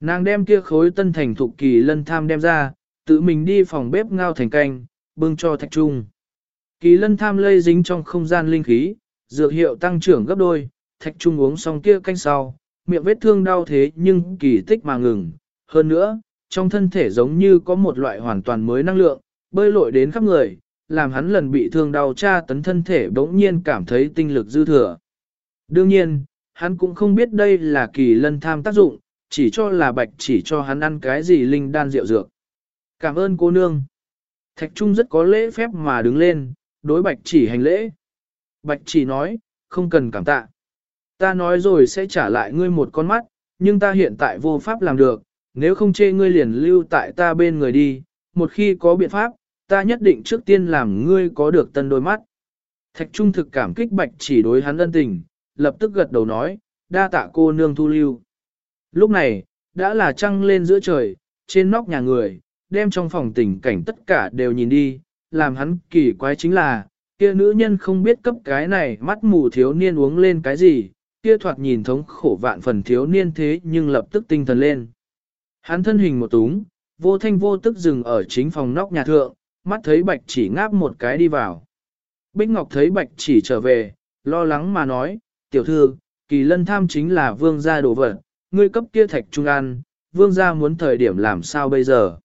Nàng đem kia khối tân thành thục kỳ lân tham đem ra, tự mình đi phòng bếp ngao thành canh, bưng cho thạch trung. Kỳ lân tham lây dính trong không gian linh khí, dược hiệu tăng trưởng gấp đôi, thạch trung uống xong kia canh sau, miệng vết thương đau thế nhưng kỳ tích mà ngừng. Hơn nữa, trong thân thể giống như có một loại hoàn toàn mới năng lượng, bơi lội đến khắp người, làm hắn lần bị thương đau tra tấn thân thể bỗng nhiên cảm thấy tinh lực dư thừa. Đương nhiên, hắn cũng không biết đây là kỳ lân tham tác dụng, chỉ cho là bạch chỉ cho hắn ăn cái gì linh đan rượu dược. Cảm ơn cô nương. Thạch Trung rất có lễ phép mà đứng lên, đối bạch chỉ hành lễ. Bạch chỉ nói, không cần cảm tạ. Ta nói rồi sẽ trả lại ngươi một con mắt, nhưng ta hiện tại vô pháp làm được, nếu không chê ngươi liền lưu tại ta bên người đi, một khi có biện pháp, ta nhất định trước tiên làm ngươi có được tân đôi mắt. Thạch Trung thực cảm kích bạch chỉ đối hắn ân tình, lập tức gật đầu nói, đa tạ cô nương thu lưu. Lúc này, đã là trăng lên giữa trời, trên nóc nhà người, đem trong phòng tình cảnh tất cả đều nhìn đi, làm hắn kỳ quái chính là, kia nữ nhân không biết cấp cái này mắt mù thiếu niên uống lên cái gì, kia thoạt nhìn thống khổ vạn phần thiếu niên thế nhưng lập tức tinh thần lên. Hắn thân hình một túng, vô thanh vô tức dừng ở chính phòng nóc nhà thượng, mắt thấy bạch chỉ ngáp một cái đi vào. Bích Ngọc thấy bạch chỉ trở về, lo lắng mà nói, tiểu thư, kỳ lân tham chính là vương gia đồ vật, ngươi cấp kia thạch trung an, vương gia muốn thời điểm làm sao bây giờ.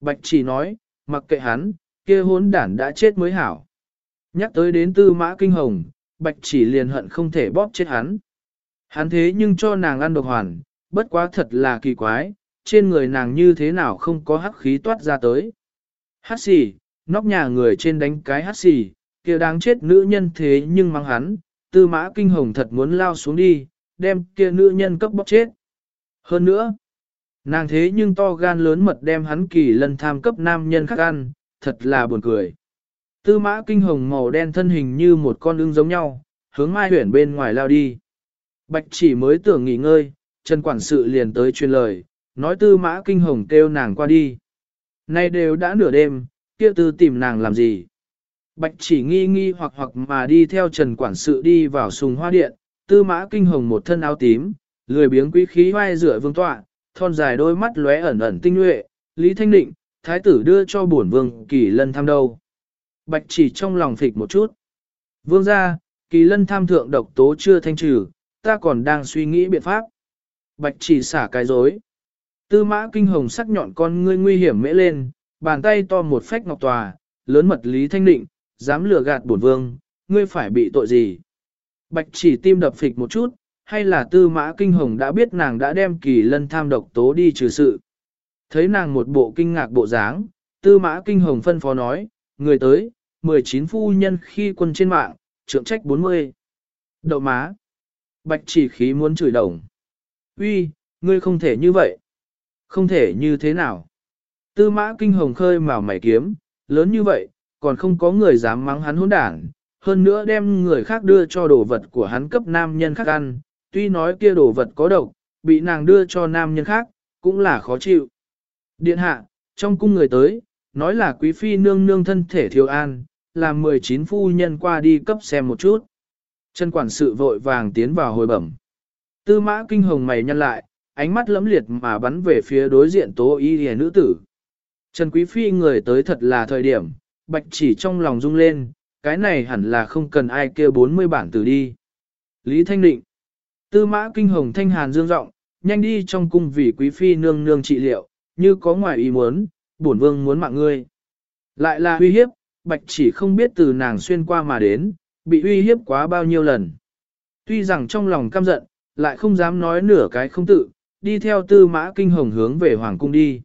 Bạch chỉ nói, mặc kệ hắn, kia hốn đản đã chết mới hảo. Nhắc tới đến tư mã kinh hồng, bạch chỉ liền hận không thể bóp chết hắn. Hắn thế nhưng cho nàng ăn độc hoàn, bất quá thật là kỳ quái, trên người nàng như thế nào không có hắc khí toát ra tới. Hát xì, nóc nhà người trên đánh cái hát xì, kia đáng chết nữ nhân thế nhưng mang hắn, tư mã kinh hồng thật muốn lao xuống đi, đem kia nữ nhân cấp bóc chết. Hơn nữa, nàng thế nhưng to gan lớn mật đem hắn kỳ lần tham cấp nam nhân khác ăn, thật là buồn cười. Tư mã kinh hồng màu đen thân hình như một con ưng giống nhau, hướng mai huyển bên ngoài lao đi. Bạch chỉ mới tưởng nghỉ ngơi, Trần Quản sự liền tới truyền lời, nói tư mã kinh hồng kêu nàng qua đi. Nay đều đã nửa đêm, kia tư tìm nàng làm gì? Bạch chỉ nghi nghi hoặc hoặc mà đi theo Trần Quản sự đi vào sùng hoa điện, tư mã kinh hồng một thân áo tím, lười biếng quý khí vai rửa vương tọa, thon dài đôi mắt lóe ẩn ẩn tinh nhuệ, Lý Thanh Định, thái tử đưa cho bổn vương kỳ lân tham đâu. Bạch chỉ trong lòng phịch một chút. Vương ra, kỳ lân tham thượng độc tố chưa thanh trừ, ta còn đang suy nghĩ biện pháp. Bạch chỉ xả cái dối. Tư mã kinh hồng sắc nhọn con ngươi nguy hiểm mễ lên, bàn tay to một phách ngọc tòa, lớn mật Lý Thanh Định, dám lừa gạt bổn vương, ngươi phải bị tội gì? Bạch chỉ tim đập phịch một chút, hay là tư mã kinh hồng đã biết nàng đã đem kỳ lân tham độc tố đi trừ sự. Thấy nàng một bộ kinh ngạc bộ dáng, tư mã kinh hồng phân phó nói, người tới, 19 phu nhân khi quân trên mạng, trưởng trách 40. Đậu má. Bạch chỉ khí muốn chửi đồng. Uy, ngươi không thể như vậy. Không thể như thế nào. Tư mã kinh hồng khơi mào mảy kiếm, lớn như vậy, còn không có người dám mắng hắn hỗn đảng hơn nữa đem người khác đưa cho đồ vật của hắn cấp nam nhân khác ăn, tuy nói kia đồ vật có độc, bị nàng đưa cho nam nhân khác, cũng là khó chịu. Điện hạ, trong cung người tới, nói là quý phi nương nương thân thể thiếu an, làm 19 phu nhân qua đi cấp xem một chút. Chân quản sự vội vàng tiến vào hồi bẩm. Tư mã kinh hồng mày nhăn lại, ánh mắt lẫm liệt mà bắn về phía đối diện tố y hề nữ tử. Trần Quý Phi người tới thật là thời điểm, bạch chỉ trong lòng rung lên, cái này hẳn là không cần ai kêu 40 bản tử đi. Lý Thanh Định Tư mã kinh hồng thanh hàn dương rộng, nhanh đi trong cung vì Quý Phi nương nương trị liệu, như có ngoài ý muốn, bổn vương muốn mạng ngươi. Lại là uy hiếp, bạch chỉ không biết từ nàng xuyên qua mà đến, bị uy hiếp quá bao nhiêu lần. Tuy rằng trong lòng căm giận, lại không dám nói nửa cái không tự, đi theo tư mã kinh hồng hướng về hoàng cung đi.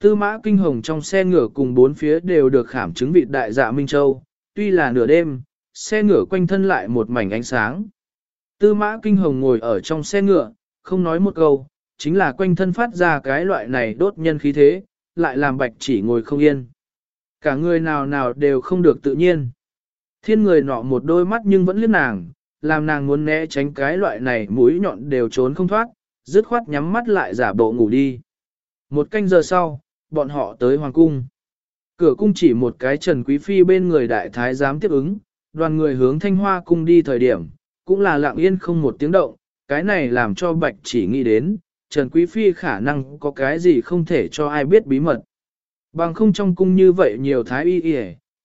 Tư mã kinh hồng trong xe ngựa cùng bốn phía đều được khảm chứng vị đại dạ Minh Châu, tuy là nửa đêm, xe ngựa quanh thân lại một mảnh ánh sáng. Tư mã kinh hồng ngồi ở trong xe ngựa, không nói một câu, chính là quanh thân phát ra cái loại này đốt nhân khí thế, lại làm bạch chỉ ngồi không yên. Cả người nào nào đều không được tự nhiên. Thiên người nọ một đôi mắt nhưng vẫn liếc nàng, làm nàng muốn né tránh cái loại này mũi nhọn đều trốn không thoát, dứt khoát nhắm mắt lại giả bộ ngủ đi. Một canh giờ sau, bọn họ tới hoàng cung. Cửa cung chỉ một cái Trần Quý Phi bên người đại thái giám tiếp ứng, đoàn người hướng thanh hoa cung đi thời điểm, cũng là lặng yên không một tiếng động, cái này làm cho bạch chỉ nghĩ đến, Trần Quý Phi khả năng có cái gì không thể cho ai biết bí mật. Bằng không trong cung như vậy nhiều thái y y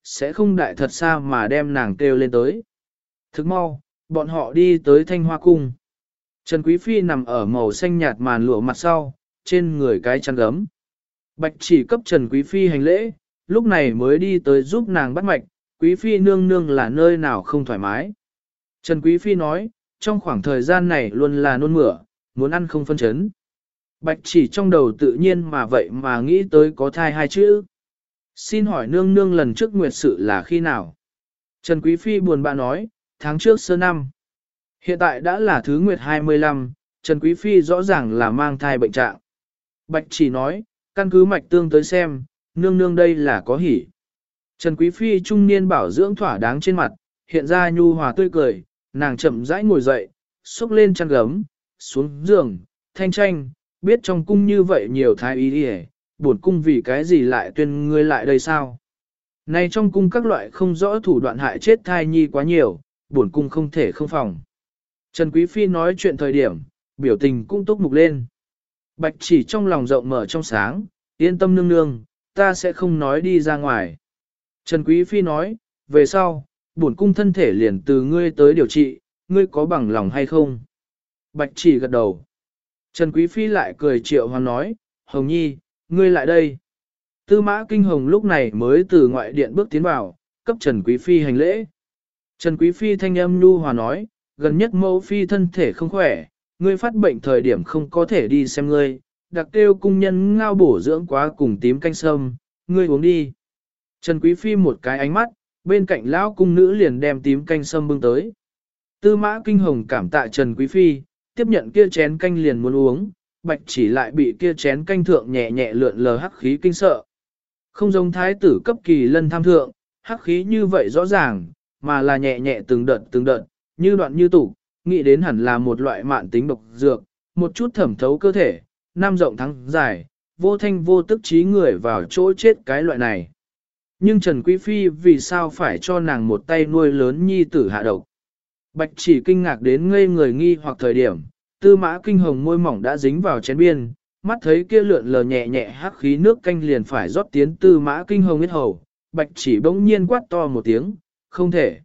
sẽ không đại thật xa mà đem nàng kêu lên tới. Thức mau, bọn họ đi tới thanh hoa cung. Trần Quý Phi nằm ở màu xanh nhạt màn lụa mặt sau, trên người cái chăn gấm. Bạch chỉ cấp Trần Quý Phi hành lễ, lúc này mới đi tới giúp nàng bắt mạch, Quý Phi nương nương là nơi nào không thoải mái. Trần Quý Phi nói, trong khoảng thời gian này luôn là nôn mửa, muốn ăn không phân chấn. Bạch chỉ trong đầu tự nhiên mà vậy mà nghĩ tới có thai hai chữ. Xin hỏi nương nương lần trước nguyệt sự là khi nào? Trần Quý Phi buồn bã nói, tháng trước sơ năm. Hiện tại đã là thứ nguyệt 25, Trần Quý Phi rõ ràng là mang thai bệnh trạng. Bạch chỉ nói, căn cứ mạch tương tới xem, nương nương đây là có hỉ. Trần Quý Phi trung niên bảo dưỡng thỏa đáng trên mặt, hiện ra nhu hòa tươi cười, nàng chậm rãi ngồi dậy, xúc lên chăn gấm, xuống giường, thanh tranh, biết trong cung như vậy nhiều thái ý đi buồn cung vì cái gì lại tuyên ngươi lại đây sao? Này trong cung các loại không rõ thủ đoạn hại chết thai nhi quá nhiều, buồn cung không thể không phòng. Trần Quý Phi nói chuyện thời điểm, biểu tình cũng túc mục lên. Bạch chỉ trong lòng rộng mở trong sáng, yên tâm nương nương, ta sẽ không nói đi ra ngoài. Trần Quý Phi nói, về sau, bổn cung thân thể liền từ ngươi tới điều trị, ngươi có bằng lòng hay không? Bạch chỉ gật đầu. Trần Quý Phi lại cười triệu hoàng nói, Hồng Nhi, ngươi lại đây. Tư mã kinh hồng lúc này mới từ ngoại điện bước tiến vào, cấp Trần Quý Phi hành lễ. Trần Quý Phi thanh âm nhu hòa nói, gần nhất mẫu phi thân thể không khỏe, ngươi phát bệnh thời điểm không có thể đi xem ngươi, đặc kêu cung nhân ngao bổ dưỡng quá cùng tím canh sâm, ngươi uống đi. Trần Quý Phi một cái ánh mắt, bên cạnh lão cung nữ liền đem tím canh sâm bưng tới. Tư mã kinh hồng cảm tạ Trần Quý Phi, tiếp nhận kia chén canh liền muốn uống, bạch chỉ lại bị kia chén canh thượng nhẹ nhẹ lượn lờ hắc khí kinh sợ. Không giống thái tử cấp kỳ lân tham thượng, hắc khí như vậy rõ ràng, mà là nhẹ nhẹ từng đợt từng đợt, như đoạn như tủ, nghĩ đến hẳn là một loại mạn tính độc dược, một chút thẩm thấu cơ thể, nam rộng thắng dài, vô thanh vô tức trí người vào chỗ chết cái loại này. Nhưng Trần Quý Phi vì sao phải cho nàng một tay nuôi lớn nhi tử hạ độc? Bạch chỉ kinh ngạc đến ngây người nghi hoặc thời điểm, tư mã kinh hồng môi mỏng đã dính vào chén biên, mắt thấy kia lượn lờ nhẹ nhẹ hắc khí nước canh liền phải rót tiến tư mã kinh hồng hết hầu, bạch chỉ bỗng nhiên quát to một tiếng, không thể.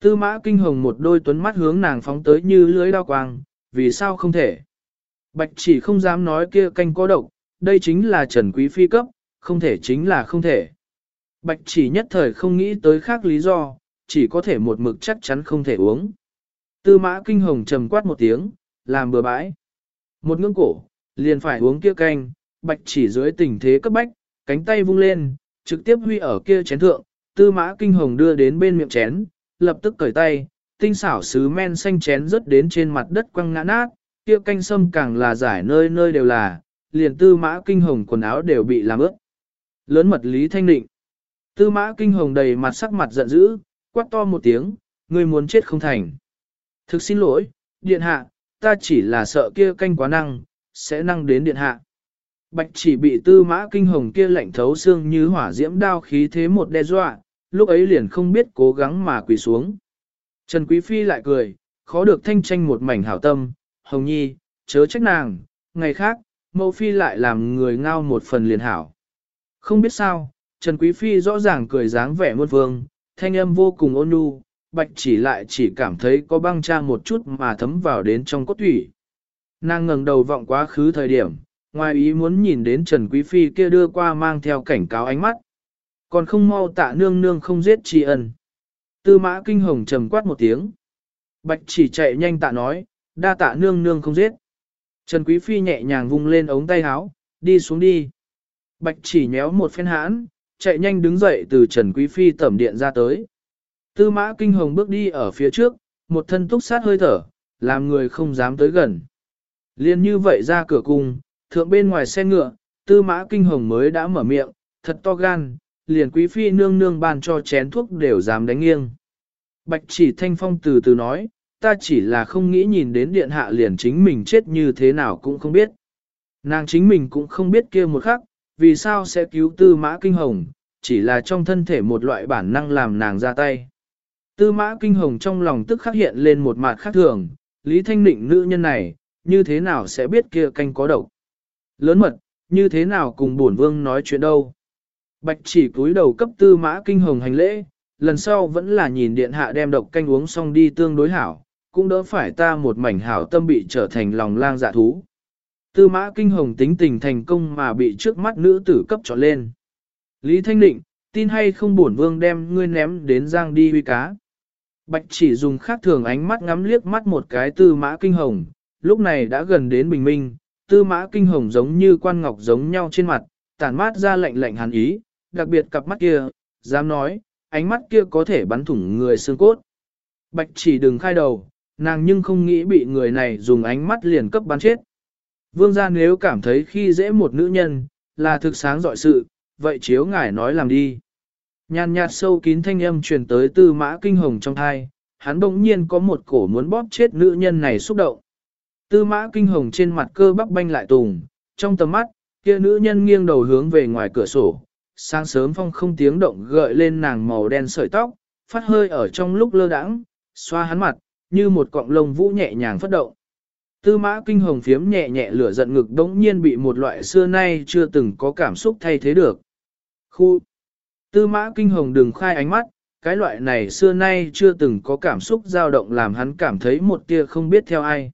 Tư mã kinh hồng một đôi tuấn mắt hướng nàng phóng tới như lưới đao quang, vì sao không thể. Bạch chỉ không dám nói kia canh có độc, đây chính là trần quý phi cấp, không thể chính là không thể. Bạch chỉ nhất thời không nghĩ tới khác lý do, chỉ có thể một mực chắc chắn không thể uống. Tư mã kinh hồng trầm quát một tiếng, làm bừa bãi. Một ngưỡng cổ, liền phải uống kia canh, bạch chỉ dưới tình thế cấp bách, cánh tay vung lên, trực tiếp huy ở kia chén thượng, tư mã kinh hồng đưa đến bên miệng chén, lập tức cởi tay, tinh xảo sứ men xanh chén rớt đến trên mặt đất quăng ngã nát, kia canh sâm càng là giải nơi nơi đều là, liền tư mã kinh hồng quần áo đều bị làm ướt. Lớn mật lý thanh định. Tư mã kinh hồng đầy mặt sắc mặt giận dữ, quát to một tiếng, ngươi muốn chết không thành. Thực xin lỗi, điện hạ, ta chỉ là sợ kia canh quá năng, sẽ năng đến điện hạ. Bạch chỉ bị tư mã kinh hồng kia lạnh thấu xương như hỏa diễm đao khí thế một đe dọa, lúc ấy liền không biết cố gắng mà quỳ xuống. Trần Quý Phi lại cười, khó được thanh tranh một mảnh hảo tâm, hồng nhi, chớ trách nàng, ngày khác, mẫu phi lại làm người ngao một phần liền hảo. Không biết sao, Trần Quý Phi rõ ràng cười dáng vẻ muôn vương, thanh âm vô cùng ôn nhu, bạch chỉ lại chỉ cảm thấy có băng cha một chút mà thấm vào đến trong cốt thủy. Nàng ngẩng đầu vọng quá khứ thời điểm, ngoài ý muốn nhìn đến Trần Quý Phi kia đưa qua mang theo cảnh cáo ánh mắt. Còn không mau tạ nương nương không giết tri ân. Tư mã kinh hồng trầm quát một tiếng. Bạch chỉ chạy nhanh tạ nói, đa tạ nương nương không giết. Trần Quý Phi nhẹ nhàng vung lên ống tay áo, đi xuống đi. Bạch chỉ nhéo một phen hãn, chạy nhanh đứng dậy từ Trần Quý Phi tẩm điện ra tới. Tư mã kinh hồng bước đi ở phía trước, một thân túc sát hơi thở, làm người không dám tới gần. Liên như vậy ra cửa cung, thượng bên ngoài xe ngựa, tư mã kinh hồng mới đã mở miệng, thật to gan, liền quý phi nương nương ban cho chén thuốc đều dám đánh nghiêng. Bạch chỉ thanh phong từ từ nói, ta chỉ là không nghĩ nhìn đến điện hạ liền chính mình chết như thế nào cũng không biết. Nàng chính mình cũng không biết kia một khắc, vì sao sẽ cứu tư mã kinh hồng, chỉ là trong thân thể một loại bản năng làm nàng ra tay. Tư mã kinh hồng trong lòng tức khắc hiện lên một mặt khác thường, Lý Thanh Định nữ nhân này, như thế nào sẽ biết kia canh có độc. Lớn mật, như thế nào cùng bổn vương nói chuyện đâu. Bạch chỉ cúi đầu cấp tư mã kinh hồng hành lễ, lần sau vẫn là nhìn điện hạ đem độc canh uống xong đi tương đối hảo, cũng đỡ phải ta một mảnh hảo tâm bị trở thành lòng lang dạ thú. Tư mã kinh hồng tính tình thành công mà bị trước mắt nữ tử cấp trọn lên. Lý Thanh Định, tin hay không bổn vương đem ngươi ném đến giang đi huy cá. Bạch chỉ dùng khác thường ánh mắt ngắm liếc mắt một cái tư mã kinh hồng, lúc này đã gần đến bình minh, tư mã kinh hồng giống như quan ngọc giống nhau trên mặt, tản mát ra lạnh lạnh hàn ý, đặc biệt cặp mắt kia, dám nói, ánh mắt kia có thể bắn thủng người xương cốt. Bạch chỉ đừng khai đầu, nàng nhưng không nghĩ bị người này dùng ánh mắt liền cấp bắn chết. Vương gia nếu cảm thấy khi dễ một nữ nhân, là thực sáng dọi sự, vậy chiếu ngài nói làm đi. Nhàn nhạt sâu kín thanh âm truyền tới tư mã kinh hồng trong thai, hắn bỗng nhiên có một cổ muốn bóp chết nữ nhân này xúc động. Tư mã kinh hồng trên mặt cơ bắp banh lại tùng, trong tầm mắt, kia nữ nhân nghiêng đầu hướng về ngoài cửa sổ, sáng sớm phong không tiếng động gợi lên nàng màu đen sợi tóc, phát hơi ở trong lúc lơ đãng, xoa hắn mặt, như một cọng lông vũ nhẹ nhàng phất động. Tư mã kinh hồng phiếm nhẹ nhẹ lửa giận ngực đống nhiên bị một loại xưa nay chưa từng có cảm xúc thay thế được. Khu Tư mã kinh hồng đừng khai ánh mắt, cái loại này xưa nay chưa từng có cảm xúc dao động làm hắn cảm thấy một tia không biết theo ai.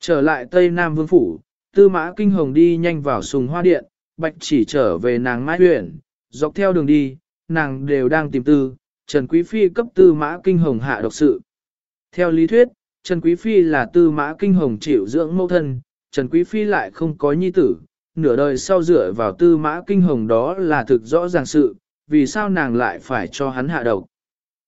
Trở lại Tây Nam Vương Phủ, tư mã kinh hồng đi nhanh vào sùng hoa điện, bạch chỉ trở về nàng mai huyện, dọc theo đường đi, nàng đều đang tìm tư, Trần Quý Phi cấp tư mã kinh hồng hạ độc sự. Theo lý thuyết, Trần Quý Phi là tư mã kinh hồng chịu dưỡng mẫu thân, Trần Quý Phi lại không có nhi tử, nửa đời sau dựa vào tư mã kinh hồng đó là thực rõ ràng sự, vì sao nàng lại phải cho hắn hạ độc.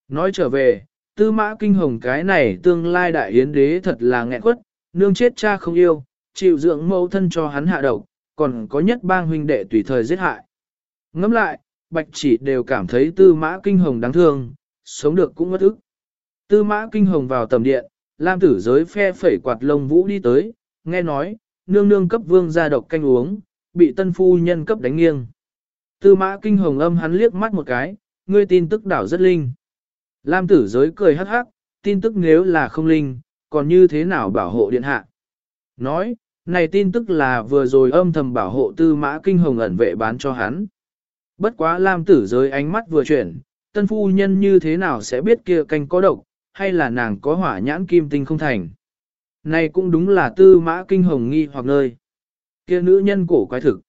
Nói trở về, tư mã kinh hồng cái này tương lai đại yến đế thật là nghẹn quất, nương chết cha không yêu, chịu dưỡng mẫu thân cho hắn hạ độc, còn có nhất bang huynh đệ tùy thời giết hại. Ngẫm lại, bạch chỉ đều cảm thấy tư mã kinh hồng đáng thương, sống được cũng mất ức. Tư mã kinh hồng vào tầm điện, Lam tử giới phe phẩy quạt lông vũ đi tới, nghe nói, nương nương cấp vương ra độc canh uống, bị tân phu nhân cấp đánh nghiêng. Tư mã kinh hồng âm hắn liếc mắt một cái, ngươi tin tức đảo rất linh. Lam tử giới cười hắc hắc, tin tức nếu là không linh, còn như thế nào bảo hộ điện hạ. Nói, này tin tức là vừa rồi âm thầm bảo hộ tư mã kinh hồng ẩn vệ bán cho hắn. Bất quá Lam tử giới ánh mắt vừa chuyển, tân phu nhân như thế nào sẽ biết kia canh có độc, hay là nàng có hỏa nhãn kim tinh không thành. Này cũng đúng là tư mã kinh hồng nghi hoặc nơi. Kia nữ nhân cổ quái thực.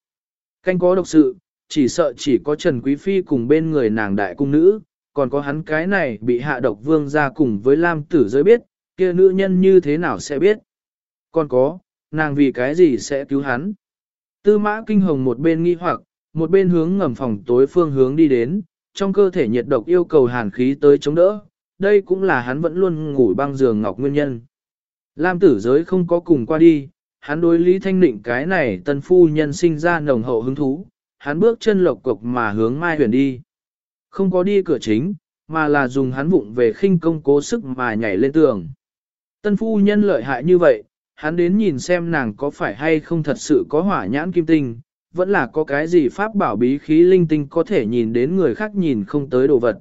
Canh có độc sự, chỉ sợ chỉ có Trần Quý Phi cùng bên người nàng đại cung nữ, còn có hắn cái này bị hạ độc vương ra cùng với Lam tử giới biết, kia nữ nhân như thế nào sẽ biết. Còn có, nàng vì cái gì sẽ cứu hắn. Tư mã kinh hồng một bên nghi hoặc, một bên hướng ngầm phòng tối phương hướng đi đến, trong cơ thể nhiệt độc yêu cầu hàn khí tới chống đỡ, đây cũng là hắn vẫn luôn ngủ băng giường ngọc nguyên nhân. Lam tử giới không có cùng qua đi, hắn đối Lý Thanh Định cái này tân phu nhân sinh ra nồng hậu hứng thú, hắn bước chân lộc cục mà hướng Mai Huyền đi. Không có đi cửa chính, mà là dùng hắn vụng về khinh công cố sức mà nhảy lên tường. Tân phu nhân lợi hại như vậy, hắn đến nhìn xem nàng có phải hay không thật sự có hỏa nhãn kim tinh, vẫn là có cái gì pháp bảo bí khí linh tinh có thể nhìn đến người khác nhìn không tới đồ vật.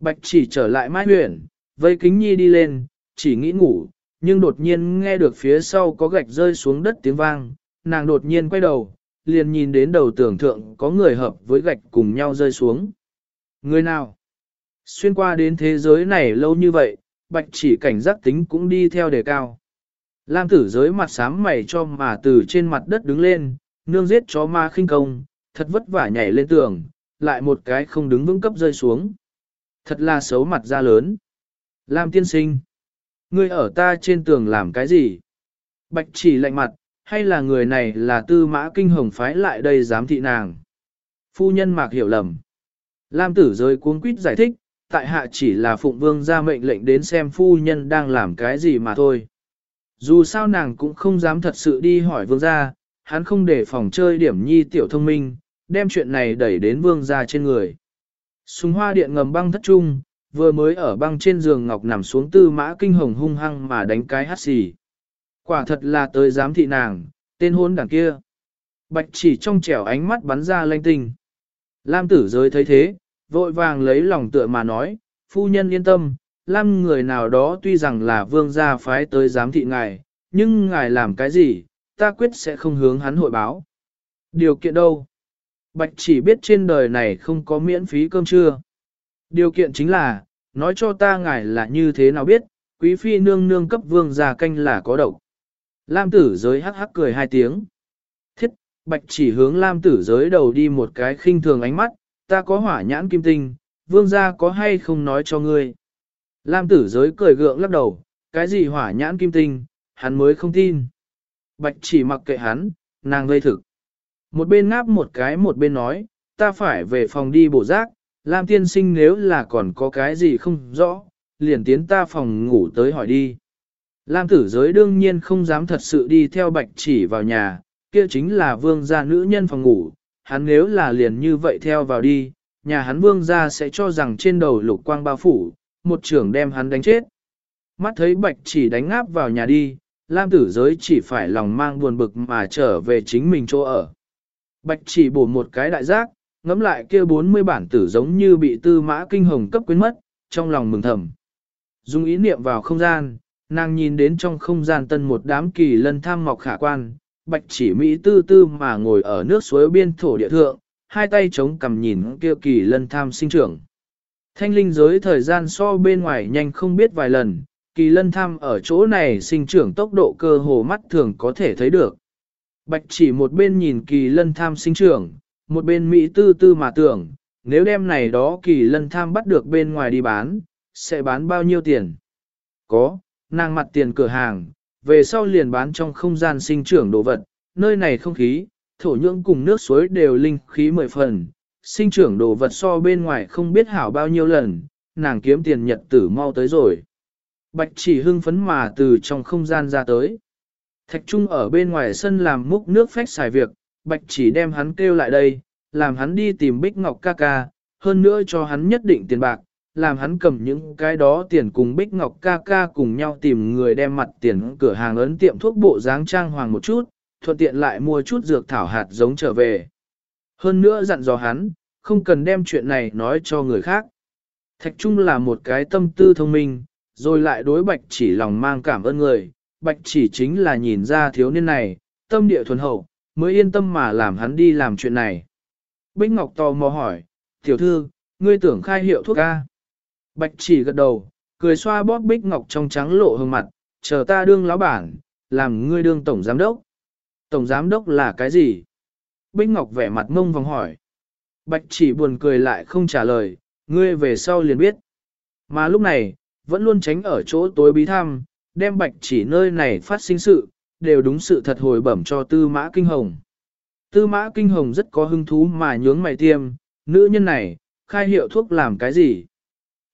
Bạch chỉ trở lại Mai Huyền, vây kính nhi đi lên, chỉ nghĩ ngủ, nhưng đột nhiên nghe được phía sau có gạch rơi xuống đất tiếng vang, nàng đột nhiên quay đầu, liền nhìn đến đầu tưởng thượng có người hợp với gạch cùng nhau rơi xuống. Người nào? Xuyên qua đến thế giới này lâu như vậy, bạch chỉ cảnh giác tính cũng đi theo đề cao. Lam tử giới mặt sám mày cho mà từ trên mặt đất đứng lên, nương giết chó ma khinh công, thật vất vả nhảy lên tường, lại một cái không đứng vững cấp rơi xuống. Thật là xấu mặt ra lớn. Lam tiên sinh. Ngươi ở ta trên tường làm cái gì? Bạch chỉ lạnh mặt, hay là người này là tư mã kinh hồng phái lại đây giám thị nàng? Phu nhân mạc hiểu lầm. Lam tử giới cuốn quýt giải thích, tại hạ chỉ là phụng vương ra mệnh lệnh đến xem phu nhân đang làm cái gì mà thôi. Dù sao nàng cũng không dám thật sự đi hỏi vương gia, hắn không để phòng chơi điểm nhi tiểu thông minh, đem chuyện này đẩy đến vương gia trên người. Sùng hoa điện ngầm băng thất trung, vừa mới ở băng trên giường ngọc nằm xuống tư mã kinh hồng hung hăng mà đánh cái hát xì. Quả thật là tới giám thị nàng, tên hôn đảng kia. Bạch chỉ trong trẻo ánh mắt bắn ra lanh tinh. Lam tử giới thấy thế, vội vàng lấy lòng tựa mà nói, phu nhân yên tâm, Lam người nào đó tuy rằng là vương gia phái tới giám thị ngài, nhưng ngài làm cái gì, ta quyết sẽ không hướng hắn hội báo. Điều kiện đâu? Bạch chỉ biết trên đời này không có miễn phí cơm trưa. Điều kiện chính là, nói cho ta ngài là như thế nào biết, quý phi nương nương cấp vương gia canh là có độc. Lam tử giới hắc hắc cười hai tiếng. Thiết, bạch chỉ hướng lam tử giới đầu đi một cái khinh thường ánh mắt, ta có hỏa nhãn kim tinh, vương gia có hay không nói cho ngươi. Lam tử giới cười gượng lắc đầu, cái gì hỏa nhãn kim tinh, hắn mới không tin. Bạch chỉ mặc kệ hắn, nàng gây thực. Một bên ngáp một cái một bên nói, ta phải về phòng đi bổ rác, Lam tiên sinh nếu là còn có cái gì không rõ, liền tiến ta phòng ngủ tới hỏi đi. Lam tử giới đương nhiên không dám thật sự đi theo bạch chỉ vào nhà, kia chính là vương gia nữ nhân phòng ngủ, hắn nếu là liền như vậy theo vào đi, nhà hắn vương gia sẽ cho rằng trên đầu lục quang bao phủ, một trưởng đem hắn đánh chết. Mắt thấy bạch chỉ đánh áp vào nhà đi, Lam tử giới chỉ phải lòng mang buồn bực mà trở về chính mình chỗ ở. Bạch chỉ bổ một cái đại giác, ngắm lại kia 40 bản tử giống như bị tư mã kinh hồng cấp quyến mất, trong lòng mừng thầm. Dùng ý niệm vào không gian, nàng nhìn đến trong không gian tân một đám kỳ lân tham mọc khả quan, bạch chỉ Mỹ tư tư mà ngồi ở nước suối biên thổ địa thượng, hai tay chống cầm nhìn kia kỳ lân tham sinh trưởng. Thanh linh giới thời gian so bên ngoài nhanh không biết vài lần, kỳ lân tham ở chỗ này sinh trưởng tốc độ cơ hồ mắt thường có thể thấy được. Bạch chỉ một bên nhìn kỳ lân tham sinh trưởng, một bên Mỹ tư tư mà tưởng, nếu đem này đó kỳ lân tham bắt được bên ngoài đi bán, sẽ bán bao nhiêu tiền? Có, nàng mặt tiền cửa hàng, về sau liền bán trong không gian sinh trưởng đồ vật, nơi này không khí, thổ nhưỡng cùng nước suối đều linh khí mười phần, sinh trưởng đồ vật so bên ngoài không biết hảo bao nhiêu lần, nàng kiếm tiền nhật tử mau tới rồi. Bạch chỉ hưng phấn mà từ trong không gian ra tới. Thạch Trung ở bên ngoài sân làm múc nước phách xài việc, Bạch chỉ đem hắn kêu lại đây, làm hắn đi tìm Bích Ngọc ca ca, hơn nữa cho hắn nhất định tiền bạc, làm hắn cầm những cái đó tiền cùng Bích Ngọc ca ca cùng nhau tìm người đem mặt tiền cửa hàng ấn tiệm thuốc bộ dáng trang hoàng một chút, thuận tiện lại mua chút dược thảo hạt giống trở về. Hơn nữa dặn dò hắn, không cần đem chuyện này nói cho người khác. Thạch Trung là một cái tâm tư thông minh, rồi lại đối bạch chỉ lòng mang cảm ơn người, bạch chỉ chính là nhìn ra thiếu niên này, tâm địa thuần hậu, mới yên tâm mà làm hắn đi làm chuyện này. Bích Ngọc tò mò hỏi, tiểu thư, ngươi tưởng khai hiệu thuốc ca. Bạch chỉ gật đầu, cười xoa bóp Bích Ngọc trong trắng lộ hương mặt, chờ ta đương lão bản, làm ngươi đương tổng giám đốc. Tổng giám đốc là cái gì? Bích Ngọc vẻ mặt ngông vòng hỏi. Bạch chỉ buồn cười lại không trả lời, ngươi về sau liền biết. Mà lúc này, vẫn luôn tránh ở chỗ tối bí thăm, đem bạch chỉ nơi này phát sinh sự, đều đúng sự thật hồi bẩm cho tư mã kinh hồng. Tư mã kinh hồng rất có hứng thú mà nhướng mày tiêm, nữ nhân này, khai hiệu thuốc làm cái gì?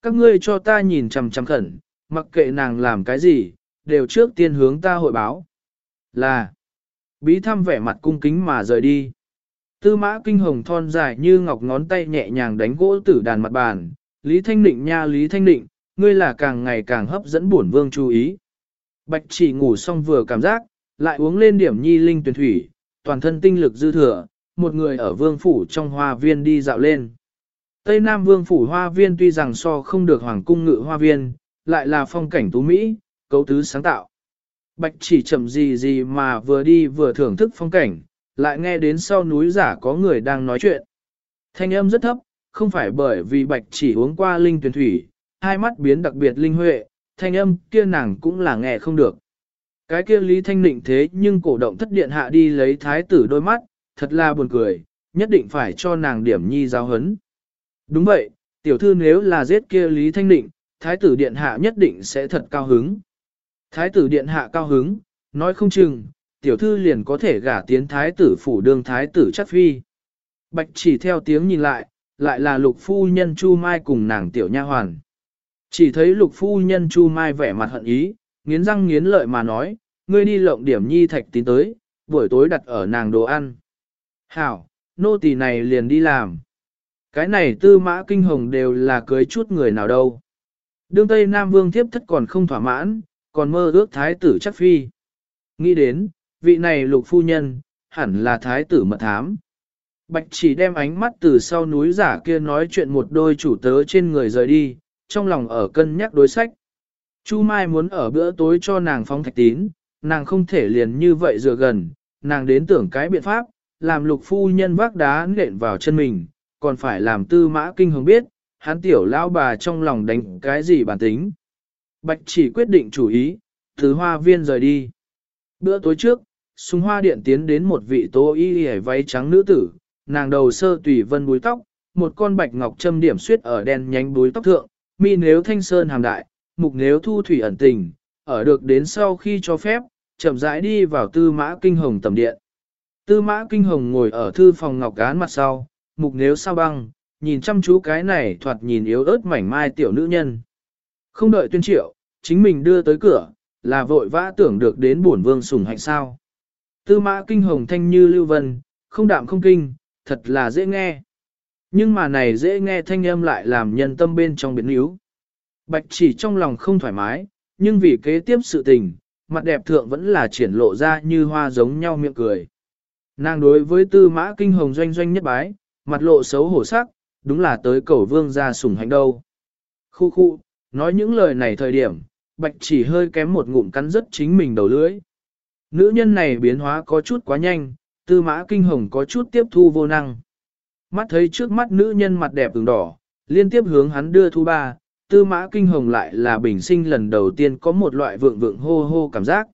Các ngươi cho ta nhìn chằm chằm khẩn, mặc kệ nàng làm cái gì, đều trước tiên hướng ta hội báo. Là, bí thăm vẻ mặt cung kính mà rời đi. Tư mã kinh hồng thon dài như ngọc ngón tay nhẹ nhàng đánh gỗ tử đàn mặt bàn. Lý Thanh Định nha Lý Thanh Định, ngươi là càng ngày càng hấp dẫn bổn vương chú ý. Bạch chỉ ngủ xong vừa cảm giác, lại uống lên điểm nhi linh tuyển thủy, toàn thân tinh lực dư thừa, một người ở vương phủ trong hoa viên đi dạo lên. Tây Nam vương phủ hoa viên tuy rằng so không được hoàng cung ngự hoa viên, lại là phong cảnh tú Mỹ, cấu tứ sáng tạo. Bạch chỉ chậm gì gì mà vừa đi vừa thưởng thức phong cảnh, lại nghe đến sau núi giả có người đang nói chuyện. Thanh âm rất thấp, không phải bởi vì bạch chỉ uống qua linh tuyển thủy, hai mắt biến đặc biệt linh huệ, thanh âm kia nàng cũng là nghe không được. Cái kia Lý Thanh Nịnh thế nhưng cổ động thất điện hạ đi lấy thái tử đôi mắt, thật là buồn cười, nhất định phải cho nàng điểm nhi giáo hấn. Đúng vậy, tiểu thư nếu là giết kia Lý Thanh Nịnh, thái tử điện hạ nhất định sẽ thật cao hứng. Thái tử điện hạ cao hứng, nói không chừng, tiểu thư liền có thể gả tiến thái tử phủ đương thái tử chắc phi. Bạch chỉ theo tiếng nhìn lại, lại là lục phu nhân Chu Mai cùng nàng tiểu nha hoàn. Chỉ thấy lục phu nhân Chu Mai vẻ mặt hận ý, nghiến răng nghiến lợi mà nói, ngươi đi lộng điểm nhi thạch tín tới, buổi tối đặt ở nàng đồ ăn. Hảo, nô tỳ này liền đi làm. Cái này tư mã kinh hồng đều là cưới chút người nào đâu. Đương Tây Nam Vương thiếp thất còn không thỏa mãn, còn mơ ước thái tử chắc phi. Nghĩ đến, vị này lục phu nhân, hẳn là thái tử mật thám. Bạch chỉ đem ánh mắt từ sau núi giả kia nói chuyện một đôi chủ tớ trên người rời đi, trong lòng ở cân nhắc đối sách. Chu Mai muốn ở bữa tối cho nàng phóng thạch tín, nàng không thể liền như vậy dựa gần, nàng đến tưởng cái biện pháp, làm lục phu nhân vác đá nện vào chân mình, còn phải làm tư mã kinh hồng biết, hắn tiểu lao bà trong lòng đánh cái gì bản tính. Bạch chỉ quyết định chủ ý, từ hoa viên rời đi. Bữa tối trước, súng hoa điện tiến đến một vị tố y hề váy trắng nữ tử, nàng đầu sơ tùy vân búi tóc, một con bạch ngọc châm điểm suyết ở đen nhánh búi tóc thượng, mi nếu thanh sơn hàm đại, mục nếu thu thủy ẩn tình, ở được đến sau khi cho phép, chậm rãi đi vào tư mã kinh hồng tầm điện. Tư mã kinh hồng ngồi ở thư phòng ngọc án mặt sau, mục nếu sao băng, nhìn chăm chú cái này thoạt nhìn yếu ớt mảnh mai tiểu nữ nhân. Không đợi tuyên triệu, chính mình đưa tới cửa, là vội vã tưởng được đến bổn vương sủng hạnh sao. Tư mã kinh hồng thanh như lưu vân, không đạm không kinh, thật là dễ nghe. Nhưng mà này dễ nghe thanh âm lại làm nhân tâm bên trong biến yếu. Bạch chỉ trong lòng không thoải mái, nhưng vì kế tiếp sự tình, mặt đẹp thượng vẫn là triển lộ ra như hoa giống nhau miệng cười. Nàng đối với tư mã kinh hồng doanh doanh nhất bái, mặt lộ xấu hổ sắc, đúng là tới cầu vương ra sủng hành đâu. Khu khu, nói những lời này thời điểm, bạch chỉ hơi kém một ngụm cắn rất chính mình đầu lưỡi. Nữ nhân này biến hóa có chút quá nhanh, tư mã kinh hồng có chút tiếp thu vô năng. Mắt thấy trước mắt nữ nhân mặt đẹp ửng đỏ, liên tiếp hướng hắn đưa thu ba, tư mã kinh hồng lại là bình sinh lần đầu tiên có một loại vượng vượng hô hô cảm giác.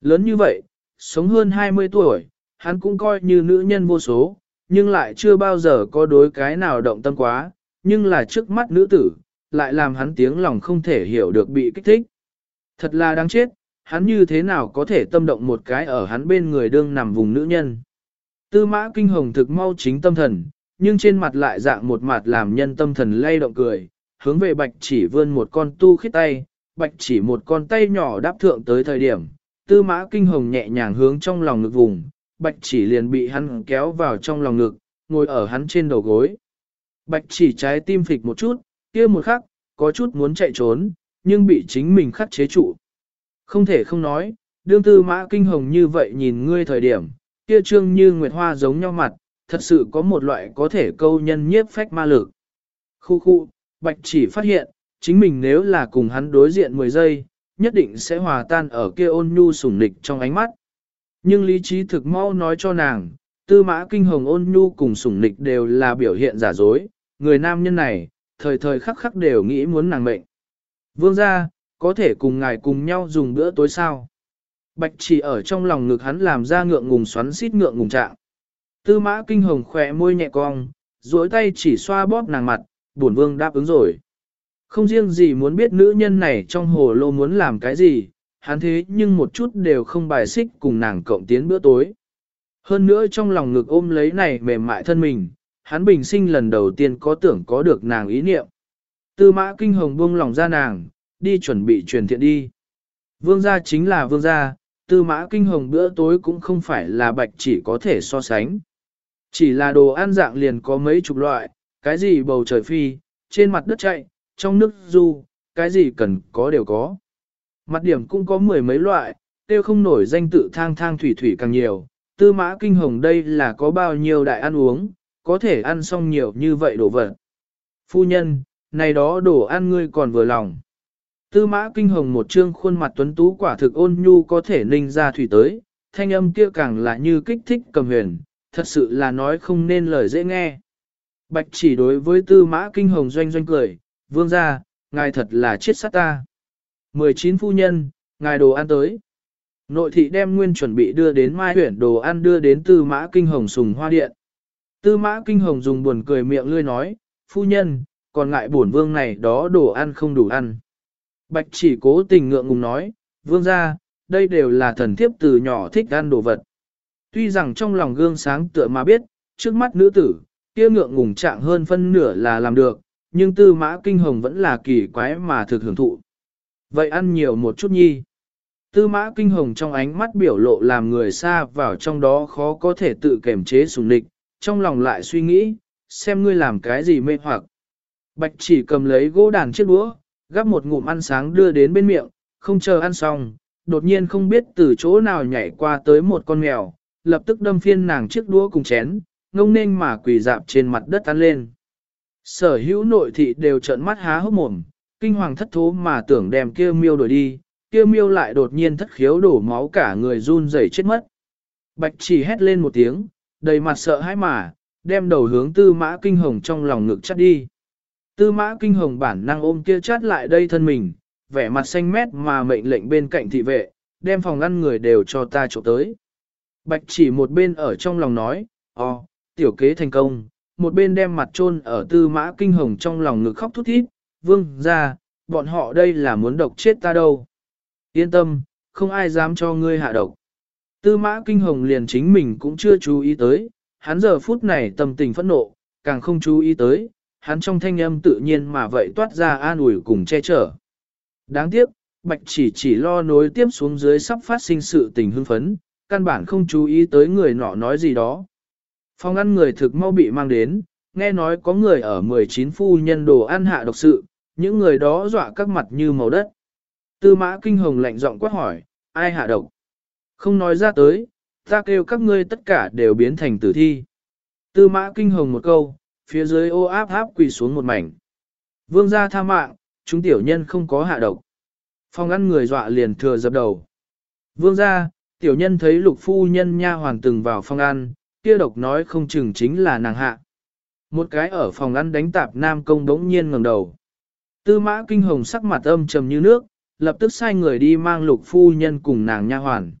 Lớn như vậy, sống hơn 20 tuổi, hắn cũng coi như nữ nhân vô số, nhưng lại chưa bao giờ có đối cái nào động tâm quá, nhưng là trước mắt nữ tử, lại làm hắn tiếng lòng không thể hiểu được bị kích thích. Thật là đáng chết, hắn như thế nào có thể tâm động một cái ở hắn bên người đương nằm vùng nữ nhân. Tư mã kinh hồng thực mau chính tâm thần, nhưng trên mặt lại dạng một mặt làm nhân tâm thần lay động cười, hướng về bạch chỉ vươn một con tu khít tay, bạch chỉ một con tay nhỏ đáp thượng tới thời điểm, tư mã kinh hồng nhẹ nhàng hướng trong lòng ngực vùng, bạch chỉ liền bị hắn kéo vào trong lòng ngực, ngồi ở hắn trên đầu gối. Bạch chỉ trái tim phịch một chút, kia một khắc, có chút muốn chạy trốn, nhưng bị chính mình khắc chế trụ. Không thể không nói, đương tư mã kinh hồng như vậy nhìn ngươi thời điểm, kia trương như nguyệt hoa giống nhau mặt, thật sự có một loại có thể câu nhân nhiếp phách ma lực. Khu khu, bạch chỉ phát hiện, chính mình nếu là cùng hắn đối diện 10 giây, nhất định sẽ hòa tan ở kia ôn nhu sủng nịch trong ánh mắt. Nhưng lý trí thực mau nói cho nàng, tư mã kinh hồng ôn nhu cùng sủng nịch đều là biểu hiện giả dối, người nam nhân này, thời thời khắc khắc đều nghĩ muốn nàng mệnh. Vương gia, có thể cùng ngài cùng nhau dùng bữa tối sao? Bạch chỉ ở trong lòng ngực hắn làm ra ngượng ngùng xoắn xít ngượng ngùng trạng. Tư mã kinh hồng khỏe môi nhẹ cong, duỗi tay chỉ xoa bóp nàng mặt, bổn vương đáp ứng rồi. Không riêng gì muốn biết nữ nhân này trong hồ lô muốn làm cái gì, hắn thế nhưng một chút đều không bài xích cùng nàng cộng tiến bữa tối. Hơn nữa trong lòng ngực ôm lấy này mềm mại thân mình, hắn bình sinh lần đầu tiên có tưởng có được nàng ý niệm. Tư mã kinh hồng buông lòng ra nàng, đi chuẩn bị truyền thiện đi. Vương gia chính là vương gia, tư mã kinh hồng bữa tối cũng không phải là bạch chỉ có thể so sánh. Chỉ là đồ ăn dạng liền có mấy chục loại, cái gì bầu trời phi, trên mặt đất chạy, trong nước du, cái gì cần có đều có. Mặt điểm cũng có mười mấy loại, tiêu không nổi danh tự thang thang thủy thủy càng nhiều, tư mã kinh hồng đây là có bao nhiêu đại ăn uống, có thể ăn xong nhiều như vậy đồ vật. Phu nhân, này đó đồ ăn ngươi còn vừa lòng. Tư mã kinh hồng một trương khuôn mặt tuấn tú quả thực ôn nhu có thể ninh ra thủy tới, thanh âm kia càng là như kích thích cầm huyền, thật sự là nói không nên lời dễ nghe. Bạch chỉ đối với tư mã kinh hồng doanh doanh cười, vương ra, ngài thật là chết sát ta. 19 phu nhân, ngài đồ ăn tới. Nội thị đem nguyên chuẩn bị đưa đến mai huyển đồ ăn đưa đến tư mã kinh hồng sùng hoa điện. Tư mã kinh hồng dùng buồn cười miệng lươi nói, phu nhân, còn ngại bổn vương này đó đồ ăn không đủ ăn. Bạch chỉ cố tình ngượng ngùng nói, vương ra, đây đều là thần thiếp từ nhỏ thích ăn đồ vật. Tuy rằng trong lòng gương sáng tựa mà biết, trước mắt nữ tử, kia ngượng ngùng trạng hơn phân nửa là làm được, nhưng tư mã kinh hồng vẫn là kỳ quái mà thực hưởng thụ. Vậy ăn nhiều một chút nhi. Tư mã kinh hồng trong ánh mắt biểu lộ làm người xa vào trong đó khó có thể tự kềm chế sùng địch, trong lòng lại suy nghĩ, xem ngươi làm cái gì mê hoặc. Bạch chỉ cầm lấy gỗ đàn chiếc đũa, gắp một ngụm ăn sáng đưa đến bên miệng, không chờ ăn xong, đột nhiên không biết từ chỗ nào nhảy qua tới một con mèo, lập tức đâm phiên nàng chiếc đũa cùng chén, ngông nên mà quỳ dạp trên mặt đất tan lên. Sở hữu nội thị đều trợn mắt há hốc mồm, kinh hoàng thất thố mà tưởng đem kia miêu đuổi đi, kia miêu lại đột nhiên thất khiếu đổ máu cả người run rẩy chết mất. Bạch chỉ hét lên một tiếng, đầy mặt sợ hãi mà, đem đầu hướng tư mã kinh hồng trong lòng ngực chắt đi. Tư mã kinh hồng bản năng ôm kia chát lại đây thân mình, vẻ mặt xanh mét mà mệnh lệnh bên cạnh thị vệ, đem phòng ngăn người đều cho ta trộm tới. Bạch chỉ một bên ở trong lòng nói, ồ, tiểu kế thành công, một bên đem mặt chôn ở tư mã kinh hồng trong lòng ngực khóc thút thít, vương ra, bọn họ đây là muốn độc chết ta đâu. Yên tâm, không ai dám cho ngươi hạ độc. Tư mã kinh hồng liền chính mình cũng chưa chú ý tới, hắn giờ phút này tâm tình phẫn nộ, càng không chú ý tới, hắn trong thanh âm tự nhiên mà vậy toát ra an ủi cùng che chở. Đáng tiếc, Bạch chỉ chỉ lo nối tiếp xuống dưới sắp phát sinh sự tình hưng phấn, căn bản không chú ý tới người nọ nói gì đó. Phòng ăn người thực mau bị mang đến, nghe nói có người ở 19 phu nhân đồ ăn hạ độc sự, những người đó dọa các mặt như màu đất. Tư mã kinh hồng lạnh giọng quát hỏi, ai hạ độc? Không nói ra tới, ta kêu các ngươi tất cả đều biến thành tử thi. Tư mã kinh hồng một câu, phía dưới ô áp áp quỳ xuống một mảnh. Vương gia tha mạng, chúng tiểu nhân không có hạ độc. Phong ăn người dọa liền thừa dập đầu. Vương gia, tiểu nhân thấy lục phu nhân nha hoàng từng vào phòng ăn, kia độc nói không chừng chính là nàng hạ. Một cái ở phòng ăn đánh tạp nam công đống nhiên ngẩng đầu. Tư mã kinh hồng sắc mặt âm trầm như nước, lập tức sai người đi mang lục phu nhân cùng nàng nha hoàn.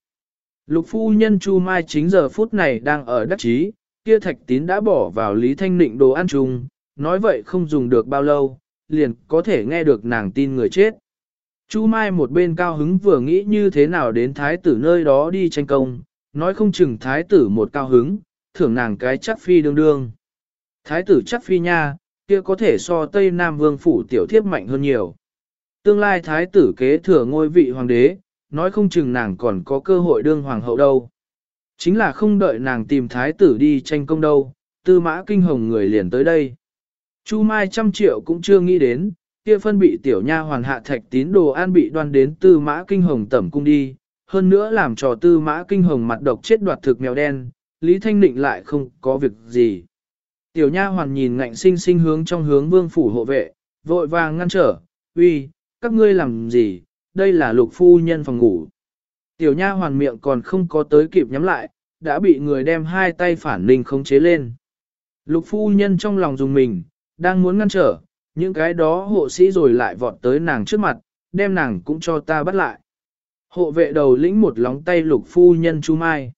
Lục phu nhân Chu Mai chính giờ phút này đang ở đắc trí, kia thạch tín đã bỏ vào Lý Thanh Nịnh đồ ăn chung, nói vậy không dùng được bao lâu, liền có thể nghe được nàng tin người chết. Chu Mai một bên cao hứng vừa nghĩ như thế nào đến thái tử nơi đó đi tranh công, nói không chừng thái tử một cao hứng, thưởng nàng cái chắc phi đương đương. Thái tử chắc phi nha, kia có thể so Tây Nam Vương phủ tiểu thiếp mạnh hơn nhiều. Tương lai thái tử kế thừa ngôi vị hoàng đế, nói không chừng nàng còn có cơ hội đương hoàng hậu đâu. Chính là không đợi nàng tìm thái tử đi tranh công đâu, tư mã kinh hồng người liền tới đây. Chu Mai trăm triệu cũng chưa nghĩ đến, kia phân bị tiểu nha hoàn hạ thạch tín đồ an bị đoan đến tư mã kinh hồng tẩm cung đi, hơn nữa làm cho tư mã kinh hồng mặt độc chết đoạt thực mèo đen, Lý Thanh Định lại không có việc gì. Tiểu nha hoàn nhìn ngạnh sinh sinh hướng trong hướng vương phủ hộ vệ, vội vàng ngăn trở, uy, các ngươi làm gì, đây là lục phu nhân phòng ngủ. Tiểu nha hoàn miệng còn không có tới kịp nhắm lại, đã bị người đem hai tay phản ninh khống chế lên. Lục phu nhân trong lòng dùng mình, đang muốn ngăn trở, những cái đó hộ sĩ rồi lại vọt tới nàng trước mặt, đem nàng cũng cho ta bắt lại. Hộ vệ đầu lĩnh một lóng tay lục phu nhân Chu Mai.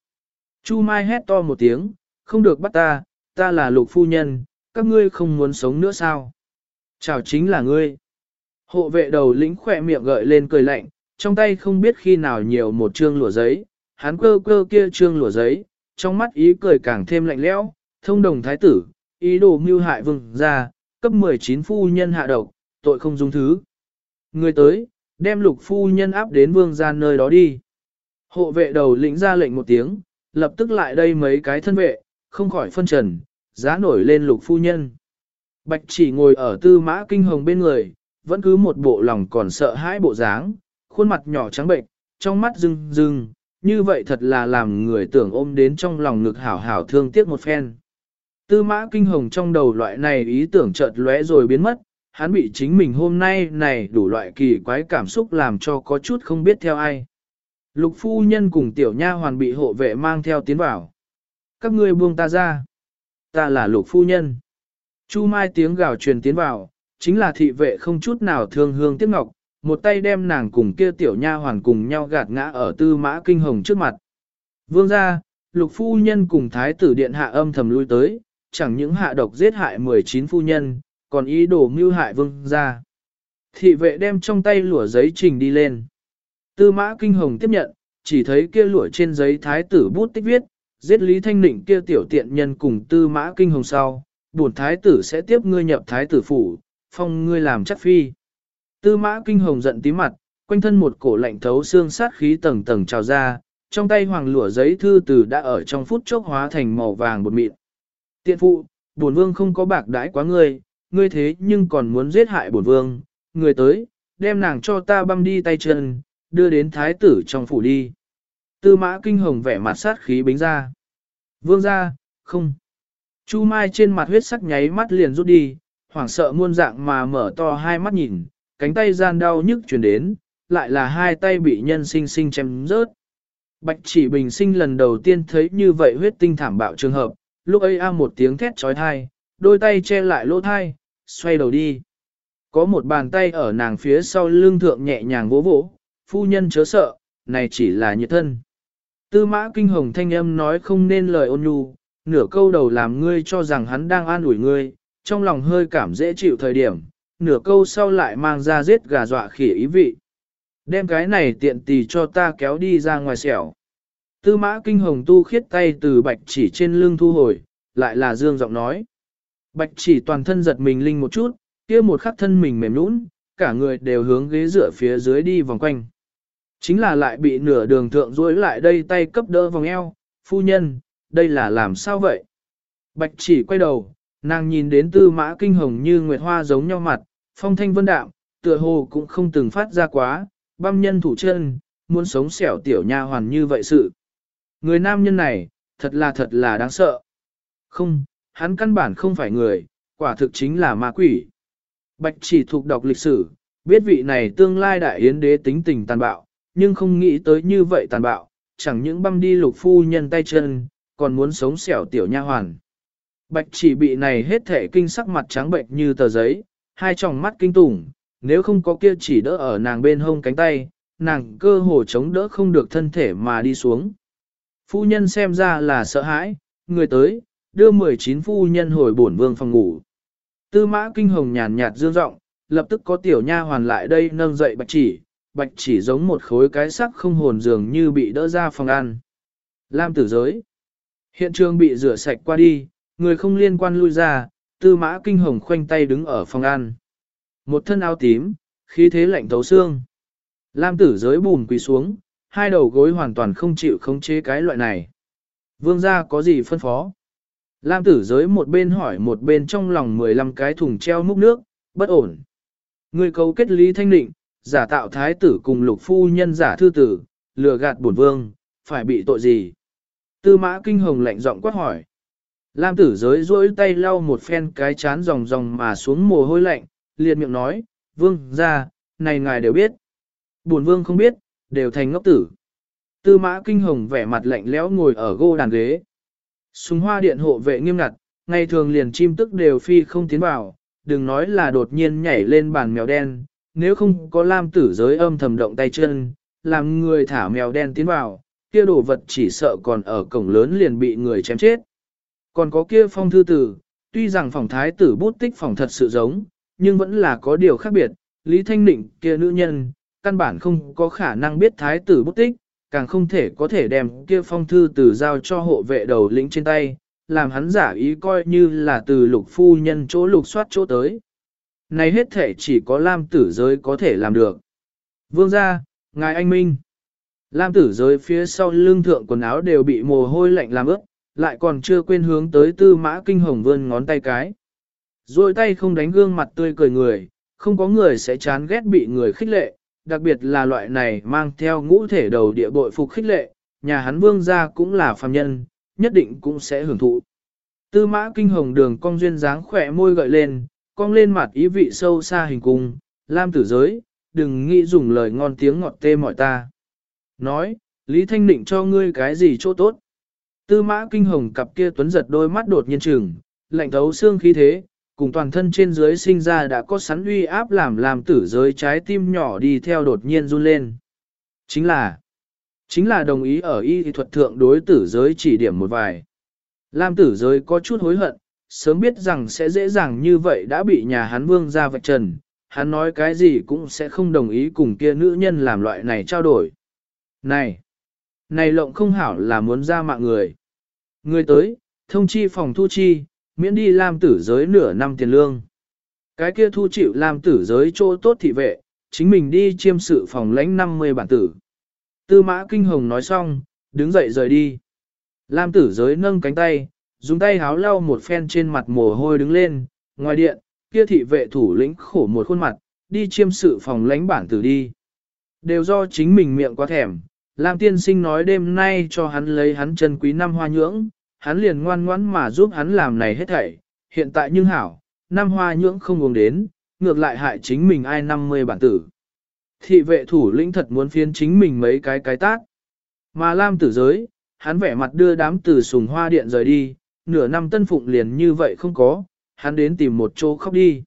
Chu Mai hét to một tiếng, không được bắt ta, ta là lục phu nhân, các ngươi không muốn sống nữa sao? Chào chính là ngươi. Hộ vệ đầu lĩnh khỏe miệng gợi lên cười lạnh, trong tay không biết khi nào nhiều một trương lụa giấy, hắn cơ cơ kia trương lụa giấy, trong mắt ý cười càng thêm lạnh lẽo, thông đồng thái tử, ý đồ mưu hại vương ra, cấp 19 phu nhân hạ độc, tội không dung thứ. Người tới, đem lục phu nhân áp đến vương ra nơi đó đi. Hộ vệ đầu lĩnh ra lệnh một tiếng, lập tức lại đây mấy cái thân vệ, không khỏi phân trần, giá nổi lên lục phu nhân. Bạch chỉ ngồi ở tư mã kinh hồng bên người, vẫn cứ một bộ lòng còn sợ hãi bộ dáng, khuôn mặt nhỏ trắng bệnh, trong mắt rưng rưng, như vậy thật là làm người tưởng ôm đến trong lòng ngực hảo hảo thương tiếc một phen. Tư mã kinh hồng trong đầu loại này ý tưởng chợt lóe rồi biến mất, hắn bị chính mình hôm nay này đủ loại kỳ quái cảm xúc làm cho có chút không biết theo ai. Lục phu nhân cùng tiểu nha hoàn bị hộ vệ mang theo tiến vào. Các ngươi buông ta ra. Ta là lục phu nhân. Chu mai tiếng gào truyền tiến vào, chính là thị vệ không chút nào thương hương tiếc ngọc, một tay đem nàng cùng kia tiểu nha hoàn cùng nhau gạt ngã ở tư mã kinh hồng trước mặt. Vương ra, lục phu nhân cùng thái tử điện hạ âm thầm lui tới, chẳng những hạ độc giết hại 19 phu nhân, còn ý đồ mưu hại vương gia. Thị vệ đem trong tay lụa giấy trình đi lên. Tư mã kinh hồng tiếp nhận, chỉ thấy kia lụa trên giấy thái tử bút tích viết, giết Lý Thanh Nịnh kia tiểu tiện nhân cùng tư mã kinh hồng sau, bổn thái tử sẽ tiếp ngươi nhập thái tử phủ, phong ngươi làm chắc phi. Tư mã kinh hồng giận tí mặt, quanh thân một cổ lạnh thấu xương sát khí tầng tầng trào ra, trong tay hoàng lụa giấy thư từ đã ở trong phút chốc hóa thành màu vàng bột mịn. Tiện phụ, bổn vương không có bạc đãi quá ngươi, ngươi thế nhưng còn muốn giết hại bổn vương, người tới, đem nàng cho ta băm đi tay chân, đưa đến thái tử trong phủ đi. Tư mã kinh hồng vẻ mặt sát khí bính ra. Vương ra, không. Chu Mai trên mặt huyết sắc nháy mắt liền rút đi, hoảng sợ muôn dạng mà mở to hai mắt nhìn, cánh tay gian đau nhức chuyển đến, lại là hai tay bị nhân sinh sinh chém rớt. Bạch chỉ bình sinh lần đầu tiên thấy như vậy huyết tinh thảm bạo trường hợp, lúc ấy a một tiếng thét trói thai, đôi tay che lại lỗ thai, xoay đầu đi. Có một bàn tay ở nàng phía sau lưng thượng nhẹ nhàng vỗ vỗ, phu nhân chớ sợ, này chỉ là nhiệt thân. Tư mã kinh hồng thanh âm nói không nên lời ôn nhu, nửa câu đầu làm ngươi cho rằng hắn đang an ủi ngươi, trong lòng hơi cảm dễ chịu thời điểm, nửa câu sau lại mang ra giết gà dọa khỉ ý vị. Đem cái này tiện tì cho ta kéo đi ra ngoài xẻo. Tư mã kinh hồng tu khiết tay từ bạch chỉ trên lưng thu hồi, lại là dương giọng nói. Bạch chỉ toàn thân giật mình linh một chút, kia một khắc thân mình mềm nũng, cả người đều hướng ghế dựa phía dưới đi vòng quanh. Chính là lại bị nửa đường thượng duỗi lại đây tay cấp đỡ vòng eo, phu nhân, đây là làm sao vậy? Bạch chỉ quay đầu, nàng nhìn đến tư mã kinh hồng như nguyệt hoa giống nhau mặt, phong thanh vân đạm, tựa hồ cũng không từng phát ra quá, băm nhân thủ chân, muốn sống xẻo tiểu nha hoàn như vậy sự. Người nam nhân này, thật là thật là đáng sợ. Không, hắn căn bản không phải người, quả thực chính là ma quỷ. Bạch chỉ thuộc đọc lịch sử, biết vị này tương lai đại yến đế tính tình tàn bạo, nhưng không nghĩ tới như vậy tàn bạo, chẳng những băm đi lục phu nhân tay chân, còn muốn sống xẻo tiểu nha hoàn. Bạch chỉ bị này hết thể kinh sắc mặt trắng bệnh như tờ giấy, hai tròng mắt kinh tủng, nếu không có kia chỉ đỡ ở nàng bên hông cánh tay, nàng cơ hồ chống đỡ không được thân thể mà đi xuống. Phu nhân xem ra là sợ hãi, người tới, đưa 19 phu nhân hồi bổn vương phòng ngủ. Tư mã kinh hồng nhàn nhạt dương rộng, lập tức có tiểu nha hoàn lại đây nâng dậy bạch chỉ, bạch chỉ giống một khối cái sắc không hồn dường như bị đỡ ra phòng ăn. Lam tử giới. Hiện trường bị rửa sạch qua đi, người không liên quan lui ra, tư mã kinh hồng khoanh tay đứng ở phòng ăn. Một thân áo tím, khí thế lạnh thấu xương. Lam tử giới bùn quỳ xuống, hai đầu gối hoàn toàn không chịu khống chế cái loại này. Vương gia có gì phân phó? Lam tử giới một bên hỏi một bên trong lòng 15 cái thùng treo múc nước, bất ổn. Người cầu kết lý thanh định, giả tạo thái tử cùng lục phu nhân giả thư tử, lừa gạt bổn vương, phải bị tội gì? Tư mã kinh hồng lạnh giọng quát hỏi. Lam tử giới duỗi tay lau một phen cái chán ròng ròng mà xuống mồ hôi lạnh, liền miệng nói, vương ra, này ngài đều biết. Bổn vương không biết, đều thành ngốc tử. Tư mã kinh hồng vẻ mặt lạnh lẽo ngồi ở gô đàn ghế. Súng hoa điện hộ vệ nghiêm ngặt, ngày thường liền chim tức đều phi không tiến vào, đừng nói là đột nhiên nhảy lên bàn mèo đen, nếu không có lam tử giới âm thầm động tay chân, làm người thả mèo đen tiến vào, kia đồ vật chỉ sợ còn ở cổng lớn liền bị người chém chết. Còn có kia phong thư tử, tuy rằng phòng thái tử bút tích phòng thật sự giống, nhưng vẫn là có điều khác biệt, Lý Thanh Ninh kia nữ nhân, căn bản không có khả năng biết thái tử bút tích, càng không thể có thể đem kia phong thư từ giao cho hộ vệ đầu lĩnh trên tay, làm hắn giả ý coi như là từ lục phu nhân chỗ lục soát chỗ tới. Này hết thể chỉ có Lam tử giới có thể làm được. Vương gia, ngài anh minh. Lam tử giới phía sau lưng thượng quần áo đều bị mồ hôi lạnh làm ướt, lại còn chưa quên hướng tới tư mã kinh hồng vươn ngón tay cái. Rồi tay không đánh gương mặt tươi cười người, không có người sẽ chán ghét bị người khích lệ, đặc biệt là loại này mang theo ngũ thể đầu địa bội phục khích lệ, nhà hắn vương gia cũng là phàm nhân, nhất định cũng sẽ hưởng thụ. Tư mã kinh hồng đường cong duyên dáng khỏe môi gợi lên, cong lên mặt ý vị sâu xa hình cung, lam tử giới, đừng nghĩ dùng lời ngon tiếng ngọt tê mọi ta. Nói, Lý Thanh Định cho ngươi cái gì chỗ tốt. Tư mã kinh hồng cặp kia tuấn giật đôi mắt đột nhiên trừng, lạnh thấu xương khí thế, cùng toàn thân trên dưới sinh ra đã có sắn uy áp làm làm tử giới trái tim nhỏ đi theo đột nhiên run lên. Chính là, chính là đồng ý ở y thuật thượng đối tử giới chỉ điểm một vài. Lam tử giới có chút hối hận, sớm biết rằng sẽ dễ dàng như vậy đã bị nhà hắn vương ra vạch trần, hắn nói cái gì cũng sẽ không đồng ý cùng kia nữ nhân làm loại này trao đổi. Này, này lộng không hảo là muốn ra mạng người. Người tới, thông chi phòng thu chi, miễn đi làm tử giới nửa năm tiền lương. Cái kia thu chịu làm tử giới chỗ tốt thị vệ, chính mình đi chiêm sự phòng lãnh 50 bản tử. Tư mã kinh hồng nói xong, đứng dậy rời đi. Lam tử giới nâng cánh tay, dùng tay háo lau một phen trên mặt mồ hôi đứng lên, ngoài điện, kia thị vệ thủ lĩnh khổ một khuôn mặt, đi chiêm sự phòng lãnh bản tử đi. Đều do chính mình miệng quá thèm, Lam tiên sinh nói đêm nay cho hắn lấy hắn chân quý năm hoa nhưỡng, hắn liền ngoan ngoãn mà giúp hắn làm này hết thảy. Hiện tại nhưng hảo, năm hoa nhưỡng không uống đến, ngược lại hại chính mình ai 50 bản tử. Thị vệ thủ lĩnh thật muốn phiến chính mình mấy cái cái tác. Mà Lam tử giới, hắn vẻ mặt đưa đám tử sùng hoa điện rời đi, nửa năm tân phụng liền như vậy không có, hắn đến tìm một chỗ khóc đi.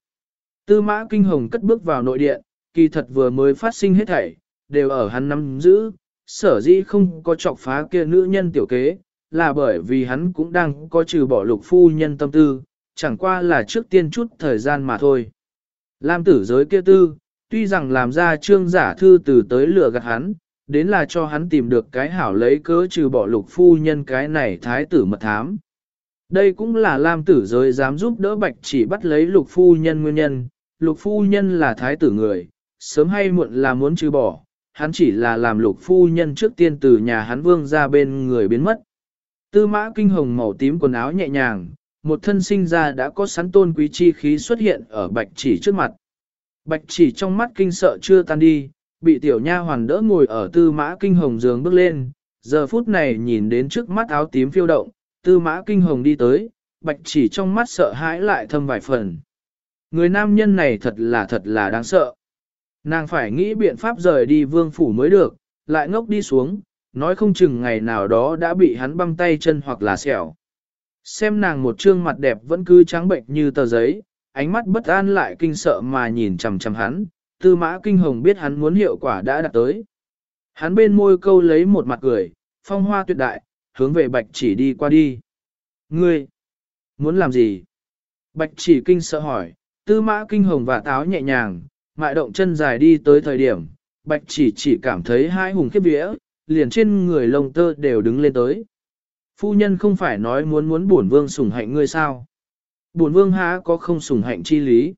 Tư mã kinh hồng cất bước vào nội điện, kỳ thật vừa mới phát sinh hết thảy, đều ở hắn nắm giữ, sở dĩ không có chọc phá kia nữ nhân tiểu kế, là bởi vì hắn cũng đang có trừ bỏ lục phu nhân tâm tư, chẳng qua là trước tiên chút thời gian mà thôi. Lam tử giới kia tư, tuy rằng làm ra trương giả thư từ tới lừa gạt hắn, đến là cho hắn tìm được cái hảo lấy cớ trừ bỏ lục phu nhân cái này thái tử mật thám. Đây cũng là Lam tử giới dám giúp đỡ bạch chỉ bắt lấy lục phu nhân nguyên nhân, lục phu nhân là thái tử người, sớm hay muộn là muốn trừ bỏ, hắn chỉ là làm lục phu nhân trước tiên từ nhà hắn vương ra bên người biến mất. Tư mã kinh hồng màu tím quần áo nhẹ nhàng, một thân sinh ra đã có sắn tôn quý chi khí xuất hiện ở bạch chỉ trước mặt. Bạch chỉ trong mắt kinh sợ chưa tan đi, bị tiểu nha hoàn đỡ ngồi ở tư mã kinh hồng giường bước lên, giờ phút này nhìn đến trước mắt áo tím phiêu động, tư mã kinh hồng đi tới, bạch chỉ trong mắt sợ hãi lại thâm vài phần. Người nam nhân này thật là thật là đáng sợ. Nàng phải nghĩ biện pháp rời đi vương phủ mới được, lại ngốc đi xuống, nói không chừng ngày nào đó đã bị hắn băng tay chân hoặc là sẹo. Xem nàng một trương mặt đẹp vẫn cứ trắng bệnh như tờ giấy, ánh mắt bất an lại kinh sợ mà nhìn chằm chằm hắn, tư mã kinh hồng biết hắn muốn hiệu quả đã đạt tới. Hắn bên môi câu lấy một mặt cười, phong hoa tuyệt đại, hướng về bạch chỉ đi qua đi. Ngươi, muốn làm gì? Bạch chỉ kinh sợ hỏi, tư mã kinh hồng và táo nhẹ nhàng, mại động chân dài đi tới thời điểm, bạch chỉ chỉ cảm thấy hai hùng khiếp vía, liền trên người lông tơ đều đứng lên tới. Phu nhân không phải nói muốn muốn bổn vương sủng hạnh ngươi sao? Bổn vương há có không sủng hạnh chi lý?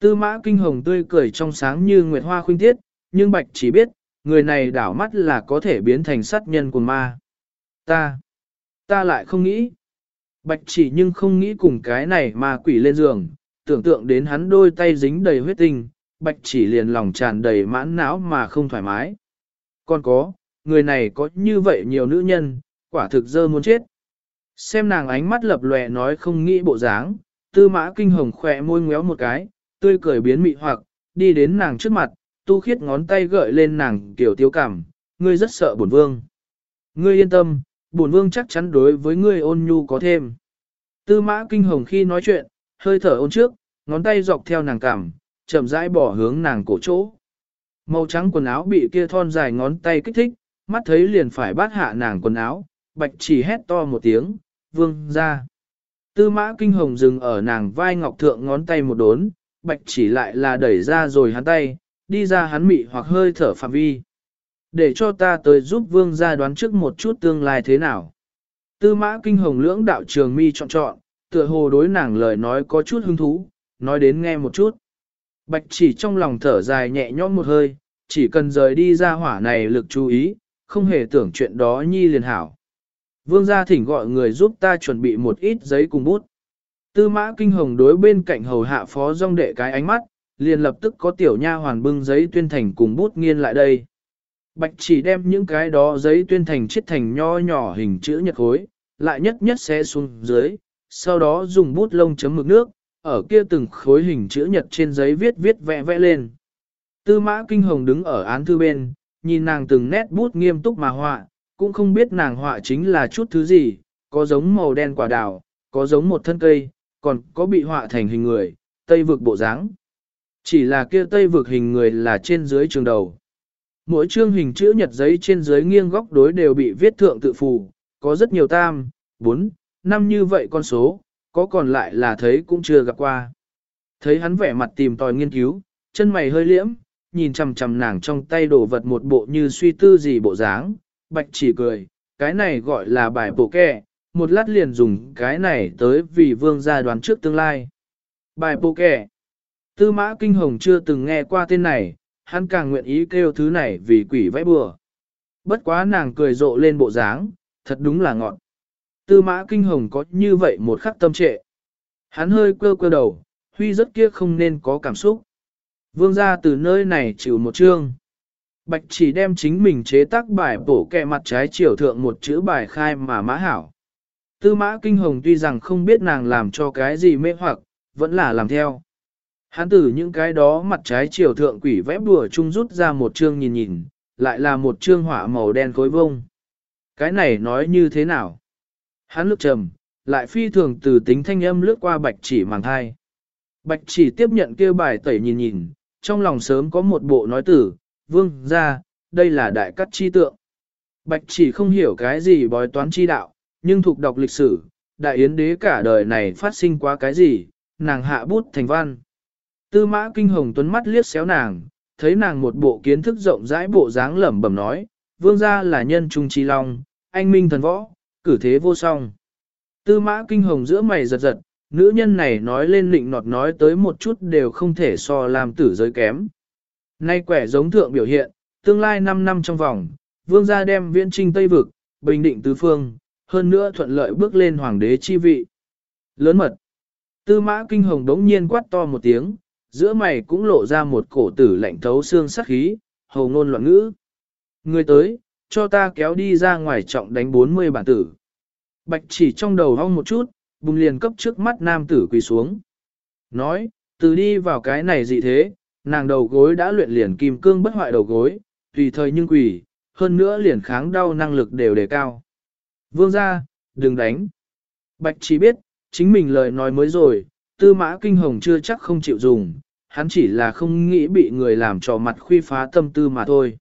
Tư mã kinh hồng tươi cười trong sáng như nguyệt hoa khuynh tiết, nhưng bạch chỉ biết, người này đảo mắt là có thể biến thành sát nhân của ma. Ta, ta lại không nghĩ. Bạch chỉ nhưng không nghĩ cùng cái này mà quỷ lên giường, tưởng tượng đến hắn đôi tay dính đầy huyết tinh, bạch chỉ liền lòng tràn đầy mãn não mà không thoải mái. Còn có, người này có như vậy nhiều nữ nhân, quả thực dơ muốn chết. Xem nàng ánh mắt lập lòe nói không nghĩ bộ dáng, tư mã kinh hồng khỏe môi ngéo một cái, tươi cười biến mị hoặc, đi đến nàng trước mặt, tu khiết ngón tay gợi lên nàng kiểu tiêu cảm, ngươi rất sợ bổn vương. Ngươi yên tâm, bổn vương chắc chắn đối với ngươi ôn nhu có thêm. Tư mã kinh hồng khi nói chuyện, hơi thở ôn trước, ngón tay dọc theo nàng cảm, chậm rãi bỏ hướng nàng cổ chỗ. Màu trắng quần áo bị kia thon dài ngón tay kích thích, mắt thấy liền phải bắt hạ nàng quần áo, bạch chỉ hét to một tiếng, vương ra. Tư mã kinh hồng dừng ở nàng vai ngọc thượng ngón tay một đốn, bạch chỉ lại là đẩy ra rồi hắn tay, đi ra hắn mị hoặc hơi thở phạm vi. Để cho ta tới giúp vương ra đoán trước một chút tương lai thế nào. Tư mã kinh hồng lưỡng đạo trường mi chọn chọn, tựa hồ đối nàng lời nói có chút hứng thú, nói đến nghe một chút. Bạch chỉ trong lòng thở dài nhẹ nhõm một hơi, chỉ cần rời đi ra hỏa này lực chú ý, không hề tưởng chuyện đó nhi liền hảo. Vương gia thỉnh gọi người giúp ta chuẩn bị một ít giấy cùng bút. Tư mã kinh hồng đối bên cạnh hầu hạ phó rong đệ cái ánh mắt, liền lập tức có tiểu nha hoàn bưng giấy tuyên thành cùng bút nghiên lại đây. Bạch chỉ đem những cái đó giấy tuyên thành chiết thành nho nhỏ hình chữ nhật khối, lại nhất nhất xé xuống dưới, sau đó dùng bút lông chấm mực nước, ở kia từng khối hình chữ nhật trên giấy viết viết vẽ vẽ lên. Tư mã kinh hồng đứng ở án thư bên, nhìn nàng từng nét bút nghiêm túc mà họa, cũng không biết nàng họa chính là chút thứ gì, có giống màu đen quả đào, có giống một thân cây, còn có bị họa thành hình người, tây vực bộ dáng. Chỉ là kia tây vực hình người là trên dưới trường đầu. Mỗi chương hình chữ nhật giấy trên dưới nghiêng góc đối đều bị viết thượng tự phù, có rất nhiều tam, bốn, năm như vậy con số, có còn lại là thấy cũng chưa gặp qua. Thấy hắn vẻ mặt tìm tòi nghiên cứu, chân mày hơi liễm, nhìn chằm chằm nàng trong tay đổ vật một bộ như suy tư gì bộ dáng, bạch chỉ cười, cái này gọi là bài bộ kẹ, một lát liền dùng cái này tới vì vương gia đoán trước tương lai. Bài bộ kẹ, tư mã kinh hồng chưa từng nghe qua tên này, hắn càng nguyện ý kêu thứ này vì quỷ vẽ bừa. Bất quá nàng cười rộ lên bộ dáng, thật đúng là ngọn. Tư mã kinh hồng có như vậy một khắc tâm trệ. Hắn hơi quơ quơ đầu, huy rất kia không nên có cảm xúc. Vương ra từ nơi này chịu một chương. Bạch chỉ đem chính mình chế tác bài bổ kẹ mặt trái chiều thượng một chữ bài khai mà mã hảo. Tư mã kinh hồng tuy rằng không biết nàng làm cho cái gì mê hoặc, vẫn là làm theo. Hắn từ những cái đó mặt trái chiều thượng quỷ vẽ bùa chung rút ra một chương nhìn nhìn, lại là một chương họa màu đen khối vông. Cái này nói như thế nào? Hắn lướt trầm, lại phi thường từ tính thanh âm lướt qua bạch chỉ màng thai. Bạch chỉ tiếp nhận kêu bài tẩy nhìn nhìn, trong lòng sớm có một bộ nói tử, vương ra, đây là đại cắt chi tượng. Bạch chỉ không hiểu cái gì bói toán chi đạo, nhưng thuộc đọc lịch sử, đại yến đế cả đời này phát sinh quá cái gì, nàng hạ bút thành văn. Tư mã kinh hồng tuấn mắt liếc xéo nàng, thấy nàng một bộ kiến thức rộng rãi bộ dáng lẩm bẩm nói, vương gia là nhân trung chi long, anh minh thần võ, cử thế vô song. Tư mã kinh hồng giữa mày giật giật, nữ nhân này nói lên lịnh nọt nói tới một chút đều không thể so làm tử giới kém. Nay quẻ giống thượng biểu hiện, tương lai 5 năm trong vòng, vương gia đem viễn trinh Tây Vực, bình định tứ phương, hơn nữa thuận lợi bước lên hoàng đế chi vị. Lớn mật. Tư mã kinh hồng đống nhiên quát to một tiếng, giữa mày cũng lộ ra một cổ tử lạnh thấu xương sắc khí, hầu ngôn loạn ngữ. Người tới, cho ta kéo đi ra ngoài trọng đánh 40 bản tử. Bạch chỉ trong đầu hong một chút, bùng liền cấp trước mắt nam tử quỳ xuống. Nói, từ đi vào cái này gì thế, nàng đầu gối đã luyện liền kim cương bất hoại đầu gối, tùy thời nhưng quỳ, hơn nữa liền kháng đau năng lực đều đề cao. Vương ra, đừng đánh. Bạch chỉ biết, chính mình lời nói mới rồi, tư mã kinh hồng chưa chắc không chịu dùng, hắn chỉ là không nghĩ bị người làm trò mặt khuy phá tâm tư mà thôi.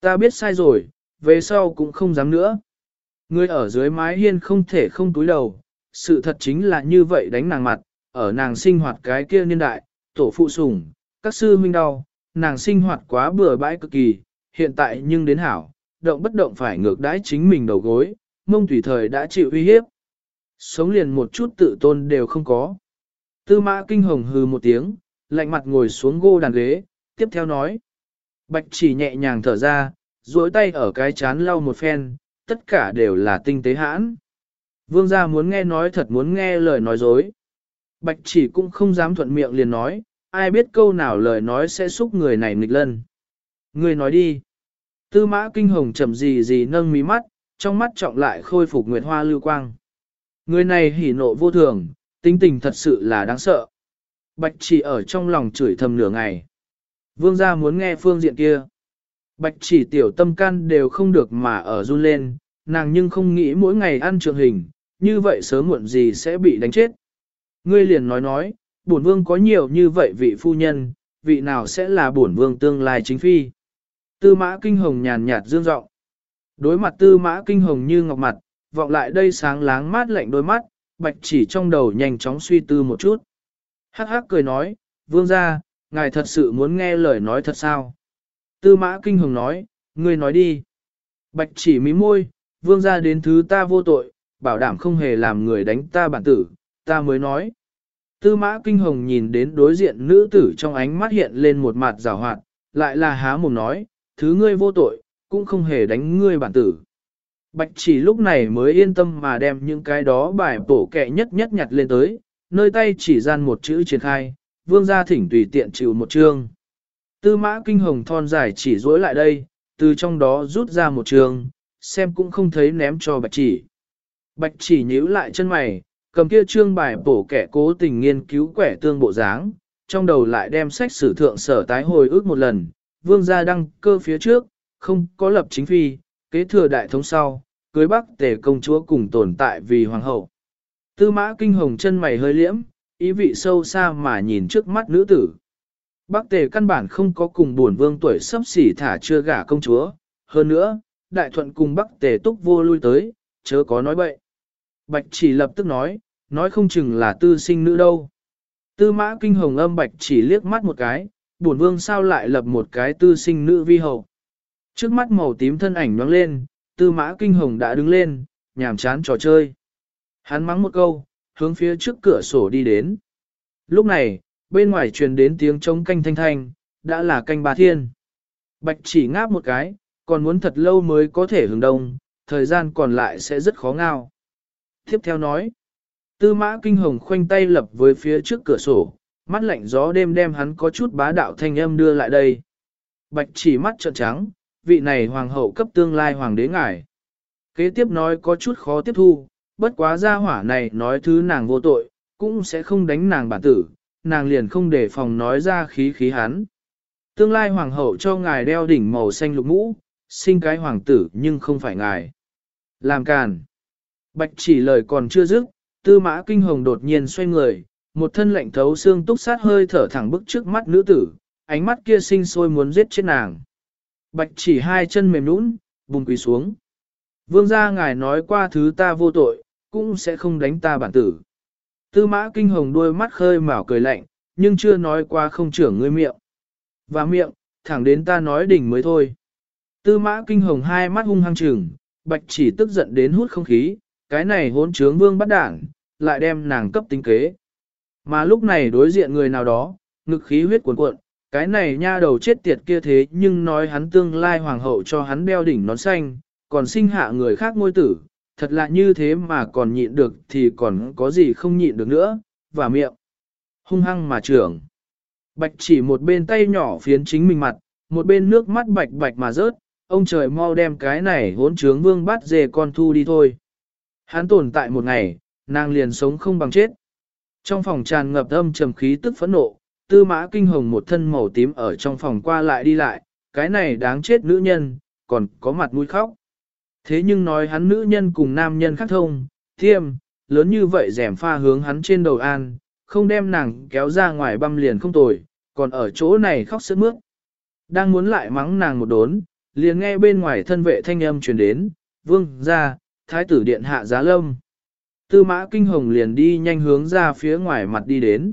Ta biết sai rồi, về sau cũng không dám nữa. Người ở dưới mái hiên không thể không túi đầu, sự thật chính là như vậy đánh nàng mặt, ở nàng sinh hoạt cái kia niên đại, tổ phụ sủng, các sư huynh đau, nàng sinh hoạt quá bừa bãi cực kỳ, hiện tại nhưng đến hảo, động bất động phải ngược đãi chính mình đầu gối, mông tùy thời đã chịu uy hiếp. Sống liền một chút tự tôn đều không có. Tư mã kinh hồng hừ một tiếng, lạnh mặt ngồi xuống gô đàn ghế, tiếp theo nói. Bạch chỉ nhẹ nhàng thở ra, duỗi tay ở cái chán lau một phen, tất cả đều là tinh tế hãn. Vương gia muốn nghe nói thật muốn nghe lời nói dối. Bạch chỉ cũng không dám thuận miệng liền nói, ai biết câu nào lời nói sẽ xúc người này nghịch lân. Người nói đi. Tư mã kinh hồng chậm gì gì nâng mí mắt, trong mắt trọng lại khôi phục nguyệt hoa lưu quang. Người này hỉ nộ vô thường, tính tình thật sự là đáng sợ. Bạch chỉ ở trong lòng chửi thầm nửa ngày. Vương gia muốn nghe phương diện kia. Bạch chỉ tiểu tâm can đều không được mà ở run lên, nàng nhưng không nghĩ mỗi ngày ăn trường hình, như vậy sớm muộn gì sẽ bị đánh chết. Ngươi liền nói nói, bổn vương có nhiều như vậy vị phu nhân, vị nào sẽ là bổn vương tương lai chính phi. Tư mã kinh hồng nhàn nhạt dương giọng Đối mặt tư mã kinh hồng như ngọc mặt, vọng lại đây sáng láng mát lạnh đôi mắt, bạch chỉ trong đầu nhanh chóng suy tư một chút. Hắc hắc cười nói, vương gia, ngài thật sự muốn nghe lời nói thật sao? Tư mã kinh hồng nói, ngươi nói đi. Bạch chỉ mí môi, vương gia đến thứ ta vô tội, bảo đảm không hề làm người đánh ta bản tử, ta mới nói. Tư mã kinh hồng nhìn đến đối diện nữ tử trong ánh mắt hiện lên một mặt rào hoạt, lại là há mồm nói, thứ ngươi vô tội, cũng không hề đánh ngươi bản tử. Bạch chỉ lúc này mới yên tâm mà đem những cái đó bài bổ kẹ nhất nhất nhặt lên tới, nơi tay chỉ gian một chữ triển khai, vương gia thỉnh tùy tiện chịu một chương. Tư mã kinh hồng thon dài chỉ dối lại đây, từ trong đó rút ra một chương, xem cũng không thấy ném cho bạch chỉ. Bạch chỉ nhíu lại chân mày, cầm kia trương bài bổ kẻ cố tình nghiên cứu quẻ tương bộ dáng, trong đầu lại đem sách sử thượng sở tái hồi ước một lần, vương gia đăng cơ phía trước, không có lập chính phi, kế thừa đại thống sau, cưới bắc tề công chúa cùng tồn tại vì hoàng hậu. Tư mã kinh hồng chân mày hơi liễm, ý vị sâu xa mà nhìn trước mắt nữ tử. Bắc tề căn bản không có cùng buồn vương tuổi sắp xỉ thả chưa gả công chúa, hơn nữa, đại thuận cùng bắc tề túc vô lui tới, chớ có nói bậy. Bạch chỉ lập tức nói, nói không chừng là tư sinh nữ đâu. Tư mã kinh hồng âm bạch chỉ liếc mắt một cái, buồn vương sao lại lập một cái tư sinh nữ vi hậu. Trước mắt màu tím thân ảnh nhoáng lên, tư mã kinh hồng đã đứng lên, nhàm chán trò chơi. Hắn mắng một câu, hướng phía trước cửa sổ đi đến. Lúc này, bên ngoài truyền đến tiếng trống canh thanh thanh, đã là canh ba thiên. Bạch chỉ ngáp một cái, còn muốn thật lâu mới có thể hưởng đông, thời gian còn lại sẽ rất khó ngao. Tiếp theo nói, tư mã kinh hồng khoanh tay lập với phía trước cửa sổ, mắt lạnh gió đêm đem hắn có chút bá đạo thanh âm đưa lại đây. Bạch chỉ mắt trợn trắng, vị này hoàng hậu cấp tương lai hoàng đế ngài. Kế tiếp nói có chút khó tiếp thu, bất quá gia hỏa này nói thứ nàng vô tội, cũng sẽ không đánh nàng bản tử, nàng liền không để phòng nói ra khí khí hắn. Tương lai hoàng hậu cho ngài đeo đỉnh màu xanh lục mũ, sinh cái hoàng tử nhưng không phải ngài. Làm càn. Bạch chỉ lời còn chưa dứt, tư mã kinh hồng đột nhiên xoay người, một thân lạnh thấu xương túc sát hơi thở thẳng bức trước mắt nữ tử, ánh mắt kia sinh sôi muốn giết chết nàng. Bạch chỉ hai chân mềm nũng, bùng quỳ xuống. Vương gia ngài nói qua thứ ta vô tội, cũng sẽ không đánh ta bản tử. Tư mã kinh hồng đôi mắt khơi mào cười lạnh, nhưng chưa nói qua không trưởng ngươi miệng. Và miệng, thẳng đến ta nói đỉnh mới thôi. Tư mã kinh hồng hai mắt hung hăng trừng, bạch chỉ tức giận đến hút không khí, cái này hỗn trướng vương bắt đảng, lại đem nàng cấp tính kế. Mà lúc này đối diện người nào đó, ngực khí huyết cuồn cuộn, cái này nha đầu chết tiệt kia thế nhưng nói hắn tương lai hoàng hậu cho hắn đeo đỉnh nón xanh, còn sinh hạ người khác ngôi tử, thật là như thế mà còn nhịn được thì còn có gì không nhịn được nữa, và miệng. Hung hăng mà trưởng. Bạch chỉ một bên tay nhỏ phiến chính mình mặt, một bên nước mắt bạch bạch mà rớt, ông trời mau đem cái này hỗn trướng vương bắt dề con thu đi thôi. Hắn tồn tại một ngày, nàng liền sống không bằng chết. Trong phòng tràn ngập âm trầm khí tức phẫn nộ, tư mã kinh hồng một thân màu tím ở trong phòng qua lại đi lại, cái này đáng chết nữ nhân, còn có mặt mũi khóc. Thế nhưng nói hắn nữ nhân cùng nam nhân khác thông, thiêm, lớn như vậy rèm pha hướng hắn trên đầu an, không đem nàng kéo ra ngoài băm liền không tồi, còn ở chỗ này khóc sướt mướt. Đang muốn lại mắng nàng một đốn, liền nghe bên ngoài thân vệ thanh âm truyền đến, vương ra, thái tử điện hạ giá lâm. Tư mã kinh hồng liền đi nhanh hướng ra phía ngoài mặt đi đến.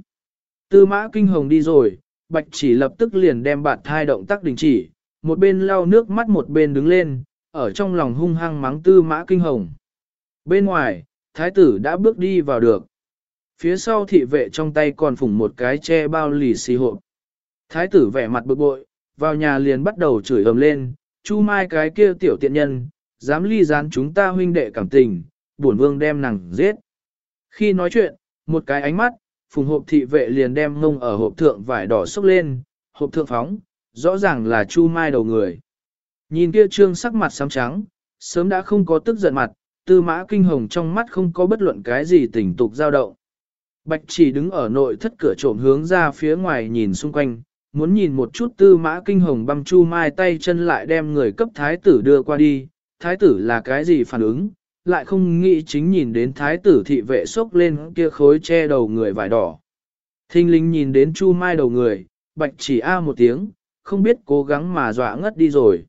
Tư mã kinh hồng đi rồi, bạch chỉ lập tức liền đem bạt thai động tác đình chỉ, một bên lau nước mắt một bên đứng lên, ở trong lòng hung hăng mắng tư mã kinh hồng. Bên ngoài, thái tử đã bước đi vào được. Phía sau thị vệ trong tay còn phủng một cái che bao lì xì hộp. Thái tử vẻ mặt bực bội, vào nhà liền bắt đầu chửi ầm lên, chu mai cái kia tiểu tiện nhân, dám ly gián chúng ta huynh đệ cảm tình, bổn vương đem nàng giết. Khi nói chuyện, một cái ánh mắt, phùng hộp thị vệ liền đem ngông ở hộp thượng vải đỏ xốc lên, hộp thượng phóng, rõ ràng là chu mai đầu người. Nhìn kia trương sắc mặt xám trắng, sớm đã không có tức giận mặt, tư mã kinh hồng trong mắt không có bất luận cái gì tỉnh tục dao động. Bạch chỉ đứng ở nội thất cửa trộm hướng ra phía ngoài nhìn xung quanh, muốn nhìn một chút tư mã kinh hồng băm chu mai tay chân lại đem người cấp thái tử đưa qua đi, thái tử là cái gì phản ứng, lại không nghĩ chính nhìn đến thái tử thị vệ sốc lên kia khối che đầu người vải đỏ. Thinh linh nhìn đến chu mai đầu người, bạch chỉ a một tiếng, không biết cố gắng mà dọa ngất đi rồi.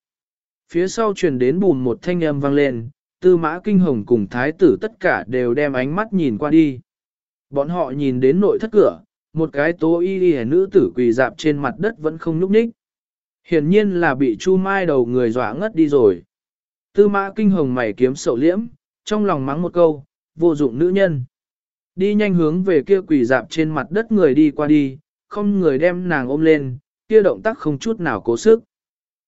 Phía sau truyền đến bùn một thanh âm vang lên, tư mã kinh hồng cùng thái tử tất cả đều đem ánh mắt nhìn qua đi. Bọn họ nhìn đến nội thất cửa, một cái tố y y nữ tử quỳ dạp trên mặt đất vẫn không nhúc nhích. Hiển nhiên là bị chu mai đầu người dọa ngất đi rồi. Tư mã kinh hồng mày kiếm sậu liễm, trong lòng mắng một câu, vô dụng nữ nhân. Đi nhanh hướng về kia quỳ dạp trên mặt đất người đi qua đi, không người đem nàng ôm lên, kia động tác không chút nào cố sức.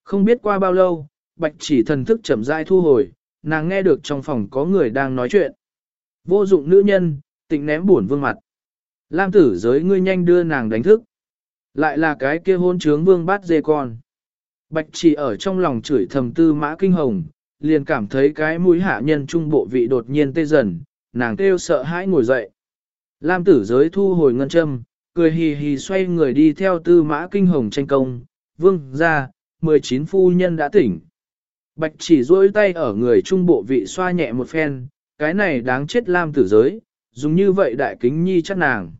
Không biết qua bao lâu, bạch chỉ thần thức chậm rãi thu hồi, nàng nghe được trong phòng có người đang nói chuyện. Vô dụng nữ nhân, tịnh ném buồn vương mặt. Lam tử giới ngươi nhanh đưa nàng đánh thức. Lại là cái kia hôn trướng vương bát dê con. Bạch chỉ ở trong lòng chửi thầm tư mã kinh hồng, liền cảm thấy cái mũi hạ nhân trung bộ vị đột nhiên tê dần, nàng kêu sợ hãi ngồi dậy. Lam tử giới thu hồi ngân châm, cười hì hì xoay người đi theo tư mã kinh hồng tranh công, vương ra, 19 phu nhân đã tỉnh. Bạch chỉ duỗi tay ở người trung bộ vị xoa nhẹ một phen, cái này đáng chết lam tử giới, dùng như vậy đại kính nhi chắc nàng.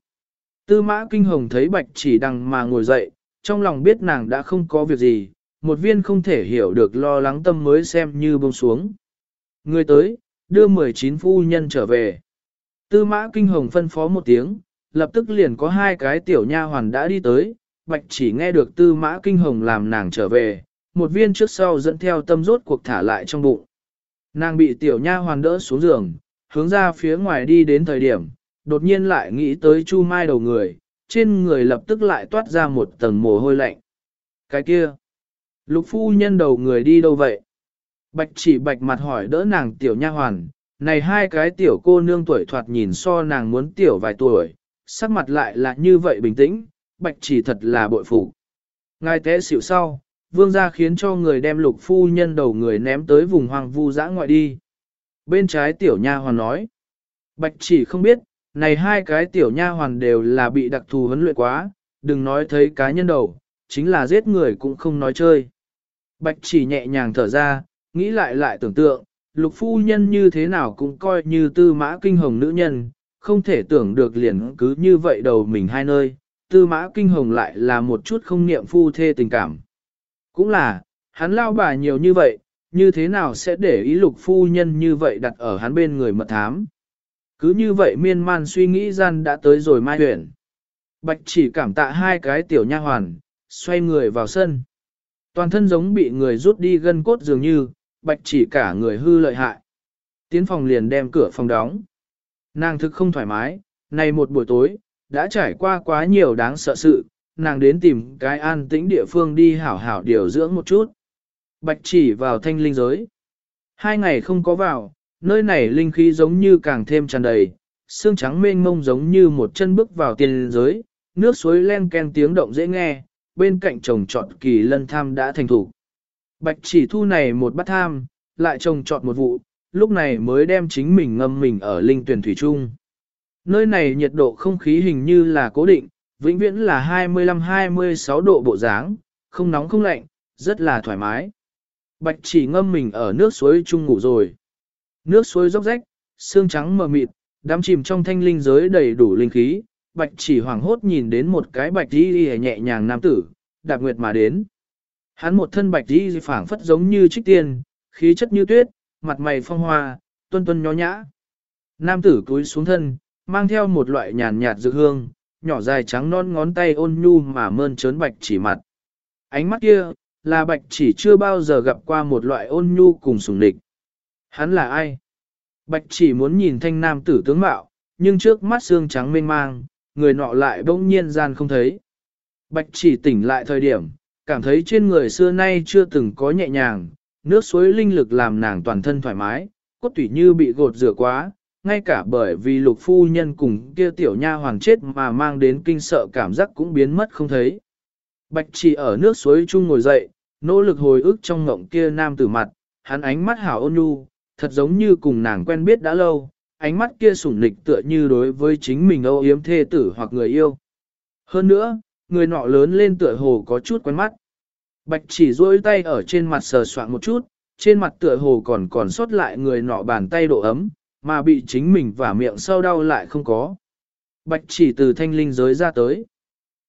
Tư mã kinh hồng thấy bạch chỉ đằng mà ngồi dậy, trong lòng biết nàng đã không có việc gì, một viên không thể hiểu được lo lắng tâm mới xem như bông xuống. Người tới, đưa 19 phu nhân trở về. Tư mã kinh hồng phân phó một tiếng, lập tức liền có hai cái tiểu nha hoàn đã đi tới, bạch chỉ nghe được tư mã kinh hồng làm nàng trở về, một viên trước sau dẫn theo tâm rốt cuộc thả lại trong bụng. Nàng bị tiểu nha hoàn đỡ xuống giường, hướng ra phía ngoài đi đến thời điểm, đột nhiên lại nghĩ tới chu mai đầu người, trên người lập tức lại toát ra một tầng mồ hôi lạnh. Cái kia, lục phu nhân đầu người đi đâu vậy? Bạch chỉ bạch mặt hỏi đỡ nàng tiểu nha hoàn, này hai cái tiểu cô nương tuổi thoạt nhìn so nàng muốn tiểu vài tuổi, sắc mặt lại là như vậy bình tĩnh, bạch chỉ thật là bội phụ. Ngài té xỉu sau, vương gia khiến cho người đem lục phu nhân đầu người ném tới vùng hoàng vu dã ngoại đi. Bên trái tiểu nha hoàn nói, bạch chỉ không biết, Này hai cái tiểu nha hoàn đều là bị đặc thù huấn luyện quá, đừng nói thấy cá nhân đầu, chính là giết người cũng không nói chơi. Bạch chỉ nhẹ nhàng thở ra, nghĩ lại lại tưởng tượng, lục phu nhân như thế nào cũng coi như tư mã kinh hồng nữ nhân, không thể tưởng được liền cứ như vậy đầu mình hai nơi, tư mã kinh hồng lại là một chút không niệm phu thê tình cảm. Cũng là, hắn lao bà nhiều như vậy, như thế nào sẽ để ý lục phu nhân như vậy đặt ở hắn bên người mật thám. Cứ như vậy miên man suy nghĩ gian đã tới rồi mai huyện. Bạch chỉ cảm tạ hai cái tiểu nha hoàn, xoay người vào sân. Toàn thân giống bị người rút đi gân cốt dường như, bạch chỉ cả người hư lợi hại. Tiến phòng liền đem cửa phòng đóng. Nàng thực không thoải mái, này một buổi tối, đã trải qua quá nhiều đáng sợ sự, nàng đến tìm cái an tĩnh địa phương đi hảo hảo điều dưỡng một chút. Bạch chỉ vào thanh linh giới. Hai ngày không có vào, nơi này linh khí giống như càng thêm tràn đầy, xương trắng mênh mông giống như một chân bước vào tiền giới, nước suối len ken tiếng động dễ nghe, bên cạnh trồng trọt kỳ lân tham đã thành thủ. Bạch chỉ thu này một bát tham, lại trồng trọt một vụ, lúc này mới đem chính mình ngâm mình ở linh tuyển thủy trung. Nơi này nhiệt độ không khí hình như là cố định, vĩnh viễn là 25-26 độ bộ dáng, không nóng không lạnh, rất là thoải mái. Bạch chỉ ngâm mình ở nước suối chung ngủ rồi. Nước suối róc rách, xương trắng mờ mịt, đám chìm trong thanh linh giới đầy đủ linh khí. Bạch chỉ hoảng hốt nhìn đến một cái bạch đi nhẹ nhàng nam tử, đạp nguyệt mà đến. Hắn một thân bạch đi phảng phất giống như trích tiên, khí chất như tuyết, mặt mày phong hoa, tuân tuân nhó nhã. Nam tử cúi xuống thân, mang theo một loại nhàn nhạt dược hương, nhỏ dài trắng non ngón tay ôn nhu mà mơn trớn bạch chỉ mặt. Ánh mắt kia, là bạch chỉ chưa bao giờ gặp qua một loại ôn nhu cùng sùng địch. Hắn là ai? Bạch chỉ muốn nhìn thanh nam tử tướng mạo, nhưng trước mắt xương trắng mênh mang, người nọ lại bỗng nhiên gian không thấy. Bạch chỉ tỉnh lại thời điểm, cảm thấy trên người xưa nay chưa từng có nhẹ nhàng, nước suối linh lực làm nàng toàn thân thoải mái, cốt tủy như bị gột rửa quá, ngay cả bởi vì lục phu nhân cùng kia tiểu nha hoàng chết mà mang đến kinh sợ cảm giác cũng biến mất không thấy. Bạch chỉ ở nước suối chung ngồi dậy, nỗ lực hồi ức trong ngộng kia nam tử mặt, hắn ánh mắt hảo ôn nhu, thật giống như cùng nàng quen biết đã lâu, ánh mắt kia sủng nịch tựa như đối với chính mình âu yếm thê tử hoặc người yêu. Hơn nữa, người nọ lớn lên tựa hồ có chút quen mắt. Bạch chỉ duỗi tay ở trên mặt sờ soạn một chút, trên mặt tựa hồ còn còn sót lại người nọ bàn tay độ ấm, mà bị chính mình vả miệng sâu đau lại không có. Bạch chỉ từ thanh linh giới ra tới.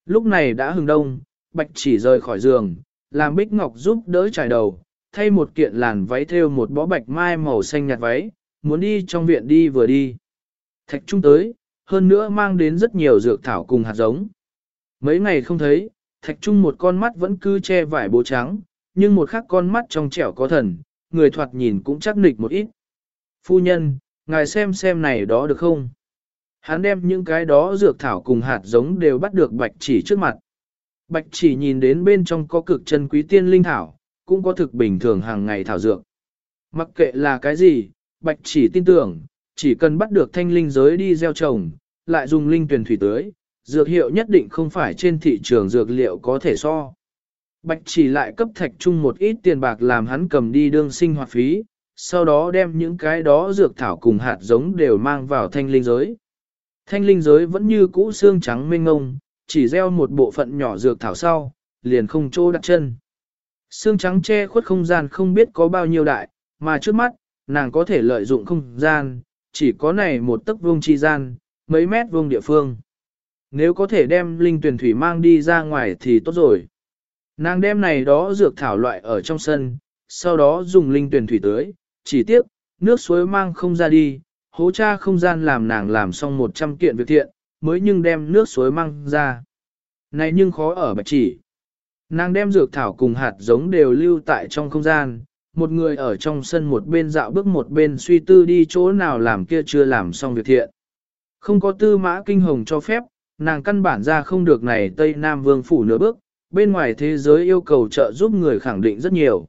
Lúc này đã hừng đông, bạch chỉ rời khỏi giường, làm bích ngọc giúp đỡ trải đầu, thay một kiện làn váy thêu một bó bạch mai màu xanh nhạt váy, muốn đi trong viện đi vừa đi. Thạch trung tới, hơn nữa mang đến rất nhiều dược thảo cùng hạt giống. Mấy ngày không thấy, thạch trung một con mắt vẫn cứ che vải bố trắng, nhưng một khắc con mắt trong trẻo có thần, người thoạt nhìn cũng chắc nịch một ít. Phu nhân, ngài xem xem này đó được không? Hắn đem những cái đó dược thảo cùng hạt giống đều bắt được bạch chỉ trước mặt. Bạch chỉ nhìn đến bên trong có cực chân quý tiên linh thảo, cũng có thực bình thường hàng ngày thảo dược. Mặc kệ là cái gì, bạch chỉ tin tưởng, chỉ cần bắt được thanh linh giới đi gieo trồng, lại dùng linh tuyển thủy tưới, dược hiệu nhất định không phải trên thị trường dược liệu có thể so. Bạch chỉ lại cấp thạch chung một ít tiền bạc làm hắn cầm đi đương sinh hoạt phí, sau đó đem những cái đó dược thảo cùng hạt giống đều mang vào thanh linh giới. Thanh linh giới vẫn như cũ xương trắng mênh ngông, chỉ gieo một bộ phận nhỏ dược thảo sau, liền không chỗ đặt chân. Xương trắng che khuất không gian không biết có bao nhiêu đại, mà trước mắt, nàng có thể lợi dụng không gian, chỉ có này một tấc vuông chi gian, mấy mét vuông địa phương. Nếu có thể đem linh tuyển thủy mang đi ra ngoài thì tốt rồi. Nàng đem này đó dược thảo loại ở trong sân, sau đó dùng linh tuyển thủy tưới, chỉ tiếc, nước suối mang không ra đi, hố cha không gian làm nàng làm xong 100 kiện việc thiện, mới nhưng đem nước suối mang ra. Này nhưng khó ở bạch chỉ. Nàng đem dược thảo cùng hạt giống đều lưu tại trong không gian, một người ở trong sân một bên dạo bước một bên suy tư đi chỗ nào làm kia chưa làm xong việc thiện. Không có tư mã kinh hồng cho phép, nàng căn bản ra không được này Tây Nam Vương phủ nửa bước, bên ngoài thế giới yêu cầu trợ giúp người khẳng định rất nhiều.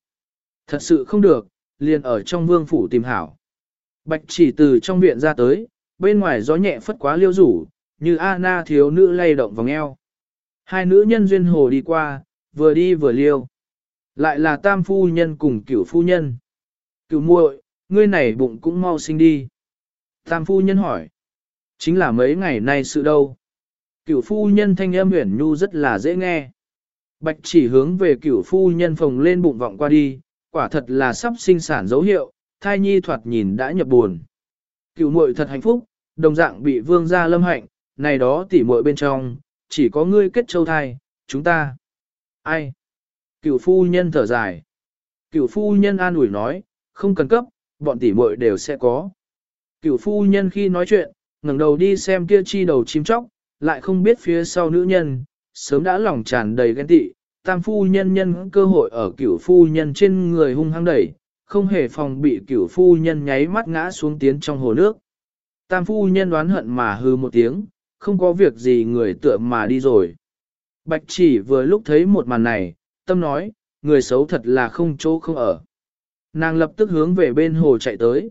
Thật sự không được, liền ở trong vương phủ tìm hảo. Bạch chỉ từ trong viện ra tới, bên ngoài gió nhẹ phất quá liêu rủ, như Anna thiếu nữ lay động vòng eo. Hai nữ nhân duyên hồ đi qua, vừa đi vừa liêu. Lại là tam phu nhân cùng cửu phu nhân. Cửu muội, ngươi này bụng cũng mau sinh đi. Tam phu nhân hỏi. Chính là mấy ngày nay sự đâu. Cửu phu nhân thanh âm huyền nhu rất là dễ nghe. Bạch chỉ hướng về cửu phu nhân phồng lên bụng vọng qua đi, quả thật là sắp sinh sản dấu hiệu, thai nhi thoạt nhìn đã nhập buồn. Cửu muội thật hạnh phúc, đồng dạng bị vương gia lâm hạnh, này đó tỉ muội bên trong, chỉ có ngươi kết châu thai, chúng ta. Ai? Cửu phu nhân thở dài. Cửu phu nhân an ủi nói, không cần cấp, bọn tỉ muội đều sẽ có. Cửu phu nhân khi nói chuyện, ngẩng đầu đi xem kia chi đầu chim chóc, lại không biết phía sau nữ nhân, sớm đã lòng tràn đầy ghen tị, tam phu nhân nhân cơ hội ở cửu phu nhân trên người hung hăng đẩy, không hề phòng bị cửu phu nhân nháy mắt ngã xuống tiến trong hồ nước. Tam phu nhân đoán hận mà hư một tiếng, không có việc gì người tựa mà đi rồi. Bạch chỉ vừa lúc thấy một màn này, tâm nói, người xấu thật là không chỗ không ở. Nàng lập tức hướng về bên hồ chạy tới.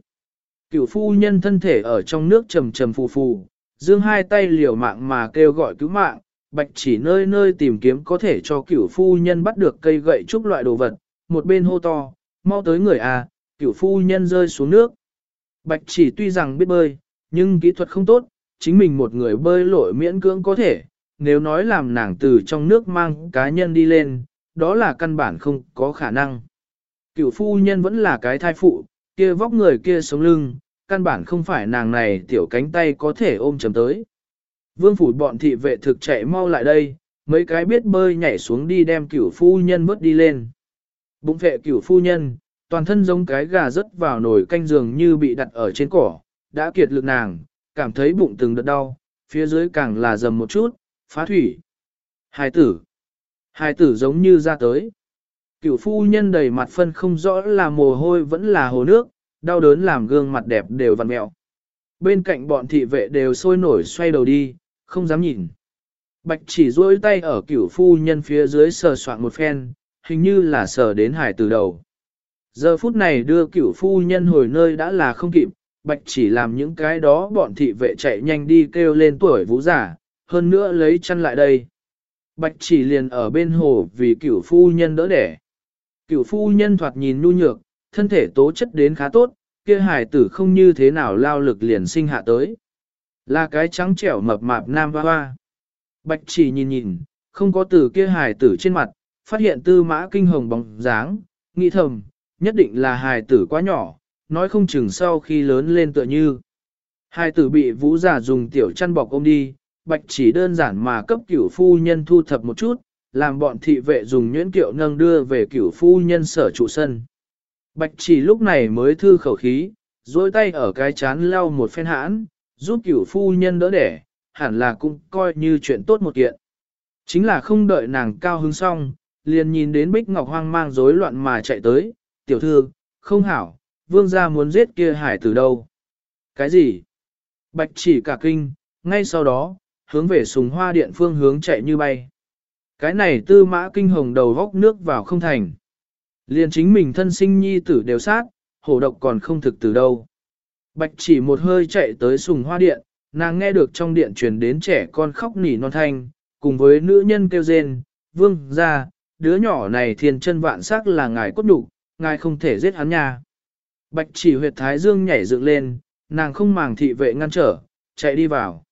Cửu phu nhân thân thể ở trong nước trầm trầm phù phù, dương hai tay liều mạng mà kêu gọi cứu mạng, bạch chỉ nơi nơi tìm kiếm có thể cho cửu phu nhân bắt được cây gậy trúc loại đồ vật, một bên hô to, mau tới người à, cửu phu nhân rơi xuống nước. Bạch chỉ tuy rằng biết bơi, nhưng kỹ thuật không tốt, chính mình một người bơi lội miễn cưỡng có thể, nếu nói làm nàng từ trong nước mang cá nhân đi lên, đó là căn bản không có khả năng. Cựu phu nhân vẫn là cái thai phụ, kia vóc người kia sống lưng, căn bản không phải nàng này tiểu cánh tay có thể ôm chầm tới. Vương phủ bọn thị vệ thực chạy mau lại đây, mấy cái biết bơi nhảy xuống đi đem cửu phu nhân vớt đi lên. Bụng vệ cửu phu nhân, toàn thân giống cái gà rớt vào nồi canh giường như bị đặt ở trên cỏ, đã kiệt lực nàng, cảm thấy bụng từng đợt đau, phía dưới càng là dầm một chút, phá thủy. Hai tử. Hai tử giống như ra tới. Cửu phu nhân đầy mặt phân không rõ là mồ hôi vẫn là hồ nước, đau đớn làm gương mặt đẹp đều vặn mẹo. Bên cạnh bọn thị vệ đều sôi nổi xoay đầu đi, không dám nhìn. Bạch chỉ duỗi tay ở cửu phu nhân phía dưới sờ soạn một phen, hình như là sờ đến hải từ đầu. Giờ phút này đưa cửu phu nhân hồi nơi đã là không kịp, bạch chỉ làm những cái đó bọn thị vệ chạy nhanh đi kêu lên tuổi vũ giả, hơn nữa lấy chăn lại đây. Bạch chỉ liền ở bên hồ vì cửu phu nhân đỡ đẻ. Cửu phu nhân thoạt nhìn nhu nhược, thân thể tố chất đến khá tốt, kia hài tử không như thế nào lao lực liền sinh hạ tới. Là cái trắng trẻo mập mạp nam hoa hoa. Bạch chỉ nhìn nhìn, không có từ kia hài tử trên mặt, phát hiện tư mã kinh hồng bóng dáng, nghĩ thầm, nhất định là hài tử quá nhỏ, nói không chừng sau khi lớn lên tựa như. Hài tử bị vũ giả dùng tiểu chăn bọc ôm đi, bạch chỉ đơn giản mà cấp cửu phu nhân thu thập một chút, làm bọn thị vệ dùng nhuyễn kiệu nâng đưa về cửu phu nhân sở trụ sân. Bạch chỉ lúc này mới thư khẩu khí, dối tay ở cái chán lau một phen hãn, giúp cửu phu nhân đỡ đẻ, hẳn là cũng coi như chuyện tốt một kiện. Chính là không đợi nàng cao hứng xong, liền nhìn đến Bích Ngọc hoang mang rối loạn mà chạy tới, tiểu thư, không hảo, vương gia muốn giết kia hải từ đâu. Cái gì? Bạch chỉ cả kinh, ngay sau đó, hướng về sùng hoa điện phương hướng chạy như bay. Cái này tư mã kinh hồng đầu góc nước vào không thành. Liền chính mình thân sinh nhi tử đều sát, hổ độc còn không thực từ đâu. Bạch chỉ một hơi chạy tới sùng hoa điện, nàng nghe được trong điện truyền đến trẻ con khóc nỉ non thanh, cùng với nữ nhân kêu rên, vương ra, đứa nhỏ này thiên chân vạn sắc là ngài cốt đủ, ngài không thể giết hắn nha. Bạch chỉ huyệt thái dương nhảy dựng lên, nàng không màng thị vệ ngăn trở, chạy đi vào.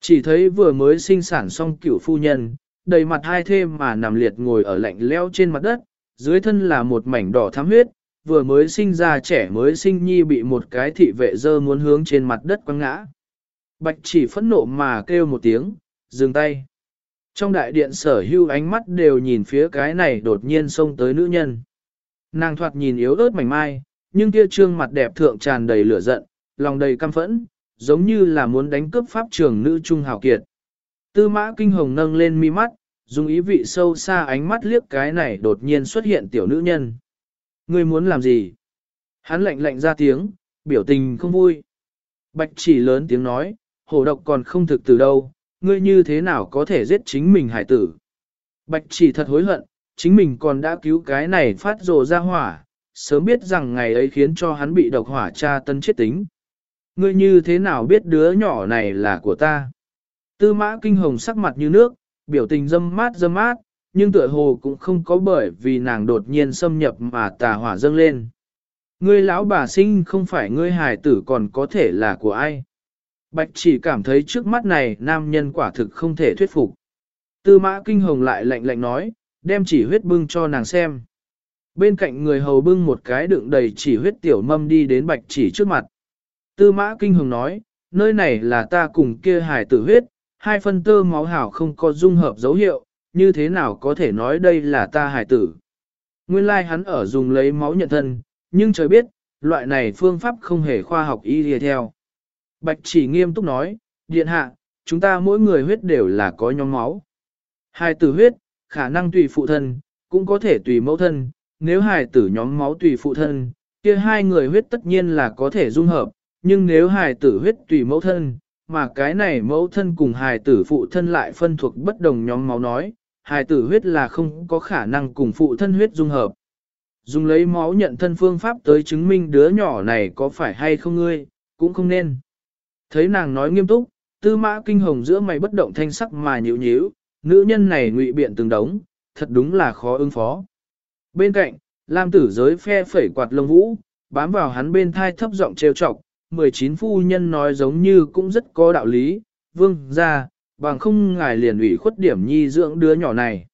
Chỉ thấy vừa mới sinh sản xong cửu phu nhân, đầy mặt hai thê mà nằm liệt ngồi ở lạnh leo trên mặt đất, dưới thân là một mảnh đỏ thắm huyết, vừa mới sinh ra trẻ mới sinh nhi bị một cái thị vệ dơ muốn hướng trên mặt đất quăng ngã. Bạch chỉ phẫn nộ mà kêu một tiếng, dừng tay. Trong đại điện sở hưu ánh mắt đều nhìn phía cái này đột nhiên xông tới nữ nhân. Nàng thoạt nhìn yếu ớt mảnh mai, nhưng kia trương mặt đẹp thượng tràn đầy lửa giận, lòng đầy căm phẫn, giống như là muốn đánh cướp pháp trường nữ trung hào kiệt. Tư mã kinh hồng nâng lên mi mắt, dùng ý vị sâu xa ánh mắt liếc cái này đột nhiên xuất hiện tiểu nữ nhân. Ngươi muốn làm gì? Hắn lạnh lạnh ra tiếng, biểu tình không vui. Bạch chỉ lớn tiếng nói, hổ độc còn không thực từ đâu, ngươi như thế nào có thể giết chính mình hải tử. Bạch chỉ thật hối hận, chính mình còn đã cứu cái này phát rồ ra hỏa, sớm biết rằng ngày ấy khiến cho hắn bị độc hỏa tra tân chết tính. Ngươi như thế nào biết đứa nhỏ này là của ta? Tư mã kinh hồng sắc mặt như nước, biểu tình dâm mát dâm mát, nhưng tựa hồ cũng không có bởi vì nàng đột nhiên xâm nhập mà tà hỏa dâng lên. Ngươi lão bà sinh không phải ngươi hài tử còn có thể là của ai? Bạch chỉ cảm thấy trước mắt này nam nhân quả thực không thể thuyết phục. Tư mã kinh hồng lại lạnh lạnh nói, đem chỉ huyết bưng cho nàng xem. Bên cạnh người hầu bưng một cái đựng đầy chỉ huyết tiểu mâm đi đến bạch chỉ trước mặt. Tư mã kinh hồng nói, nơi này là ta cùng kia hài tử huyết, hai phân tơ máu hảo không có dung hợp dấu hiệu, như thế nào có thể nói đây là ta hài tử. Nguyên lai like hắn ở dùng lấy máu nhận thân, nhưng trời biết, loại này phương pháp không hề khoa học y lìa theo. Bạch chỉ nghiêm túc nói, điện hạ, chúng ta mỗi người huyết đều là có nhóm máu. Hai tử huyết, khả năng tùy phụ thân, cũng có thể tùy mẫu thân, nếu hài tử nhóm máu tùy phụ thân, kia hai người huyết tất nhiên là có thể dung hợp, nhưng nếu hài tử huyết tùy mẫu thân, mà cái này mẫu thân cùng hài tử phụ thân lại phân thuộc bất đồng nhóm máu nói, hài tử huyết là không có khả năng cùng phụ thân huyết dung hợp. Dùng lấy máu nhận thân phương pháp tới chứng minh đứa nhỏ này có phải hay không ngươi, cũng không nên. Thấy nàng nói nghiêm túc, tư mã kinh hồng giữa mày bất động thanh sắc mà nhịu nhíu, nữ nhân này ngụy biện từng đống, thật đúng là khó ứng phó. Bên cạnh, Lam tử giới phe phẩy quạt lông vũ, bám vào hắn bên thai thấp giọng trêu chọc, 19 phu nhân nói giống như cũng rất có đạo lý, vương ra, bằng không ngài liền ủy khuất điểm nhi dưỡng đứa nhỏ này.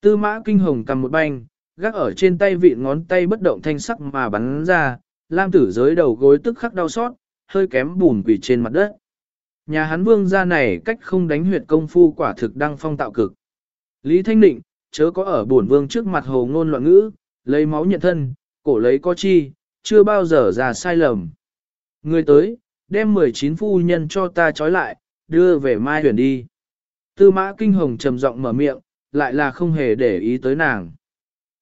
Tư mã kinh hồng cầm một banh, gác ở trên tay vị ngón tay bất động thanh sắc mà bắn ra, Lam tử giới đầu gối tức khắc đau xót, hơi kém bùn quỷ trên mặt đất. Nhà hắn vương gia này cách không đánh huyệt công phu quả thực đăng phong tạo cực. Lý Thanh Định, chớ có ở bổn vương trước mặt hồ ngôn loạn ngữ, lấy máu nhận thân, cổ lấy có chi, chưa bao giờ ra sai lầm. Người tới, đem 19 phu nhân cho ta trói lại, đưa về mai huyền đi. Tư mã kinh hồng trầm giọng mở miệng, lại là không hề để ý tới nàng.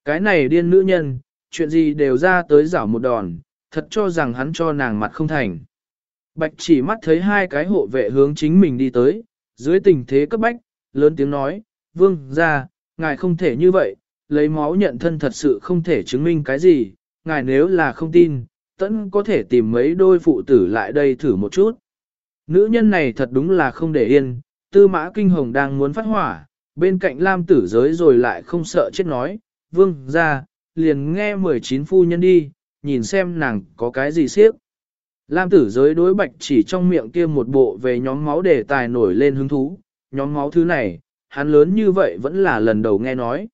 Cái này điên nữ nhân, chuyện gì đều ra tới rảo một đòn, thật cho rằng hắn cho nàng mặt không thành. Bạch chỉ mắt thấy hai cái hộ vệ hướng chính mình đi tới, dưới tình thế cấp bách, lớn tiếng nói, vương ra, ngài không thể như vậy, lấy máu nhận thân thật sự không thể chứng minh cái gì, ngài nếu là không tin, tẫn có thể tìm mấy đôi phụ tử lại đây thử một chút. Nữ nhân này thật đúng là không để yên, tư mã kinh hồng đang muốn phát hỏa, bên cạnh lam tử giới rồi lại không sợ chết nói, vương ra, liền nghe 19 phu nhân đi, nhìn xem nàng có cái gì siếp. Lam tử giới đối bạch chỉ trong miệng kia một bộ về nhóm máu đề tài nổi lên hứng thú, nhóm máu thứ này, hắn lớn như vậy vẫn là lần đầu nghe nói.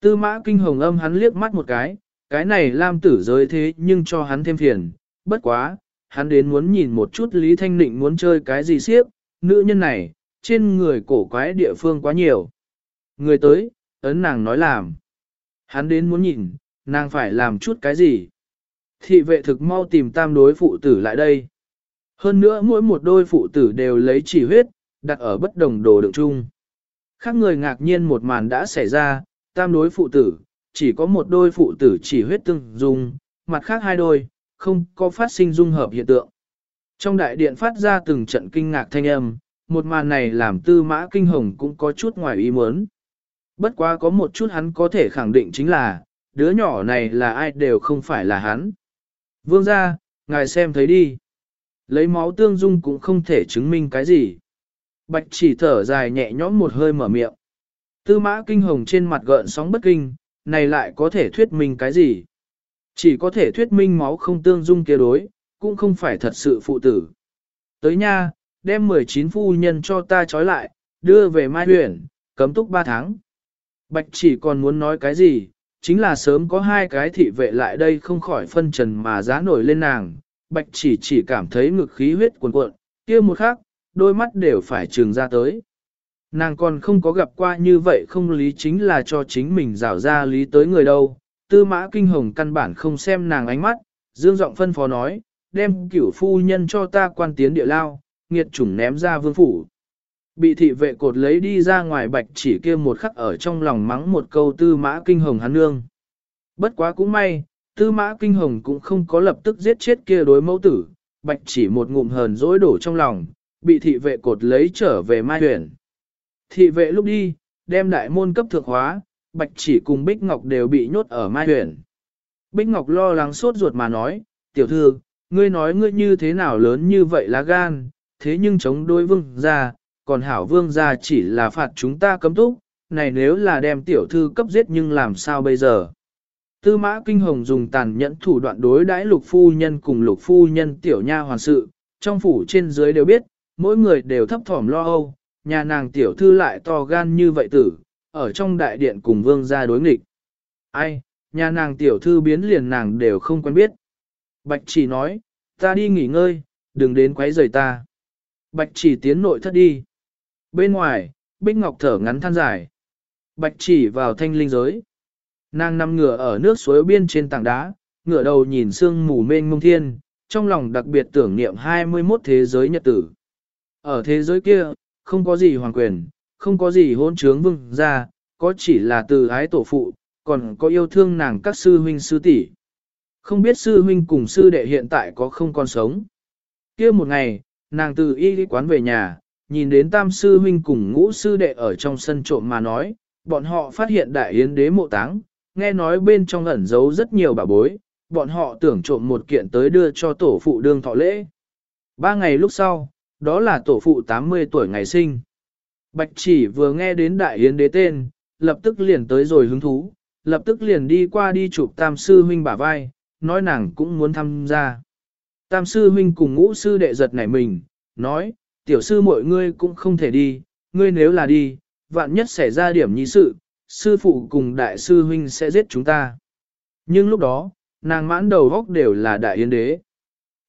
Tư mã kinh hồng âm hắn liếc mắt một cái, cái này Lam tử giới thế nhưng cho hắn thêm phiền, bất quá, hắn đến muốn nhìn một chút Lý Thanh Nịnh muốn chơi cái gì siếp, nữ nhân này, trên người cổ quái địa phương quá nhiều. Người tới, ấn nàng nói làm. Hắn đến muốn nhìn, nàng phải làm chút cái gì. Thị vệ thực mau tìm tam đối phụ tử lại đây. Hơn nữa mỗi một đôi phụ tử đều lấy chỉ huyết, đặt ở bất đồng đồ đựng chung. Khác người ngạc nhiên một màn đã xảy ra, tam đối phụ tử, chỉ có một đôi phụ tử chỉ huyết tương dung, mặt khác hai đôi, không có phát sinh dung hợp hiện tượng. Trong đại điện phát ra từng trận kinh ngạc thanh âm, một màn này làm tư mã kinh hồng cũng có chút ngoài ý muốn. Bất quá có một chút hắn có thể khẳng định chính là, đứa nhỏ này là ai đều không phải là hắn. Vương ra, ngài xem thấy đi. Lấy máu tương dung cũng không thể chứng minh cái gì. Bạch chỉ thở dài nhẹ nhõm một hơi mở miệng. Tư mã kinh hồng trên mặt gợn sóng bất kinh, này lại có thể thuyết minh cái gì? Chỉ có thể thuyết minh máu không tương dung kia đối, cũng không phải thật sự phụ tử. Tới nha, đem 19 phu nhân cho ta trói lại, đưa về Mai Huyền, cấm túc 3 tháng. Bạch chỉ còn muốn nói cái gì, chính là sớm có hai cái thị vệ lại đây không khỏi phân trần mà giá nổi lên nàng. Bạch chỉ chỉ cảm thấy ngực khí huyết cuồn cuộn, kia một khắc, đôi mắt đều phải trừng ra tới. Nàng còn không có gặp qua như vậy không lý chính là cho chính mình rảo ra lý tới người đâu. Tư mã kinh hồng căn bản không xem nàng ánh mắt, dương giọng phân phó nói, đem cửu phu nhân cho ta quan tiến địa lao, nghiệt chủng ném ra vương phủ. Bị thị vệ cột lấy đi ra ngoài bạch chỉ kia một khắc ở trong lòng mắng một câu tư mã kinh hồng hắn nương. Bất quá cũng may, tư mã kinh hồng cũng không có lập tức giết chết kia đối mẫu tử, bạch chỉ một ngụm hờn dỗi đổ trong lòng, bị thị vệ cột lấy trở về mai huyền. Thị vệ lúc đi, đem đại môn cấp thượng hóa, bạch chỉ cùng Bích Ngọc đều bị nhốt ở mai huyền. Bích Ngọc lo lắng sốt ruột mà nói, tiểu thư, ngươi nói ngươi như thế nào lớn như vậy lá gan, thế nhưng chống đối vương gia, còn hảo vương gia chỉ là phạt chúng ta cấm túc, này nếu là đem tiểu thư cấp giết nhưng làm sao bây giờ? Tư mã kinh hồng dùng tàn nhẫn thủ đoạn đối đãi lục phu nhân cùng lục phu nhân tiểu nha hoàn sự, trong phủ trên dưới đều biết, mỗi người đều thấp thỏm lo âu, nhà nàng tiểu thư lại to gan như vậy tử, ở trong đại điện cùng vương gia đối nghịch. Ai, nhà nàng tiểu thư biến liền nàng đều không quen biết. Bạch chỉ nói, ta đi nghỉ ngơi, đừng đến quấy rầy ta. Bạch chỉ tiến nội thất đi. Bên ngoài, Bích Ngọc thở ngắn than dài. Bạch chỉ vào thanh linh giới. Nàng nằm ngửa ở nước suối biên trên tảng đá, ngửa đầu nhìn sương mù mênh mông thiên, trong lòng đặc biệt tưởng niệm 21 thế giới nhật tử. Ở thế giới kia, không có gì hoàng quyền, không có gì hôn trướng vương ra, có chỉ là từ ái tổ phụ, còn có yêu thương nàng các sư huynh sư tỷ. Không biết sư huynh cùng sư đệ hiện tại có không còn sống. kia một ngày, nàng từ y quán về nhà, nhìn đến tam sư huynh cùng ngũ sư đệ ở trong sân trộm mà nói, bọn họ phát hiện đại yến đế mộ táng, nghe nói bên trong ẩn giấu rất nhiều bà bối, bọn họ tưởng trộm một kiện tới đưa cho tổ phụ đương thọ lễ. Ba ngày lúc sau, đó là tổ phụ 80 tuổi ngày sinh. Bạch chỉ vừa nghe đến đại yến đế tên, lập tức liền tới rồi hứng thú, lập tức liền đi qua đi chụp tam sư huynh bả vai, nói nàng cũng muốn tham gia. Tam sư huynh cùng ngũ sư đệ giật nảy mình, nói, tiểu sư mọi ngươi cũng không thể đi, ngươi nếu là đi, vạn nhất xảy ra điểm nhi sự, sư phụ cùng đại sư huynh sẽ giết chúng ta. Nhưng lúc đó, nàng mãn đầu góc đều là đại yến đế.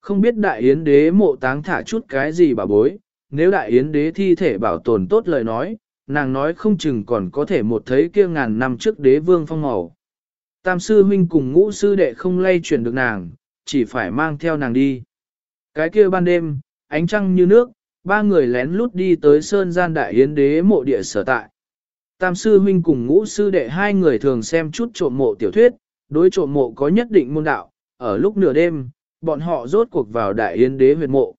Không biết đại yến đế mộ táng thả chút cái gì bà bối, nếu đại yến đế thi thể bảo tồn tốt lời nói, nàng nói không chừng còn có thể một thấy kia ngàn năm trước đế vương phong màu. Tam sư huynh cùng ngũ sư đệ không lay chuyển được nàng, chỉ phải mang theo nàng đi. Cái kia ban đêm, ánh trăng như nước, ba người lén lút đi tới sơn gian đại yến đế mộ địa sở tại. Tam sư huynh cùng ngũ sư đệ hai người thường xem chút trộm mộ tiểu thuyết, đối trộm mộ có nhất định môn đạo, ở lúc nửa đêm, bọn họ rốt cuộc vào đại yến đế huyệt mộ.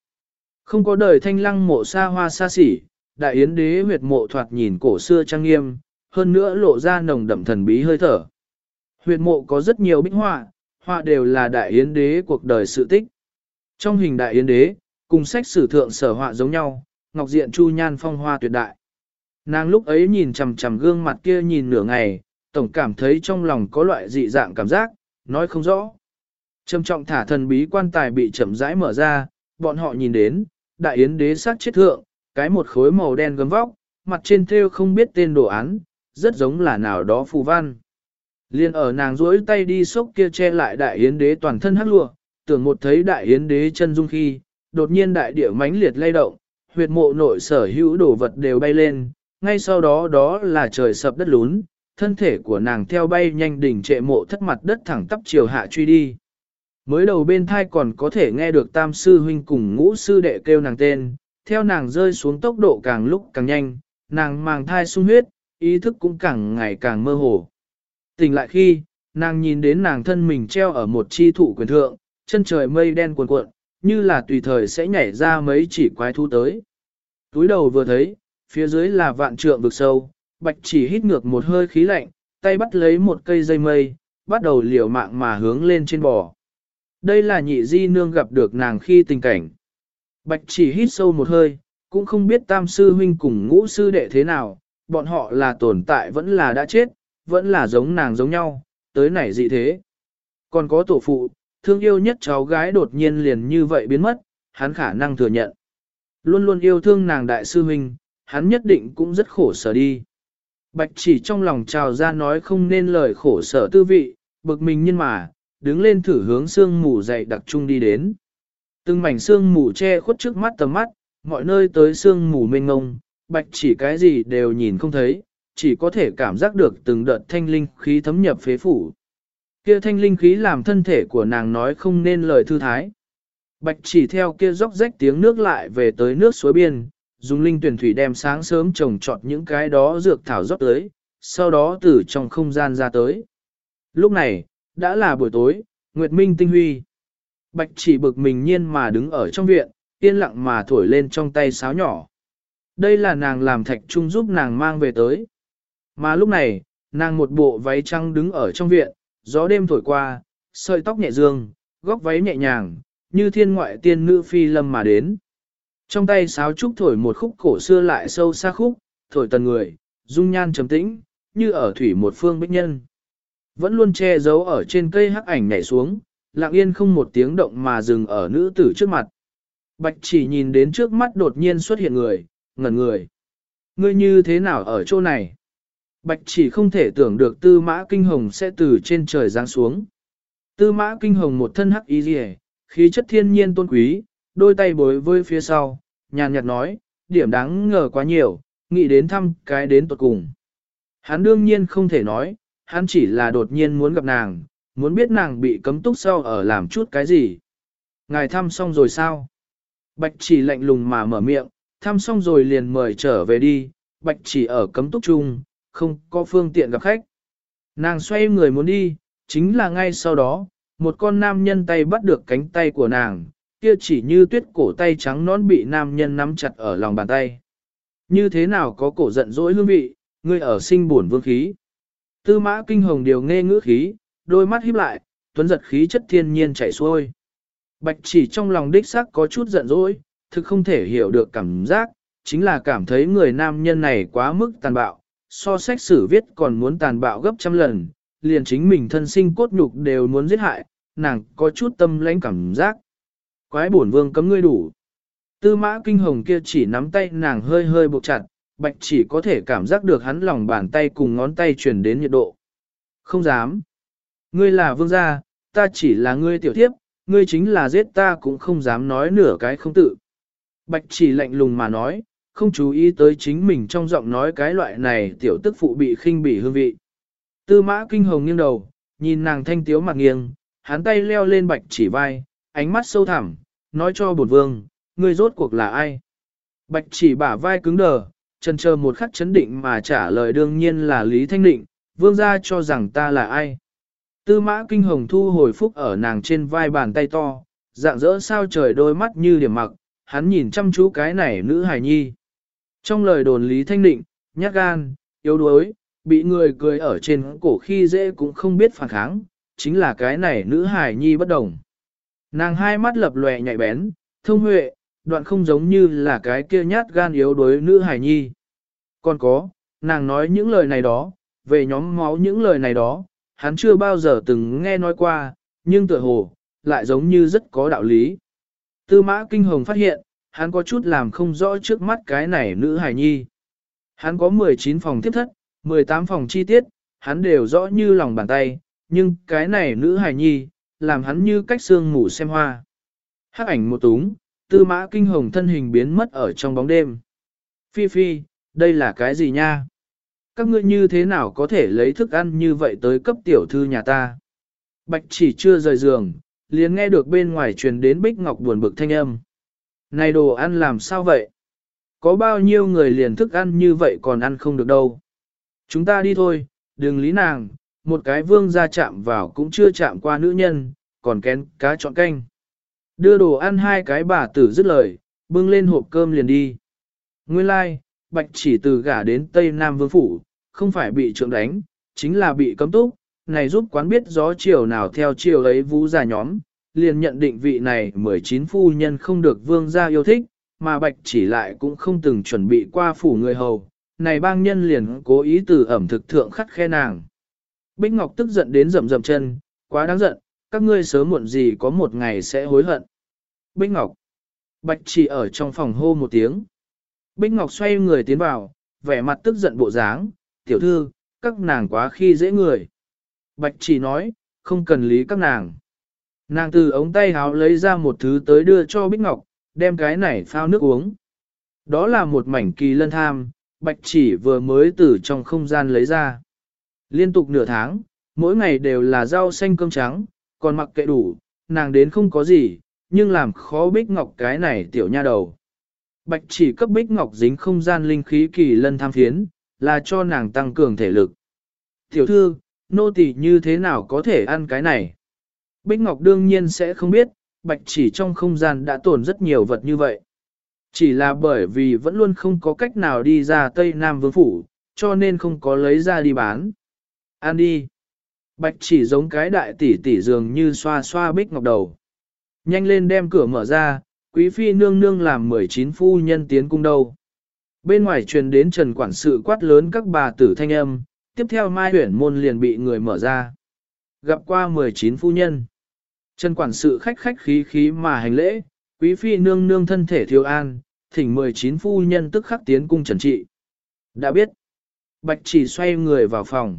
Không có đời thanh lăng mộ xa hoa xa xỉ, đại yến đế huyệt mộ thoạt nhìn cổ xưa trang nghiêm, hơn nữa lộ ra nồng đậm thần bí hơi thở. Huyệt mộ có rất nhiều bích họa, họa đều là đại yến đế cuộc đời sự tích. Trong hình đại yến đế, cùng sách sử thượng sở họa giống nhau, ngọc diện chu nhan phong hoa tuyệt đại. Nàng lúc ấy nhìn chằm chằm gương mặt kia nhìn nửa ngày, tổng cảm thấy trong lòng có loại dị dạng cảm giác, nói không rõ. Trầm trọng thả thần bí quan tài bị chậm rãi mở ra, bọn họ nhìn đến, đại yến đế sát chết thượng, cái một khối màu đen gấm vóc, mặt trên thêu không biết tên đồ án, rất giống là nào đó phù văn. Liên ở nàng duỗi tay đi xốc kia che lại đại yến đế toàn thân hắc lụa, tưởng một thấy đại yến đế chân dung khi, đột nhiên đại địa mãnh liệt lay động, huyệt mộ nội sở hữu đồ vật đều bay lên, ngay sau đó đó là trời sập đất lún, thân thể của nàng theo bay nhanh đỉnh trệ mộ thất mặt đất thẳng tắp chiều hạ truy đi. Mới đầu bên thai còn có thể nghe được tam sư huynh cùng ngũ sư đệ kêu nàng tên, theo nàng rơi xuống tốc độ càng lúc càng nhanh, nàng mang thai sung huyết, ý thức cũng càng ngày càng mơ hồ. Tỉnh lại khi, nàng nhìn đến nàng thân mình treo ở một chi thụ quyền thượng, chân trời mây đen cuồn cuộn, như là tùy thời sẽ nhảy ra mấy chỉ quái thú tới. Túi đầu vừa thấy, phía dưới là vạn trượng vực sâu, bạch chỉ hít ngược một hơi khí lạnh, tay bắt lấy một cây dây mây, bắt đầu liều mạng mà hướng lên trên bò. Đây là nhị di nương gặp được nàng khi tình cảnh. Bạch chỉ hít sâu một hơi, cũng không biết tam sư huynh cùng ngũ sư đệ thế nào, bọn họ là tồn tại vẫn là đã chết, vẫn là giống nàng giống nhau, tới nảy dị thế. Còn có tổ phụ, thương yêu nhất cháu gái đột nhiên liền như vậy biến mất, hắn khả năng thừa nhận. Luôn luôn yêu thương nàng đại sư huynh, hắn nhất định cũng rất khổ sở đi. Bạch chỉ trong lòng trào ra nói không nên lời khổ sở tư vị, bực mình nhưng mà, đứng lên thử hướng sương mù dày đặc trung đi đến. Từng mảnh sương mù che khuất trước mắt tầm mắt, mọi nơi tới sương mù mênh ngông, bạch chỉ cái gì đều nhìn không thấy, chỉ có thể cảm giác được từng đợt thanh linh khí thấm nhập phế phủ. Kia thanh linh khí làm thân thể của nàng nói không nên lời thư thái. Bạch chỉ theo kia róc rách tiếng nước lại về tới nước suối biên, dùng linh tuyển thủy đem sáng sớm trồng trọt những cái đó dược thảo rót tới, sau đó từ trong không gian ra tới. Lúc này, đã là buổi tối, Nguyệt Minh tinh huy. Bạch chỉ bực mình nhiên mà đứng ở trong viện, yên lặng mà thổi lên trong tay sáo nhỏ. Đây là nàng làm thạch trung giúp nàng mang về tới. Mà lúc này, nàng một bộ váy trắng đứng ở trong viện, gió đêm thổi qua, sợi tóc nhẹ dương, góc váy nhẹ nhàng, như thiên ngoại tiên nữ phi lâm mà đến. Trong tay sáo trúc thổi một khúc cổ xưa lại sâu xa khúc, thổi tần người, dung nhan trầm tĩnh, như ở thủy một phương bích nhân. Vẫn luôn che giấu ở trên cây hắc ảnh nhảy xuống, lặng yên không một tiếng động mà dừng ở nữ tử trước mặt. Bạch chỉ nhìn đến trước mắt đột nhiên xuất hiện người, ngẩn người. Ngươi như thế nào ở chỗ này? Bạch chỉ không thể tưởng được tư mã kinh hồng sẽ từ trên trời giáng xuống. Tư mã kinh hồng một thân hắc y rìa, khí chất thiên nhiên tôn quý, đôi tay bối với phía sau, nhàn nhạt nói, điểm đáng ngờ quá nhiều, nghĩ đến thăm cái đến tuột cùng. Hắn đương nhiên không thể nói, hắn chỉ là đột nhiên muốn gặp nàng, muốn biết nàng bị cấm túc sau ở làm chút cái gì. Ngài thăm xong rồi sao? Bạch chỉ lạnh lùng mà mở miệng, thăm xong rồi liền mời trở về đi, bạch chỉ ở cấm túc chung, không có phương tiện gặp khách. Nàng xoay người muốn đi, chính là ngay sau đó, một con nam nhân tay bắt được cánh tay của nàng, kia chỉ như tuyết cổ tay trắng nón bị nam nhân nắm chặt ở lòng bàn tay. Như thế nào có cổ giận dỗi hương vị, ngươi ở sinh buồn vương khí. Tư mã kinh hồng điều nghe ngữ khí, đôi mắt híp lại, tuấn giật khí chất thiên nhiên chảy xuôi. Bạch chỉ trong lòng đích xác có chút giận dỗi, thực không thể hiểu được cảm giác, chính là cảm thấy người nam nhân này quá mức tàn bạo, so sách sử viết còn muốn tàn bạo gấp trăm lần, liền chính mình thân sinh cốt nhục đều muốn giết hại, nàng có chút tâm lãnh cảm giác. Quái bổn vương cấm ngươi đủ. Tư mã kinh hồng kia chỉ nắm tay nàng hơi hơi buộc chặt, bạch chỉ có thể cảm giác được hắn lòng bàn tay cùng ngón tay truyền đến nhiệt độ. Không dám. Ngươi là vương gia, ta chỉ là ngươi tiểu thiếp, ngươi chính là giết ta cũng không dám nói nửa cái không tự. Bạch chỉ lạnh lùng mà nói, không chú ý tới chính mình trong giọng nói cái loại này tiểu tức phụ bị khinh bỉ hương vị. Tư mã kinh hồng nghiêng đầu, nhìn nàng thanh tiếu mặt nghiêng, hắn tay leo lên bạch chỉ vai, ánh mắt sâu thẳm, nói cho bổn vương, ngươi rốt cuộc là ai? Bạch chỉ bả vai cứng đờ, trần chờ một khắc chấn định mà trả lời đương nhiên là Lý Thanh Định, vương gia cho rằng ta là ai? Tư mã kinh hồng thu hồi phúc ở nàng trên vai bàn tay to, dạng dỡ sao trời đôi mắt như điểm mặc, hắn nhìn chăm chú cái này nữ hài nhi. Trong lời đồn Lý Thanh Định, nhát gan, yếu đuối, bị người cười ở trên cổ khi dễ cũng không biết phản kháng, chính là cái này nữ hài nhi bất đồng. Nàng hai mắt lập lòe nhạy bén, thông huệ, đoạn không giống như là cái kia nhát gan yếu đuối nữ hải nhi. Còn có, nàng nói những lời này đó, về nhóm máu những lời này đó, hắn chưa bao giờ từng nghe nói qua, nhưng tựa hồ, lại giống như rất có đạo lý. Tư mã kinh hồng phát hiện, hắn có chút làm không rõ trước mắt cái này nữ hải nhi. Hắn có 19 phòng tiếp thất, 18 phòng chi tiết, hắn đều rõ như lòng bàn tay, nhưng cái này nữ hải nhi, làm hắn như cách xương ngủ xem hoa. Hắc ảnh một túng, tư mã kinh hồng thân hình biến mất ở trong bóng đêm. Phi Phi, đây là cái gì nha? Các ngươi như thế nào có thể lấy thức ăn như vậy tới cấp tiểu thư nhà ta? Bạch chỉ chưa rời giường, liền nghe được bên ngoài truyền đến Bích Ngọc buồn bực thanh âm. Này đồ ăn làm sao vậy? Có bao nhiêu người liền thức ăn như vậy còn ăn không được đâu. Chúng ta đi thôi, đừng lý nàng, một cái vương ra chạm vào cũng chưa chạm qua nữ nhân, còn kén cá chọn canh. Đưa đồ ăn hai cái bà tử dứt lời, bưng lên hộp cơm liền đi. Nguyên lai, like, bạch chỉ từ gả đến Tây Nam Vương Phủ, không phải bị trượng đánh, chính là bị cấm túc, này giúp quán biết gió chiều nào theo chiều ấy vũ già nhóm, liền nhận định vị này 19 phu nhân không được vương gia yêu thích, mà bạch chỉ lại cũng không từng chuẩn bị qua phủ người hầu, này bang nhân liền cố ý từ ẩm thực thượng khắt khe nàng. Bích Ngọc tức giận đến rầm rầm chân, quá đáng giận, các ngươi sớm muộn gì có một ngày sẽ hối hận. Bích Ngọc. Bạch chỉ ở trong phòng hô một tiếng. Bích Ngọc xoay người tiến vào, vẻ mặt tức giận bộ dáng, tiểu thư, các nàng quá khi dễ người. Bạch chỉ nói, không cần lý các nàng. Nàng từ ống tay háo lấy ra một thứ tới đưa cho Bích Ngọc, đem cái này phao nước uống. Đó là một mảnh kỳ lân tham, bạch chỉ vừa mới từ trong không gian lấy ra. Liên tục nửa tháng, mỗi ngày đều là rau xanh cơm trắng, còn mặc kệ đủ, nàng đến không có gì, nhưng làm khó Bích Ngọc cái này tiểu nha đầu. Bạch chỉ cấp Bích Ngọc dính không gian linh khí kỳ lân tham phiến, là cho nàng tăng cường thể lực. Tiểu thư, nô tỳ như thế nào có thể ăn cái này? Bích Ngọc đương nhiên sẽ không biết, bạch chỉ trong không gian đã tồn rất nhiều vật như vậy. Chỉ là bởi vì vẫn luôn không có cách nào đi ra Tây Nam Vương Phủ, cho nên không có lấy ra đi bán. Ăn đi. Bạch chỉ giống cái đại tỷ tỷ dường như xoa xoa Bích Ngọc đầu. Nhanh lên đem cửa mở ra, quý phi nương nương làm 19 phu nhân tiến cung đâu. Bên ngoài truyền đến trần quản sự quát lớn các bà tử thanh âm, tiếp theo mai huyển môn liền bị người mở ra. Gặp qua 19 phu nhân. Trần quản sự khách khách khí khí mà hành lễ, quý phi nương nương thân thể thiếu an, thỉnh 19 phu nhân tức khắc tiến cung trần trị. Đã biết, bạch chỉ xoay người vào phòng.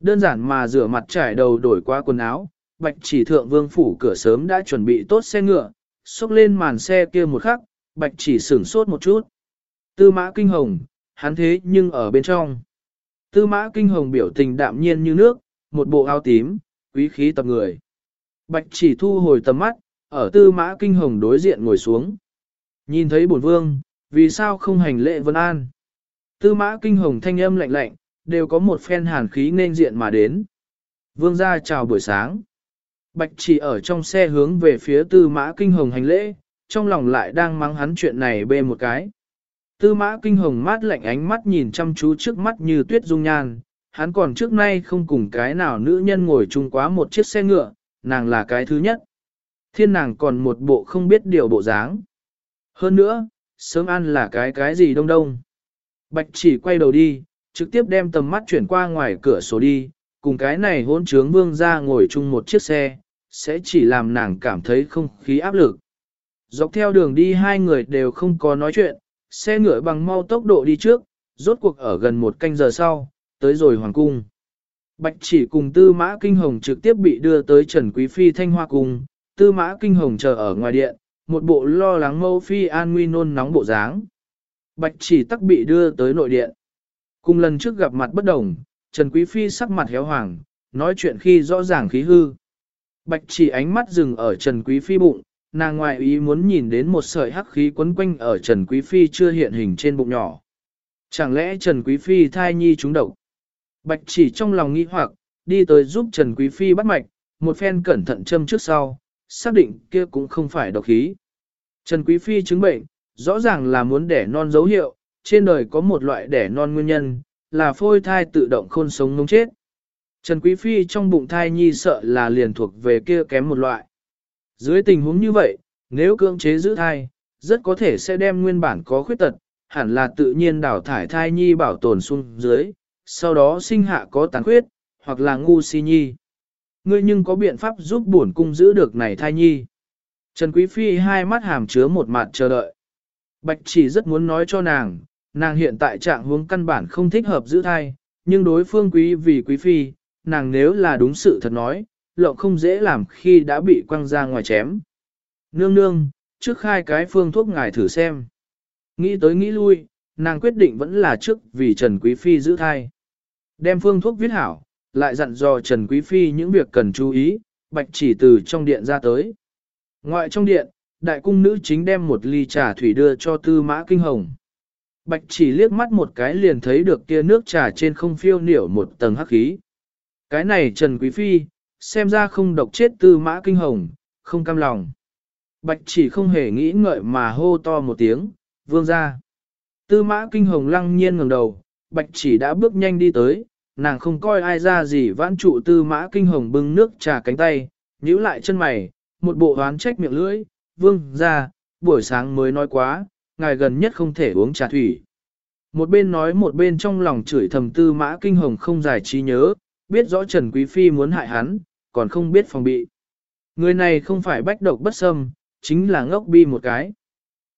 Đơn giản mà rửa mặt trải đầu đổi qua quần áo, bạch chỉ thượng vương phủ cửa sớm đã chuẩn bị tốt xe ngựa, xúc lên màn xe kia một khắc, bạch chỉ sửng sốt một chút. Tư mã kinh hồng, hắn thế nhưng ở bên trong. Tư mã kinh hồng biểu tình đạm nhiên như nước, một bộ áo tím, quý khí tập người. Bạch chỉ thu hồi tầm mắt, ở tư mã kinh hồng đối diện ngồi xuống. Nhìn thấy bổn vương, vì sao không hành lễ vân an? Tư mã kinh hồng thanh âm lạnh lạnh, đều có một phen hàn khí nên diện mà đến. Vương gia chào buổi sáng. Bạch chỉ ở trong xe hướng về phía tư mã kinh hồng hành lễ, trong lòng lại đang mắng hắn chuyện này bê một cái. Tư mã kinh hồng mát lạnh ánh mắt nhìn chăm chú trước mắt như tuyết dung nhan, hắn còn trước nay không cùng cái nào nữ nhân ngồi chung quá một chiếc xe ngựa, nàng là cái thứ nhất. Thiên nàng còn một bộ không biết điều bộ dáng. Hơn nữa, sớm ăn là cái cái gì đông đông. Bạch chỉ quay đầu đi, trực tiếp đem tầm mắt chuyển qua ngoài cửa sổ đi, cùng cái này hỗn trướng vương ra ngồi chung một chiếc xe, sẽ chỉ làm nàng cảm thấy không khí áp lực. Dọc theo đường đi hai người đều không có nói chuyện, xe ngựa bằng mau tốc độ đi trước, rốt cuộc ở gần một canh giờ sau, tới rồi hoàng cung. Bạch chỉ cùng tư mã kinh hồng trực tiếp bị đưa tới Trần Quý Phi Thanh Hoa Cung, tư mã kinh hồng chờ ở ngoài điện, một bộ lo lắng mâu phi an nguy nôn nóng bộ dáng. Bạch chỉ tắc bị đưa tới nội điện. Cùng lần trước gặp mặt bất đồng, Trần Quý Phi sắc mặt héo hoàng, nói chuyện khi rõ ràng khí hư. Bạch chỉ ánh mắt dừng ở Trần Quý Phi bụng, nàng ngoại ý muốn nhìn đến một sợi hắc khí quấn quanh ở Trần Quý Phi chưa hiện hình trên bụng nhỏ. Chẳng lẽ Trần Quý Phi thai nhi trúng độc? Bạch chỉ trong lòng nghi hoặc, đi tới giúp Trần Quý Phi bắt mạch, một phen cẩn thận châm trước sau, xác định kia cũng không phải độc khí. Trần Quý Phi chứng bệnh, rõ ràng là muốn đẻ non dấu hiệu, trên đời có một loại đẻ non nguyên nhân, là phôi thai tự động khôn sống ngông chết. Trần Quý Phi trong bụng thai nhi sợ là liền thuộc về kia kém một loại. Dưới tình huống như vậy, nếu cưỡng chế giữ thai, rất có thể sẽ đem nguyên bản có khuyết tật, hẳn là tự nhiên đào thải thai nhi bảo tồn xuống dưới, sau đó sinh hạ có tàn khuyết, hoặc là ngu si nhi. Ngươi nhưng có biện pháp giúp bổn cung giữ được này thai nhi. Trần Quý Phi hai mắt hàm chứa một mặt chờ đợi. Bạch chỉ rất muốn nói cho nàng, nàng hiện tại trạng huống căn bản không thích hợp giữ thai, nhưng đối phương quý vì quý phi, nàng nếu là đúng sự thật nói, lộng không dễ làm khi đã bị quăng ra ngoài chém. Nương nương, trước khai cái phương thuốc ngài thử xem. Nghĩ tới nghĩ lui, nàng quyết định vẫn là trước vì Trần Quý Phi giữ thai. Đem phương thuốc viết hảo, lại dặn dò Trần Quý Phi những việc cần chú ý, bạch chỉ từ trong điện ra tới. Ngoại trong điện, đại cung nữ chính đem một ly trà thủy đưa cho tư mã kinh hồng. Bạch chỉ liếc mắt một cái liền thấy được kia nước trà trên không phiêu niểu một tầng hắc khí. Cái này Trần Quý Phi, xem ra không độc chết tư mã kinh hồng, không cam lòng. Bạch chỉ không hề nghĩ ngợi mà hô to một tiếng, vương ra. Tư mã kinh hồng lăng nhiên ngẩng đầu, bạch chỉ đã bước nhanh đi tới, nàng không coi ai ra gì vãn trụ tư mã kinh hồng bưng nước trà cánh tay, nhíu lại chân mày, một bộ hoán trách miệng lưỡi, vương ra, buổi sáng mới nói quá, ngài gần nhất không thể uống trà thủy. Một bên nói một bên trong lòng chửi thầm tư mã kinh hồng không giải trí nhớ, biết rõ Trần Quý Phi muốn hại hắn, còn không biết phòng bị. Người này không phải bách độc bất xâm, chính là ngốc bi một cái.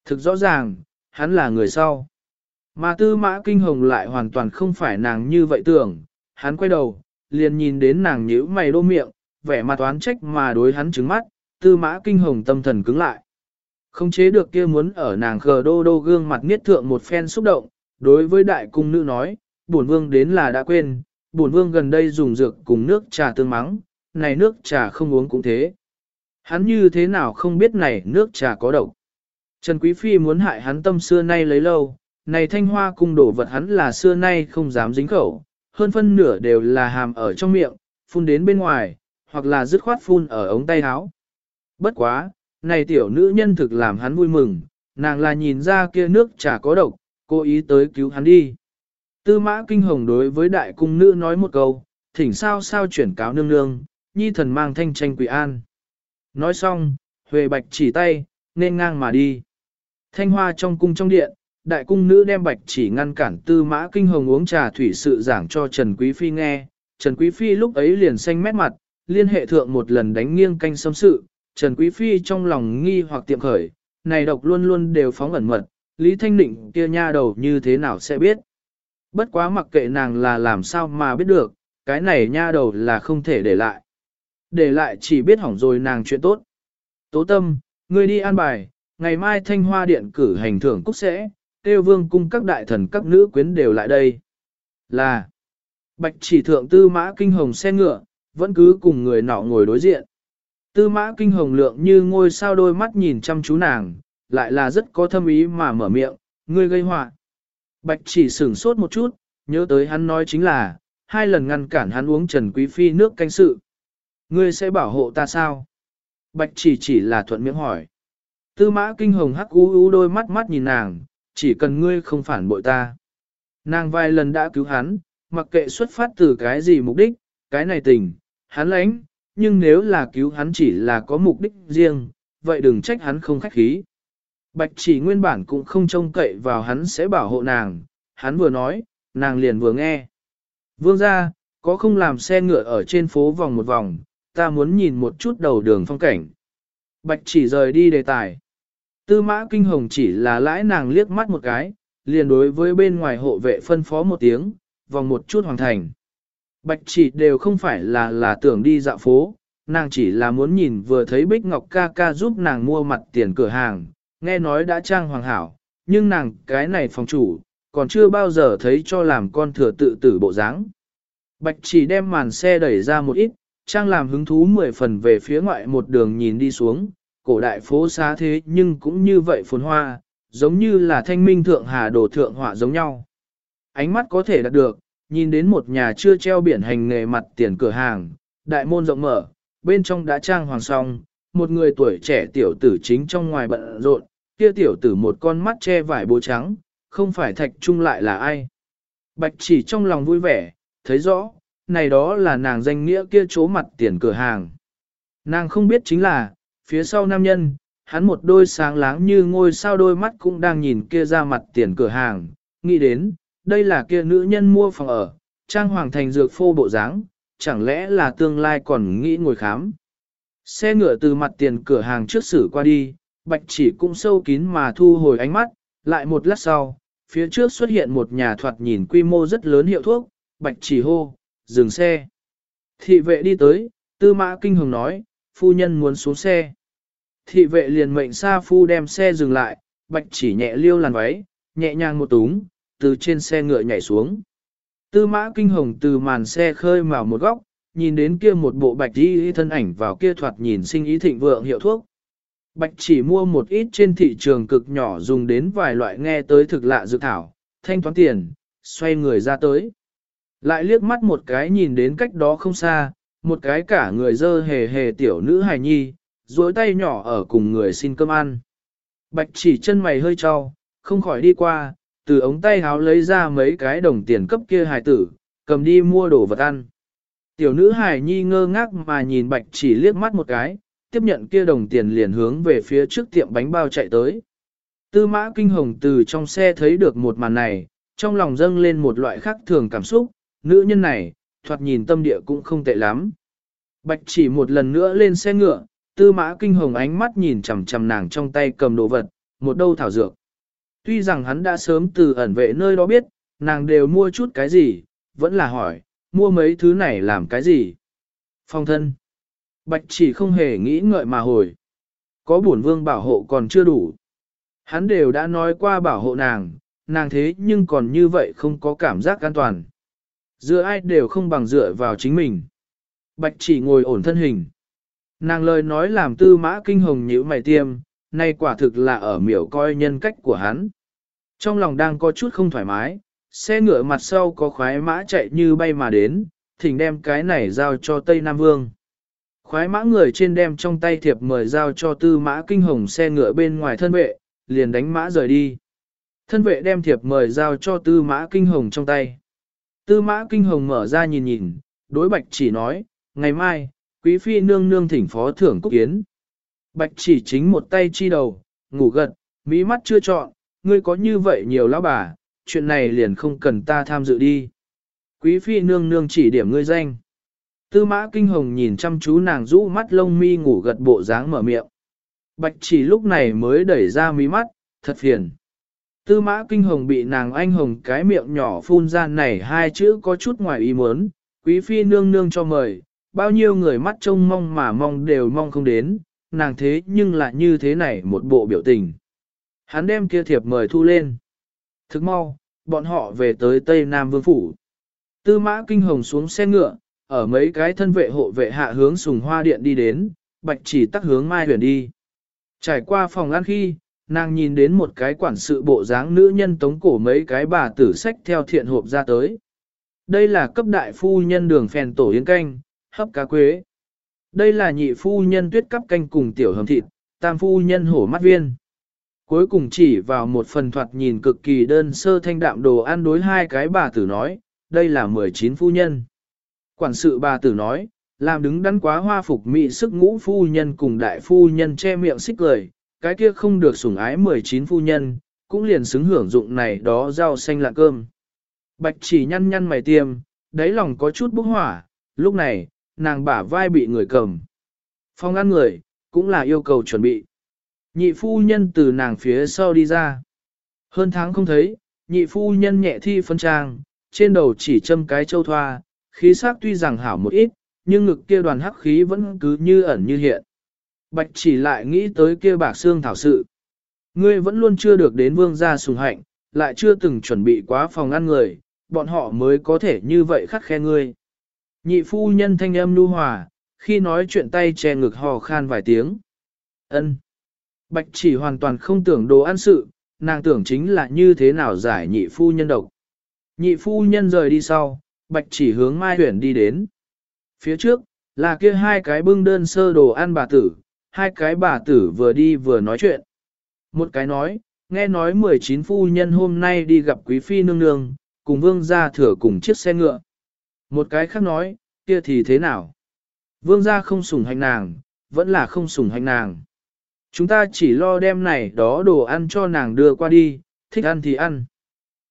Thực rõ ràng, hắn là người sau. Mà tư mã kinh hồng lại hoàn toàn không phải nàng như vậy tưởng, hắn quay đầu, liền nhìn đến nàng nhíu mày đô miệng, vẻ mặt toán trách mà đối hắn trứng mắt, tư mã kinh hồng tâm thần cứng lại. Không chế được kia muốn ở nàng khờ đô đô gương mặt niết thượng một phen xúc động, đối với đại cung nữ nói, bổn vương đến là đã quên, bổn vương gần đây dùng dược cùng nước trà tương mắng, này nước trà không uống cũng thế. Hắn như thế nào không biết này nước trà có độc. Trần Quý Phi muốn hại hắn tâm xưa nay lấy lâu, này thanh hoa cung đổ vật hắn là xưa nay không dám dính khẩu, hơn phân nửa đều là hàm ở trong miệng, phun đến bên ngoài, hoặc là dứt khoát phun ở ống tay áo. Bất quá, này tiểu nữ nhân thực làm hắn vui mừng, nàng là nhìn ra kia nước trà có độc, cố ý tới cứu hắn đi. Tư mã kinh hồng đối với đại cung nữ nói một câu, thỉnh sao sao chuyển cáo nương nương, nhi thần mang thanh tranh quỷ an. Nói xong, Huệ Bạch chỉ tay, nên ngang mà đi. Thanh hoa trong cung trong điện, đại cung nữ đem Bạch chỉ ngăn cản tư mã kinh hồng uống trà thủy sự giảng cho Trần Quý Phi nghe. Trần Quý Phi lúc ấy liền xanh mét mặt, liên hệ thượng một lần đánh nghiêng canh xâm sự, Trần Quý Phi trong lòng nghi hoặc tiệm khởi, này độc luôn luôn đều phóng ẩn mật, Lý Thanh Định kia nha đầu như thế nào sẽ biết. Bất quá mặc kệ nàng là làm sao mà biết được, cái này nha đầu là không thể để lại. Để lại chỉ biết hỏng rồi nàng chuyện tốt. Tố tâm, ngươi đi an bài, ngày mai thanh hoa điện cử hành thưởng cúc sẽ, tiêu vương cung các đại thần các nữ quyến đều lại đây. Là, bạch chỉ thượng tư mã kinh hồng xe ngựa, vẫn cứ cùng người nọ ngồi đối diện. Tư mã kinh hồng lượng như ngôi sao đôi mắt nhìn chăm chú nàng, lại là rất có thâm ý mà mở miệng, ngươi gây họa. Bạch chỉ sửng sốt một chút, nhớ tới hắn nói chính là, hai lần ngăn cản hắn uống Trần Quý Phi nước canh sự. Ngươi sẽ bảo hộ ta sao? Bạch chỉ chỉ là thuận miệng hỏi. Tư mã kinh hồng hắc u u đôi mắt mắt nhìn nàng, chỉ cần ngươi không phản bội ta. Nàng vài lần đã cứu hắn, mặc kệ xuất phát từ cái gì mục đích, cái này tình, hắn lãnh, nhưng nếu là cứu hắn chỉ là có mục đích riêng, vậy đừng trách hắn không khách khí. Bạch chỉ nguyên bản cũng không trông cậy vào hắn sẽ bảo hộ nàng, hắn vừa nói, nàng liền vừa nghe. Vương ra, có không làm xe ngựa ở trên phố vòng một vòng, ta muốn nhìn một chút đầu đường phong cảnh. Bạch chỉ rời đi đề tài. Tư mã kinh hồng chỉ là lãi nàng liếc mắt một cái, liền đối với bên ngoài hộ vệ phân phó một tiếng, vòng một chút hoàn thành. Bạch chỉ đều không phải là là tưởng đi dạo phố, nàng chỉ là muốn nhìn vừa thấy Bích Ngọc ca ca giúp nàng mua mặt tiền cửa hàng, nghe nói đã trang hoàng hảo, nhưng nàng cái này phòng chủ, còn chưa bao giờ thấy cho làm con thừa tự tử bộ dáng. Bạch chỉ đem màn xe đẩy ra một ít, trang làm hứng thú mười phần về phía ngoại một đường nhìn đi xuống, cổ đại phố xá thế nhưng cũng như vậy phồn hoa, giống như là thanh minh thượng hà đồ thượng họa giống nhau. Ánh mắt có thể đạt được, nhìn đến một nhà chưa treo biển hành nghề mặt tiền cửa hàng, đại môn rộng mở, bên trong đã trang hoàng song, một người tuổi trẻ tiểu tử chính trong ngoài bận rộn, kia tiểu tử một con mắt che vải bố trắng, không phải thạch trung lại là ai. Bạch chỉ trong lòng vui vẻ, thấy rõ, này đó là nàng danh nghĩa kia chỗ mặt tiền cửa hàng. Nàng không biết chính là, phía sau nam nhân, hắn một đôi sáng láng như ngôi sao đôi mắt cũng đang nhìn kia ra mặt tiền cửa hàng, nghĩ đến, đây là kia nữ nhân mua phòng ở, trang hoàng thành dược phô bộ dáng, chẳng lẽ là tương lai còn nghĩ ngồi khám. Xe ngựa từ mặt tiền cửa hàng trước xử qua đi, bạch chỉ cũng sâu kín mà thu hồi ánh mắt, lại một lát sau, phía trước xuất hiện một nhà thoạt nhìn quy mô rất lớn hiệu thuốc, bạch chỉ hô, dừng xe. Thị vệ đi tới, tư mã kinh hồng nói, phu nhân muốn xuống xe. Thị vệ liền mệnh xa phu đem xe dừng lại, bạch chỉ nhẹ liêu làn váy, nhẹ nhàng một túng, từ trên xe ngựa nhảy xuống. Tư mã kinh hồng từ màn xe khơi vào một góc, nhìn đến kia một bộ bạch đi thân ảnh vào kia thoạt nhìn sinh ý thịnh vượng hiệu thuốc. Bạch chỉ mua một ít trên thị trường cực nhỏ dùng đến vài loại nghe tới thực lạ dược thảo, thanh toán tiền, xoay người ra tới. Lại liếc mắt một cái nhìn đến cách đó không xa, một cái cả người dơ hề hề tiểu nữ hài nhi, duỗi tay nhỏ ở cùng người xin cơm ăn. Bạch chỉ chân mày hơi trao, không khỏi đi qua, từ ống tay háo lấy ra mấy cái đồng tiền cấp kia hài tử, cầm đi mua đồ vật ăn. Tiểu nữ hài nhi ngơ ngác mà nhìn bạch chỉ liếc mắt một cái, tiếp nhận kia đồng tiền liền hướng về phía trước tiệm bánh bao chạy tới. Tư mã kinh hồng từ trong xe thấy được một màn này, trong lòng dâng lên một loại khác thường cảm xúc, nữ nhân này, thoạt nhìn tâm địa cũng không tệ lắm. Bạch chỉ một lần nữa lên xe ngựa, tư mã kinh hồng ánh mắt nhìn chằm chằm nàng trong tay cầm đồ vật, một đâu thảo dược. Tuy rằng hắn đã sớm từ ẩn vệ nơi đó biết, nàng đều mua chút cái gì, vẫn là hỏi, mua mấy thứ này làm cái gì? Phong thân. Bạch chỉ không hề nghĩ ngợi mà hồi. Có bổn vương bảo hộ còn chưa đủ. Hắn đều đã nói qua bảo hộ nàng, nàng thế nhưng còn như vậy không có cảm giác an toàn. Dựa ai đều không bằng dựa vào chính mình. Bạch chỉ ngồi ổn thân hình. Nàng lời nói làm tư mã kinh hồng nhữ mày tiêm, nay quả thực là ở miểu coi nhân cách của hắn. Trong lòng đang có chút không thoải mái, xe ngựa mặt sau có khoái mã chạy như bay mà đến, thỉnh đem cái này giao cho Tây Nam Vương. Khoái mã người trên đem trong tay thiệp mời giao cho tư mã kinh hồng xe ngựa bên ngoài thân vệ, liền đánh mã rời đi. Thân vệ đem thiệp mời giao cho tư mã kinh hồng trong tay. Tư mã kinh hồng mở ra nhìn nhìn, đối bạch chỉ nói, ngày mai, quý phi nương nương thỉnh phó thưởng cúc kiến. Bạch chỉ chính một tay chi đầu, ngủ gật, mỹ mắt chưa chọn, ngươi có như vậy nhiều lão bà, chuyện này liền không cần ta tham dự đi. Quý phi nương nương chỉ điểm ngươi danh. Tư mã kinh hồng nhìn chăm chú nàng rũ mắt lông mi ngủ gật bộ dáng mở miệng. bạch chỉ lúc này mới đẩy ra mí mắt, thật phiền. Tư mã kinh hồng bị nàng anh hồng cái miệng nhỏ phun ra này hai chữ có chút ngoài ý muốn, quý phi nương nương cho mời, bao nhiêu người mắt trông mong mà mong đều mong không đến, nàng thế nhưng lại như thế này một bộ biểu tình. Hắn đem kia thiệp mời thu lên. Thức mau, bọn họ về tới Tây Nam Vương Phủ. Tư mã kinh hồng xuống xe ngựa, ở mấy cái thân vệ hộ vệ hạ hướng sùng hoa điện đi đến, bạch chỉ tắc hướng mai huyền đi. Trải qua phòng ăn khi, nàng nhìn đến một cái quản sự bộ dáng nữ nhân tống cổ mấy cái bà tử sách theo thiện hộp ra tới. Đây là cấp đại phu nhân đường phèn tổ yến canh, hấp cá quế. Đây là nhị phu nhân tuyết cắp canh cùng tiểu hầm thịt, tam phu nhân hổ mắt viên. Cuối cùng chỉ vào một phần thoạt nhìn cực kỳ đơn sơ thanh đạm đồ ăn đối hai cái bà tử nói, đây là 19 phu nhân. Quản sự bà tử nói, làm đứng đắn quá hoa phục mị sức ngũ phu nhân cùng đại phu nhân che miệng xích cười, cái kia không được sủng ái 19 phu nhân, cũng liền xứng hưởng dụng này đó rau xanh lạ cơm. Bạch chỉ nhăn nhăn mày tiêm, đáy lòng có chút bốc hỏa, lúc này, nàng bả vai bị người cầm. Phong ăn người, cũng là yêu cầu chuẩn bị. Nhị phu nhân từ nàng phía sau đi ra. Hơn tháng không thấy, nhị phu nhân nhẹ thi phân trang, trên đầu chỉ châm cái châu thoa, khí sắc tuy rằng hảo một ít, nhưng ngực kia đoàn hắc khí vẫn cứ như ẩn như hiện. Bạch chỉ lại nghĩ tới kia bạc xương thảo sự. Ngươi vẫn luôn chưa được đến vương gia sùng hạnh, lại chưa từng chuẩn bị quá phòng ăn người, bọn họ mới có thể như vậy khắc khe ngươi. Nhị phu nhân thanh âm nu hòa, khi nói chuyện tay che ngực hò khan vài tiếng. ân Bạch chỉ hoàn toàn không tưởng đồ ăn sự, nàng tưởng chính là như thế nào giải nhị phu nhân độc. Nhị phu nhân rời đi sau, bạch chỉ hướng mai huyển đi đến. Phía trước, là kia hai cái bưng đơn sơ đồ ăn bà tử, hai cái bà tử vừa đi vừa nói chuyện. Một cái nói, nghe nói 19 phu nhân hôm nay đi gặp quý phi nương nương, cùng vương gia thừa cùng chiếc xe ngựa. Một cái khác nói, kia thì thế nào? Vương gia không sủng hành nàng, vẫn là không sủng hành nàng. Chúng ta chỉ lo đem này đó đồ ăn cho nàng đưa qua đi, thích ăn thì ăn.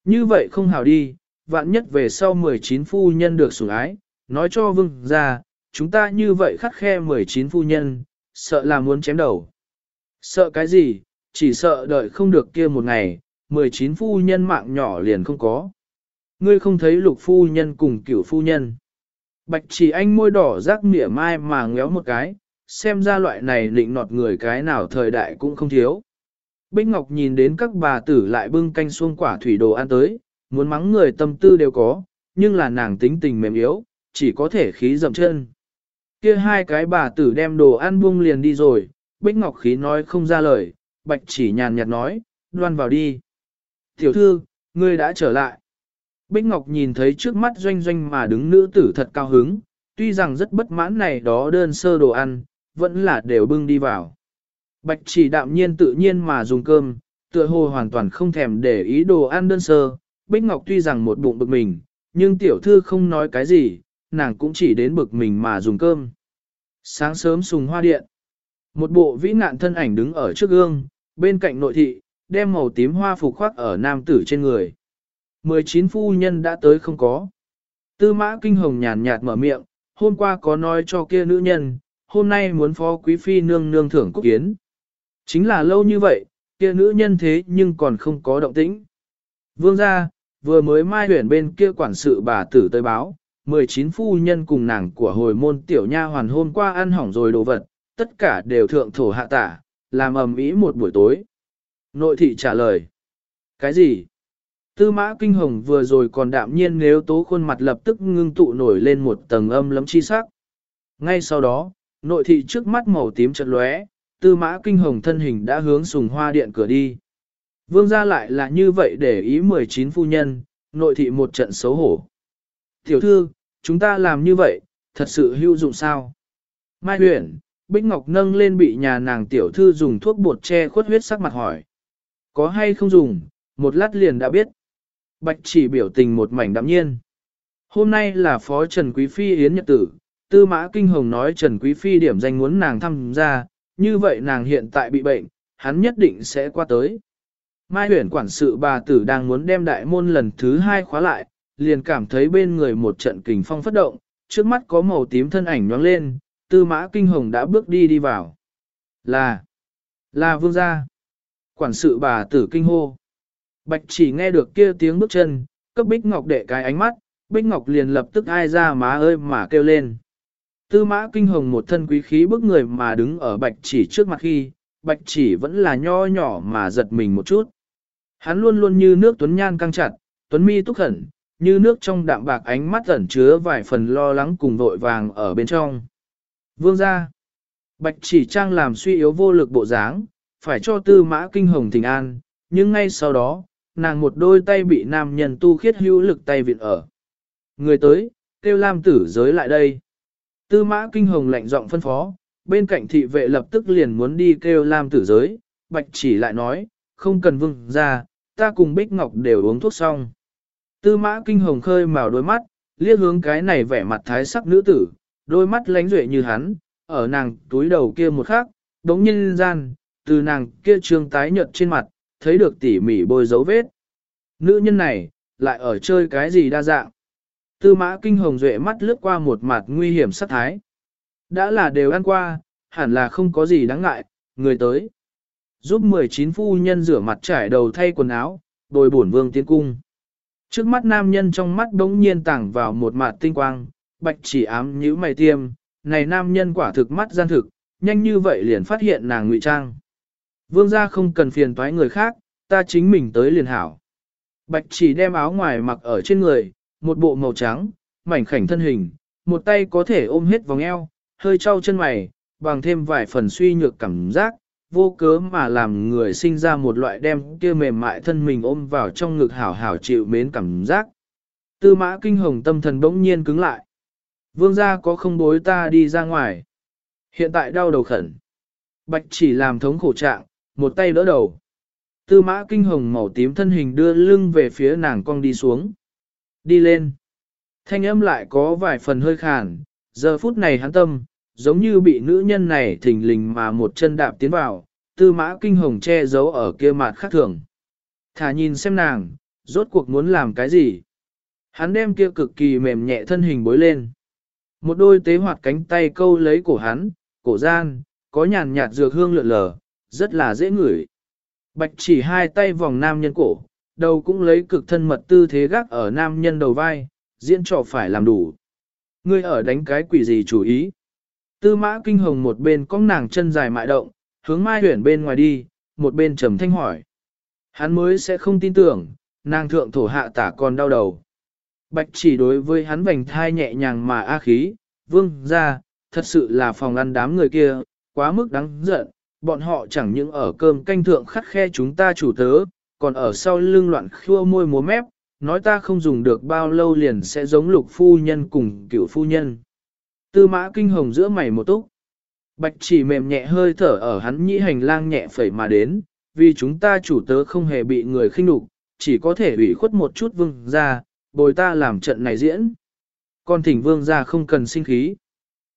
Như vậy không hảo đi, vạn nhất về sau 19 phu nhân được sủng ái, nói cho vương ra, chúng ta như vậy khắt khe 19 phu nhân, sợ là muốn chém đầu. Sợ cái gì, chỉ sợ đợi không được kia một ngày, 19 phu nhân mạng nhỏ liền không có. Ngươi không thấy lục phu nhân cùng cửu phu nhân. Bạch chỉ anh môi đỏ rác mỉa mai mà ngéo một cái, xem ra loại này định nọt người cái nào thời đại cũng không thiếu. Bích Ngọc nhìn đến các bà tử lại bưng canh xuông quả thủy đồ ăn tới, muốn mắng người tâm tư đều có, nhưng là nàng tính tình mềm yếu, chỉ có thể khí dậm chân. Kia hai cái bà tử đem đồ ăn buông liền đi rồi, Bích Ngọc khí nói không ra lời, Bạch chỉ nhàn nhạt nói, đoan vào đi. Tiểu thư, ngươi đã trở lại. Bích Ngọc nhìn thấy trước mắt doanh doanh mà đứng nữ tử thật cao hứng, tuy rằng rất bất mãn này đó đơn sơ đồ ăn, vẫn là đều bưng đi vào. Bạch chỉ đạm nhiên tự nhiên mà dùng cơm, tựa hồ hoàn toàn không thèm để ý đồ ăn đơn sơ. Bích Ngọc tuy rằng một bụng bực mình, nhưng tiểu thư không nói cái gì, nàng cũng chỉ đến bực mình mà dùng cơm. Sáng sớm sùng hoa điện. Một bộ vĩ ngạn thân ảnh đứng ở trước gương, bên cạnh nội thị, đem màu tím hoa phục khoác ở nam tử trên người. 19 phu nhân đã tới không có. Tư mã kinh hồng nhàn nhạt mở miệng, hôm qua có nói cho kia nữ nhân, hôm nay muốn phó quý phi nương nương thưởng cúc kiến. Chính là lâu như vậy, kia nữ nhân thế nhưng còn không có động tĩnh. Vương gia, vừa mới mai huyển bên kia quản sự bà tử tới báo, 19 phu nhân cùng nàng của hồi môn tiểu nha hoàn hôm qua ăn hỏng rồi đồ vật, tất cả đều thượng thổ hạ tả, làm ầm ĩ một buổi tối. Nội thị trả lời. Cái gì? Tư mã kinh hồng vừa rồi còn đạm nhiên nếu tố khuôn mặt lập tức ngưng tụ nổi lên một tầng âm lấm chi sắc. Ngay sau đó, nội thị trước mắt màu tím chợt lóe, tư mã kinh hồng thân hình đã hướng sùng hoa điện cửa đi. Vương gia lại là như vậy để ý 19 phu nhân, nội thị một trận xấu hổ. Tiểu thư, chúng ta làm như vậy, thật sự hữu dụng sao? Mai huyền, Bích Ngọc nâng lên bị nhà nàng tiểu thư dùng thuốc bột che khuất huyết sắc mặt hỏi. Có hay không dùng, một lát liền đã biết. Bạch chỉ biểu tình một mảnh đạm nhiên. Hôm nay là phó Trần Quý Phi Yến Nhật Tử, Tư Mã Kinh Hồng nói Trần Quý Phi điểm danh muốn nàng thăm ra, như vậy nàng hiện tại bị bệnh, hắn nhất định sẽ qua tới. Mai huyển quản sự bà tử đang muốn đem đại môn lần thứ hai khóa lại, liền cảm thấy bên người một trận kình phong phất động, trước mắt có màu tím thân ảnh nhoáng lên, tư mã kinh hồng đã bước đi đi vào. Là, Là vương gia. Quản sự bà tử kinh hô. Bạch chỉ nghe được kia tiếng bước chân, cấp Bích Ngọc đệ cái ánh mắt, Bích Ngọc liền lập tức ai ra má ơi mà kêu lên. Tư mã kinh hồng một thân quý khí bức người mà đứng ở bạch chỉ trước mặt khi, bạch chỉ vẫn là nho nhỏ mà giật mình một chút. Hắn luôn luôn như nước tuấn nhan căng chặt, tuấn mi túc khẩn, như nước trong đạm bạc ánh mắt ẩn chứa vài phần lo lắng cùng vội vàng ở bên trong. Vương ra, bạch chỉ trang làm suy yếu vô lực bộ dáng, phải cho tư mã kinh hồng thỉnh an, nhưng ngay sau đó, nàng một đôi tay bị nam nhân tu khiết hữu lực tay viện ở. Người tới, kêu lam tử giới lại đây. Tư mã kinh hồng lạnh giọng phân phó, bên cạnh thị vệ lập tức liền muốn đi kêu lam tử giới, bạch chỉ lại nói, không cần vương ra, ta cùng Bích Ngọc đều uống thuốc xong. Tư mã kinh hồng khơi màu đôi mắt, liếc hướng cái này vẻ mặt thái sắc nữ tử, đôi mắt lánh duệ như hắn, ở nàng túi đầu kia một khắc, đống nhân gian, từ nàng kia trương tái nhợt trên mặt, thấy được tỉ mỉ bôi dấu vết. Nữ nhân này, lại ở chơi cái gì đa dạng. Tư mã kinh hồng duệ mắt lướt qua một mặt nguy hiểm sát thái. Đã là đều ăn qua, hẳn là không có gì đáng ngại, người tới. Giúp 19 phu nhân rửa mặt trải đầu thay quần áo, đồi bổn vương tiến cung. Trước mắt nam nhân trong mắt đống nhiên tảng vào một mặt tinh quang, bạch chỉ ám nhíu mày tiêm, này nam nhân quả thực mắt gian thực, nhanh như vậy liền phát hiện nàng ngụy trang. Vương gia không cần phiền toái người khác, ta chính mình tới liền hảo. Bạch chỉ đem áo ngoài mặc ở trên người, một bộ màu trắng, mảnh khảnh thân hình, một tay có thể ôm hết vòng eo, hơi trao chân mày, bằng thêm vài phần suy nhược cảm giác, vô cớ mà làm người sinh ra một loại đem kia mềm mại thân mình ôm vào trong ngực hảo hảo chịu mến cảm giác. Tư mã kinh hồng tâm thần bỗng nhiên cứng lại. Vương gia có không bối ta đi ra ngoài. Hiện tại đau đầu khẩn. Bạch chỉ làm thống khổ trạng, một tay đỡ đầu. Tư mã kinh hồng màu tím thân hình đưa lưng về phía nàng cong đi xuống. Đi lên. Thanh âm lại có vài phần hơi khàn, giờ phút này hắn tâm, giống như bị nữ nhân này thình lình mà một chân đạp tiến vào, tư mã kinh hồng che giấu ở kia mặt khác thường. Thả nhìn xem nàng, rốt cuộc muốn làm cái gì. Hắn đem kia cực kỳ mềm nhẹ thân hình bối lên. Một đôi tế hoạt cánh tay câu lấy cổ hắn, cổ gian, có nhàn nhạt dược hương lượn lờ, rất là dễ ngửi. Bạch chỉ hai tay vòng nam nhân cổ, đầu cũng lấy cực thân mật tư thế gác ở nam nhân đầu vai, diễn trò phải làm đủ. Ngươi ở đánh cái quỷ gì chủ ý. Tư mã kinh hồng một bên cong nàng chân dài mại động, hướng mai huyển bên ngoài đi, một bên trầm thanh hỏi. Hắn mới sẽ không tin tưởng, nàng thượng thổ hạ tả còn đau đầu. Bạch chỉ đối với hắn vành thai nhẹ nhàng mà a khí, vương ra, thật sự là phòng ăn đám người kia, quá mức đáng giận, bọn họ chẳng những ở cơm canh thượng khắt khe chúng ta chủ tớ, còn ở sau lưng loạn khua môi múa mép, nói ta không dùng được bao lâu liền sẽ giống lục phu nhân cùng cựu phu nhân. Tư mã kinh hồng giữa mày một túc. Bạch chỉ mềm nhẹ hơi thở ở hắn nhĩ hành lang nhẹ phẩy mà đến, vì chúng ta chủ tớ không hề bị người khinh đục, chỉ có thể ủy khuất một chút vương ra, bồi ta làm trận này diễn. Còn thỉnh vương ra không cần sinh khí.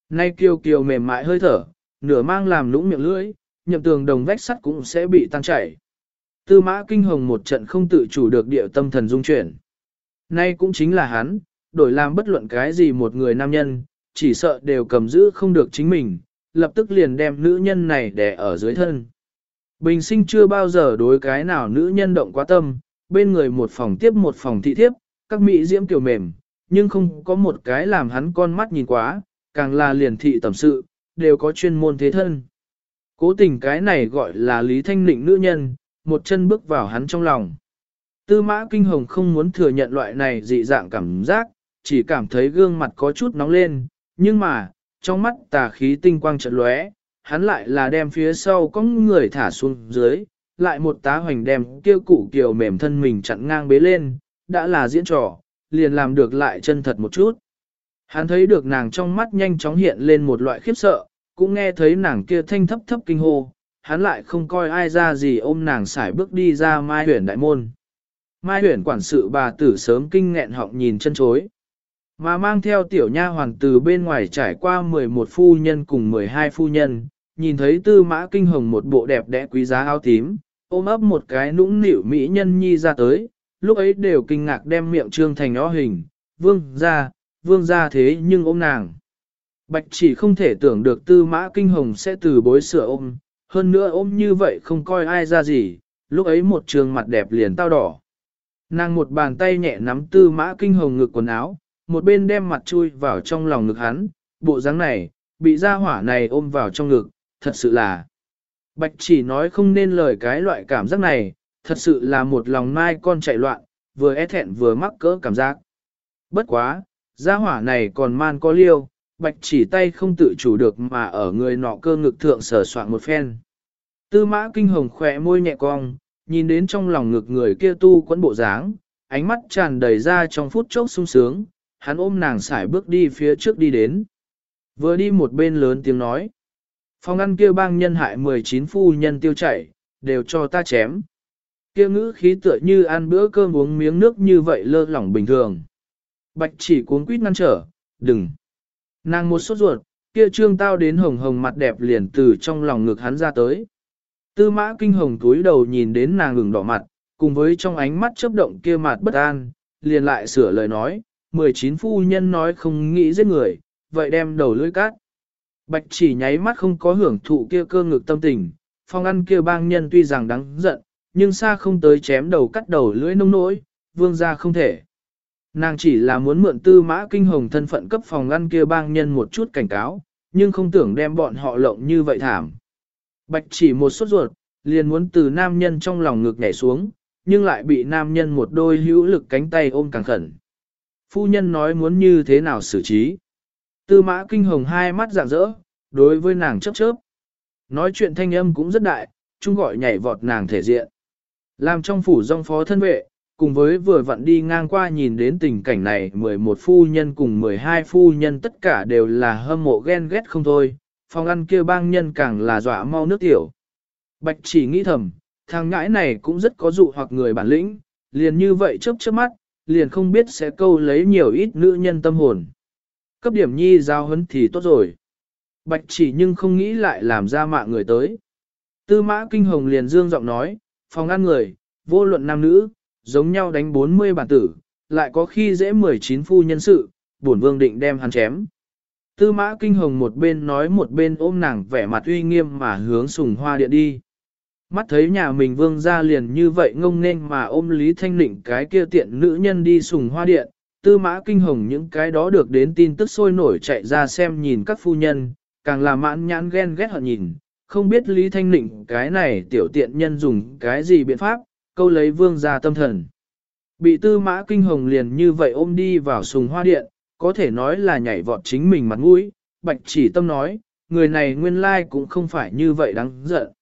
Nay kiều kiều mềm mại hơi thở, nửa mang làm lũng miệng lưỡi, nhậm tường đồng vách sắt cũng sẽ bị tăng chảy. Tư mã kinh hồng một trận không tự chủ được địa tâm thần dung chuyển. Nay cũng chính là hắn, đổi làm bất luận cái gì một người nam nhân, chỉ sợ đều cầm giữ không được chính mình, lập tức liền đem nữ nhân này đè ở dưới thân. Bình sinh chưa bao giờ đối cái nào nữ nhân động quá tâm, bên người một phòng tiếp một phòng thị thiếp, các mỹ diễm kiểu mềm, nhưng không có một cái làm hắn con mắt nhìn quá, càng là liền thị tầm sự, đều có chuyên môn thế thân. Cố tình cái này gọi là Lý Thanh Nịnh nữ nhân, một chân bước vào hắn trong lòng. Tư mã kinh hồng không muốn thừa nhận loại này dị dạng cảm giác, chỉ cảm thấy gương mặt có chút nóng lên, nhưng mà, trong mắt tà khí tinh quang trận lóe, hắn lại là đem phía sau có người thả xuống dưới, lại một tá hoành đem kêu cụ kiều mềm thân mình chặn ngang bế lên, đã là diễn trò, liền làm được lại chân thật một chút. Hắn thấy được nàng trong mắt nhanh chóng hiện lên một loại khiếp sợ, cũng nghe thấy nàng kia thanh thấp thấp kinh hô, hắn lại không coi ai ra gì ôm nàng xài bước đi ra mai Huyền đại môn. Mai Huyền quản sự bà tử sớm kinh nghẹn họng nhìn chân chối. Mà mang theo tiểu nha hoàng từ bên ngoài trải qua 11 phu nhân cùng 12 phu nhân, nhìn thấy tư mã kinh hồng một bộ đẹp đẽ quý giá áo tím, ôm ấp một cái nũng nịu mỹ nhân nhi ra tới, lúc ấy đều kinh ngạc đem miệng trương thành ó hình, vương ra, vương ra thế nhưng ôm nàng. Bạch chỉ không thể tưởng được tư mã kinh hồng sẽ từ bối sửa ôm, hơn nữa ôm như vậy không coi ai ra gì, lúc ấy một trường mặt đẹp liền tao đỏ. Nàng một bàn tay nhẹ nắm tư mã kinh hồng ngực quần áo, một bên đem mặt chui vào trong lòng ngực hắn, bộ dáng này, bị ra hỏa này ôm vào trong ngực, thật sự là. Bạch chỉ nói không nên lời cái loại cảm giác này, thật sự là một lòng mai con chạy loạn, vừa e thẹn vừa mắc cỡ cảm giác. Bất quá, gia hỏa này còn man có liêu, bạch chỉ tay không tự chủ được mà ở người nọ cơ ngực thượng sờ soạn một phen. Tư mã kinh hồng khỏe môi nhẹ cong, nhìn đến trong lòng ngực người kia tu quẫn bộ dáng, ánh mắt tràn đầy ra trong phút chốc sung sướng, hắn ôm nàng xải bước đi phía trước đi đến. Vừa đi một bên lớn tiếng nói. Phòng ăn kia bang nhân hại 19 phu nhân tiêu chảy, đều cho ta chém. Kia ngữ khí tựa như ăn bữa cơm uống miếng nước như vậy lơ lỏng bình thường. Bạch chỉ cuốn quýt ngăn trở, đừng. Nàng một sốt ruột, kia trương tao đến hồng hồng mặt đẹp liền từ trong lòng ngực hắn ra tới. Tư mã kinh hồng túi đầu nhìn đến nàng ngừng đỏ mặt, cùng với trong ánh mắt chớp động kia mặt bất an, liền lại sửa lời nói, 19 phu nhân nói không nghĩ giết người, vậy đem đầu lưỡi cát. Bạch chỉ nháy mắt không có hưởng thụ kia cơ ngực tâm tình, phong ăn kia bang nhân tuy rằng đáng giận, nhưng xa không tới chém đầu cắt đầu lưỡi nông nỗi, vương ra không thể. Nàng chỉ là muốn mượn tư mã kinh hồng thân phận cấp phòng ngăn kia bang nhân một chút cảnh cáo, nhưng không tưởng đem bọn họ lộng như vậy thảm. Bạch chỉ một sốt ruột, liền muốn từ nam nhân trong lòng ngực nhảy xuống, nhưng lại bị nam nhân một đôi hữu lực cánh tay ôm càng khẩn. Phu nhân nói muốn như thế nào xử trí. Tư mã kinh hồng hai mắt rạng rỡ, đối với nàng chớp chớp. Nói chuyện thanh âm cũng rất đại, chung gọi nhảy vọt nàng thể diện. Làm trong phủ dòng phó thân vệ, cùng với vừa vặn đi ngang qua nhìn đến tình cảnh này 11 phu nhân cùng 12 phu nhân tất cả đều là hâm mộ ghen ghét không thôi, phòng ăn kia bang nhân càng là dọa mau nước tiểu. Bạch chỉ nghĩ thầm, thằng ngãi này cũng rất có dụ hoặc người bản lĩnh, liền như vậy chớp chớp mắt, liền không biết sẽ câu lấy nhiều ít nữ nhân tâm hồn. Cấp điểm nhi giao hấn thì tốt rồi. Bạch chỉ nhưng không nghĩ lại làm ra mạng người tới. Tư mã kinh hồng liền dương giọng nói, phòng ăn người, vô luận nam nữ, giống nhau đánh 40 bản tử, lại có khi dễ 19 phu nhân sự, bổn vương định đem hắn chém. Tư mã kinh hồng một bên nói một bên ôm nàng vẻ mặt uy nghiêm mà hướng sùng hoa điện đi. Mắt thấy nhà mình vương ra liền như vậy ngông nên mà ôm Lý Thanh Nịnh cái kia tiện nữ nhân đi sùng hoa điện, tư mã kinh hồng những cái đó được đến tin tức sôi nổi chạy ra xem nhìn các phu nhân, càng là mãn nhãn ghen ghét họ nhìn, không biết Lý Thanh Nịnh cái này tiểu tiện nhân dùng cái gì biện pháp, câu lấy vương gia tâm thần. Bị tư mã kinh hồng liền như vậy ôm đi vào sùng hoa điện, có thể nói là nhảy vọt chính mình mặt mũi, bạch chỉ tâm nói, người này nguyên lai cũng không phải như vậy đáng giận.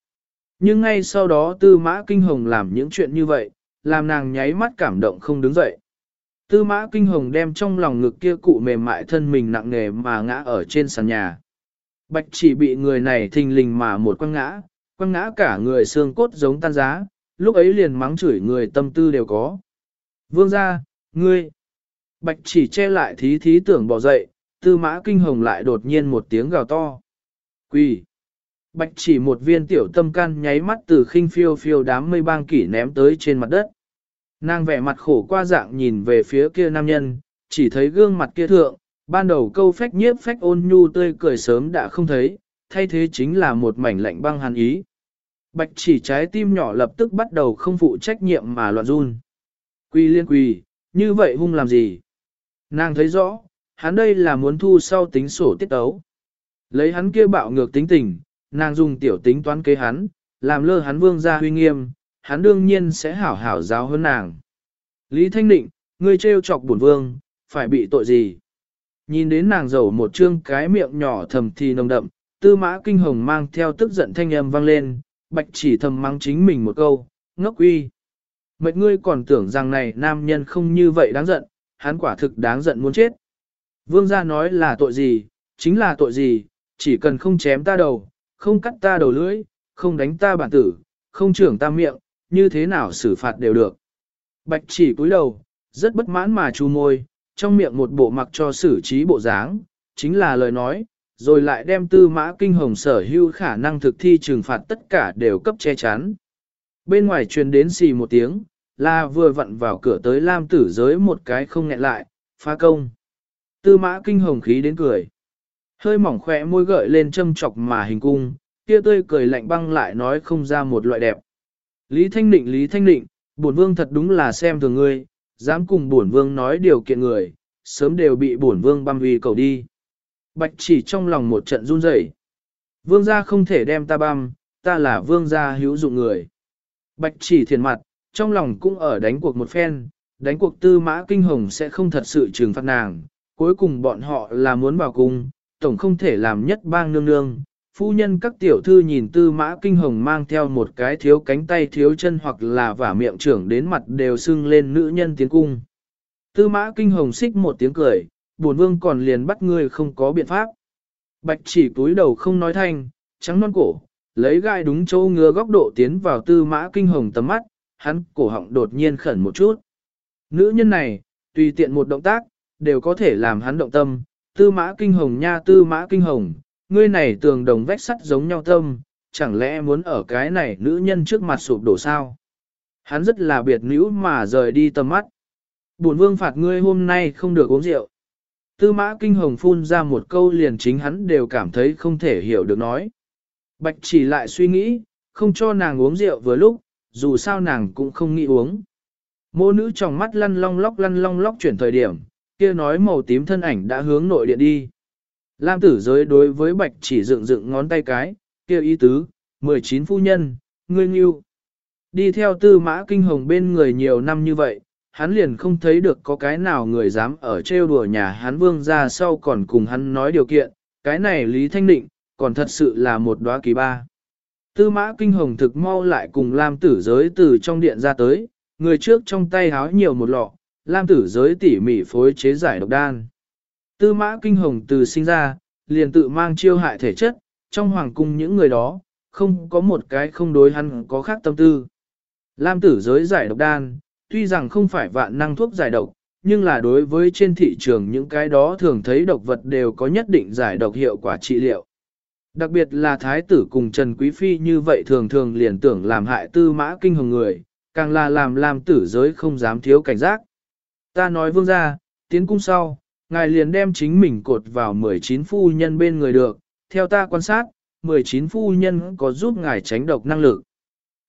Nhưng ngay sau đó tư mã kinh hồng làm những chuyện như vậy, làm nàng nháy mắt cảm động không đứng dậy. Tư mã kinh hồng đem trong lòng ngực kia cụ mềm mại thân mình nặng nề mà ngã ở trên sàn nhà. Bạch chỉ bị người này thình lình mà một quăng ngã, quăng ngã cả người xương cốt giống tan giá, lúc ấy liền mắng chửi người tâm tư đều có. Vương ra, ngươi. Bạch chỉ che lại thí thí tưởng bỏ dậy, tư mã kinh hồng lại đột nhiên một tiếng gào to. Quỳ. Bạch chỉ một viên tiểu tâm can nháy mắt từ khinh phiêu phiêu đám mây bang kỷ ném tới trên mặt đất. Nàng vẻ mặt khổ qua dạng nhìn về phía kia nam nhân, chỉ thấy gương mặt kia thượng, ban đầu câu phách nhiếp phách ôn nhu tươi cười sớm đã không thấy, thay thế chính là một mảnh lạnh băng hàn ý. Bạch chỉ trái tim nhỏ lập tức bắt đầu không phụ trách nhiệm mà loạn run. quỳ liên quỳ, như vậy hung làm gì? Nàng thấy rõ, hắn đây là muốn thu sau tính sổ tiết tấu. Lấy hắn kia bạo ngược tính tình, nàng dùng tiểu tính toán kế hắn, làm lơ hắn vương gia huy nghiêm, hắn đương nhiên sẽ hảo hảo giáo hơn nàng. Lý Thanh Định, ngươi trêu chọc bổn vương, phải bị tội gì? Nhìn đến nàng giàu một trương cái miệng nhỏ thầm thì nồng đậm, tư mã kinh hồng mang theo tức giận thanh âm vang lên, bạch chỉ thầm mắng chính mình một câu, ngốc uy. Mệt ngươi còn tưởng rằng này nam nhân không như vậy đáng giận, hắn quả thực đáng giận muốn chết. Vương gia nói là tội gì, chính là tội gì, chỉ cần không chém ta đầu, không cắt ta đầu lưỡi, không đánh ta bản tử, không trưởng ta miệng, như thế nào xử phạt đều được. Bạch chỉ cúi đầu, rất bất mãn mà chu môi, trong miệng một bộ mặc cho xử trí bộ dáng, chính là lời nói, rồi lại đem tư mã kinh hồng sở hưu khả năng thực thi trừng phạt tất cả đều cấp che chắn. Bên ngoài truyền đến xì một tiếng, là vừa vặn vào cửa tới lam tử giới một cái không nghẹn lại, phá công. Tư mã kinh hồng khí đến cười. Hơi mỏng khỏe môi gợi lên châm chọc mà hình cung, kia tươi cười lạnh băng lại nói không ra một loại đẹp. Lý Thanh Định Lý Thanh Định, bổn vương thật đúng là xem thường ngươi, dám cùng bổn vương nói điều kiện người, sớm đều bị bổn vương băm uy cầu đi. Bạch chỉ trong lòng một trận run rẩy. Vương gia không thể đem ta băm, ta là vương gia hữu dụng người. Bạch chỉ thiền mặt, trong lòng cũng ở đánh cuộc một phen, đánh cuộc tư mã kinh hồng sẽ không thật sự trừng phạt nàng, cuối cùng bọn họ là muốn vào cung, tổng không thể làm nhất bang nương nương. Phu nhân các tiểu thư nhìn tư mã kinh hồng mang theo một cái thiếu cánh tay thiếu chân hoặc là vả miệng trưởng đến mặt đều sưng lên nữ nhân tiến cung. Tư mã kinh hồng xích một tiếng cười, bổn vương còn liền bắt ngươi không có biện pháp. Bạch chỉ túi đầu không nói thanh, trắng non cổ, lấy gai đúng chỗ ngứa góc độ tiến vào tư mã kinh hồng tầm mắt, hắn cổ họng đột nhiên khẩn một chút. Nữ nhân này, tùy tiện một động tác, đều có thể làm hắn động tâm, tư mã kinh hồng nha tư mã kinh hồng, ngươi này tường đồng vách sắt giống nhau tâm, chẳng lẽ muốn ở cái này nữ nhân trước mặt sụp đổ sao? Hắn rất là biệt nữ mà rời đi tầm mắt. Bổn vương phạt ngươi hôm nay không được uống rượu. Tư mã kinh hồng phun ra một câu liền chính hắn đều cảm thấy không thể hiểu được nói. Bạch chỉ lại suy nghĩ, không cho nàng uống rượu vừa lúc, dù sao nàng cũng không nghĩ uống. Mô nữ trong mắt lăn long lóc lăn long lóc chuyển thời điểm, kia nói màu tím thân ảnh đã hướng nội điện đi. Lam tử giới đối với bạch chỉ dựng dựng ngón tay cái, kia ý tứ, 19 phu nhân, ngươi nghiêu. Đi theo tư mã kinh hồng bên người nhiều năm như vậy, hắn liền không thấy được có cái nào người dám ở trêu đùa nhà hắn vương ra sau còn cùng hắn nói điều kiện, cái này Lý Thanh Định, còn thật sự là một đóa kỳ ba. Tư mã kinh hồng thực mau lại cùng Lam tử giới từ trong điện ra tới, người trước trong tay háo nhiều một lọ, Lam tử giới tỉ mỉ phối chế giải độc đan. Tư mã kinh hồng từ sinh ra, liền tự mang chiêu hại thể chất, trong hoàng cung những người đó, không có một cái không đối hắn có khác tâm tư. Lam tử giới giải độc đan, tuy rằng không phải vạn năng thuốc giải độc, nhưng là đối với trên thị trường những cái đó thường thấy độc vật đều có nhất định giải độc hiệu quả trị liệu. Đặc biệt là thái tử cùng Trần Quý Phi như vậy thường thường liền tưởng làm hại tư mã kinh hồng người, càng là làm làm tử giới không dám thiếu cảnh giác. Ta nói vương ra, tiến cung sau, ngài liền đem chính mình cột vào 19 phu nhân bên người được, theo ta quan sát, 19 phu nhân có giúp ngài tránh độc năng lực.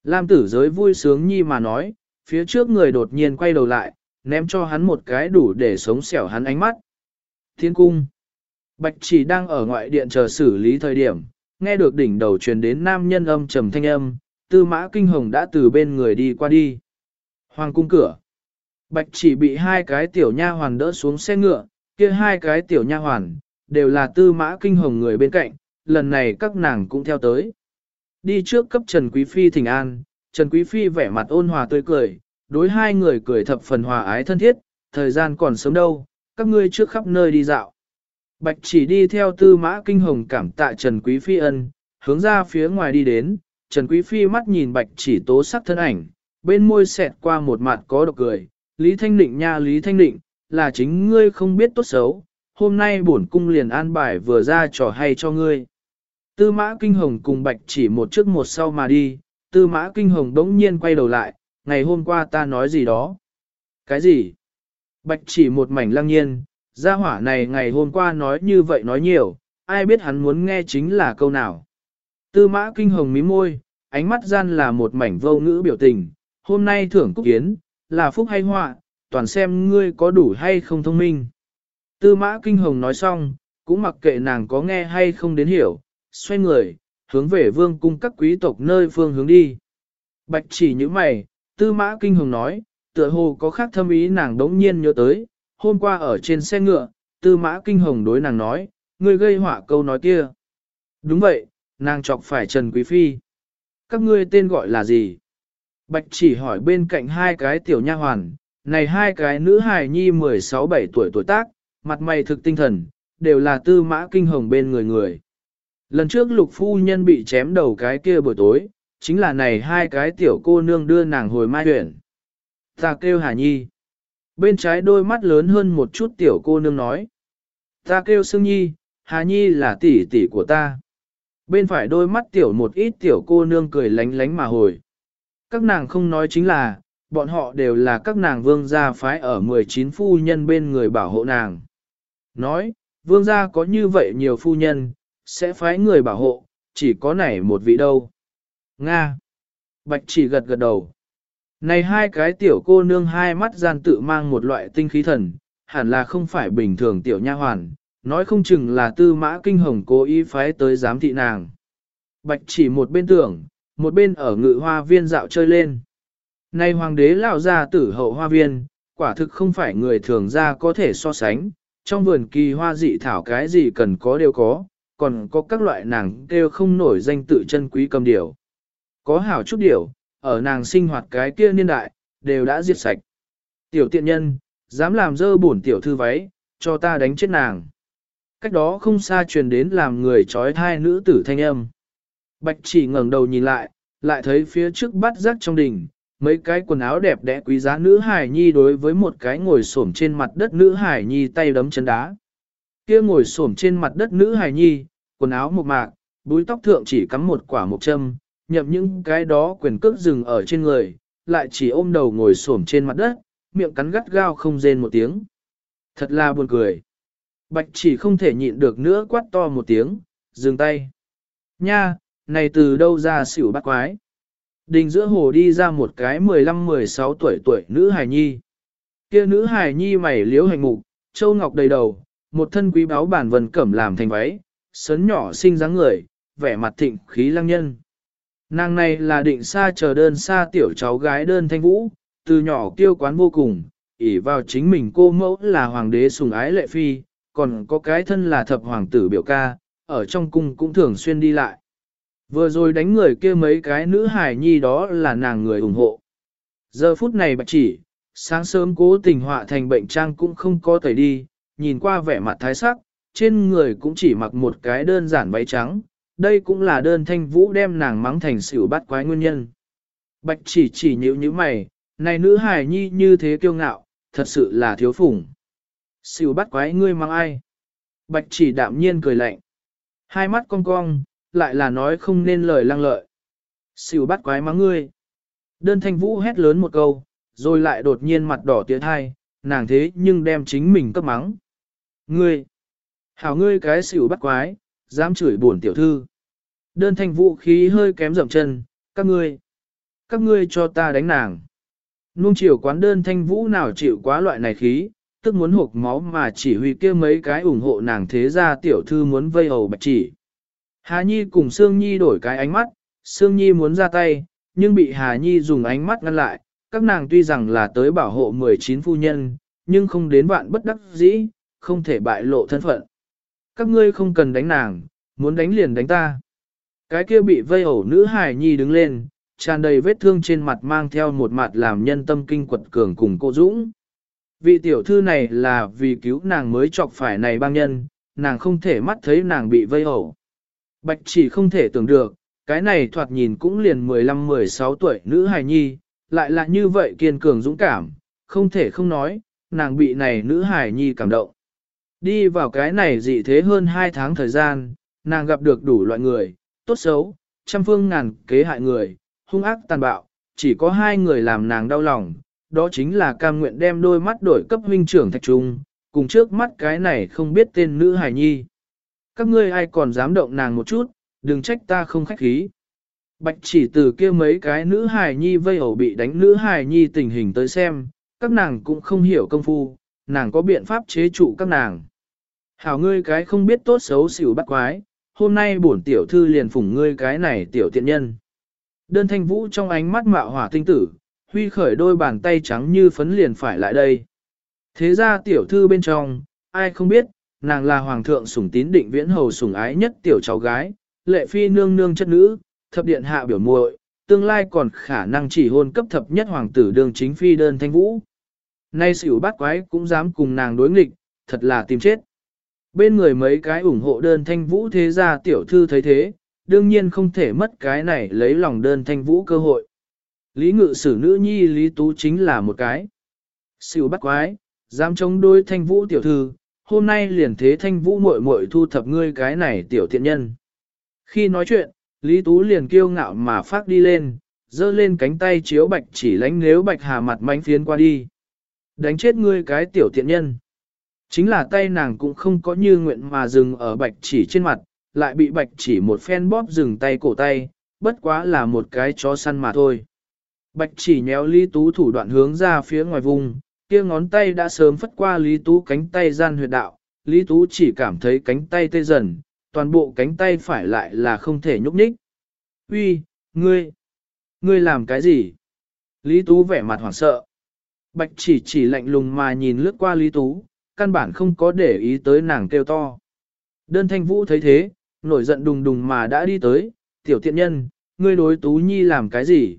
Lam tử giới vui sướng nhi mà nói, phía trước người đột nhiên quay đầu lại, ném cho hắn một cái đủ để sống xẻo hắn ánh mắt. Thiên cung. Bạch chỉ đang ở ngoại điện chờ xử lý thời điểm, nghe được đỉnh đầu truyền đến nam nhân âm trầm thanh âm, tư mã kinh hồng đã từ bên người đi qua đi. Hoàng cung cửa. Bạch chỉ bị hai cái tiểu nha hoàn đỡ xuống xe ngựa, kia hai cái tiểu nha hoàn, đều là tư mã kinh hồng người bên cạnh, lần này các nàng cũng theo tới. Đi trước cấp Trần Quý Phi thỉnh an, Trần Quý Phi vẻ mặt ôn hòa tươi cười, đối hai người cười thập phần hòa ái thân thiết, thời gian còn sớm đâu, các ngươi trước khắp nơi đi dạo. Bạch chỉ đi theo tư mã kinh hồng cảm tạ Trần Quý Phi ân, hướng ra phía ngoài đi đến, Trần Quý Phi mắt nhìn bạch chỉ tố sắc thân ảnh, bên môi xẹt qua một mặt có độc cười, Lý Thanh Định nha Lý Thanh Định, là chính ngươi không biết tốt xấu, hôm nay bổn cung liền an bài vừa ra trò hay cho ngươi. Tư mã kinh hồng cùng bạch chỉ một trước một sau mà đi, tư mã kinh hồng đống nhiên quay đầu lại, ngày hôm qua ta nói gì đó. Cái gì? Bạch chỉ một mảnh lăng nhiên, gia hỏa này ngày hôm qua nói như vậy nói nhiều, ai biết hắn muốn nghe chính là câu nào. Tư mã kinh hồng mí môi, ánh mắt gian là một mảnh vô ngữ biểu tình, hôm nay thưởng cúc kiến, là phúc hay họa, toàn xem ngươi có đủ hay không thông minh. Tư mã kinh hồng nói xong, cũng mặc kệ nàng có nghe hay không đến hiểu, xoay người, hướng về vương cung các quý tộc nơi phương hướng đi. Bạch chỉ như mày, tư mã kinh hồng nói, tựa hồ có khác thâm ý nàng đống nhiên nhớ tới, hôm qua ở trên xe ngựa, tư mã kinh hồng đối nàng nói, ngươi gây họa câu nói kia. Đúng vậy, nàng chọc phải Trần Quý Phi. Các ngươi tên gọi là gì? Bạch chỉ hỏi bên cạnh hai cái tiểu nha hoàn, này hai cái nữ hài nhi 16-17 tuổi tuổi tác, mặt mày thực tinh thần, đều là tư mã kinh hồng bên người người. Lần trước lục phu nhân bị chém đầu cái kia buổi tối, chính là này hai cái tiểu cô nương đưa nàng hồi mai huyện. Ta kêu Hà Nhi. Bên trái đôi mắt lớn hơn một chút tiểu cô nương nói. Ta kêu Sương Nhi, Hà Nhi là tỷ tỷ của ta. Bên phải đôi mắt tiểu một ít tiểu cô nương cười lánh lánh mà hồi. Các nàng không nói chính là, bọn họ đều là các nàng vương gia phái ở 19 phu nhân bên người bảo hộ nàng. Nói, vương gia có như vậy nhiều phu nhân, sẽ phái người bảo hộ, chỉ có này một vị đâu. Nga. Bạch chỉ gật gật đầu. Này hai cái tiểu cô nương hai mắt gian tự mang một loại tinh khí thần, hẳn là không phải bình thường tiểu nha hoàn, nói không chừng là tư mã kinh hồng cố ý phái tới giám thị nàng. Bạch chỉ một bên tưởng, một bên ở ngự hoa viên dạo chơi lên. Này hoàng đế lão ra tử hậu hoa viên, quả thực không phải người thường ra có thể so sánh, trong vườn kỳ hoa dị thảo cái gì cần có đều có, còn có các loại nàng kêu không nổi danh tự chân quý cầm điểu. Có hảo chút điểu, ở nàng sinh hoạt cái kia niên đại, đều đã diệt sạch. Tiểu tiện nhân, dám làm dơ bổn tiểu thư váy, cho ta đánh chết nàng. Cách đó không xa truyền đến làm người trói thai nữ tử thanh âm. Bạch chỉ ngẩng đầu nhìn lại, lại thấy phía trước bắt rắc trong đỉnh, mấy cái quần áo đẹp đẽ quý giá nữ hải nhi đối với một cái ngồi xổm trên mặt đất nữ hải nhi tay đấm chân đá. Kia ngồi xổm trên mặt đất nữ hài nhi, quần áo một mạc, búi tóc thượng chỉ cắm một quả mộc châm, nhậm những cái đó quyền cước rừng ở trên người, lại chỉ ôm đầu ngồi xổm trên mặt đất, miệng cắn gắt gao không rên một tiếng. Thật là buồn cười. Bạch chỉ không thể nhịn được nữa quát to một tiếng, dừng tay. Nha, này từ đâu ra xỉu bắt quái. Đình giữa hồ đi ra một cái 15-16 tuổi tuổi nữ hài nhi. Kia nữ hài nhi mày liếu hành mục, châu ngọc đầy đầu, một thân quý báo bản vần cẩm làm thành váy, sấn nhỏ xinh dáng người, vẻ mặt thịnh khí lăng nhân. Nàng này là định xa chờ đơn xa tiểu cháu gái đơn thanh vũ, từ nhỏ kiêu quán vô cùng, ỷ vào chính mình cô mẫu là hoàng đế sùng ái lệ phi, còn có cái thân là thập hoàng tử biểu ca, ở trong cung cũng thường xuyên đi lại. Vừa rồi đánh người kia mấy cái nữ hài nhi đó là nàng người ủng hộ. Giờ phút này bạch chỉ, sáng sớm cố tình họa thành bệnh trang cũng không có tẩy đi, nhìn qua vẻ mặt thái sắc, trên người cũng chỉ mặc một cái đơn giản váy trắng, đây cũng là đơn thanh vũ đem nàng mắng thành xỉu bắt quái nguyên nhân. Bạch chỉ chỉ nhíu như mày, này nữ hài nhi như thế kiêu ngạo, thật sự là thiếu phủng. Xỉu bắt quái ngươi mắng ai? Bạch chỉ đạm nhiên cười lạnh. Hai mắt cong cong, lại là nói không nên lời lăng lợi. Xỉu bắt quái mắng ngươi. Đơn thanh vũ hét lớn một câu, rồi lại đột nhiên mặt đỏ tiến hai, nàng thế nhưng đem chính mình cấp mắng. Ngươi! Hảo ngươi cái xỉu bắt quái, dám chửi buồn tiểu thư. Đơn thanh vũ khí hơi kém dậm chân, các ngươi. Các ngươi cho ta đánh nàng. Nung chiều quán đơn thanh vũ nào chịu quá loại này khí, tức muốn hộp máu mà chỉ huy kia mấy cái ủng hộ nàng thế ra tiểu thư muốn vây hầu bạch chỉ. Hà Nhi cùng Sương Nhi đổi cái ánh mắt, Sương Nhi muốn ra tay, nhưng bị Hà Nhi dùng ánh mắt ngăn lại, các nàng tuy rằng là tới bảo hộ 19 phu nhân, nhưng không đến vạn bất đắc dĩ, không thể bại lộ thân phận. Các ngươi không cần đánh nàng, muốn đánh liền đánh ta. Cái kia bị vây ẩu nữ Hải Nhi đứng lên, tràn đầy vết thương trên mặt mang theo một mặt làm nhân tâm kinh quật cường cùng cô Dũng. Vị tiểu thư này là vì cứu nàng mới chọc phải này băng nhân, nàng không thể mắt thấy nàng bị vây ẩu. Bạch chỉ không thể tưởng được, cái này thoạt nhìn cũng liền 15-16 tuổi nữ hài nhi, lại là như vậy kiên cường dũng cảm, không thể không nói, nàng bị này nữ hài nhi cảm động. Đi vào cái này dị thế hơn 2 tháng thời gian, nàng gặp được đủ loại người, tốt xấu, trăm phương ngàn kế hại người, hung ác tàn bạo, chỉ có hai người làm nàng đau lòng, đó chính là cam nguyện đem đôi mắt đổi cấp huynh trưởng thạch trung, cùng trước mắt cái này không biết tên nữ hài nhi các ngươi ai còn dám động nàng một chút, đừng trách ta không khách khí. Bạch chỉ từ kia mấy cái nữ hài nhi vây ẩu bị đánh nữ hài nhi tình hình tới xem, các nàng cũng không hiểu công phu, nàng có biện pháp chế trụ các nàng. Hảo ngươi cái không biết tốt xấu xỉu bắt quái, hôm nay bổn tiểu thư liền phủng ngươi cái này tiểu tiện nhân. Đơn thanh vũ trong ánh mắt mạo hỏa tinh tử, huy khởi đôi bàn tay trắng như phấn liền phải lại đây. Thế ra tiểu thư bên trong, ai không biết, nàng là hoàng thượng sủng tín định viễn hầu sủng ái nhất tiểu cháu gái, lệ phi nương nương chất nữ, thập điện hạ biểu muội, tương lai còn khả năng chỉ hôn cấp thập nhất hoàng tử đường chính phi đơn thanh vũ. Nay xỉu bát quái cũng dám cùng nàng đối nghịch, thật là tìm chết. Bên người mấy cái ủng hộ đơn thanh vũ thế ra tiểu thư thấy thế, đương nhiên không thể mất cái này lấy lòng đơn thanh vũ cơ hội. Lý ngự sử nữ nhi Lý Tú chính là một cái. Xỉu bắt quái, dám chống đôi thanh vũ tiểu thư, hôm nay liền thế thanh vũ muội muội thu thập ngươi cái này tiểu thiện nhân. Khi nói chuyện, Lý Tú liền kiêu ngạo mà phát đi lên, giơ lên cánh tay chiếu bạch chỉ lánh nếu bạch hà mặt mánh phiến qua đi. Đánh chết ngươi cái tiểu thiện nhân. Chính là tay nàng cũng không có như nguyện mà dừng ở bạch chỉ trên mặt, lại bị bạch chỉ một phen bóp dừng tay cổ tay, bất quá là một cái chó săn mà thôi. Bạch chỉ nhéo Lý Tú thủ đoạn hướng ra phía ngoài vùng, kia ngón tay đã sớm phất qua Lý Tú cánh tay gian huyệt đạo, Lý Tú chỉ cảm thấy cánh tay tê dần, toàn bộ cánh tay phải lại là không thể nhúc nhích. Uy, ngươi, ngươi làm cái gì? Lý Tú vẻ mặt hoảng sợ. Bạch chỉ chỉ lạnh lùng mà nhìn lướt qua Lý Tú, căn bản không có để ý tới nàng kêu to. Đơn thanh vũ thấy thế, nổi giận đùng đùng mà đã đi tới, tiểu Tiện nhân, ngươi đối Tú Nhi làm cái gì?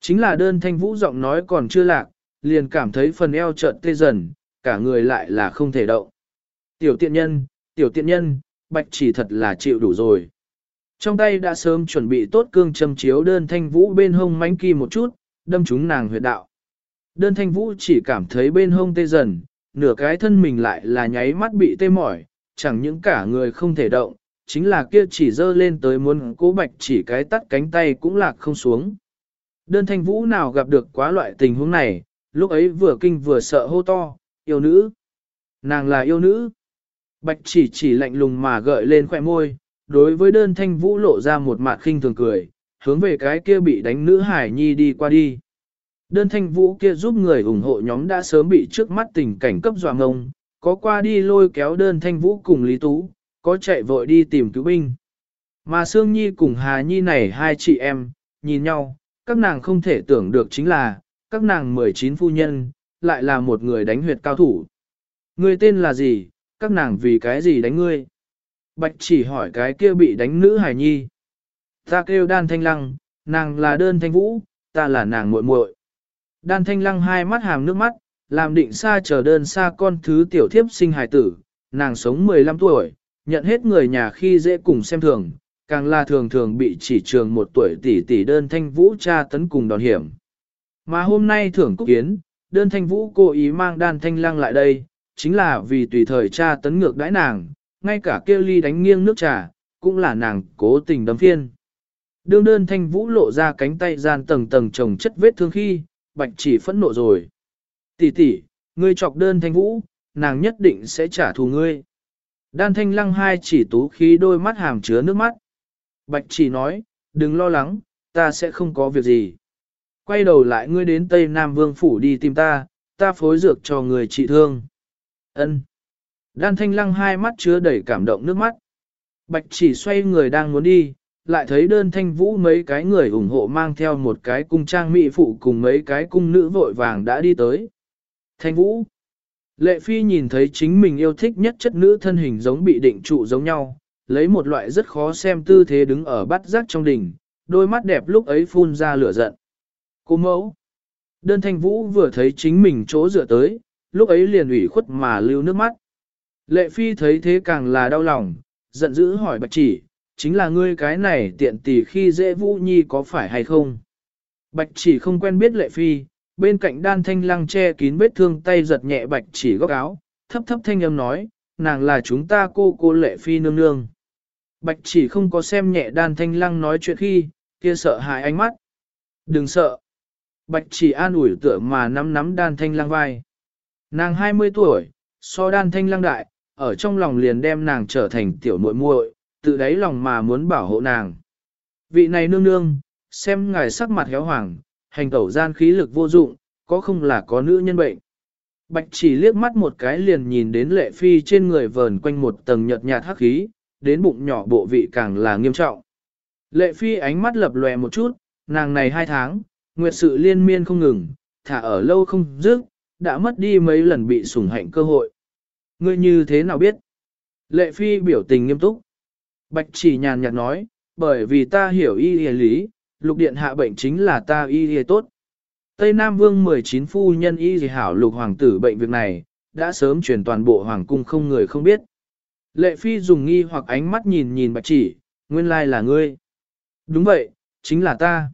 Chính là đơn thanh vũ giọng nói còn chưa lạc, liền cảm thấy phần eo trợn tê dần, cả người lại là không thể động. Tiểu tiện nhân, tiểu tiện nhân, bạch chỉ thật là chịu đủ rồi. Trong tay đã sớm chuẩn bị tốt cương châm chiếu đơn thanh vũ bên hông mánh kỳ một chút, đâm trúng nàng huyệt đạo. Đơn thanh vũ chỉ cảm thấy bên hông tê dần, nửa cái thân mình lại là nháy mắt bị tê mỏi, chẳng những cả người không thể động, chính là kia chỉ dơ lên tới muốn cố bạch chỉ cái tắt cánh tay cũng lạc không xuống. Đơn thanh vũ nào gặp được quá loại tình huống này, lúc ấy vừa kinh vừa sợ hô to, yêu nữ. Nàng là yêu nữ. Bạch chỉ chỉ lạnh lùng mà gợi lên khỏe môi, đối với đơn thanh vũ lộ ra một mặt khinh thường cười, hướng về cái kia bị đánh nữ hải nhi đi qua đi. Đơn thanh vũ kia giúp người ủng hộ nhóm đã sớm bị trước mắt tình cảnh cấp dọa ngông, có qua đi lôi kéo đơn thanh vũ cùng Lý Tú, có chạy vội đi tìm cứu binh. Mà Sương Nhi cùng Hà Nhi này hai chị em, nhìn nhau, các nàng không thể tưởng được chính là, các nàng 19 phu nhân, lại là một người đánh huyệt cao thủ. Người tên là gì, các nàng vì cái gì đánh ngươi? Bạch chỉ hỏi cái kia bị đánh nữ hải nhi. Ta kêu đan thanh lăng, nàng là đơn thanh vũ, ta là nàng muội muội. Đan thanh lăng hai mắt hàm nước mắt, làm định xa chờ đơn xa con thứ tiểu thiếp sinh hài tử, nàng sống 15 tuổi, nhận hết người nhà khi dễ cùng xem thường, càng là thường thường bị chỉ trường một tuổi tỷ tỷ đơn thanh vũ cha tấn cùng đòn hiểm. Mà hôm nay thưởng cúc kiến, đơn thanh vũ cố ý mang đan thanh lăng lại đây, chính là vì tùy thời cha tấn ngược đãi nàng, ngay cả kêu ly đánh nghiêng nước trà, cũng là nàng cố tình đấm phiên. Đương đơn thanh vũ lộ ra cánh tay gian tầng tầng chồng chất vết thương khi, bạch chỉ phẫn nộ rồi. Tỷ tỷ, ngươi chọc đơn thanh vũ, nàng nhất định sẽ trả thù ngươi. Đan thanh lăng hai chỉ tú khí đôi mắt hàm chứa nước mắt. Bạch chỉ nói, đừng lo lắng, ta sẽ không có việc gì. Quay đầu lại ngươi đến Tây Nam Vương Phủ đi tìm ta, ta phối dược cho người trị thương. Ân. Đan thanh lăng hai mắt chứa đầy cảm động nước mắt. Bạch chỉ xoay người đang muốn đi, lại thấy đơn thanh vũ mấy cái người ủng hộ mang theo một cái cung trang mỹ phụ cùng mấy cái cung nữ vội vàng đã đi tới. Thanh vũ. Lệ phi nhìn thấy chính mình yêu thích nhất chất nữ thân hình giống bị định trụ giống nhau, lấy một loại rất khó xem tư thế đứng ở bắt giác trong đỉnh, đôi mắt đẹp lúc ấy phun ra lửa giận. Cô mẫu. Đơn thanh vũ vừa thấy chính mình chỗ dựa tới, lúc ấy liền ủy khuất mà lưu nước mắt. Lệ phi thấy thế càng là đau lòng, giận dữ hỏi bạch chỉ, chính là ngươi cái này tiện tỷ khi dễ vũ nhi có phải hay không? Bạch chỉ không quen biết lệ phi, bên cạnh đan thanh lăng che kín vết thương tay giật nhẹ bạch chỉ góc áo, thấp thấp thanh âm nói, nàng là chúng ta cô cô lệ phi nương nương. Bạch chỉ không có xem nhẹ đan thanh lăng nói chuyện khi, kia sợ hãi ánh mắt. Đừng sợ. Bạch chỉ an ủi tựa mà nắm nắm đan thanh lăng vai. Nàng 20 tuổi, so đan thanh lăng đại, ở trong lòng liền đem nàng trở thành tiểu muội muội, tự đáy lòng mà muốn bảo hộ nàng. Vị này nương nương, xem ngài sắc mặt héo hoàng, hành tẩu gian khí lực vô dụng, có không là có nữ nhân bệnh. Bạch chỉ liếc mắt một cái liền nhìn đến lệ phi trên người vờn quanh một tầng nhợt nhạt hắc khí, đến bụng nhỏ bộ vị càng là nghiêm trọng. Lệ phi ánh mắt lập lòe một chút, nàng này hai tháng, nguyệt sự liên miên không ngừng, thả ở lâu không dứt, đã mất đi mấy lần bị sủng hạnh cơ hội. Ngươi như thế nào biết? Lệ phi biểu tình nghiêm túc. Bạch chỉ nhàn nhạt nói, bởi vì ta hiểu y y lý, lục điện hạ bệnh chính là ta y y tốt. Tây Nam Vương 19 phu nhân y y hảo lục hoàng tử bệnh việc này, đã sớm truyền toàn bộ hoàng cung không người không biết. Lệ phi dùng nghi hoặc ánh mắt nhìn nhìn bạch chỉ, nguyên lai là ngươi. Đúng vậy, chính là ta.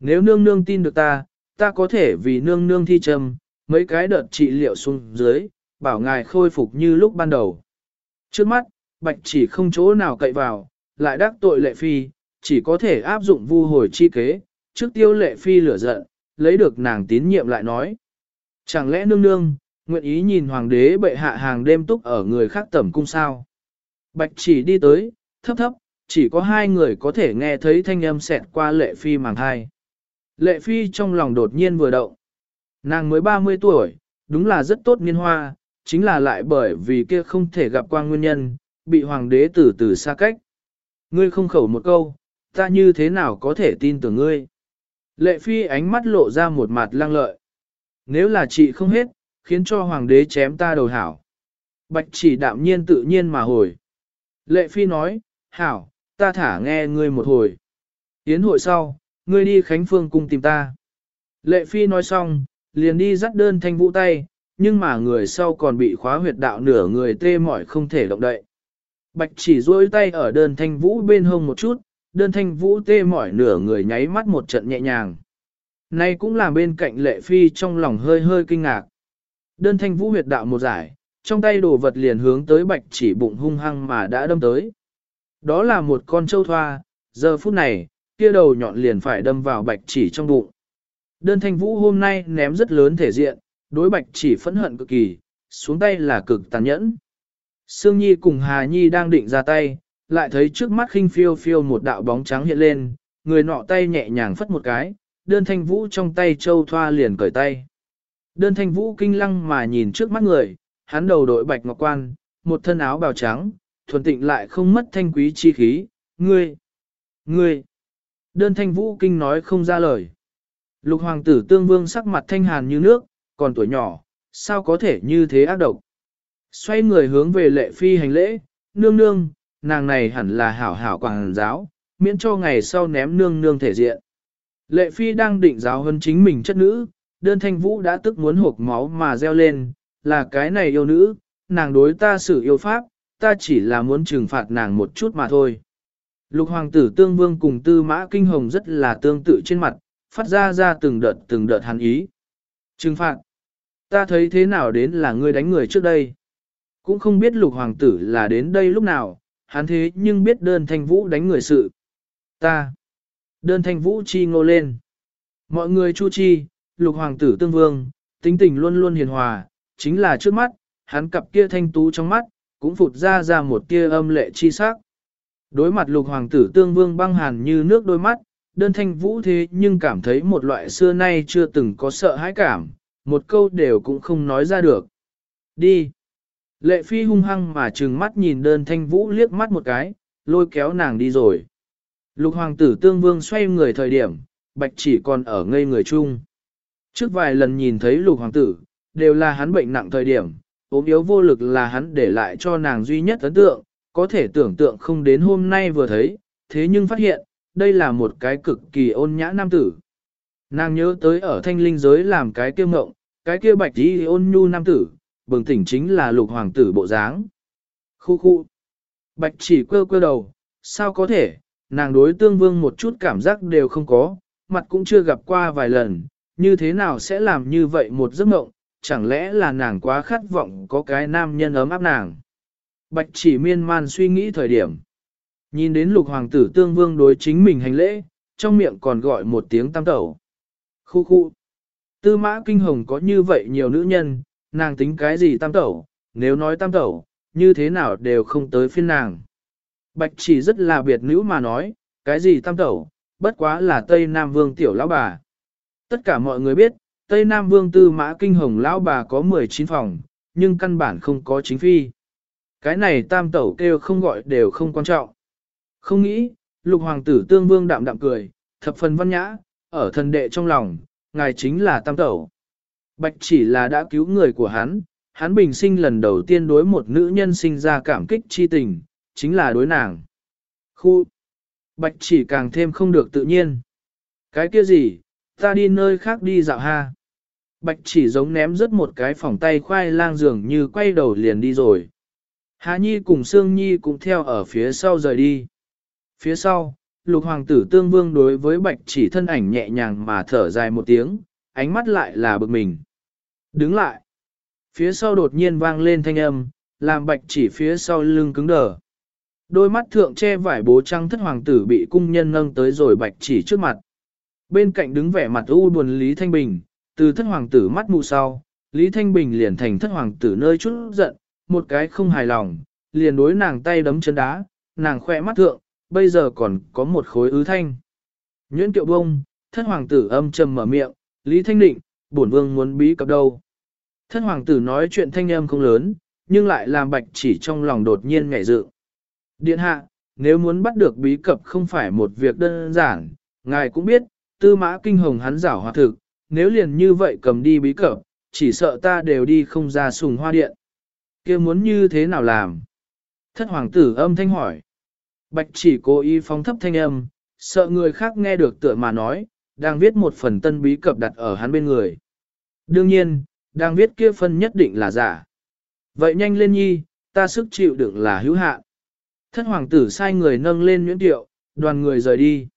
Nếu nương nương tin được ta, ta có thể vì nương nương thi trầm, mấy cái đợt trị liệu xuống dưới, bảo ngài khôi phục như lúc ban đầu. Trước mắt, bạch chỉ không chỗ nào cậy vào, lại đắc tội lệ phi, chỉ có thể áp dụng vu hồi chi kế, trước tiêu lệ phi lửa giận, lấy được nàng tín nhiệm lại nói. Chẳng lẽ nương nương, nguyện ý nhìn hoàng đế bệ hạ hàng đêm túc ở người khác tẩm cung sao? Bạch chỉ đi tới, thấp thấp, chỉ có hai người có thể nghe thấy thanh âm xẹt qua lệ phi màng thai. Lệ phi trong lòng đột nhiên vừa động. Nàng mới 30 tuổi, đúng là rất tốt niên hoa, chính là lại bởi vì kia không thể gặp qua nguyên nhân, bị hoàng đế từ từ xa cách. Ngươi không khẩu một câu, ta như thế nào có thể tin tưởng ngươi? Lệ phi ánh mắt lộ ra một mặt lăng lợi. Nếu là chị không hết, khiến cho hoàng đế chém ta đầu hảo. Bạch chỉ đạm nhiên tự nhiên mà hồi. Lệ phi nói, hảo, ta thả nghe ngươi một hồi. Yến hội sau, ngươi đi Khánh Phương cung tìm ta. Lệ phi nói xong, liền đi dắt đơn thanh vũ tay, nhưng mà người sau còn bị khóa huyệt đạo nửa người tê mỏi không thể động đậy. Bạch chỉ duỗi tay ở đơn thanh vũ bên hông một chút, đơn thanh vũ tê mỏi nửa người nháy mắt một trận nhẹ nhàng. Này cũng làm bên cạnh lệ phi trong lòng hơi hơi kinh ngạc. Đơn thanh vũ huyệt đạo một giải, trong tay đồ vật liền hướng tới bạch chỉ bụng hung hăng mà đã đâm tới. Đó là một con trâu thoa, giờ phút này, kia đầu nhọn liền phải đâm vào bạch chỉ trong bụng. Đơn thanh vũ hôm nay ném rất lớn thể diện, đối bạch chỉ phẫn hận cực kỳ, xuống tay là cực tàn nhẫn. Sương Nhi cùng Hà Nhi đang định ra tay, lại thấy trước mắt khinh phiêu phiêu một đạo bóng trắng hiện lên, người nọ tay nhẹ nhàng phất một cái, đơn thanh vũ trong tay châu thoa liền cởi tay. Đơn thanh vũ kinh lăng mà nhìn trước mắt người, hắn đầu đội bạch ngọc quan, một thân áo bào trắng, thuần tịnh lại không mất thanh quý chi khí, ngươi, ngươi. Đơn thanh vũ kinh nói không ra lời. Lục hoàng tử tương vương sắc mặt thanh hàn như nước, còn tuổi nhỏ, sao có thể như thế ác độc. Xoay người hướng về lệ phi hành lễ, nương nương, nàng này hẳn là hảo hảo quảng giáo, miễn cho ngày sau ném nương nương thể diện. Lệ phi đang định giáo hơn chính mình chất nữ, đơn thanh vũ đã tức muốn hộp máu mà reo lên, là cái này yêu nữ, nàng đối ta xử yêu pháp, ta chỉ là muốn trừng phạt nàng một chút mà thôi. Lục hoàng tử tương vương cùng tư mã kinh hồng rất là tương tự trên mặt, phát ra ra từng đợt từng đợt hắn ý. Trừng phạt, ta thấy thế nào đến là ngươi đánh người trước đây. Cũng không biết lục hoàng tử là đến đây lúc nào, hắn thế nhưng biết đơn thanh vũ đánh người sự. Ta, đơn thanh vũ chi ngô lên. Mọi người chu chi, lục hoàng tử tương vương, tính tình luôn luôn hiền hòa, chính là trước mắt, hắn cặp kia thanh tú trong mắt, cũng phụt ra ra một tia âm lệ chi sắc. Đối mặt lục hoàng tử tương vương băng hàn như nước đôi mắt, đơn thanh vũ thế nhưng cảm thấy một loại xưa nay chưa từng có sợ hãi cảm, một câu đều cũng không nói ra được. Đi! Lệ phi hung hăng mà trừng mắt nhìn đơn thanh vũ liếc mắt một cái, lôi kéo nàng đi rồi. Lục hoàng tử tương vương xoay người thời điểm, bạch chỉ còn ở ngây người chung. Trước vài lần nhìn thấy lục hoàng tử, đều là hắn bệnh nặng thời điểm, ốm yếu vô lực là hắn để lại cho nàng duy nhất ấn tượng, có thể tưởng tượng không đến hôm nay vừa thấy, thế nhưng phát hiện, đây là một cái cực kỳ ôn nhã nam tử. Nàng nhớ tới ở thanh linh giới làm cái kia mộng, cái kia bạch đi ôn nhu nam tử, bừng tỉnh chính là lục hoàng tử bộ dáng. Khu khu. Bạch chỉ quơ quơ đầu, sao có thể, nàng đối tương vương một chút cảm giác đều không có, mặt cũng chưa gặp qua vài lần, như thế nào sẽ làm như vậy một giấc mộng, chẳng lẽ là nàng quá khát vọng có cái nam nhân ấm áp nàng. Bạch chỉ miên man suy nghĩ thời điểm. Nhìn đến lục hoàng tử tương vương đối chính mình hành lễ, trong miệng còn gọi một tiếng tam tẩu. Khu khu. Tư mã kinh hồng có như vậy nhiều nữ nhân, nàng tính cái gì tam tẩu, nếu nói tam tẩu, như thế nào đều không tới phiên nàng. Bạch chỉ rất là biệt nữ mà nói, cái gì tam tẩu, bất quá là Tây Nam Vương tiểu lão bà. Tất cả mọi người biết, Tây Nam Vương Tư Mã Kinh Hồng lão bà có 19 phòng, nhưng căn bản không có chính phi. Cái này tam tẩu kêu không gọi đều không quan trọng. Không nghĩ, lục hoàng tử tương vương đạm đạm cười, thập phần văn nhã, ở thần đệ trong lòng, ngài chính là tam tẩu. Bạch chỉ là đã cứu người của hắn, hắn bình sinh lần đầu tiên đối một nữ nhân sinh ra cảm kích chi tình, chính là đối nàng. Khu! Bạch chỉ càng thêm không được tự nhiên. Cái kia gì, ta đi nơi khác đi dạo ha. Bạch chỉ giống ném rớt một cái phòng tay khoai lang dường như quay đầu liền đi rồi. Hà Nhi cùng Sương Nhi cũng theo ở phía sau rời đi. Phía sau, lục hoàng tử tương vương đối với bạch chỉ thân ảnh nhẹ nhàng mà thở dài một tiếng, ánh mắt lại là bực mình. Đứng lại. Phía sau đột nhiên vang lên thanh âm, làm bạch chỉ phía sau lưng cứng đờ. Đôi mắt thượng che vải bố trăng thất hoàng tử bị cung nhân nâng tới rồi bạch chỉ trước mặt. Bên cạnh đứng vẻ mặt u buồn Lý Thanh Bình, từ thất hoàng tử mắt mù sau, Lý Thanh Bình liền thành thất hoàng tử nơi chút giận, một cái không hài lòng, liền đối nàng tay đấm chân đá, nàng khoe mắt thượng, bây giờ còn có một khối ứ thanh. Nhuyễn kiệu bông, thất hoàng tử âm trầm mở miệng, Lý Thanh Định, bổn vương muốn bí cập đâu. Thất hoàng tử nói chuyện thanh âm không lớn, nhưng lại làm bạch chỉ trong lòng đột nhiên ngảy dự. Điện hạ, nếu muốn bắt được bí cập không phải một việc đơn giản, ngài cũng biết, tư mã kinh hồng hắn giảo hòa thực, nếu liền như vậy cầm đi bí cập, chỉ sợ ta đều đi không ra sùng hoa điện. kia muốn như thế nào làm? Thất hoàng tử âm thanh hỏi. Bạch chỉ cố ý phóng thấp thanh âm, sợ người khác nghe được tựa mà nói, đang viết một phần tân bí cập đặt ở hắn bên người. Đương nhiên, đang viết kia phân nhất định là giả. Vậy nhanh lên nhi, ta sức chịu đựng là hữu hạn. Thất hoàng tử sai người nâng lên nhuyễn tiệu, đoàn người rời đi.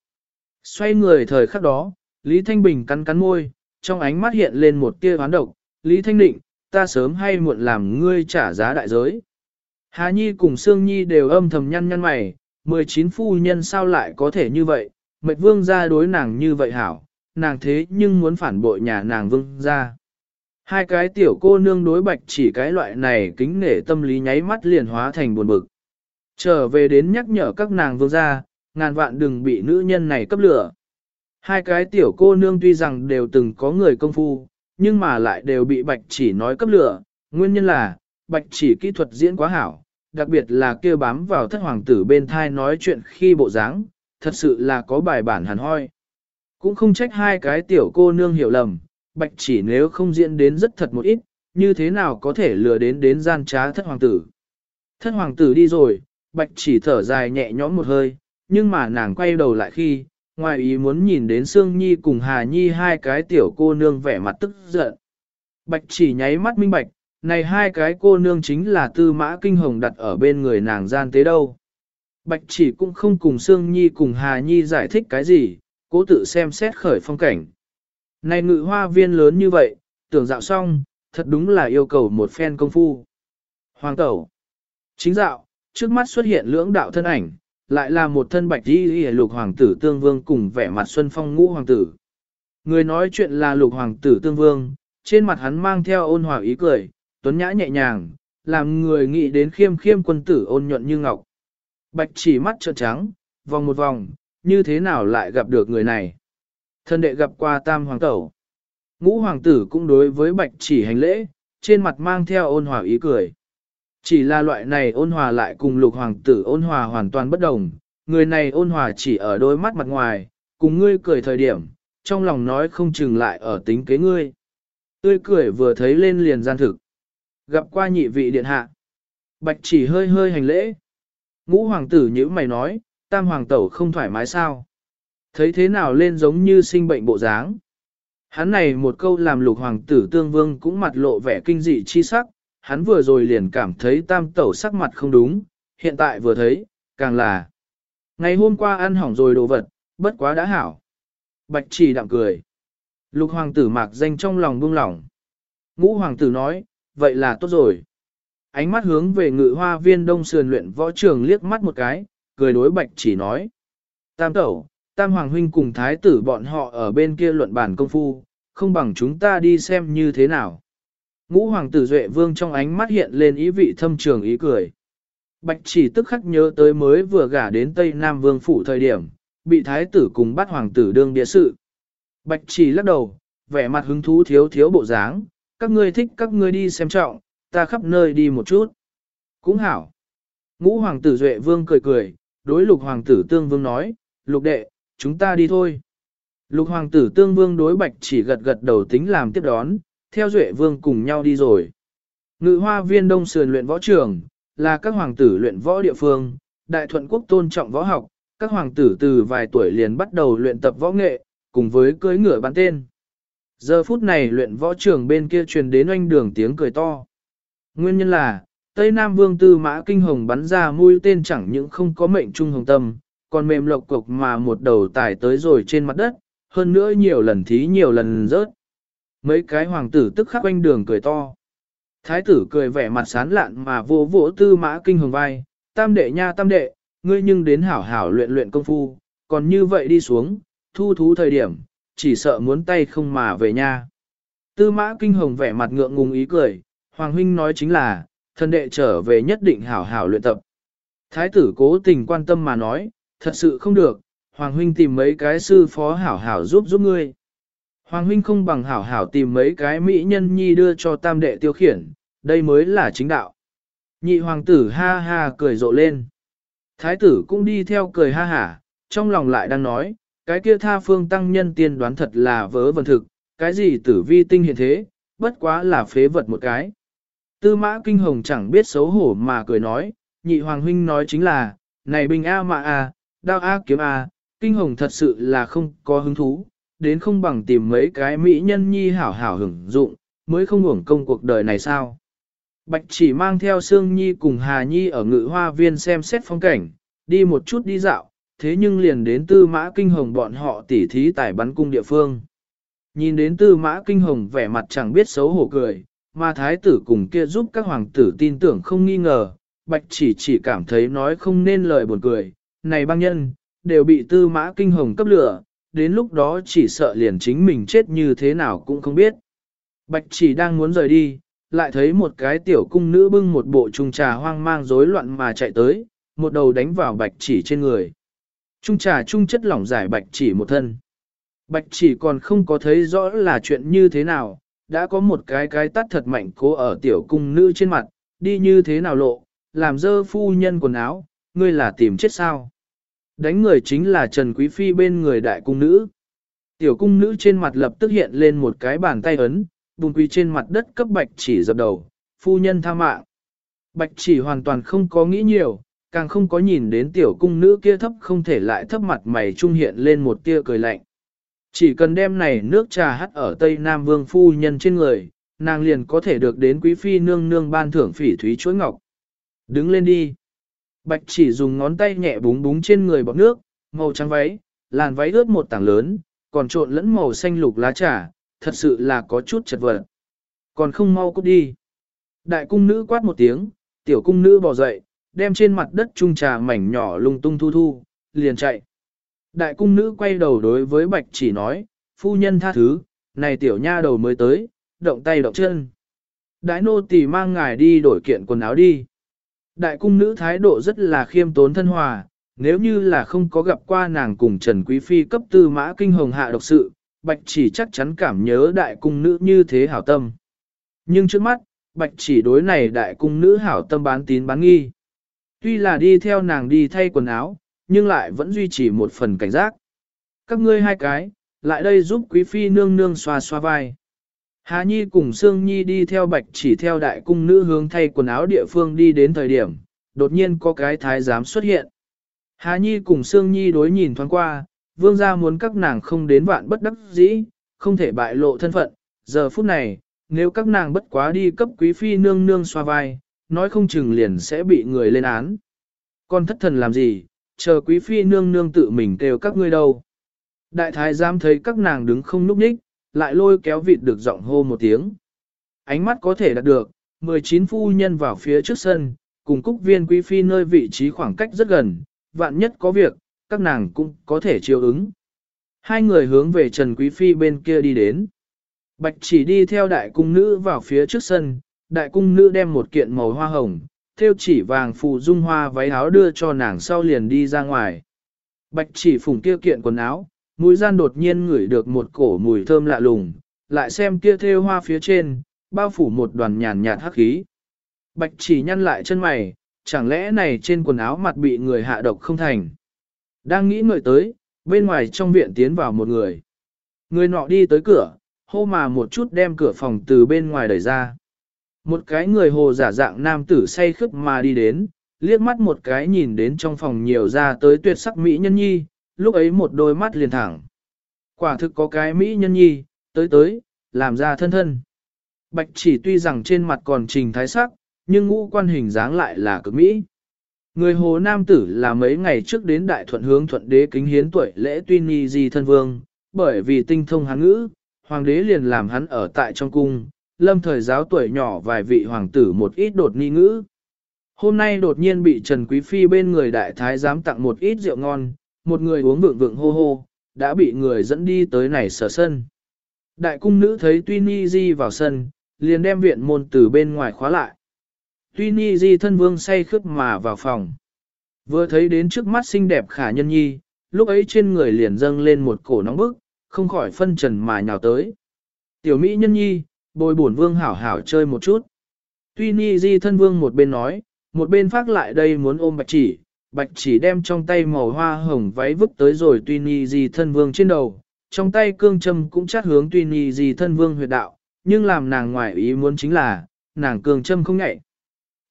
Xoay người thời khắc đó, Lý Thanh Bình cắn cắn môi, trong ánh mắt hiện lên một tia hoán độc. Lý Thanh Định, ta sớm hay muộn làm ngươi trả giá đại giới. Hà Nhi cùng Sương Nhi đều âm thầm nhăn nhăn mày, 19 phu nhân sao lại có thể như vậy, mệt vương gia đối nàng như vậy hảo, nàng thế nhưng muốn phản bội nhà nàng vương gia. Hai cái tiểu cô nương đối bạch chỉ cái loại này kính nể tâm lý nháy mắt liền hóa thành buồn bực. Trở về đến nhắc nhở các nàng vương gia, ngàn vạn đừng bị nữ nhân này cấp lửa. Hai cái tiểu cô nương tuy rằng đều từng có người công phu, nhưng mà lại đều bị bạch chỉ nói cấp lửa, nguyên nhân là, bạch chỉ kỹ thuật diễn quá hảo, đặc biệt là kia bám vào thất hoàng tử bên thai nói chuyện khi bộ dáng, thật sự là có bài bản hẳn hoi. Cũng không trách hai cái tiểu cô nương hiểu lầm, bạch chỉ nếu không diễn đến rất thật một ít, như thế nào có thể lừa đến đến gian trá thất hoàng tử. Thất hoàng tử đi rồi, bạch chỉ thở dài nhẹ nhõm một hơi, nhưng mà nàng quay đầu lại khi, ngoài ý muốn nhìn đến Sương Nhi cùng Hà Nhi hai cái tiểu cô nương vẻ mặt tức giận. Bạch chỉ nháy mắt minh bạch, này hai cái cô nương chính là tư mã kinh hồng đặt ở bên người nàng gian tế đâu. Bạch chỉ cũng không cùng Sương Nhi cùng Hà Nhi giải thích cái gì, cố tự xem xét khởi phong cảnh. Này ngự hoa viên lớn như vậy, tưởng dạo xong, thật đúng là yêu cầu một phen công phu. Hoàng tẩu. Chính dạo, trước mắt xuất hiện lưỡng đạo thân ảnh, lại là một thân bạch đi lục hoàng tử tương vương cùng vẻ mặt xuân phong ngũ hoàng tử. Người nói chuyện là lục hoàng tử tương vương, trên mặt hắn mang theo ôn hòa ý cười, tuấn nhã nhẹ nhàng, làm người nghĩ đến khiêm khiêm quân tử ôn nhuận như ngọc. Bạch chỉ mắt trợn trắng, vòng một vòng, như thế nào lại gặp được người này. Thân đệ gặp qua tam hoàng tẩu. Ngũ hoàng tử cũng đối với bạch chỉ hành lễ, trên mặt mang theo ôn hòa ý cười. Chỉ là loại này ôn hòa lại cùng lục hoàng tử ôn hòa hoàn toàn bất đồng, người này ôn hòa chỉ ở đôi mắt mặt ngoài, cùng ngươi cười thời điểm, trong lòng nói không chừng lại ở tính kế ngươi. Tươi cười vừa thấy lên liền gian thực. Gặp qua nhị vị điện hạ. Bạch chỉ hơi hơi hành lễ. Ngũ hoàng tử như mày nói, tam hoàng tẩu không thoải mái sao. Thấy thế nào lên giống như sinh bệnh bộ dáng. Hắn này một câu làm lục hoàng tử tương vương cũng mặt lộ vẻ kinh dị chi sắc, hắn vừa rồi liền cảm thấy tam tẩu sắc mặt không đúng, hiện tại vừa thấy, càng là. Ngày hôm qua ăn hỏng rồi đồ vật, bất quá đã hảo. Bạch chỉ đạm cười. Lục hoàng tử mạc danh trong lòng buông lỏng. Ngũ hoàng tử nói, vậy là tốt rồi. Ánh mắt hướng về ngự hoa viên đông sườn luyện võ trường liếc mắt một cái, cười đối bạch chỉ nói. Tam tẩu, tam hoàng huynh cùng thái tử bọn họ ở bên kia luận bản công phu, không bằng chúng ta đi xem như thế nào. Ngũ hoàng tử Duệ Vương trong ánh mắt hiện lên ý vị thâm trường ý cười. Bạch chỉ tức khắc nhớ tới mới vừa gả đến Tây Nam Vương phủ thời điểm, bị thái tử cùng bắt hoàng tử đương địa sự. Bạch chỉ lắc đầu, vẻ mặt hứng thú thiếu thiếu bộ dáng, các ngươi thích các ngươi đi xem trọng, ta khắp nơi đi một chút. Cũng hảo. Ngũ hoàng tử Duệ Vương cười cười, đối lục hoàng tử Tương Vương nói, lục đệ, chúng ta đi thôi. Lục hoàng tử Tương Vương đối bạch chỉ gật gật đầu tính làm tiếp đón, theo Duệ Vương cùng nhau đi rồi. Ngự hoa viên đông sườn luyện võ trường, là các hoàng tử luyện võ địa phương, đại thuận quốc tôn trọng võ học, các hoàng tử từ vài tuổi liền bắt đầu luyện tập võ nghệ, cùng với cưới ngựa bán tên. Giờ phút này luyện võ trường bên kia truyền đến oanh đường tiếng cười to. Nguyên nhân là, Tây Nam Vương Tư Mã Kinh Hồng bắn ra mũi tên chẳng những không có mệnh trung hồng tâm, còn mềm lộc cục mà một đầu tải tới rồi trên mặt đất, hơn nữa nhiều lần thí nhiều lần rớt. Mấy cái hoàng tử tức khắc quanh đường cười to. Thái tử cười vẻ mặt sán lạn mà vô vỗ tư mã kinh hồng vai, tam đệ nha tam đệ, ngươi nhưng đến hảo hảo luyện luyện công phu, còn như vậy đi xuống, thu thú thời điểm, chỉ sợ muốn tay không mà về nha. Tư mã kinh hồng vẻ mặt ngượng ngùng ý cười, hoàng huynh nói chính là, thân đệ trở về nhất định hảo hảo luyện tập. Thái tử cố tình quan tâm mà nói, thật sự không được, Hoàng huynh tìm mấy cái sư phó hảo hảo giúp giúp ngươi. Hoàng huynh không bằng hảo hảo tìm mấy cái mỹ nhân nhi đưa cho tam đệ tiêu khiển, đây mới là chính đạo. Nhị hoàng tử ha ha cười rộ lên. Thái tử cũng đi theo cười ha hả, trong lòng lại đang nói, cái kia tha phương tăng nhân tiên đoán thật là vớ vẩn thực, cái gì tử vi tinh hiện thế, bất quá là phế vật một cái. Tư mã kinh hồng chẳng biết xấu hổ mà cười nói, nhị hoàng huynh nói chính là, này bình A mạ A, đao A kiếm A, kinh hồng thật sự là không có hứng thú, đến không bằng tìm mấy cái mỹ nhân nhi hảo hảo hưởng dụng, mới không hưởng công cuộc đời này sao. Bạch chỉ mang theo Sương Nhi cùng Hà Nhi ở ngự hoa viên xem xét phong cảnh, đi một chút đi dạo, thế nhưng liền đến tư mã kinh hồng bọn họ tỉ thí tải bắn cung địa phương. Nhìn đến tư mã kinh hồng vẻ mặt chẳng biết xấu hổ cười, mà thái tử cùng kia giúp các hoàng tử tin tưởng không nghi ngờ, bạch chỉ chỉ cảm thấy nói không nên lời buồn cười, này băng nhân, đều bị tư mã kinh hồng cấp lửa, đến lúc đó chỉ sợ liền chính mình chết như thế nào cũng không biết. Bạch chỉ đang muốn rời đi, lại thấy một cái tiểu cung nữ bưng một bộ trung trà hoang mang rối loạn mà chạy tới, một đầu đánh vào bạch chỉ trên người. Trung trà trung chất lỏng giải bạch chỉ một thân. Bạch chỉ còn không có thấy rõ là chuyện như thế nào, đã có một cái cái tắt thật mạnh cố ở tiểu cung nữ trên mặt, đi như thế nào lộ, làm dơ phu nhân quần áo, ngươi là tìm chết sao. Đánh người chính là Trần Quý Phi bên người đại cung nữ. Tiểu cung nữ trên mặt lập tức hiện lên một cái bàn tay ấn, bùn quỳ trên mặt đất cấp bạch chỉ dập đầu, phu nhân tha mạng. Bạch chỉ hoàn toàn không có nghĩ nhiều, càng không có nhìn đến tiểu cung nữ kia thấp không thể lại thấp mặt mày trung hiện lên một tia cười lạnh. Chỉ cần đem này nước trà hắt ở Tây Nam Vương phu nhân trên người, nàng liền có thể được đến quý phi nương nương ban thưởng phỉ thúy chuối ngọc. Đứng lên đi. Bạch chỉ dùng ngón tay nhẹ búng búng trên người bọc nước, màu trắng váy, làn váy ướt một tảng lớn, còn trộn lẫn màu xanh lục lá trà, thật sự là có chút chật vật. Còn không mau cút đi. Đại cung nữ quát một tiếng, tiểu cung nữ bò dậy, đem trên mặt đất trung trà mảnh nhỏ lung tung thu thu, liền chạy. Đại cung nữ quay đầu đối với bạch chỉ nói, phu nhân tha thứ, này tiểu nha đầu mới tới, động tay động chân. Đại nô tỳ mang ngài đi đổi kiện quần áo đi. Đại cung nữ thái độ rất là khiêm tốn thân hòa, nếu như là không có gặp qua nàng cùng Trần Quý Phi cấp tư mã kinh hồng hạ độc sự, bạch chỉ chắc chắn cảm nhớ đại cung nữ như thế hảo tâm. Nhưng trước mắt, bạch chỉ đối này đại cung nữ hảo tâm bán tín bán nghi. Tuy là đi theo nàng đi thay quần áo, nhưng lại vẫn duy trì một phần cảnh giác. Các ngươi hai cái, lại đây giúp quý phi nương nương xoa xoa vai. Hà Nhi cùng Sương Nhi đi theo bạch chỉ theo đại cung nữ hướng thay quần áo địa phương đi đến thời điểm, đột nhiên có cái thái giám xuất hiện. Hà Nhi cùng Sương Nhi đối nhìn thoáng qua, vương gia muốn các nàng không đến vạn bất đắc dĩ, không thể bại lộ thân phận. Giờ phút này, nếu các nàng bất quá đi cấp quý phi nương nương xoa vai, nói không chừng liền sẽ bị người lên án. Con thất thần làm gì, chờ quý phi nương nương tự mình kêu các ngươi đâu. Đại thái giám thấy các nàng đứng không núp ních, lại lôi kéo vịt được giọng hô một tiếng. Ánh mắt có thể đạt được, 19 phu nhân vào phía trước sân, cùng cúc viên quý phi nơi vị trí khoảng cách rất gần, vạn nhất có việc, các nàng cũng có thể chiều ứng. Hai người hướng về Trần Quý Phi bên kia đi đến. Bạch chỉ đi theo đại cung nữ vào phía trước sân, đại cung nữ đem một kiện màu hoa hồng, theo chỉ vàng phù dung hoa váy áo đưa cho nàng sau liền đi ra ngoài. Bạch chỉ phùng kia kiện quần áo, mũi gian đột nhiên ngửi được một cổ mùi thơm lạ lùng, lại xem kia theo hoa phía trên, bao phủ một đoàn nhàn nhạt hắc khí. Bạch chỉ nhăn lại chân mày, chẳng lẽ này trên quần áo mặt bị người hạ độc không thành. Đang nghĩ ngợi tới, bên ngoài trong viện tiến vào một người. Người nọ đi tới cửa, hô mà một chút đem cửa phòng từ bên ngoài đẩy ra. Một cái người hồ giả dạng nam tử say khướp mà đi đến, liếc mắt một cái nhìn đến trong phòng nhiều ra tới tuyệt sắc mỹ nhân nhi, lúc ấy một đôi mắt liền thẳng. Quả thực có cái mỹ nhân nhi, tới tới, làm ra thân thân. Bạch chỉ tuy rằng trên mặt còn trình thái sắc, nhưng ngũ quan hình dáng lại là cực mỹ. Người hồ nam tử là mấy ngày trước đến đại thuận hướng thuận đế kính hiến tuổi lễ tuy ni di thân vương, bởi vì tinh thông hán ngữ, hoàng đế liền làm hắn ở tại trong cung, lâm thời giáo tuổi nhỏ vài vị hoàng tử một ít đột ni ngữ. Hôm nay đột nhiên bị Trần Quý Phi bên người đại thái giám tặng một ít rượu ngon, một người uống vượng vượng hô hô, đã bị người dẫn đi tới này sở sân. Đại cung nữ thấy Tuy Ni Di vào sân, liền đem viện môn từ bên ngoài khóa lại. Tuy Ni Di thân vương say khướt mà vào phòng. Vừa thấy đến trước mắt xinh đẹp khả nhân nhi, lúc ấy trên người liền dâng lên một cổ nóng bức, không khỏi phân trần mà nhào tới. Tiểu Mỹ nhân nhi, bồi bổn vương hảo hảo chơi một chút. Tuy Ni Di thân vương một bên nói, một bên phát lại đây muốn ôm bạch chỉ, bạch chỉ đem trong tay màu hoa hồng váy vứt tới rồi Tuy Ni Di thân vương trên đầu, trong tay cương châm cũng chát hướng Tuy Ni Di thân vương huyệt đạo, nhưng làm nàng ngoại ý muốn chính là, nàng cương châm không nhạy.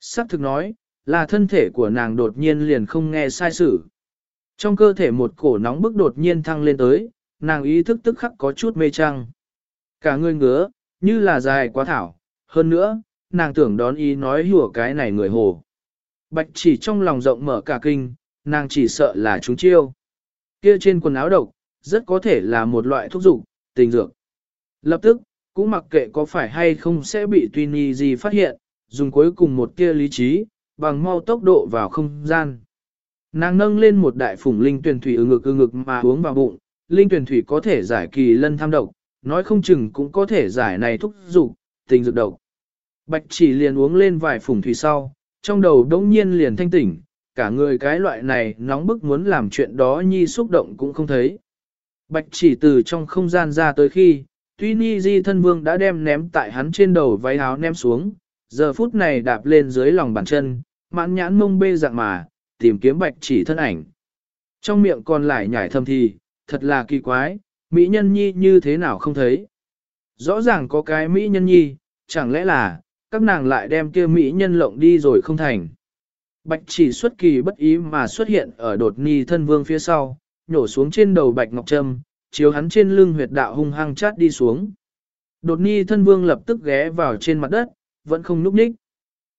Sắc thực nói, là thân thể của nàng đột nhiên liền không nghe sai sự. Trong cơ thể một cổ nóng bức đột nhiên thăng lên tới, nàng ý thức tức khắc có chút mê trăng. Cả người ngứa, như là dài quá thảo. Hơn nữa, nàng tưởng đón ý nói hùa cái này người hồ. Bạch chỉ trong lòng rộng mở cả kinh, nàng chỉ sợ là chúng chiêu. Kia trên quần áo độc, rất có thể là một loại thuốc dục, tình dược. Lập tức, cũng mặc kệ có phải hay không sẽ bị Twinny gì phát hiện, dùng cuối cùng một tia lý trí, bằng mau tốc độ vào không gian. Nàng nâng lên một đại phủng linh tuyển thủy ư ngực ư ngực mà uống vào bụng, linh tuyển thủy có thể giải kỳ lân tham độc, nói không chừng cũng có thể giải này thúc dục tình dục độc. Bạch chỉ liền uống lên vài phùng thủy sau, trong đầu đống nhiên liền thanh tỉnh, cả người cái loại này nóng bức muốn làm chuyện đó nhi xúc động cũng không thấy. Bạch chỉ từ trong không gian ra tới khi, tuy ni di thân vương đã đem ném tại hắn trên đầu váy áo ném xuống, giờ phút này đạp lên dưới lòng bàn chân, mãn nhãn mông bê dạng mà, tìm kiếm bạch chỉ thân ảnh. Trong miệng còn lại nhảy thầm thì, thật là kỳ quái, Mỹ nhân nhi như thế nào không thấy. Rõ ràng có cái Mỹ nhân nhi, chẳng lẽ là, các nàng lại đem kia Mỹ nhân lộng đi rồi không thành. Bạch chỉ xuất kỳ bất ý mà xuất hiện ở đột ni thân vương phía sau, nhổ xuống trên đầu bạch ngọc trâm, chiếu hắn trên lưng huyệt đạo hung hăng chát đi xuống. Đột ni thân vương lập tức ghé vào trên mặt đất, vẫn không núp ních.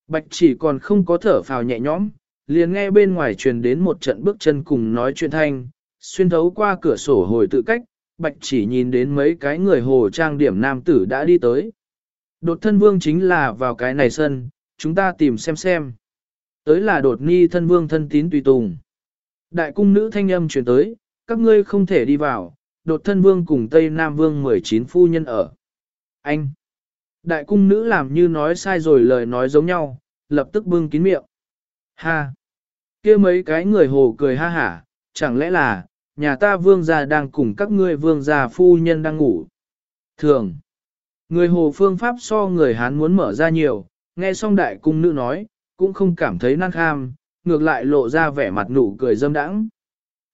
Bạch chỉ còn không có thở phào nhẹ nhõm, liền nghe bên ngoài truyền đến một trận bước chân cùng nói chuyện thanh, xuyên thấu qua cửa sổ hồi tự cách, bạch chỉ nhìn đến mấy cái người hồ trang điểm nam tử đã đi tới. Đột thân vương chính là vào cái này sân, chúng ta tìm xem xem. Tới là đột ni thân vương thân tín tùy tùng. Đại cung nữ thanh âm truyền tới, các ngươi không thể đi vào, đột thân vương cùng Tây Nam vương 19 phu nhân ở. Anh! Đại cung nữ làm như nói sai rồi lời nói giống nhau, lập tức bưng kín miệng. Ha! kia mấy cái người hồ cười ha hả, chẳng lẽ là, nhà ta vương gia đang cùng các ngươi vương gia phu nhân đang ngủ. Thường! Người hồ phương pháp so người Hán muốn mở ra nhiều, nghe xong đại cung nữ nói, cũng không cảm thấy năng kham, ngược lại lộ ra vẻ mặt nụ cười dâm đãng.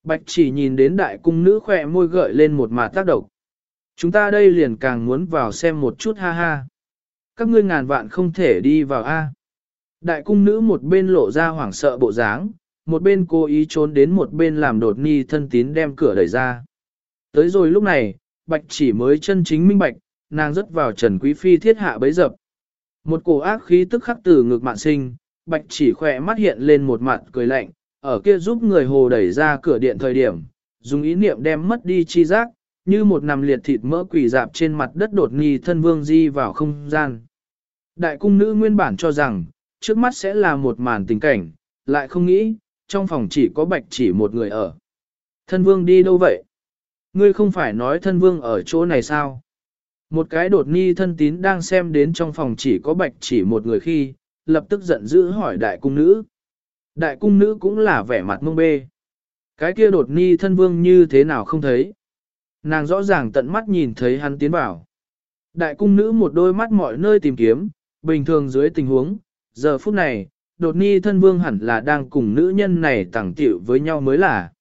Bạch chỉ nhìn đến đại cung nữ khỏe môi gợi lên một mặt tác độc. Chúng ta đây liền càng muốn vào xem một chút ha ha. Các ngươi ngàn vạn không thể đi vào a. Đại cung nữ một bên lộ ra hoảng sợ bộ dáng, một bên cố ý trốn đến một bên làm đột ni thân tín đem cửa đẩy ra. Tới rồi lúc này, bạch chỉ mới chân chính minh bạch, nàng rớt vào Trần Quý Phi thiết hạ bấy dập. Một cổ ác khí tức khắc từ ngực mạn sinh, bạch chỉ khỏe mắt hiện lên một mặt cười lạnh, ở kia giúp người hồ đẩy ra cửa điện thời điểm, dùng ý niệm đem mất đi chi giác, như một nằm liệt thịt mỡ quỷ dạp trên mặt đất đột nghi thân vương di vào không gian. Đại cung nữ nguyên bản cho rằng, trước mắt sẽ là một màn tình cảnh, lại không nghĩ, trong phòng chỉ có bạch chỉ một người ở. Thân vương đi đâu vậy? Ngươi không phải nói thân vương ở chỗ này sao? Một cái đột ni thân tín đang xem đến trong phòng chỉ có bạch chỉ một người khi, lập tức giận dữ hỏi đại cung nữ. Đại cung nữ cũng là vẻ mặt mông bê. Cái kia đột ni thân vương như thế nào không thấy. Nàng rõ ràng tận mắt nhìn thấy hắn tiến vào. Đại cung nữ một đôi mắt mọi nơi tìm kiếm, bình thường dưới tình huống, giờ phút này, đột ni thân vương hẳn là đang cùng nữ nhân này tẳng tiểu với nhau mới là.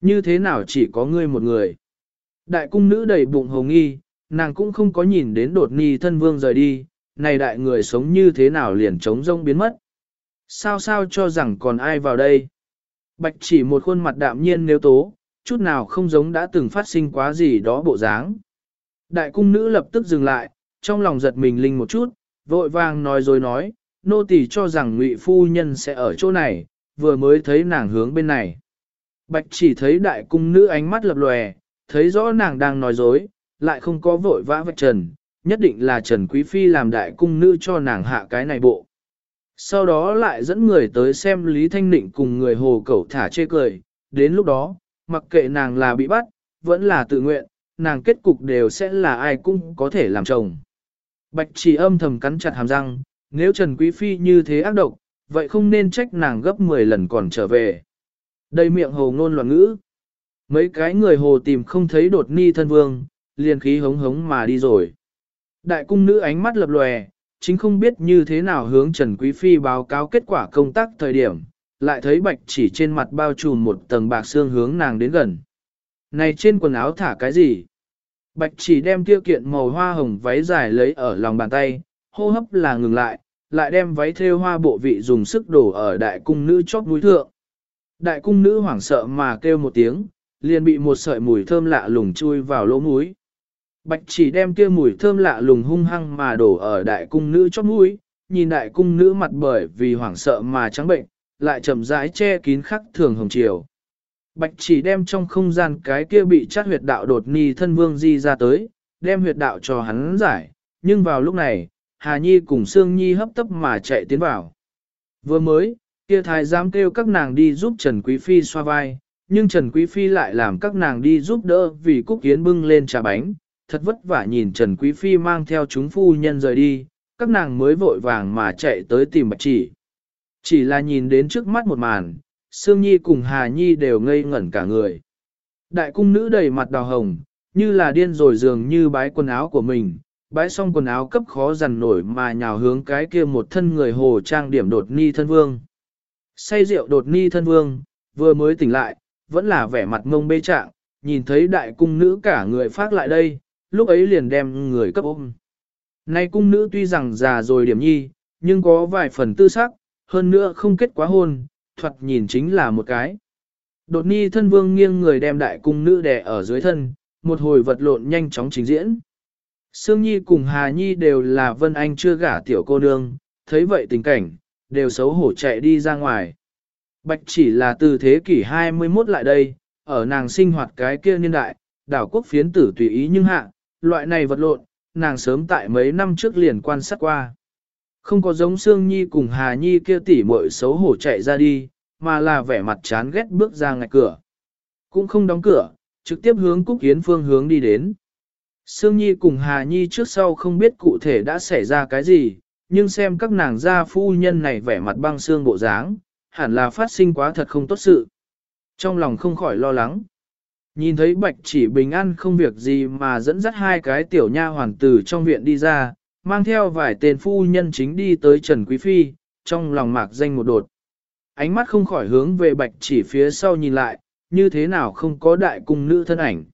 Như thế nào chỉ có ngươi một người. Đại cung nữ đầy bụng hồng nghi, nàng cũng không có nhìn đến đột ni thân vương rời đi, này đại người sống như thế nào liền trống rông biến mất. Sao sao cho rằng còn ai vào đây? Bạch chỉ một khuôn mặt đạm nhiên nếu tố, chút nào không giống đã từng phát sinh quá gì đó bộ dáng. Đại cung nữ lập tức dừng lại, trong lòng giật mình linh một chút, vội vàng nói rồi nói, nô tỳ cho rằng ngụy phu nhân sẽ ở chỗ này, vừa mới thấy nàng hướng bên này. Bạch chỉ thấy đại cung nữ ánh mắt lập lòe, thấy rõ nàng đang nói dối, lại không có vội vã vạch trần, nhất định là Trần Quý Phi làm đại cung nữ cho nàng hạ cái này bộ. Sau đó lại dẫn người tới xem Lý Thanh Nịnh cùng người hồ cẩu thả chê cười, đến lúc đó, mặc kệ nàng là bị bắt, vẫn là tự nguyện, nàng kết cục đều sẽ là ai cũng có thể làm chồng. Bạch chỉ âm thầm cắn chặt hàm răng, nếu Trần Quý Phi như thế ác độc, vậy không nên trách nàng gấp 10 lần còn trở về. Đầy miệng hồ ngôn loạn ngữ. Mấy cái người hồ tìm không thấy đột ni thân vương, liền khí hống hống mà đi rồi. Đại cung nữ ánh mắt lập lòe, chính không biết như thế nào hướng Trần Quý Phi báo cáo kết quả công tác thời điểm, lại thấy bạch chỉ trên mặt bao trùm một tầng bạc xương hướng nàng đến gần. Này trên quần áo thả cái gì? Bạch chỉ đem tiêu kiện màu hoa hồng váy dài lấy ở lòng bàn tay, hô hấp là ngừng lại, lại đem váy thêu hoa bộ vị dùng sức đổ ở đại cung nữ chóp núi thượng. Đại cung nữ hoảng sợ mà kêu một tiếng, liền bị một sợi mùi thơm lạ lùng chui vào lỗ mũi. Bạch chỉ đem kia mùi thơm lạ lùng hung hăng mà đổ ở đại cung nữ chóp mũi, nhìn đại cung nữ mặt bởi vì hoảng sợ mà trắng bệnh, lại chậm rãi che kín khắc thường hồng chiều. Bạch chỉ đem trong không gian cái kia bị chát huyệt đạo đột ni thân vương di ra tới, đem huyệt đạo cho hắn giải, nhưng vào lúc này, Hà Nhi cùng Sương Nhi hấp tấp mà chạy tiến vào. Vừa mới, kia thái giám kêu các nàng đi giúp Trần Quý Phi xoa vai, nhưng Trần Quý Phi lại làm các nàng đi giúp đỡ vì Cúc Yến bưng lên trà bánh, thật vất vả nhìn Trần Quý Phi mang theo chúng phu nhân rời đi, các nàng mới vội vàng mà chạy tới tìm bạch chỉ. Chỉ là nhìn đến trước mắt một màn, Sương Nhi cùng Hà Nhi đều ngây ngẩn cả người. Đại cung nữ đầy mặt đào hồng, như là điên rồi dường như bái quần áo của mình, bãi xong quần áo cấp khó dằn nổi mà nhào hướng cái kia một thân người hồ trang điểm đột ni thân vương. Say rượu đột ni thân vương, vừa mới tỉnh lại, vẫn là vẻ mặt ngông bê trạng, nhìn thấy đại cung nữ cả người phát lại đây, lúc ấy liền đem người cấp ôm. Nay cung nữ tuy rằng già rồi điểm nhi, nhưng có vài phần tư sắc, hơn nữa không kết quá hôn, thuật nhìn chính là một cái. Đột ni thân vương nghiêng người đem đại cung nữ đè ở dưới thân, một hồi vật lộn nhanh chóng trình diễn. Sương Nhi cùng Hà Nhi đều là Vân Anh chưa gả tiểu cô nương, thấy vậy tình cảnh, đều xấu hổ chạy đi ra ngoài. Bạch chỉ là từ thế kỷ 21 lại đây, ở nàng sinh hoạt cái kia niên đại, đảo quốc phiến tử tùy ý nhưng hạ, loại này vật lộn, nàng sớm tại mấy năm trước liền quan sát qua. Không có giống Sương Nhi cùng Hà Nhi kia tỉ muội xấu hổ chạy ra đi, mà là vẻ mặt chán ghét bước ra ngạch cửa. Cũng không đóng cửa, trực tiếp hướng Cúc Yến phương hướng đi đến. Sương Nhi cùng Hà Nhi trước sau không biết cụ thể đã xảy ra cái gì, nhưng xem các nàng gia phu nhân này vẻ mặt băng xương bộ dáng, hẳn là phát sinh quá thật không tốt sự. Trong lòng không khỏi lo lắng. Nhìn thấy bạch chỉ bình an không việc gì mà dẫn dắt hai cái tiểu nha hoàn tử trong viện đi ra, mang theo vài tên phu nhân chính đi tới Trần Quý Phi, trong lòng mạc danh một đột. Ánh mắt không khỏi hướng về bạch chỉ phía sau nhìn lại, như thế nào không có đại cung nữ thân ảnh.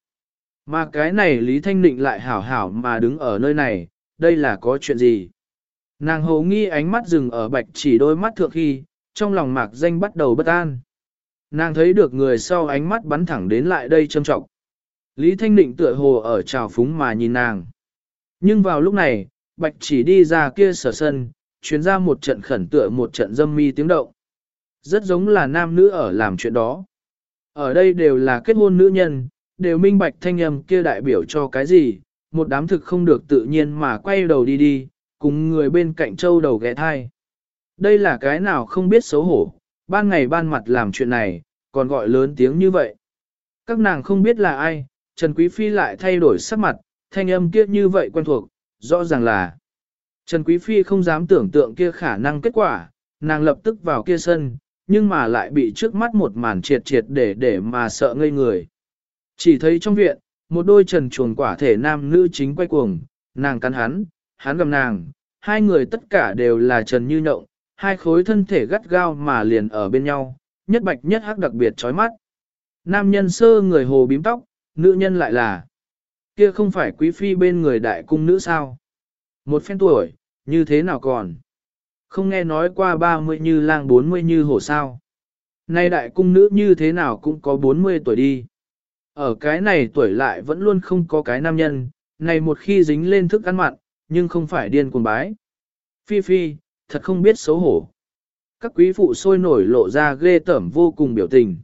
Mà cái này Lý Thanh Nịnh lại hảo hảo mà đứng ở nơi này, đây là có chuyện gì? Nàng hầu nghi ánh mắt dừng ở bạch chỉ đôi mắt thượng khi, trong lòng mạc danh bắt đầu bất an. Nàng thấy được người sau ánh mắt bắn thẳng đến lại đây châm trọng. Lý Thanh Định tựa hồ ở trào phúng mà nhìn nàng. Nhưng vào lúc này, bạch chỉ đi ra kia sở sân, chuyến ra một trận khẩn tựa một trận dâm mi tiếng động. Rất giống là nam nữ ở làm chuyện đó. Ở đây đều là kết hôn nữ nhân, đều minh bạch thanh âm kia đại biểu cho cái gì, một đám thực không được tự nhiên mà quay đầu đi đi, cùng người bên cạnh châu đầu ghé thai. Đây là cái nào không biết xấu hổ, ban ngày ban mặt làm chuyện này, còn gọi lớn tiếng như vậy. Các nàng không biết là ai, Trần Quý Phi lại thay đổi sắc mặt, thanh âm kia như vậy quen thuộc, rõ ràng là. Trần Quý Phi không dám tưởng tượng kia khả năng kết quả, nàng lập tức vào kia sân, nhưng mà lại bị trước mắt một màn triệt triệt để để mà sợ ngây người. Chỉ thấy trong viện, một đôi trần chuồng quả thể nam nữ chính quay cuồng, nàng cắn hắn, hắn gầm nàng, hai người tất cả đều là trần như nhộng, hai khối thân thể gắt gao mà liền ở bên nhau, nhất bạch nhất hắc đặc biệt chói mắt. Nam nhân sơ người hồ bím tóc, nữ nhân lại là, kia không phải quý phi bên người đại cung nữ sao? Một phen tuổi, như thế nào còn? Không nghe nói qua 30 như lang 40 như hổ sao? Nay đại cung nữ như thế nào cũng có 40 tuổi đi. Ở cái này tuổi lại vẫn luôn không có cái nam nhân, này một khi dính lên thức ăn mặn, nhưng không phải điên cuồng bái. Phi Phi, thật không biết xấu hổ. Các quý phụ sôi nổi lộ ra ghê tởm vô cùng biểu tình.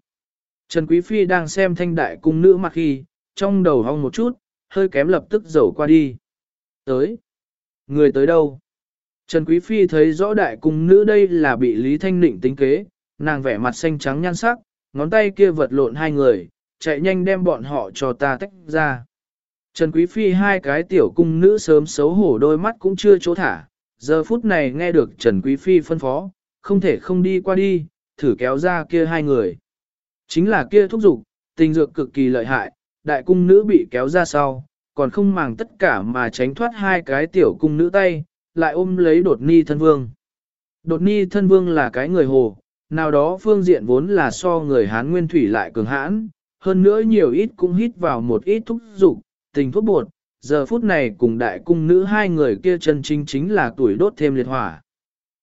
Trần Quý Phi đang xem thanh đại cung nữ mặt khi, trong đầu hong một chút, hơi kém lập tức dầu qua đi. Tới. Người tới đâu? Trần Quý Phi thấy rõ đại cung nữ đây là bị Lý Thanh Nịnh tính kế, nàng vẻ mặt xanh trắng nhan sắc, ngón tay kia vật lộn hai người, chạy nhanh đem bọn họ cho ta tách ra. Trần Quý Phi hai cái tiểu cung nữ sớm xấu hổ đôi mắt cũng chưa chỗ thả, giờ phút này nghe được Trần Quý Phi phân phó, không thể không đi qua đi, thử kéo ra kia hai người. Chính là kia thúc dục tình dược cực kỳ lợi hại, đại cung nữ bị kéo ra sau, còn không màng tất cả mà tránh thoát hai cái tiểu cung nữ tay, lại ôm lấy đột ni thân vương. Đột ni thân vương là cái người hồ, nào đó phương diện vốn là so người Hán nguyên thủy lại cường hãn, hơn nữa nhiều ít cũng hít vào một ít thúc dục tình thuốc bột, giờ phút này cùng đại cung nữ hai người kia chân chính chính là tuổi đốt thêm liệt hỏa.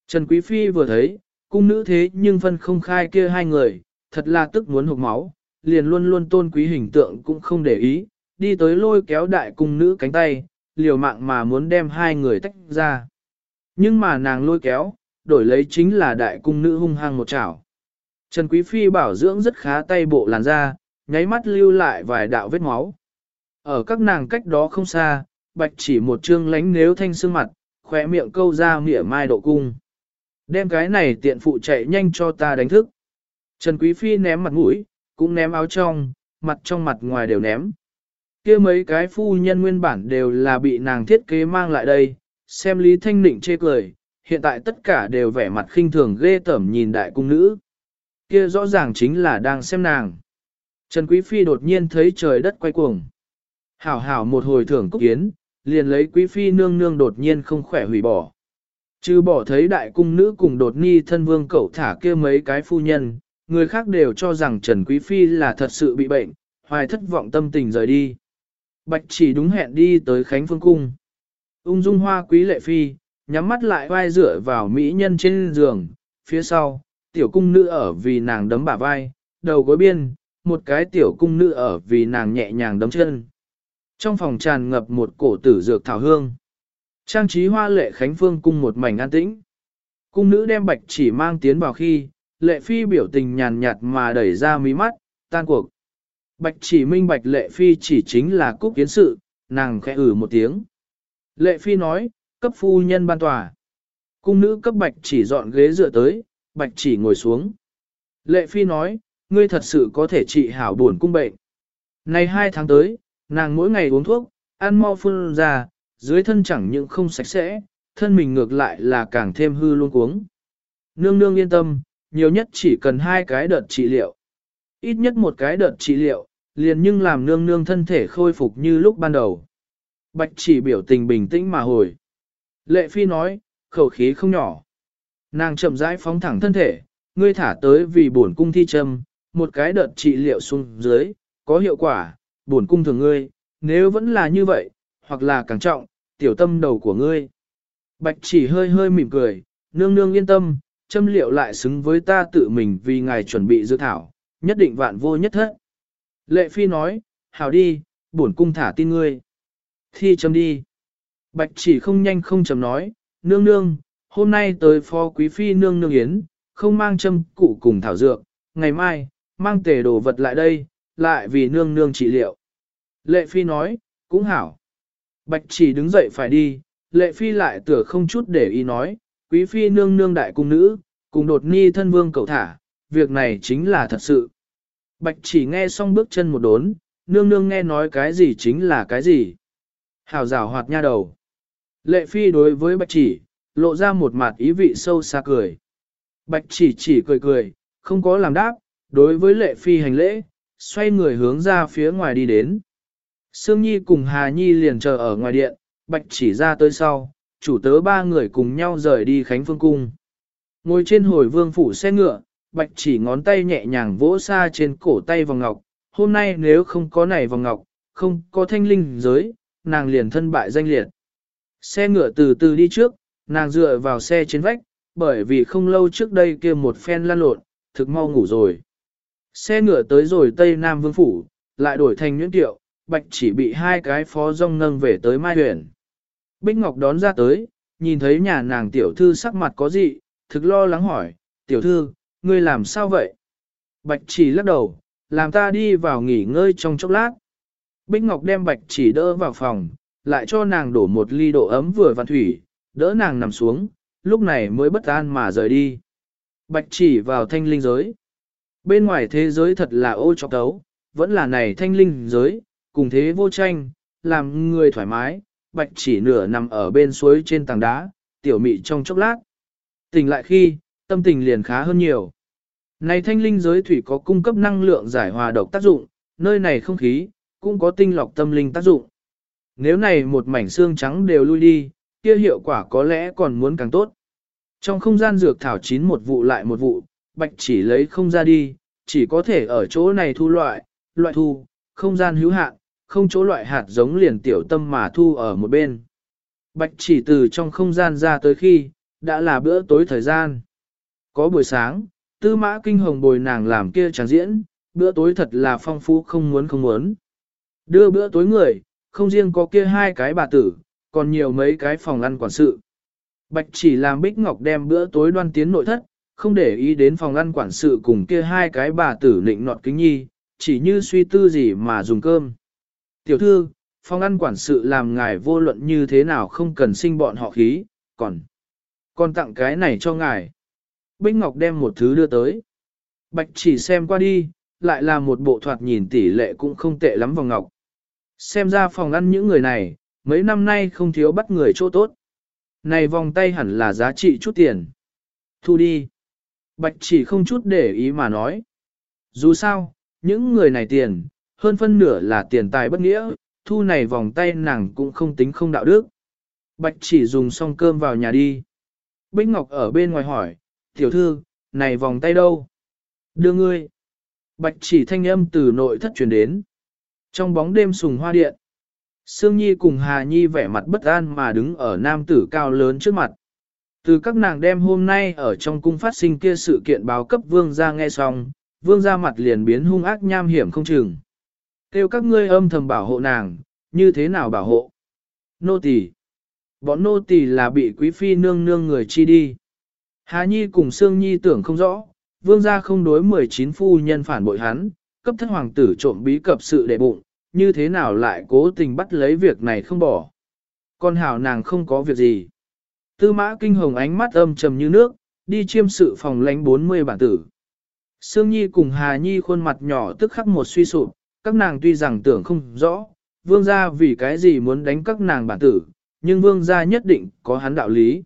Trần Quý Phi vừa thấy, cung nữ thế nhưng phân không khai kia hai người, thật là tức muốn hụt máu, liền luôn luôn tôn quý hình tượng cũng không để ý, đi tới lôi kéo đại cung nữ cánh tay, liều mạng mà muốn đem hai người tách ra. Nhưng mà nàng lôi kéo, đổi lấy chính là đại cung nữ hung hăng một chảo. Trần Quý Phi bảo dưỡng rất khá tay bộ làn da, nháy mắt lưu lại vài đạo vết máu. Ở các nàng cách đó không xa, bạch chỉ một trương lánh nếu thanh xương mặt, khỏe miệng câu ra mỉa mai độ cung. Đem cái này tiện phụ chạy nhanh cho ta đánh thức. Trần Quý Phi ném mặt mũi, cũng ném áo trong, mặt trong mặt ngoài đều ném. kia mấy cái phu nhân nguyên bản đều là bị nàng thiết kế mang lại đây, xem Lý Thanh Nịnh chê cười, hiện tại tất cả đều vẻ mặt khinh thường ghê tởm nhìn đại cung nữ. Kia rõ ràng chính là đang xem nàng. Trần Quý Phi đột nhiên thấy trời đất quay cuồng. Hảo hảo một hồi thưởng cúc kiến, liền lấy Quý Phi nương nương đột nhiên không khỏe hủy bỏ. Chứ bỏ thấy đại cung nữ cùng đột ni thân vương cậu thả kia mấy cái phu nhân, người khác đều cho rằng Trần Quý Phi là thật sự bị bệnh, hoài thất vọng tâm tình rời đi. Bạch chỉ đúng hẹn đi tới Khánh Phương Cung. Ung dung hoa quý lệ phi, nhắm mắt lại vai dựa vào mỹ nhân trên giường, phía sau, tiểu cung nữ ở vì nàng đấm bả vai, đầu gối biên, một cái tiểu cung nữ ở vì nàng nhẹ nhàng đấm chân. Trong phòng tràn ngập một cổ tử dược thảo hương. Trang trí hoa lệ khánh phương cung một mảnh an tĩnh. Cung nữ đem bạch chỉ mang tiến vào khi, lệ phi biểu tình nhàn nhạt mà đẩy ra mí mắt, tan cuộc. Bạch chỉ minh bạch lệ phi chỉ chính là cúc kiến sự, nàng khẽ ử một tiếng. Lệ phi nói, cấp phu nhân ban tòa. Cung nữ cấp bạch chỉ dọn ghế dựa tới, bạch chỉ ngồi xuống. Lệ phi nói, ngươi thật sự có thể trị hảo buồn cung bệnh. Này hai tháng tới, nàng mỗi ngày uống thuốc, ăn mau phun ra, dưới thân chẳng những không sạch sẽ, thân mình ngược lại là càng thêm hư luôn cuống. Nương nương yên tâm, nhiều nhất chỉ cần hai cái đợt trị liệu. Ít nhất một cái đợt trị liệu, liền nhưng làm nương nương thân thể khôi phục như lúc ban đầu. Bạch chỉ biểu tình bình tĩnh mà hồi. Lệ phi nói, khẩu khí không nhỏ. Nàng chậm rãi phóng thẳng thân thể, ngươi thả tới vì bổn cung thi châm, một cái đợt trị liệu xuống dưới, có hiệu quả, bổn cung thường ngươi, nếu vẫn là như vậy, hoặc là càng trọng, tiểu tâm đầu của ngươi. Bạch chỉ hơi hơi mỉm cười, nương nương yên tâm, châm liệu lại xứng với ta tự mình vì ngài chuẩn bị dự thảo, nhất định vạn vô nhất thất. Lệ phi nói, hảo đi, bổn cung thả tin ngươi. Thi châm đi. Bạch chỉ không nhanh không chậm nói, nương nương, hôm nay tới phó quý phi nương nương yến, không mang châm cụ cùng thảo dược, ngày mai, mang tề đồ vật lại đây, lại vì nương nương trị liệu. Lệ phi nói, cũng hảo. Bạch chỉ đứng dậy phải đi, lệ phi lại tựa không chút để ý nói, quý phi nương nương đại cung nữ, cùng đột ni thân vương cậu thả, việc này chính là thật sự. Bạch chỉ nghe xong bước chân một đốn, nương nương nghe nói cái gì chính là cái gì. Hảo rào hoạt nha đầu. Lệ phi đối với bạch chỉ, lộ ra một mặt ý vị sâu xa cười. Bạch chỉ chỉ cười cười, không có làm đáp, đối với lệ phi hành lễ, xoay người hướng ra phía ngoài đi đến. Sương Nhi cùng Hà Nhi liền chờ ở ngoài điện, bạch chỉ ra tới sau, chủ tớ ba người cùng nhau rời đi Khánh Phương Cung. Ngồi trên hồi vương phủ xe ngựa, bạch chỉ ngón tay nhẹ nhàng vỗ xa trên cổ tay vòng ngọc, hôm nay nếu không có này vòng ngọc, không có thanh linh giới, nàng liền thân bại danh liệt. Xe ngựa từ từ đi trước, nàng dựa vào xe trên vách, bởi vì không lâu trước đây kia một phen lan lộn, thực mau ngủ rồi. Xe ngựa tới rồi Tây Nam Vương Phủ, lại đổi thành nhuyễn tiệu, bạch chỉ bị hai cái phó rong nâng về tới Mai Huyền. Bích Ngọc đón ra tới, nhìn thấy nhà nàng tiểu thư sắc mặt có gì, thực lo lắng hỏi, tiểu thư, ngươi làm sao vậy? Bạch chỉ lắc đầu, làm ta đi vào nghỉ ngơi trong chốc lát. Bích Ngọc đem bạch chỉ đỡ vào phòng, lại cho nàng đổ một ly độ ấm vừa vặn thủy, đỡ nàng nằm xuống, lúc này mới bất an mà rời đi. Bạch chỉ vào thanh linh giới. Bên ngoài thế giới thật là ô trọc tấu, vẫn là này thanh linh giới, cùng thế vô tranh, làm người thoải mái, bạch chỉ nửa nằm ở bên suối trên tảng đá, tiểu mị trong chốc lát. Tỉnh lại khi, tâm tình liền khá hơn nhiều. Này thanh linh giới thủy có cung cấp năng lượng giải hòa độc tác dụng, nơi này không khí, cũng có tinh lọc tâm linh tác dụng. Nếu này một mảnh xương trắng đều lui đi, kia hiệu quả có lẽ còn muốn càng tốt. Trong không gian dược thảo chín một vụ lại một vụ, bạch chỉ lấy không ra đi, chỉ có thể ở chỗ này thu loại, loại thu, không gian hữu hạn, không chỗ loại hạt giống liền tiểu tâm mà thu ở một bên. Bạch chỉ từ trong không gian ra tới khi, đã là bữa tối thời gian. Có buổi sáng, tư mã kinh hồng bồi nàng làm kia tràng diễn, bữa tối thật là phong phú không muốn không muốn. Đưa bữa tối người, không riêng có kia hai cái bà tử, còn nhiều mấy cái phòng ăn quản sự. Bạch chỉ làm Bích Ngọc đem bữa tối đoan tiến nội thất, không để ý đến phòng ăn quản sự cùng kia hai cái bà tử nịnh nọt kính nhi, chỉ như suy tư gì mà dùng cơm. Tiểu thư, phòng ăn quản sự làm ngài vô luận như thế nào không cần sinh bọn họ khí, còn, còn tặng cái này cho ngài. Bích Ngọc đem một thứ đưa tới. Bạch chỉ xem qua đi, lại là một bộ thoạt nhìn tỷ lệ cũng không tệ lắm vào ngọc. Xem ra phòng ăn những người này, mấy năm nay không thiếu bắt người chỗ tốt. Này vòng tay hẳn là giá trị chút tiền. Thu đi. Bạch chỉ không chút để ý mà nói. Dù sao, những người này tiền, hơn phân nửa là tiền tài bất nghĩa, thu này vòng tay nàng cũng không tính không đạo đức. Bạch chỉ dùng xong cơm vào nhà đi. Bích Ngọc ở bên ngoài hỏi, tiểu thư, này vòng tay đâu? Đưa ngươi. Bạch chỉ thanh âm từ nội thất truyền đến. Trong bóng đêm sùng hoa điện, Sương Nhi cùng Hà Nhi vẻ mặt bất an mà đứng ở nam tử cao lớn trước mặt. Từ các nàng đem hôm nay ở trong cung phát sinh kia sự kiện báo cấp vương ra nghe xong, vương ra mặt liền biến hung ác nham hiểm không chừng. Kêu các ngươi âm thầm bảo hộ nàng, như thế nào bảo hộ? Nô tỳ, Bọn nô tỳ là bị quý phi nương nương người chi đi. Hà Nhi cùng Sương Nhi tưởng không rõ, vương gia không đối 19 phu nhân phản bội hắn, cấp thất hoàng tử trộm bí cập sự để bụng, như thế nào lại cố tình bắt lấy việc này không bỏ. Con hảo nàng không có việc gì. Tư mã kinh hồng ánh mắt âm trầm như nước, đi chiêm sự phòng lánh 40 bản tử. Sương Nhi cùng Hà Nhi khuôn mặt nhỏ tức khắc một suy sụp, các nàng tuy rằng tưởng không rõ, vương gia vì cái gì muốn đánh các nàng bản tử, nhưng vương gia nhất định có hắn đạo lý.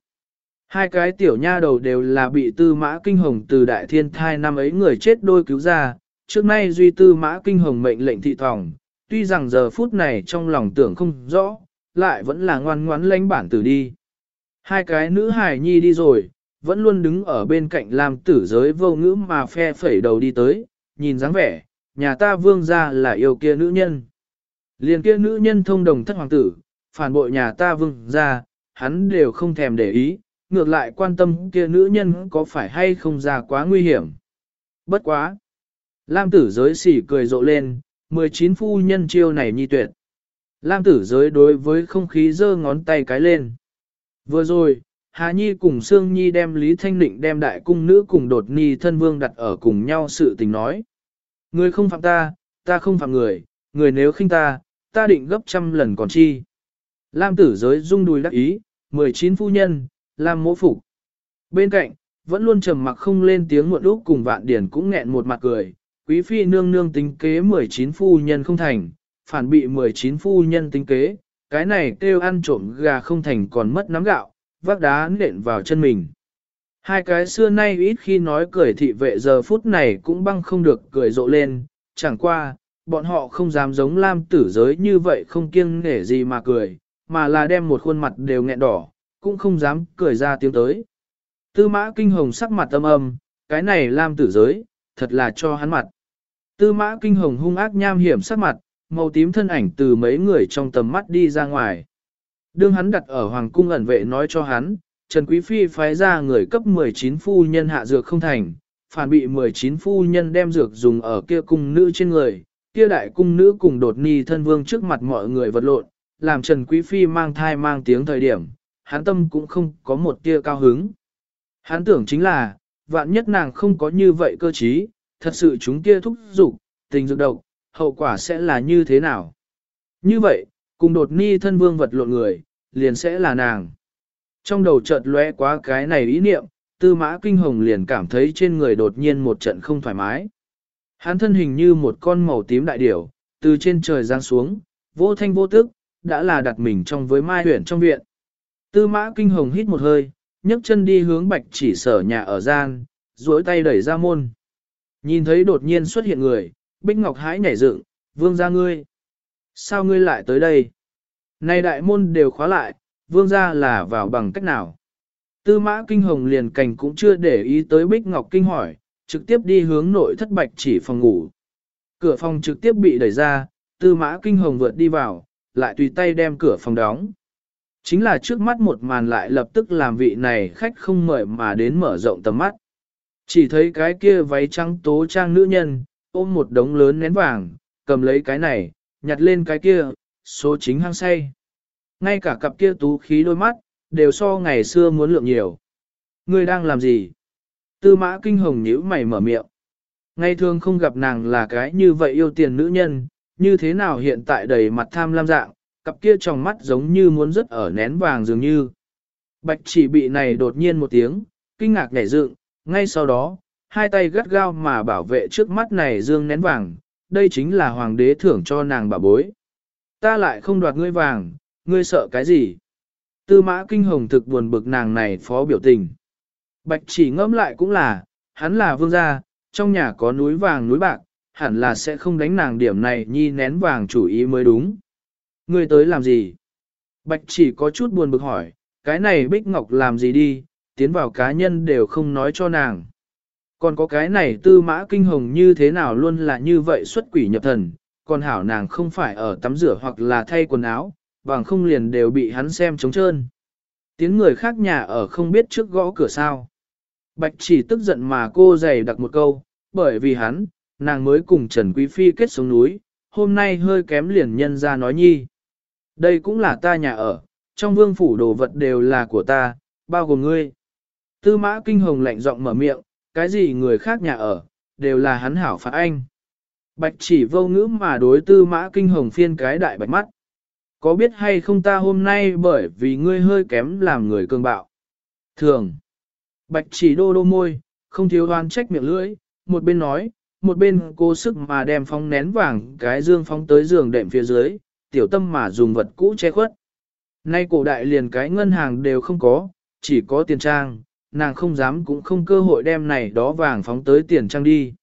Hai cái tiểu nha đầu đều là bị tư mã kinh hồng từ đại thiên thai năm ấy người chết đôi cứu ra, trước nay duy tư mã kinh hồng mệnh lệnh thị thòng, tuy rằng giờ phút này trong lòng tưởng không rõ, lại vẫn là ngoan ngoãn lãnh bản tử đi. Hai cái nữ hài nhi đi rồi, vẫn luôn đứng ở bên cạnh làm tử giới vô ngữ mà phe phẩy đầu đi tới, nhìn dáng vẻ, nhà ta vương ra là yêu kia nữ nhân. Liền kia nữ nhân thông đồng thất hoàng tử, phản bội nhà ta vương ra, hắn đều không thèm để ý, ngược lại quan tâm kia nữ nhân có phải hay không ra quá nguy hiểm. Bất quá. Lam tử giới xỉ cười rộ lên, 19 phu nhân chiêu này nhi tuyệt. Lam tử giới đối với không khí giơ ngón tay cái lên. Vừa rồi, Hà Nhi cùng Sương Nhi đem Lý Thanh Định đem đại cung nữ cùng đột ni thân vương đặt ở cùng nhau sự tình nói. Người không phạm ta, ta không phạm người, người nếu khinh ta, ta định gấp trăm lần còn chi. Lam tử giới rung đùi đắc ý, 19 phu nhân, Lam mỗ phục. Bên cạnh, vẫn luôn trầm mặc không lên tiếng muộn lúc cùng vạn điển cũng nghẹn một mặt cười, quý phi nương nương tính kế 19 phu nhân không thành, phản bị 19 phu nhân tính kế, cái này kêu ăn trộm gà không thành còn mất nắm gạo, vác đá nện vào chân mình. Hai cái xưa nay ít khi nói cười thị vệ giờ phút này cũng băng không được cười rộ lên, chẳng qua, bọn họ không dám giống lam tử giới như vậy không kiêng nể gì mà cười, mà là đem một khuôn mặt đều nghẹn đỏ, cũng không dám cười ra tiếng tới. Tư mã kinh hồng sắc mặt âm âm, cái này lam tử giới, thật là cho hắn mặt. Tư mã kinh hồng hung ác nham hiểm sắc mặt, màu tím thân ảnh từ mấy người trong tầm mắt đi ra ngoài. Đương hắn đặt ở hoàng cung ẩn vệ nói cho hắn, Trần Quý Phi phái ra người cấp 19 phu nhân hạ dược không thành, phản bị 19 phu nhân đem dược dùng ở kia cung nữ trên người, kia đại cung nữ cùng đột ni thân vương trước mặt mọi người vật lộn, làm Trần Quý Phi mang thai mang tiếng thời điểm, hắn tâm cũng không có một tia cao hứng. Hắn tưởng chính là, vạn nhất nàng không có như vậy cơ trí, thật sự chúng kia thúc giục, tình dục độc, hậu quả sẽ là như thế nào? Như vậy, cùng đột ni thân vương vật lộn người, liền sẽ là nàng. Trong đầu chợt lóe quá cái này ý niệm, tư mã kinh hồng liền cảm thấy trên người đột nhiên một trận không thoải mái. Hắn thân hình như một con màu tím đại điểu, từ trên trời giáng xuống, vô thanh vô tức, đã là đặt mình trong với mai huyển trong viện. Tư mã kinh hồng hít một hơi, nhấc chân đi hướng bạch chỉ sở nhà ở gian, duỗi tay đẩy ra môn. Nhìn thấy đột nhiên xuất hiện người, Bích Ngọc hãi nhảy dựng, vương ra ngươi. Sao ngươi lại tới đây? Này đại môn đều khóa lại, vương ra là vào bằng cách nào? Tư mã kinh hồng liền cảnh cũng chưa để ý tới Bích Ngọc kinh hỏi, trực tiếp đi hướng nội thất bạch chỉ phòng ngủ. Cửa phòng trực tiếp bị đẩy ra, tư mã kinh hồng vượt đi vào, lại tùy tay đem cửa phòng đóng. Chính là trước mắt một màn lại lập tức làm vị này khách không mời mà đến mở rộng tầm mắt. Chỉ thấy cái kia váy trắng tố trang nữ nhân, ôm một đống lớn nén vàng, cầm lấy cái này, nhặt lên cái kia, số chính hăng say. Ngay cả cặp kia tú khí đôi mắt, đều so ngày xưa muốn lượng nhiều. Ngươi đang làm gì? Tư mã kinh hồng nhíu mày mở miệng. Ngày thường không gặp nàng là cái như vậy yêu tiền nữ nhân, như thế nào hiện tại đầy mặt tham lam dạng, cặp kia trong mắt giống như muốn rớt ở nén vàng dường như. Bạch chỉ bị này đột nhiên một tiếng, kinh ngạc nhảy dựng, ngay sau đó, hai tay gắt gao mà bảo vệ trước mắt này dương nén vàng, đây chính là hoàng đế thưởng cho nàng bà bối. Ta lại không đoạt ngươi vàng, ngươi sợ cái gì? Tư mã kinh hồng thực buồn bực nàng này phó biểu tình. Bạch chỉ ngẫm lại cũng là, hắn là vương gia, trong nhà có núi vàng núi bạc, hẳn là sẽ không đánh nàng điểm này nhi nén vàng chủ ý mới đúng. Ngươi tới làm gì? Bạch chỉ có chút buồn bực hỏi, cái này Bích Ngọc làm gì đi, tiến vào cá nhân đều không nói cho nàng. Còn có cái này tư mã kinh hồng như thế nào luôn là như vậy xuất quỷ nhập thần, còn hảo nàng không phải ở tắm rửa hoặc là thay quần áo, bằng không liền đều bị hắn xem trống trơn. Tiếng người khác nhà ở không biết trước gõ cửa sao. Bạch chỉ tức giận mà cô dày đặt một câu, bởi vì hắn, nàng mới cùng Trần Quý Phi kết sống núi, hôm nay hơi kém liền nhân ra nói nhi. Đây cũng là ta nhà ở, trong vương phủ đồ vật đều là của ta, bao gồm ngươi. Tư mã kinh hồng lạnh giọng mở miệng, cái gì người khác nhà ở, đều là hắn hảo phạt anh. Bạch chỉ vô ngữ mà đối tư mã kinh hồng phiên cái đại bạch mắt. Có biết hay không ta hôm nay bởi vì ngươi hơi kém làm người cường bạo. Thường. Bạch chỉ đô đô môi, không thiếu đoan trách miệng lưỡi, một bên nói, một bên cố sức mà đem phóng nén vàng cái dương phóng tới giường đệm phía dưới, tiểu tâm mà dùng vật cũ che khuất. Nay cổ đại liền cái ngân hàng đều không có, chỉ có tiền trang, nàng không dám cũng không cơ hội đem này đó vàng phóng tới tiền trang đi.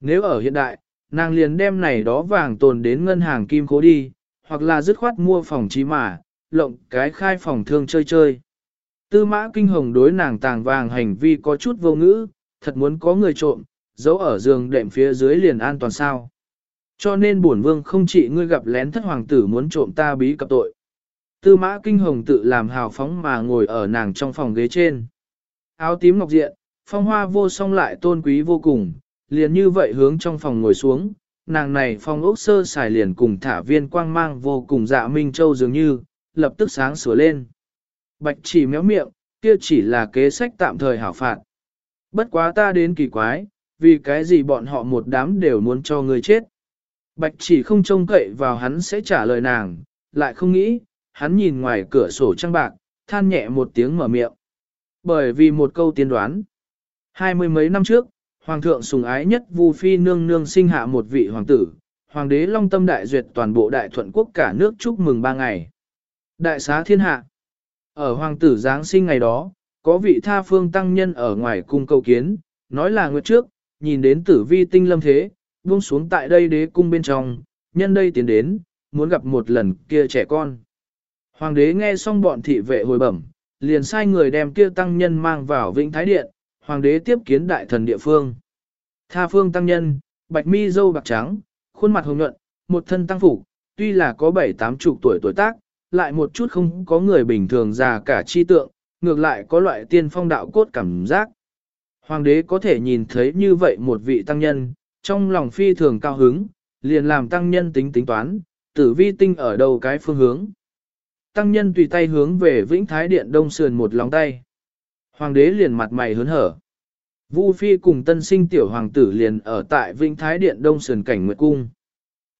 Nếu ở hiện đại, nàng liền đem này đó vàng tồn đến ngân hàng kim cố đi, hoặc là dứt khoát mua phòng trí mà, lộng cái khai phòng thương chơi chơi. Tư mã kinh hồng đối nàng tàng vàng hành vi có chút vô ngữ, thật muốn có người trộm, giấu ở giường đệm phía dưới liền an toàn sao. Cho nên bổn vương không chỉ ngươi gặp lén thất hoàng tử muốn trộm ta bí cập tội. Tư mã kinh hồng tự làm hào phóng mà ngồi ở nàng trong phòng ghế trên. Áo tím ngọc diện, phong hoa vô song lại tôn quý vô cùng, liền như vậy hướng trong phòng ngồi xuống, nàng này phong ốc sơ xài liền cùng thả viên quang mang vô cùng dạ minh châu dường như, lập tức sáng sửa lên. Bạch chỉ méo miệng, kia chỉ là kế sách tạm thời hảo phạt. Bất quá ta đến kỳ quái, vì cái gì bọn họ một đám đều muốn cho người chết. Bạch chỉ không trông cậy vào hắn sẽ trả lời nàng, lại không nghĩ, hắn nhìn ngoài cửa sổ trăng bạc, than nhẹ một tiếng mở miệng. Bởi vì một câu tiên đoán, hai mươi mấy năm trước, Hoàng thượng sùng ái nhất Vu Phi nương nương sinh hạ một vị hoàng tử, Hoàng đế Long Tâm đại duyệt toàn bộ đại thuận quốc cả nước chúc mừng ba ngày. Đại xá thiên hạ. Ở hoàng tử Giáng sinh ngày đó, có vị tha phương tăng nhân ở ngoài cung cầu kiến, nói là nguyệt trước, nhìn đến tử vi tinh lâm thế, buông xuống tại đây đế cung bên trong, nhân đây tiến đến, muốn gặp một lần kia trẻ con. Hoàng đế nghe xong bọn thị vệ hồi bẩm, liền sai người đem kia tăng nhân mang vào Vĩnh Thái Điện, hoàng đế tiếp kiến đại thần địa phương. Tha phương tăng nhân, bạch mi dâu bạc trắng, khuôn mặt hồng nhuận, một thân tăng phục, tuy là có bảy tám chục tuổi tuổi tác, lại một chút không có người bình thường già cả chi tượng, ngược lại có loại tiên phong đạo cốt cảm giác. Hoàng đế có thể nhìn thấy như vậy một vị tăng nhân, trong lòng phi thường cao hứng, liền làm tăng nhân tính tính toán, tử vi tinh ở đâu cái phương hướng. Tăng nhân tùy tay hướng về Vĩnh Thái Điện Đông Sườn một lòng tay. Hoàng đế liền mặt mày hớn hở. Vu Phi cùng tân sinh tiểu hoàng tử liền ở tại Vĩnh Thái Điện Đông Sườn Cảnh Nguyệt Cung.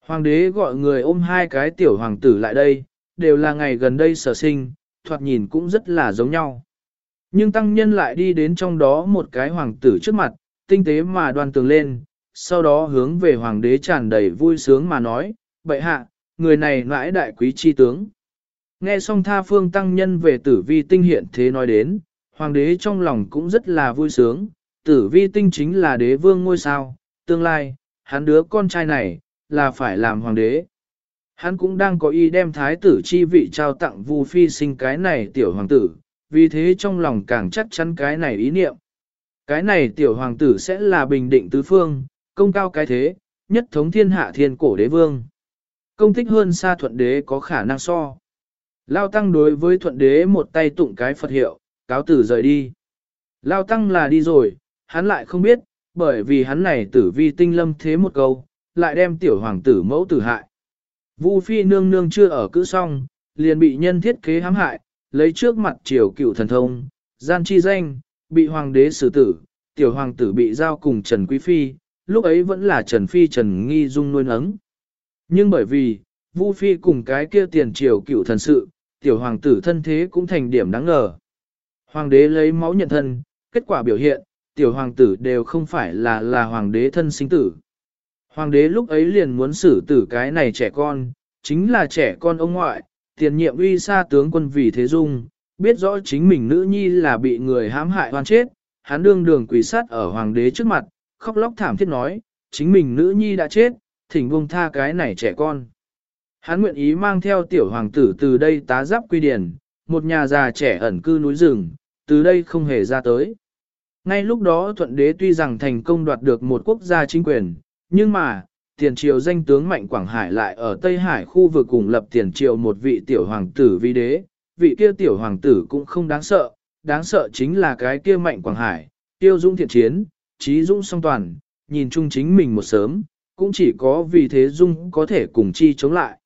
Hoàng đế gọi người ôm hai cái tiểu hoàng tử lại đây, đều là ngày gần đây sở sinh, thoạt nhìn cũng rất là giống nhau. Nhưng tăng nhân lại đi đến trong đó một cái hoàng tử trước mặt, tinh tế mà đoan tường lên, sau đó hướng về hoàng đế tràn đầy vui sướng mà nói, bệ hạ, người này nãi đại quý chi tướng. Nghe xong tha phương tăng nhân về tử vi tinh hiện thế nói đến, hoàng đế trong lòng cũng rất là vui sướng, tử vi tinh chính là đế vương ngôi sao, tương lai, hắn đứa con trai này, là phải làm hoàng đế. Hắn cũng đang có ý đem thái tử chi vị trao tặng Vu Phi sinh cái này tiểu hoàng tử, vì thế trong lòng càng chắc chắn cái này ý niệm. Cái này tiểu hoàng tử sẽ là bình định tứ phương, công cao cái thế, nhất thống thiên hạ thiên cổ đế vương. Công tích hơn xa thuận đế có khả năng so. Lao tăng đối với thuận đế một tay tụng cái Phật hiệu, cáo tử rời đi. Lao tăng là đi rồi, hắn lại không biết, bởi vì hắn này tử vi tinh lâm thế một câu, lại đem tiểu hoàng tử mẫu tử hại. Vu phi nương nương chưa ở cữ xong, liền bị nhân thiết kế hãm hại, lấy trước mặt triều cựu thần thông, gian chi danh, bị hoàng đế xử tử, tiểu hoàng tử bị giao cùng Trần Quý Phi, lúc ấy vẫn là Trần Phi Trần Nghi Dung nuôi nấng. Nhưng bởi vì, Vu Phi cùng cái kia tiền triều cựu thần sự, tiểu hoàng tử thân thế cũng thành điểm đáng ngờ. Hoàng đế lấy máu nhận thân, kết quả biểu hiện, tiểu hoàng tử đều không phải là là hoàng đế thân sinh tử. Hoàng đế lúc ấy liền muốn xử tử cái này trẻ con, chính là trẻ con ông ngoại, tiền nhiệm uy sa tướng quân vì thế dung, biết rõ chính mình nữ nhi là bị người hãm hại hoàn chết, hắn đương đường quỷ sát ở hoàng đế trước mặt, khóc lóc thảm thiết nói, chính mình nữ nhi đã chết, thỉnh buông tha cái này trẻ con. Hắn nguyện ý mang theo tiểu hoàng tử từ đây tá giáp quy điển, một nhà già trẻ ẩn cư núi rừng, từ đây không hề ra tới. Ngay lúc đó thuận đế tuy rằng thành công đoạt được một quốc gia chính quyền, nhưng mà, tiền triều danh tướng Mạnh Quảng Hải lại ở Tây Hải khu vực cùng lập tiền triều một vị tiểu hoàng tử vi đế, vị kia tiểu hoàng tử cũng không đáng sợ, đáng sợ chính là cái kia Mạnh Quảng Hải, tiêu dung thiện chiến, trí dung song toàn, nhìn chung chính mình một sớm, cũng chỉ có vì thế dung có thể cùng chi chống lại.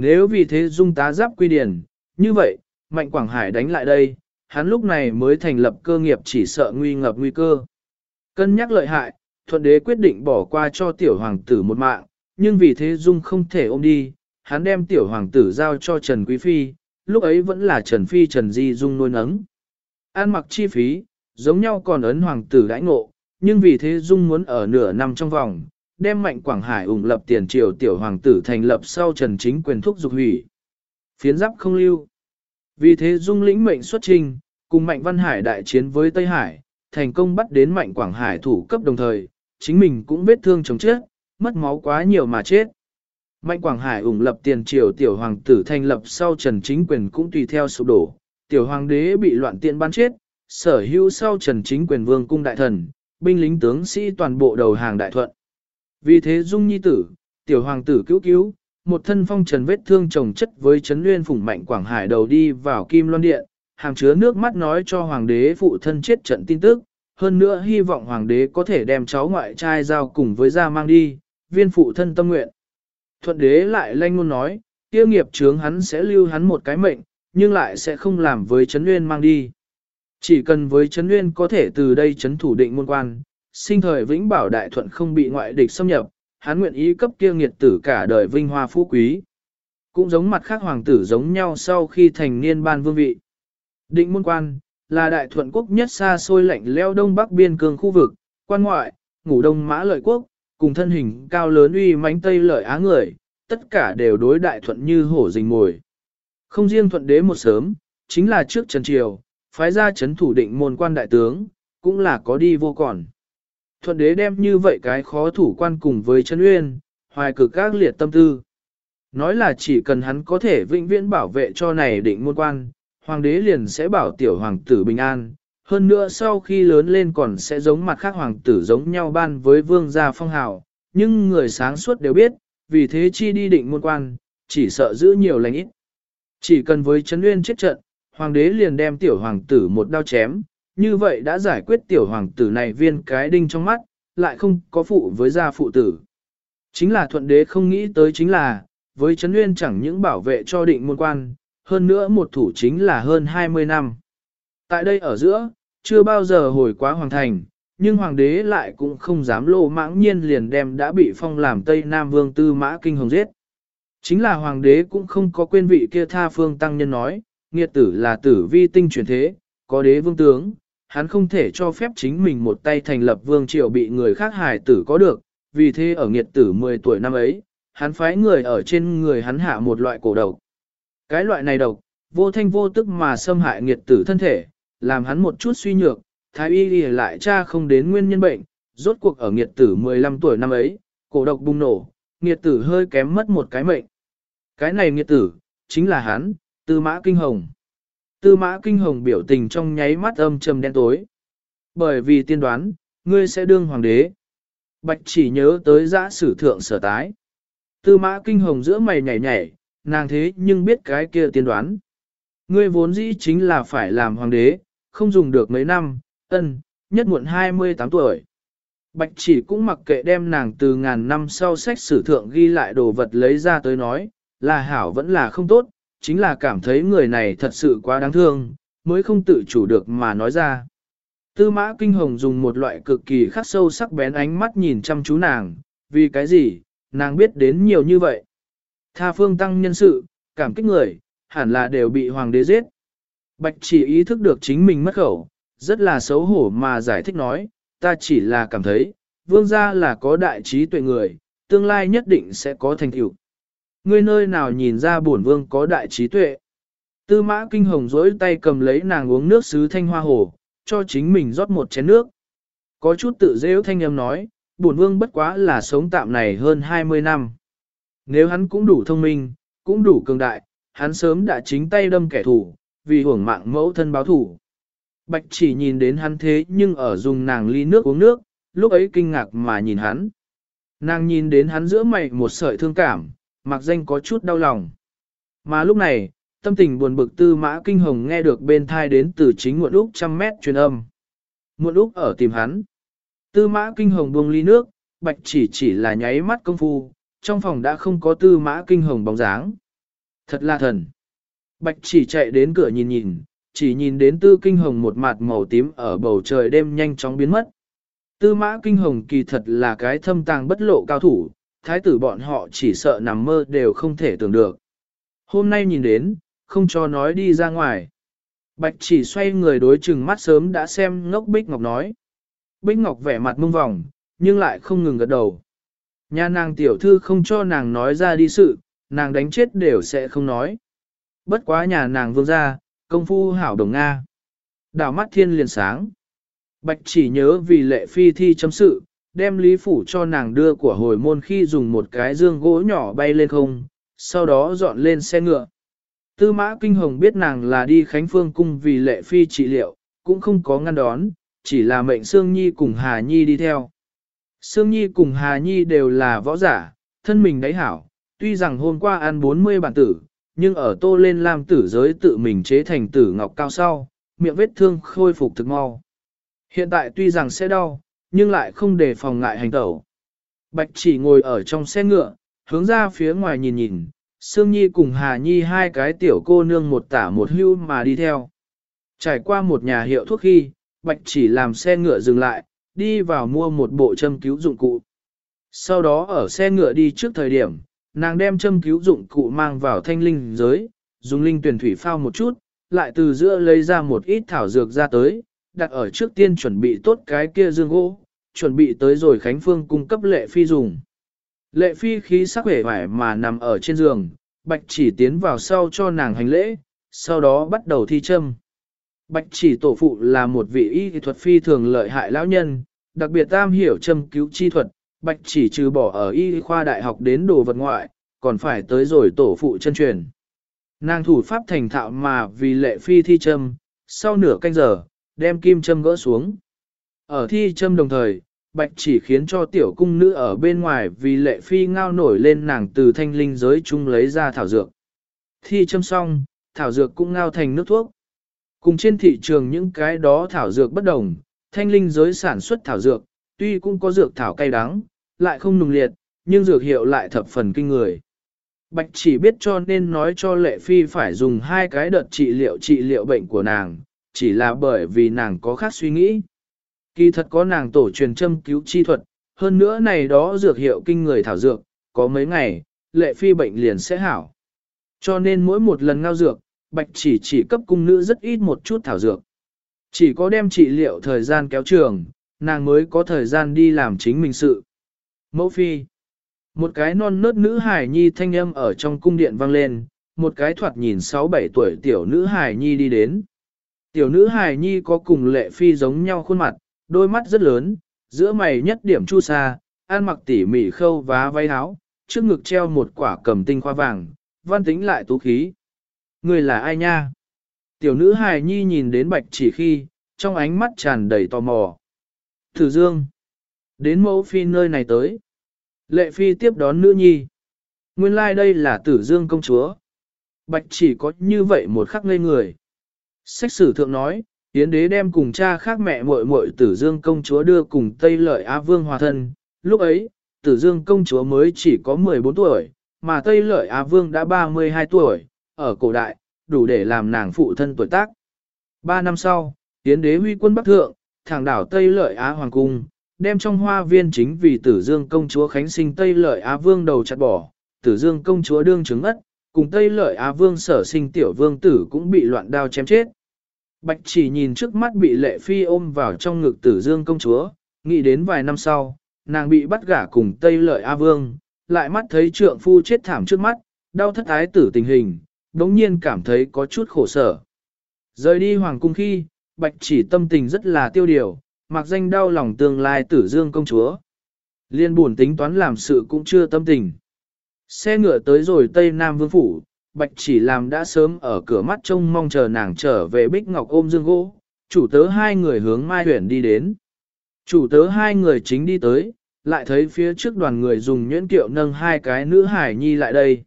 Nếu vì thế dung tá giáp quy điển, như vậy, Mạnh Quảng Hải đánh lại đây, hắn lúc này mới thành lập cơ nghiệp chỉ sợ nguy ngập nguy cơ. Cân nhắc lợi hại, thuận đế quyết định bỏ qua cho tiểu hoàng tử một mạng, nhưng vì thế dung không thể ôm đi, hắn đem tiểu hoàng tử giao cho Trần Quý Phi, lúc ấy vẫn là Trần Phi Trần Di Dung nuôi nấng. An mặc chi phí, giống nhau còn ấn hoàng tử đãi ngộ, nhưng vì thế Dung muốn ở nửa năm trong vòng, đem mạnh Quảng Hải ủng lập tiền triều tiểu hoàng tử thành lập sau Trần Chính quyền thúc dục hủy. Phiến giáp không lưu. Vì thế Dung lĩnh mệnh xuất trình, cùng Mạnh Văn Hải đại chiến với Tây Hải, thành công bắt đến Mạnh Quảng Hải thủ cấp đồng thời, chính mình cũng vết thương chống chết, mất máu quá nhiều mà chết. Mạnh Quảng Hải ủng lập tiền triều tiểu hoàng tử thành lập sau Trần Chính Quyền cũng tùy theo sụp đổ, tiểu hoàng đế bị loạn tiện ban chết, sở hữu sau Trần Chính Quyền vương cung đại thần, binh lính tướng sĩ toàn bộ đầu hàng đại thuận. Vì thế Dung Nhi tử, tiểu hoàng tử cứu cứu, một thân phong trần vết thương chồng chất với chấn nguyên phủng mạnh Quảng Hải đầu đi vào Kim Loan Điện, hàng chứa nước mắt nói cho hoàng đế phụ thân chết trận tin tức, hơn nữa hy vọng hoàng đế có thể đem cháu ngoại trai giao cùng với gia mang đi, viên phụ thân tâm nguyện. Thuận đế lại lanh ngôn nói, kia nghiệp chướng hắn sẽ lưu hắn một cái mệnh, nhưng lại sẽ không làm với chấn Nguyên mang đi. Chỉ cần với chấn Nguyên có thể từ đây chấn thủ định môn quan, sinh thời vĩnh bảo đại thuận không bị ngoại địch xâm nhập, hắn nguyện ý cấp kia nghiệt tử cả đời vinh hoa phú quý. Cũng giống mặt khác hoàng tử giống nhau sau khi thành niên ban vương vị. Định môn quan, là đại thuận quốc nhất xa xôi lạnh leo đông bắc biên cương khu vực, quan ngoại, ngủ đông mã lợi quốc, cùng thân hình cao lớn uy mãnh tây lợi á người, tất cả đều đối đại thuận như hổ rình mồi. Không riêng thuận đế một sớm, chính là trước Trần Triều, phái ra chấn thủ định môn quan đại tướng, cũng là có đi vô còn. Thuận đế đem như vậy cái khó thủ quan cùng với Trấn Uyên, hoài cực các liệt tâm tư. Nói là chỉ cần hắn có thể vĩnh viễn bảo vệ cho này định môn quan, hoàng đế liền sẽ bảo tiểu hoàng tử bình an. Hơn nữa sau khi lớn lên còn sẽ giống mặt khác hoàng tử giống nhau ban với vương gia phong hào, nhưng người sáng suốt đều biết, vì thế chi đi định môn quan, chỉ sợ giữ nhiều lành ít. Chỉ cần với chấn nguyên chết trận, hoàng đế liền đem tiểu hoàng tử một đao chém, như vậy đã giải quyết tiểu hoàng tử này viên cái đinh trong mắt, lại không có phụ với gia phụ tử. Chính là thuận đế không nghĩ tới chính là, với chấn nguyên chẳng những bảo vệ cho định môn quan, hơn nữa một thủ chính là hơn 20 năm. Tại đây ở giữa, chưa bao giờ hồi quá hoàng thành, nhưng hoàng đế lại cũng không dám lô mãng nhiên liền đem đã bị phong làm Tây Nam Vương Tư Mã Kinh Hồng giết. Chính là hoàng đế cũng không có quên vị kia tha phương tăng nhân nói, nghiệt tử là tử vi tinh chuyển thế, có đế vương tướng, hắn không thể cho phép chính mình một tay thành lập vương triều bị người khác hài tử có được, vì thế ở nghiệt tử 10 tuổi năm ấy, hắn phái người ở trên người hắn hạ một loại cổ độc. Cái loại này độc, vô thanh vô tức mà xâm hại nghiệt tử thân thể, làm hắn một chút suy nhược, thái y ghi lại cha không đến nguyên nhân bệnh, Rốt cuộc ở nghiệt tử 15 tuổi năm ấy, cổ độc bùng nổ, nghiệt tử hơi kém mất một cái mệnh. Cái này nghiệt tử, chính là hắn, Tư Mã Kinh Hồng. Tư Mã Kinh Hồng biểu tình trong nháy mắt âm trầm đen tối. Bởi vì tiên đoán, ngươi sẽ đương hoàng đế. Bạch chỉ nhớ tới giã sử thượng sở tái. Tư Mã Kinh Hồng giữa mày nhảy nhảy, nàng thế nhưng biết cái kia tiên đoán. Ngươi vốn dĩ chính là phải làm hoàng đế, không dùng được mấy năm, ân, nhất muộn 28 tuổi. Bạch chỉ cũng mặc kệ đem nàng từ ngàn năm sau sách sử thượng ghi lại đồ vật lấy ra tới nói, là hảo vẫn là không tốt, chính là cảm thấy người này thật sự quá đáng thương, mới không tự chủ được mà nói ra. Tư mã kinh hồng dùng một loại cực kỳ khắc sâu sắc bén ánh mắt nhìn chăm chú nàng, vì cái gì, nàng biết đến nhiều như vậy. Tha phương tăng nhân sự, cảm kích người, hẳn là đều bị hoàng đế giết. Bạch chỉ ý thức được chính mình mất khẩu, rất là xấu hổ mà giải thích nói, ta chỉ là cảm thấy, vương gia là có đại trí tuệ người, tương lai nhất định sẽ có thành tựu. Ngươi nơi nào nhìn ra bổn vương có đại trí tuệ. Tư mã kinh hồng dối tay cầm lấy nàng uống nước sứ thanh hoa hồ, cho chính mình rót một chén nước. Có chút tự dễu thanh âm nói, bổn vương bất quá là sống tạm này hơn 20 năm. Nếu hắn cũng đủ thông minh, cũng đủ cường đại, hắn sớm đã chính tay đâm kẻ thù, vì hưởng mạng mẫu thân báo thù. Bạch chỉ nhìn đến hắn thế nhưng ở dùng nàng ly nước uống nước, lúc ấy kinh ngạc mà nhìn hắn. Nàng nhìn đến hắn giữa mày một sợi thương cảm, mặc danh có chút đau lòng. Mà lúc này, tâm tình buồn bực tư mã kinh hồng nghe được bên thai đến từ chính muộn úc trăm mét truyền âm. Muộn úc ở tìm hắn. Tư mã kinh hồng buông ly nước, bạch chỉ chỉ là nháy mắt công phu, trong phòng đã không có tư mã kinh hồng bóng dáng. Thật là thần. Bạch chỉ chạy đến cửa nhìn nhìn, chỉ nhìn đến tư kinh hồng một mặt màu tím ở bầu trời đêm nhanh chóng biến mất. Tư mã kinh hồng kỳ thật là cái thâm tàng bất lộ cao thủ, thái tử bọn họ chỉ sợ nằm mơ đều không thể tưởng được. Hôm nay nhìn đến, không cho nói đi ra ngoài. Bạch chỉ xoay người đối chừng mắt sớm đã xem ngốc Bích Ngọc nói. Bích Ngọc vẻ mặt mông vòng, nhưng lại không ngừng gật đầu. Nhà nàng tiểu thư không cho nàng nói ra đi sự, nàng đánh chết đều sẽ không nói. Bất quá nhà nàng vương gia, công phu hảo đồng Nga. Đào mắt thiên liền sáng. Bạch chỉ nhớ vì lệ phi thi chấm sự, đem lý phủ cho nàng đưa của hồi môn khi dùng một cái dương gỗ nhỏ bay lên không, sau đó dọn lên xe ngựa. Tư mã kinh hồng biết nàng là đi Khánh Phương cung vì lệ phi trị liệu, cũng không có ngăn đón, chỉ là mệnh Sương Nhi cùng Hà Nhi đi theo. Sương Nhi cùng Hà Nhi đều là võ giả, thân mình đáy hảo, tuy rằng hôm qua ăn 40 bản tử, nhưng ở tô lên làm tử giới tự mình chế thành tử ngọc cao sau, miệng vết thương khôi phục thực mau. Hiện tại tuy rằng sẽ đau, nhưng lại không để phòng ngại hành tẩu. Bạch chỉ ngồi ở trong xe ngựa, hướng ra phía ngoài nhìn nhìn, Sương Nhi cùng Hà Nhi hai cái tiểu cô nương một tả một hưu mà đi theo. Trải qua một nhà hiệu thuốc khi, Bạch chỉ làm xe ngựa dừng lại, đi vào mua một bộ châm cứu dụng cụ. Sau đó ở xe ngựa đi trước thời điểm, nàng đem châm cứu dụng cụ mang vào thanh linh giới, dùng linh tuyển thủy phao một chút, lại từ giữa lấy ra một ít thảo dược ra tới, đặt ở trước tiên chuẩn bị tốt cái kia dương gỗ, chuẩn bị tới rồi Khánh Phương cung cấp lệ phi dùng. Lệ phi khí sắc vẻ vải mà nằm ở trên giường, bạch chỉ tiến vào sau cho nàng hành lễ, sau đó bắt đầu thi châm. Bạch chỉ tổ phụ là một vị y thuật phi thường lợi hại lão nhân, đặc biệt tam hiểu châm cứu chi thuật, bạch chỉ trừ bỏ ở y khoa đại học đến đồ vật ngoại, còn phải tới rồi tổ phụ chân truyền. Nàng thủ pháp thành thạo mà vì lệ phi thi châm, sau nửa canh giờ, đem kim châm gỡ xuống. Ở thi châm đồng thời, bạch chỉ khiến cho tiểu cung nữ ở bên ngoài vì lệ phi ngao nổi lên nàng từ thanh linh giới chung lấy ra thảo dược. Thi châm xong, thảo dược cũng ngao thành nước thuốc. Cùng trên thị trường những cái đó thảo dược bất đồng, thanh linh giới sản xuất thảo dược, tuy cũng có dược thảo cay đắng, lại không nùng liệt, nhưng dược hiệu lại thập phần kinh người. Bạch chỉ biết cho nên nói cho lệ phi phải dùng hai cái đợt trị liệu trị liệu bệnh của nàng, chỉ là bởi vì nàng có khác suy nghĩ. Kỳ thật có nàng tổ truyền châm cứu chi thuật, hơn nữa này đó dược hiệu kinh người thảo dược, có mấy ngày, lệ phi bệnh liền sẽ hảo. Cho nên mỗi một lần ngao dược, bạch chỉ chỉ cấp cung nữ rất ít một chút thảo dược. Chỉ có đem trị liệu thời gian kéo trường, nàng mới có thời gian đi làm chính mình sự. Mẫu phi. Một cái non nớt nữ hải nhi thanh âm ở trong cung điện vang lên, một cái thoạt nhìn 6-7 tuổi tiểu nữ hải nhi đi đến. Tiểu nữ hài nhi có cùng lệ phi giống nhau khuôn mặt, đôi mắt rất lớn, giữa mày nhất điểm chu sa, ăn mặc tỉ mỉ khâu vá váy áo, trước ngực treo một quả cầm tinh khoa vàng, văn tính lại tú khí. Người là ai nha? Tiểu nữ hài nhi nhìn đến bạch chỉ khi, trong ánh mắt tràn đầy tò mò. Thử dương. Đến mẫu phi nơi này tới. Lệ phi tiếp đón nữ nhi. Nguyên lai like đây là tử dương công chúa. Bạch chỉ có như vậy một khắc ngây người. Sách sử thượng nói, Yến đế đem cùng cha khác mẹ muội muội tử dương công chúa đưa cùng Tây lợi Á Vương hòa thân. Lúc ấy, tử dương công chúa mới chỉ có 14 tuổi, mà Tây lợi Á Vương đã 32 tuổi, ở cổ đại, đủ để làm nàng phụ thân tuổi tác. Ba năm sau, Yến đế huy quân Bắc Thượng, thẳng đảo Tây lợi Á Hoàng Cung, đem trong hoa viên chính vì tử dương công chúa Khánh sinh Tây lợi Á Vương đầu chặt bỏ, tử dương công chúa đương chứng ất, cùng Tây lợi Á Vương sở sinh tiểu vương tử cũng bị loạn đao chém chết. Bạch chỉ nhìn trước mắt bị lệ phi ôm vào trong ngực tử dương công chúa, nghĩ đến vài năm sau, nàng bị bắt gả cùng Tây lợi A Vương, lại mắt thấy trượng phu chết thảm trước mắt, đau thất ái tử tình hình, đống nhiên cảm thấy có chút khổ sở. Rời đi hoàng cung khi, bạch chỉ tâm tình rất là tiêu điều, mặc danh đau lòng tương lai tử dương công chúa. Liên buồn tính toán làm sự cũng chưa tâm tình. Xe ngựa tới rồi Tây Nam Vương Phủ, Bạch chỉ làm đã sớm ở cửa mắt trông mong chờ nàng trở về Bích Ngọc ôm dương gỗ, chủ tớ hai người hướng Mai Huyền đi đến. Chủ tớ hai người chính đi tới, lại thấy phía trước đoàn người dùng nhuyễn kiệu nâng hai cái nữ hải nhi lại đây.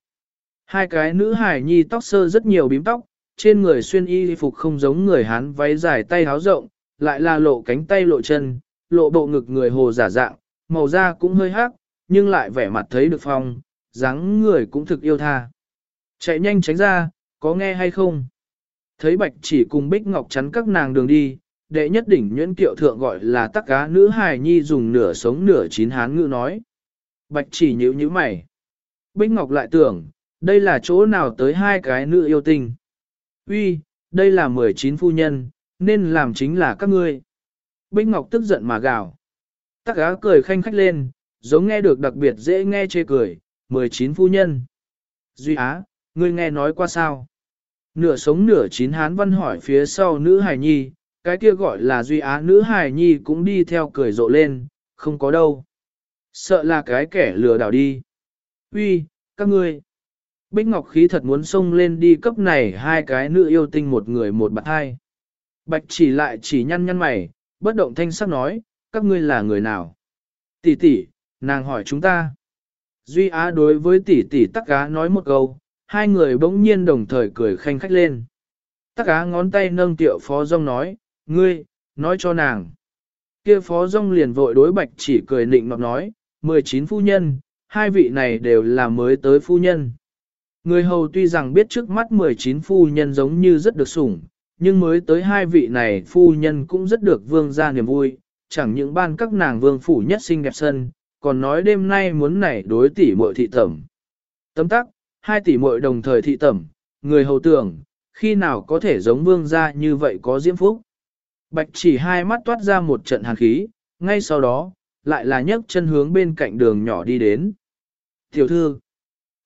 Hai cái nữ hải nhi tóc sơ rất nhiều bím tóc, trên người xuyên y phục không giống người Hán váy dài tay háo rộng, lại là lộ cánh tay lộ chân, lộ bộ ngực người hồ giả dạng, màu da cũng hơi hắc, nhưng lại vẻ mặt thấy được phong, dáng người cũng thực yêu tha. Chạy nhanh tránh ra, có nghe hay không? Thấy bạch chỉ cùng bích ngọc chắn các nàng đường đi, đệ nhất đỉnh nhuyễn kiệu thượng gọi là tắc cá nữ hài nhi dùng nửa sống nửa chín hán ngữ nói. Bạch chỉ nhíu nhíu mày. Bích ngọc lại tưởng, đây là chỗ nào tới hai cái nữ yêu tình. Uy, đây là 19 phu nhân, nên làm chính là các ngươi. Bích ngọc tức giận mà gào. Tắc cá cười khanh khách lên, giống nghe được đặc biệt dễ nghe chê cười, 19 phu nhân. Duy Á, Ngươi nghe nói qua sao? Nửa sống nửa chín hán văn hỏi phía sau nữ hài nhi, cái kia gọi là duy á nữ hài nhi cũng đi theo cười rộ lên, không có đâu. Sợ là cái kẻ lừa đảo đi. Uy, các ngươi. Bích Ngọc khí thật muốn xông lên đi cấp này hai cái nữ yêu tinh một người một bạn hai. Bạch chỉ lại chỉ nhăn nhăn mày, bất động thanh sắc nói, các ngươi là người nào? Tỷ tỷ, nàng hỏi chúng ta. Duy Á đối với tỷ tỷ tắc cá nói một câu, hai người bỗng nhiên đồng thời cười khanh khách lên. Tắc á ngón tay nâng tiệu phó rong nói, ngươi, nói cho nàng. kia phó rong liền vội đối bạch chỉ cười nịnh nọt nói, 19 phu nhân, hai vị này đều là mới tới phu nhân. Người hầu tuy rằng biết trước mắt 19 phu nhân giống như rất được sủng, nhưng mới tới hai vị này phu nhân cũng rất được vương ra niềm vui, chẳng những ban các nàng vương phủ nhất sinh đẹp sân, còn nói đêm nay muốn nảy đối tỷ muội thị tẩm. Tấm tắc, hai tỷ muội đồng thời thị tẩm, người hầu tưởng, khi nào có thể giống vương gia như vậy có diễm phúc. Bạch chỉ hai mắt toát ra một trận hàn khí, ngay sau đó, lại là nhấc chân hướng bên cạnh đường nhỏ đi đến. Tiểu thư,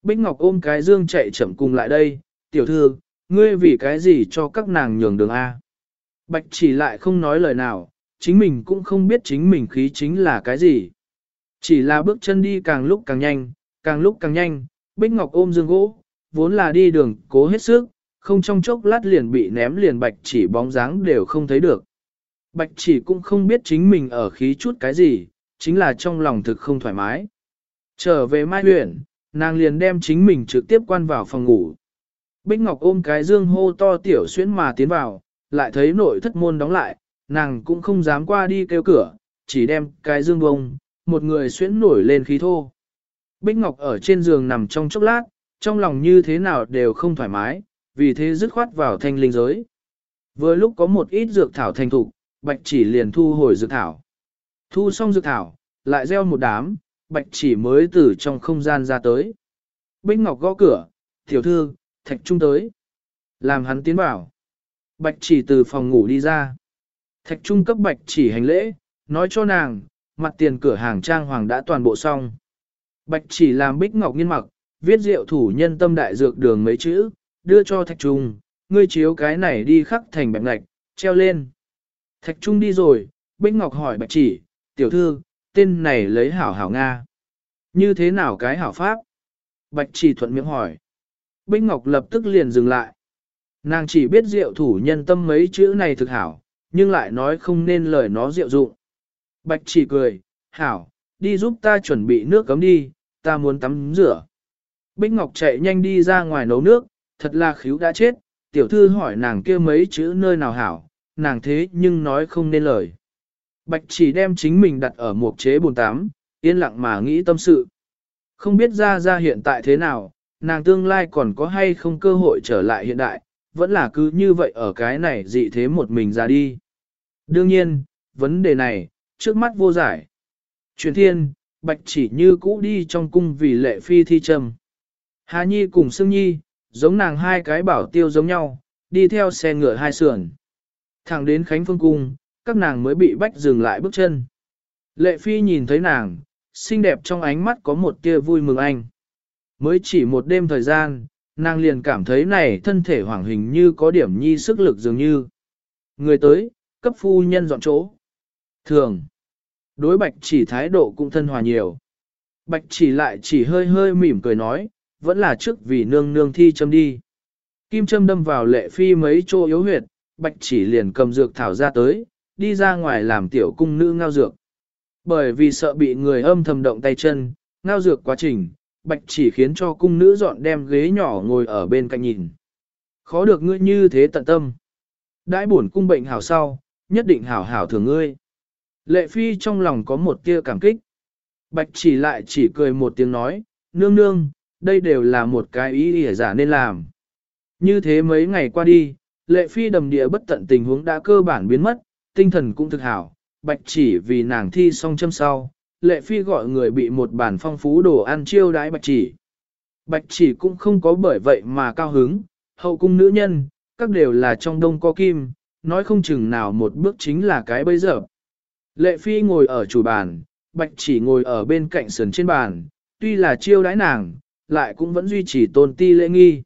Bích Ngọc ôm cái dương chạy chậm cùng lại đây, tiểu thư, ngươi vì cái gì cho các nàng nhường đường A. Bạch chỉ lại không nói lời nào, chính mình cũng không biết chính mình khí chính là cái gì. Chỉ là bước chân đi càng lúc càng nhanh, càng lúc càng nhanh, Bích Ngọc ôm dương gỗ, vốn là đi đường cố hết sức, không trong chốc lát liền bị ném liền bạch chỉ bóng dáng đều không thấy được. Bạch chỉ cũng không biết chính mình ở khí chút cái gì, chính là trong lòng thực không thoải mái. Trở về mai Huyền, nàng liền đem chính mình trực tiếp quan vào phòng ngủ. Bích Ngọc ôm cái dương hô to tiểu xuyến mà tiến vào, lại thấy nội thất môn đóng lại, nàng cũng không dám qua đi kêu cửa, chỉ đem cái dương bông, một người xuyến nổi lên khí thô. Bích Ngọc ở trên giường nằm trong chốc lát, trong lòng như thế nào đều không thoải mái, vì thế dứt khoát vào thanh linh giới. Vừa lúc có một ít dược thảo thành thục, bạch chỉ liền thu hồi dược thảo. Thu xong dược thảo, lại gieo một đám, bạch chỉ mới từ trong không gian ra tới. Bích Ngọc gõ cửa, tiểu thư, thạch trung tới. Làm hắn tiến vào. Bạch chỉ từ phòng ngủ đi ra. Thạch trung cấp bạch chỉ hành lễ, nói cho nàng, mặt tiền cửa hàng trang hoàng đã toàn bộ xong. Bạch chỉ làm bích ngọc nghiên mặc, viết rượu thủ nhân tâm đại dược đường mấy chữ, đưa cho thạch trung, ngươi chiếu cái này đi khắc thành bạch ngạch, treo lên. Thạch trung đi rồi, bích ngọc hỏi bạch chỉ, Tiểu thư, tên này lấy hảo hảo Nga. Như thế nào cái hảo pháp? Bạch chỉ thuận miệng hỏi. Bích Ngọc lập tức liền dừng lại. Nàng chỉ biết rượu thủ nhân tâm mấy chữ này thực hảo, nhưng lại nói không nên lời nó rượu dụng. Bạch chỉ cười, hảo, đi giúp ta chuẩn bị nước cấm đi, ta muốn tắm rửa. Bích Ngọc chạy nhanh đi ra ngoài nấu nước, thật là khíu đã chết, tiểu thư hỏi nàng kia mấy chữ nơi nào hảo, nàng thế nhưng nói không nên lời. Bạch chỉ đem chính mình đặt ở một chế bồn tám, yên lặng mà nghĩ tâm sự. Không biết ra ra hiện tại thế nào, nàng tương lai còn có hay không cơ hội trở lại hiện đại, vẫn là cứ như vậy ở cái này dị thế một mình ra đi. Đương nhiên, vấn đề này, trước mắt vô giải. Truyền thiên, bạch chỉ như cũ đi trong cung vì lệ phi thi trầm. Hà Nhi cùng Sương Nhi, giống nàng hai cái bảo tiêu giống nhau, đi theo xe ngựa hai sườn. Thẳng đến Khánh Phương Cung, các nàng mới bị bách dừng lại bước chân. Lệ Phi nhìn thấy nàng, xinh đẹp trong ánh mắt có một tia vui mừng anh. Mới chỉ một đêm thời gian, nàng liền cảm thấy này thân thể hoảng hình như có điểm nhi sức lực dường như. Người tới, cấp phu nhân dọn chỗ. Thường, đối bạch chỉ thái độ cũng thân hòa nhiều. Bạch chỉ lại chỉ hơi hơi mỉm cười nói, vẫn là trước vì nương nương thi châm đi. Kim châm đâm vào lệ phi mấy chỗ yếu huyệt, bạch chỉ liền cầm dược thảo ra tới, đi ra ngoài làm tiểu cung nữ ngao dược. Bởi vì sợ bị người âm thầm động tay chân, ngao dược quá trình, bạch chỉ khiến cho cung nữ dọn đem ghế nhỏ ngồi ở bên cạnh nhìn. Khó được ngươi như thế tận tâm. Đãi buồn cung bệnh hảo sau, nhất định hảo hảo thường ngươi. Lệ phi trong lòng có một tia cảm kích. Bạch chỉ lại chỉ cười một tiếng nói, nương nương, đây đều là một cái ý ỉa giả nên làm. Như thế mấy ngày qua đi, lệ phi đầm địa bất tận tình huống đã cơ bản biến mất, tinh thần cũng thực hảo, bạch chỉ vì nàng thi xong châm sau, lệ phi gọi người bị một bản phong phú đồ ăn chiêu đãi bạch chỉ. Bạch chỉ cũng không có bởi vậy mà cao hứng, hậu cung nữ nhân, các đều là trong đông có kim, nói không chừng nào một bước chính là cái bây giờ. Lệ phi ngồi ở chủ bàn, bạch chỉ ngồi ở bên cạnh sườn trên bàn, tuy là chiêu đãi nàng, lại cũng vẫn duy trì tôn ti lễ nghi.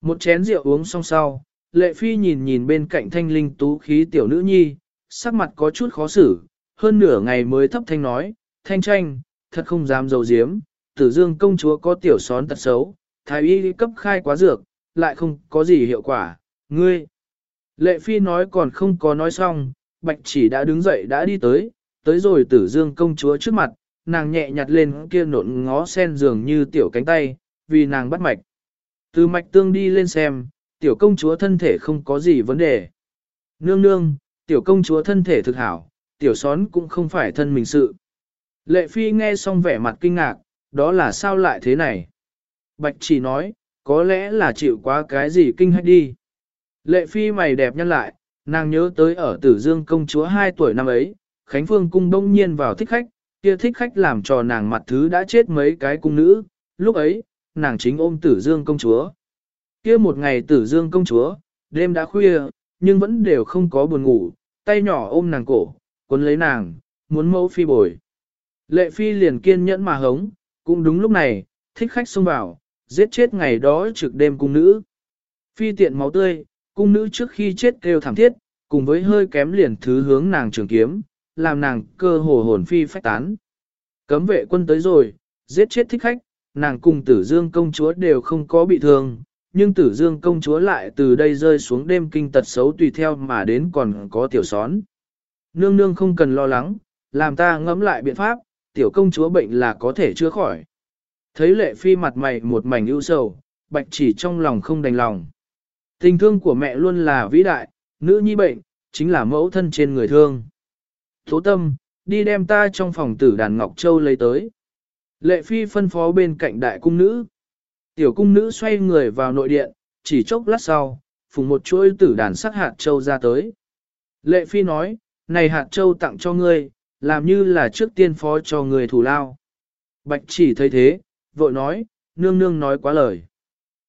Một chén rượu uống xong sau, lệ phi nhìn nhìn bên cạnh thanh linh tú khí tiểu nữ nhi, sắc mặt có chút khó xử, hơn nửa ngày mới thấp thanh nói, thanh tranh, thật không dám dầu diếm, tử dương công chúa có tiểu xón tật xấu, thái y cấp khai quá dược, lại không có gì hiệu quả, ngươi. Lệ phi nói còn không có nói xong, bạch chỉ đã đứng dậy đã đi tới, tới rồi tử dương công chúa trước mặt, nàng nhẹ nhặt lên kia nộn ngó sen dường như tiểu cánh tay, vì nàng bắt mạch. Từ mạch tương đi lên xem, tiểu công chúa thân thể không có gì vấn đề. Nương nương, tiểu công chúa thân thể thực hảo, tiểu xón cũng không phải thân mình sự. Lệ phi nghe xong vẻ mặt kinh ngạc, đó là sao lại thế này? Bạch chỉ nói, có lẽ là chịu quá cái gì kinh hách đi. Lệ phi mày đẹp nhăn lại, nàng nhớ tới ở tử dương công chúa 2 tuổi năm ấy, Khánh Phương cung đông nhiên vào thích khách, kia thích khách làm cho nàng mặt thứ đã chết mấy cái cung nữ, lúc ấy, nàng chính ôm tử dương công chúa. Kia một ngày tử dương công chúa, đêm đã khuya, nhưng vẫn đều không có buồn ngủ, tay nhỏ ôm nàng cổ, cuốn lấy nàng, muốn mẫu phi bồi. Lệ phi liền kiên nhẫn mà hống, cũng đúng lúc này, thích khách xông vào, giết chết ngày đó trực đêm cung nữ. Phi tiện máu tươi, cung nữ trước khi chết kêu thảm thiết, cùng với hơi kém liền thứ hướng nàng trường kiếm, làm nàng cơ hồ hồn phi phách tán. Cấm vệ quân tới rồi, giết chết thích khách, nàng cùng tử dương công chúa đều không có bị thương, nhưng tử dương công chúa lại từ đây rơi xuống đêm kinh tật xấu tùy theo mà đến còn có tiểu xón. Nương nương không cần lo lắng, làm ta ngẫm lại biện pháp, tiểu công chúa bệnh là có thể chữa khỏi. Thấy lệ phi mặt mày một mảnh ưu sầu, bạch chỉ trong lòng không đành lòng. Tình thương của mẹ luôn là vĩ đại, nữ nhi bệnh, chính là mẫu thân trên người thương. Thố tâm, đi đem ta trong phòng tử đàn Ngọc Châu lấy tới. Lệ phi phân phó bên cạnh đại cung nữ. Tiểu cung nữ xoay người vào nội điện, chỉ chốc lát sau, phùng một chuỗi tử đàn sắc hạt châu ra tới. Lệ phi nói, này hạt châu tặng cho ngươi, làm như là trước tiên phó cho người thủ lao. Bạch chỉ thấy thế, vội nói, nương nương nói quá lời.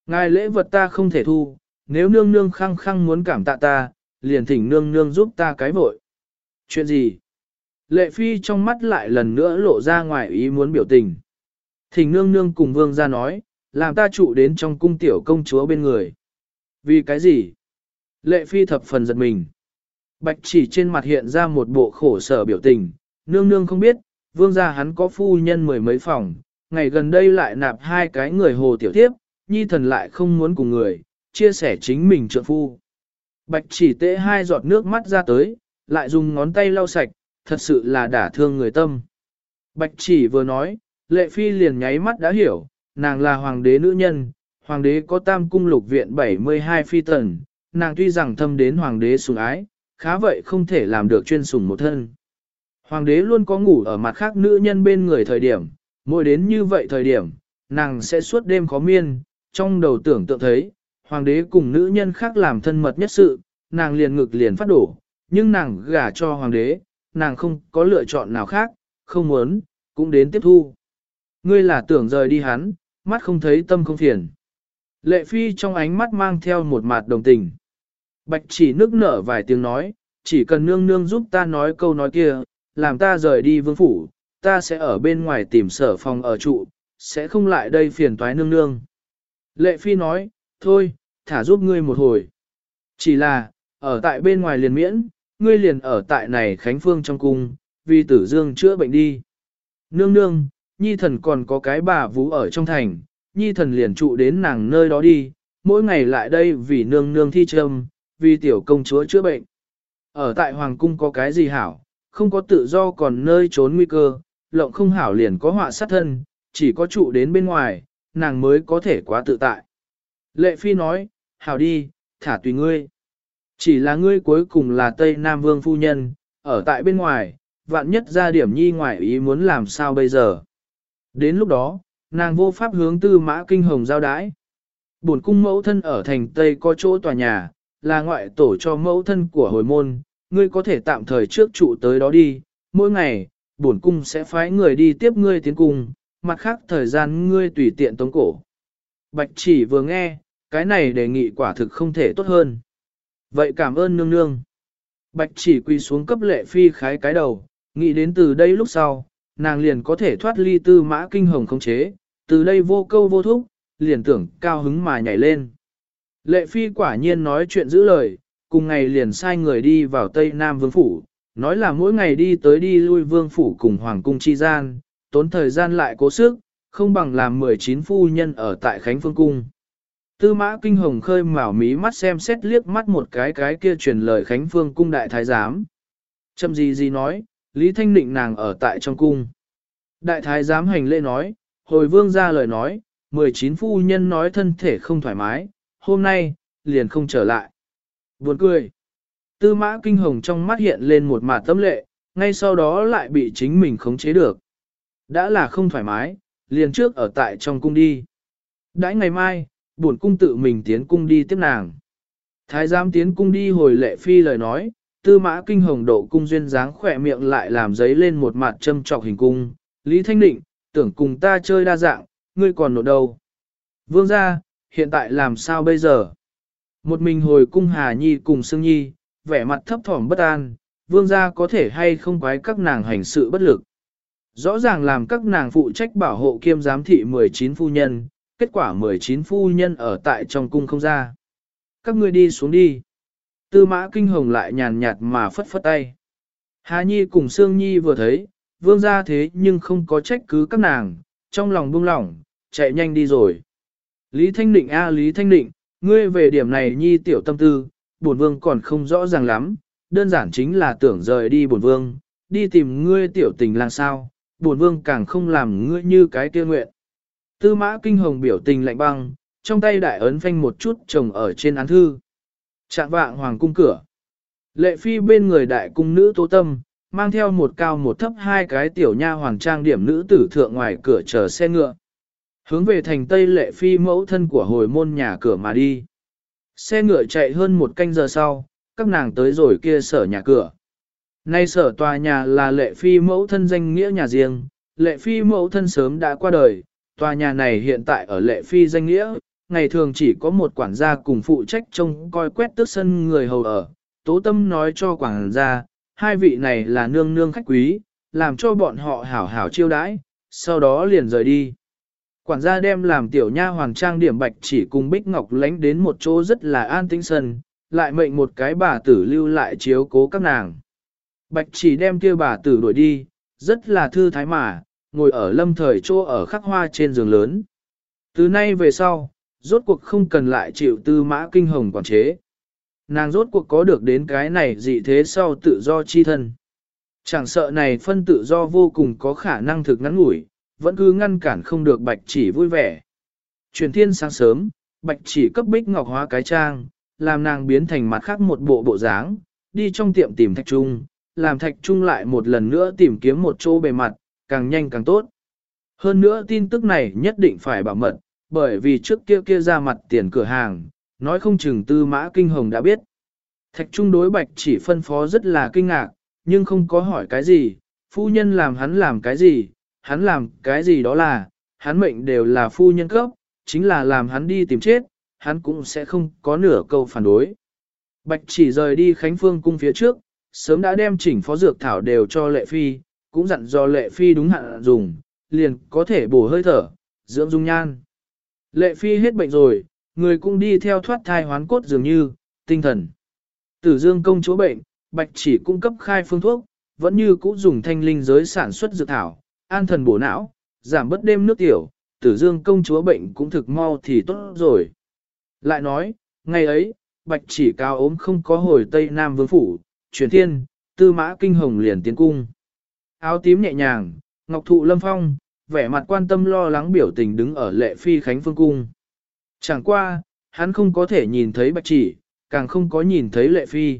Ngài lễ vật ta không thể thu, nếu nương nương khăng khăng muốn cảm tạ ta, liền thỉnh nương nương giúp ta cái vội. Chuyện gì? Lệ phi trong mắt lại lần nữa lộ ra ngoài ý muốn biểu tình. Thỉnh nương nương cùng vương ra nói, làm ta trụ đến trong cung tiểu công chúa bên người. Vì cái gì? Lệ phi thập phần giật mình. Bạch chỉ trên mặt hiện ra một bộ khổ sở biểu tình, nương nương không biết, vương gia hắn có phu nhân mười mấy phòng, ngày gần đây lại nạp hai cái người hồ tiểu tiếp, nhi thần lại không muốn cùng người, chia sẻ chính mình trượng phu. Bạch chỉ tễ hai giọt nước mắt ra tới, lại dùng ngón tay lau sạch, thật sự là đả thương người tâm. Bạch chỉ vừa nói, lệ phi liền nháy mắt đã hiểu, nàng là hoàng đế nữ nhân, hoàng đế có tam cung lục viện 72 phi tần, nàng tuy rằng thâm đến hoàng đế sủng ái, khá vậy không thể làm được chuyên sủng một thân. Hoàng đế luôn có ngủ ở mặt khác nữ nhân bên người thời điểm, mỗi đến như vậy thời điểm, nàng sẽ suốt đêm khó miên, trong đầu tưởng tượng thấy, hoàng đế cùng nữ nhân khác làm thân mật nhất sự, nàng liền ngực liền phát đổ, nhưng nàng gả cho hoàng đế, nàng không có lựa chọn nào khác, không muốn, cũng đến tiếp thu. Ngươi là tưởng rời đi hắn, mắt không thấy tâm không phiền. Lệ phi trong ánh mắt mang theo một mặt đồng tình. Bạch chỉ nước nở vài tiếng nói, chỉ cần nương nương giúp ta nói câu nói kia, làm ta rời đi vương phủ, ta sẽ ở bên ngoài tìm sở phòng ở trụ, sẽ không lại đây phiền toái nương nương. Lệ phi nói, thôi, thả giúp ngươi một hồi. Chỉ là, ở tại bên ngoài liền miễn, ngươi liền ở tại này Khánh Phương trong cung, vì tử dương chữa bệnh đi. Nương nương, nhi thần còn có cái bà vú ở trong thành, nhi thần liền trụ đến nàng nơi đó đi, mỗi ngày lại đây vì nương nương thi trâm, vì tiểu công chúa chữa bệnh. Ở tại hoàng cung có cái gì hảo, không có tự do còn nơi trốn nguy cơ, lộng không hảo liền có họa sát thân, chỉ có trụ đến bên ngoài, nàng mới có thể quá tự tại. Lệ phi nói, hảo đi, thả tùy ngươi. Chỉ là ngươi cuối cùng là Tây Nam Vương phu nhân, ở tại bên ngoài, vạn nhất ra điểm nhi ngoại ý muốn làm sao bây giờ. Đến lúc đó, nàng vô pháp hướng tư mã kinh hồng giao đái. Bổn cung mẫu thân ở thành Tây có chỗ tòa nhà, là ngoại tổ cho mẫu thân của hồi môn, ngươi có thể tạm thời trước trụ tới đó đi, mỗi ngày, bổn cung sẽ phái người đi tiếp ngươi tiến cung, mặt khác thời gian ngươi tùy tiện tống cổ. Bạch chỉ vừa nghe, cái này đề nghị quả thực không thể tốt hơn. Vậy cảm ơn nương nương. Bạch chỉ quỳ xuống cấp lệ phi khái cái đầu, nghĩ đến từ đây lúc sau, nàng liền có thể thoát ly tư mã kinh hồng không chế, từ đây vô câu vô thúc, liền tưởng cao hứng mà nhảy lên. Lệ phi quả nhiên nói chuyện giữ lời, cùng ngày liền sai người đi vào Tây Nam Vương Phủ, nói là mỗi ngày đi tới đi lui Vương Phủ cùng Hoàng Cung Chi Gian, tốn thời gian lại cố sức, không bằng làm 19 phu nhân ở tại Khánh Phương Cung. Tư mã kinh hồng khơi mào mí mắt xem xét liếc mắt một cái cái kia truyền lời Khánh Phương Cung Đại Thái Giám. Châm gì gì nói, Lý Thanh Định nàng ở tại trong cung. Đại Thái Giám hành lễ nói, hồi vương ra lời nói, 19 phu nhân nói thân thể không thoải mái, hôm nay, liền không trở lại. Buồn cười. Tư mã kinh hồng trong mắt hiện lên một mạt tâm lệ, ngay sau đó lại bị chính mình khống chế được. Đã là không thoải mái, liền trước ở tại trong cung đi. Đãi ngày mai, buồn cung tự mình tiến cung đi tiếp nàng. Thái giám tiến cung đi hồi lệ phi lời nói, tư mã kinh hồng độ cung duyên dáng khỏe miệng lại làm giấy lên một mặt châm trọc hình cung. Lý Thanh Định, tưởng cùng ta chơi đa dạng, ngươi còn nộ đâu. Vương ra, hiện tại làm sao bây giờ? Một mình hồi cung Hà Nhi cùng Sương Nhi, vẻ mặt thấp thỏm bất an, vương gia có thể hay không quái các nàng hành sự bất lực. Rõ ràng làm các nàng phụ trách bảo hộ kiêm giám thị 19 phu nhân, kết quả 19 phu nhân ở tại trong cung không ra. Các ngươi đi xuống đi. Tư mã kinh hồng lại nhàn nhạt mà phất phất tay. Hà Nhi cùng Sương Nhi vừa thấy, vương gia thế nhưng không có trách cứ các nàng, trong lòng buông lỏng, chạy nhanh đi rồi. Lý Thanh Định a Lý Thanh Định, ngươi về điểm này Nhi tiểu tâm tư, bổn vương còn không rõ ràng lắm, đơn giản chính là tưởng rời đi bổn vương, đi tìm ngươi tiểu tình lang sao, bổn vương càng không làm ngươi như cái kia nguyện. Tư mã kinh hồng biểu tình lạnh băng, trong tay đại ấn phanh một chút chồng ở trên án thư. Trạng vạng hoàng cung cửa. Lệ phi bên người đại cung nữ tố tâm, mang theo một cao một thấp hai cái tiểu nha hoàng trang điểm nữ tử thượng ngoài cửa chờ xe ngựa. Hướng về thành Tây lệ phi mẫu thân của hồi môn nhà cửa mà đi. Xe ngựa chạy hơn một canh giờ sau, các nàng tới rồi kia sở nhà cửa. Nay sở tòa nhà là lệ phi mẫu thân danh nghĩa nhà riêng, lệ phi mẫu thân sớm đã qua đời, tòa nhà này hiện tại ở lệ phi danh nghĩa, ngày thường chỉ có một quản gia cùng phụ trách trông coi quét tước sân người hầu ở. Tố tâm nói cho quản gia, hai vị này là nương nương khách quý, làm cho bọn họ hảo hảo chiêu đãi, sau đó liền rời đi. Quản gia đem làm tiểu nha hoàng trang điểm bạch chỉ cùng Bích Ngọc lánh đến một chỗ rất là an tĩnh sân, lại mệnh một cái bà tử lưu lại chiếu cố các nàng. Bạch chỉ đem kia bà tử đuổi đi, rất là thư thái mà, ngồi ở lâm thời chỗ ở khắc hoa trên giường lớn. Từ nay về sau, rốt cuộc không cần lại chịu tư mã kinh hồng quản chế. Nàng rốt cuộc có được đến cái này dị thế sau tự do chi thân. Chẳng sợ này phân tự do vô cùng có khả năng thực ngắn ngủi, vẫn cứ ngăn cản không được bạch chỉ vui vẻ. Truyền thiên sáng sớm, bạch chỉ cấp bích ngọc hóa cái trang, làm nàng biến thành mặt khác một bộ bộ dáng, đi trong tiệm tìm thạch trung, làm thạch trung lại một lần nữa tìm kiếm một chỗ bề mặt, càng nhanh càng tốt. Hơn nữa tin tức này nhất định phải bảo mật, bởi vì trước kia kia ra mặt tiền cửa hàng, nói không chừng tư mã kinh hồng đã biết. Thạch trung đối bạch chỉ phân phó rất là kinh ngạc, nhưng không có hỏi cái gì, phu nhân làm hắn làm cái gì, hắn làm cái gì đó là, hắn mệnh đều là phu nhân cấp, chính là làm hắn đi tìm chết, hắn cũng sẽ không có nửa câu phản đối. Bạch chỉ rời đi Khánh Phương cung phía trước, sớm đã đem chỉnh phó dược thảo đều cho lệ phi, cũng dặn do lệ phi đúng hạn dùng, liền có thể bổ hơi thở, dưỡng dung nhan. Lệ phi hết bệnh rồi, người cũng đi theo thoát thai hoán cốt dường như, tinh thần. Tử dương công chúa bệnh, bạch chỉ cung cấp khai phương thuốc, vẫn như cũ dùng thanh linh giới sản xuất dược thảo, an thần bổ não, giảm bớt đêm nước tiểu, tử dương công chúa bệnh cũng thực mau thì tốt rồi. Lại nói, ngày ấy, bạch chỉ cao ốm không có hồi Tây Nam Vương Phủ, chuyển thiên, tư mã kinh hồng liền tiến cung. Áo tím nhẹ nhàng, ngọc thụ lâm phong, vẻ mặt quan tâm lo lắng biểu tình đứng ở lệ phi khánh phương cung. Chẳng qua, hắn không có thể nhìn thấy bạch chỉ, càng không có nhìn thấy lệ phi.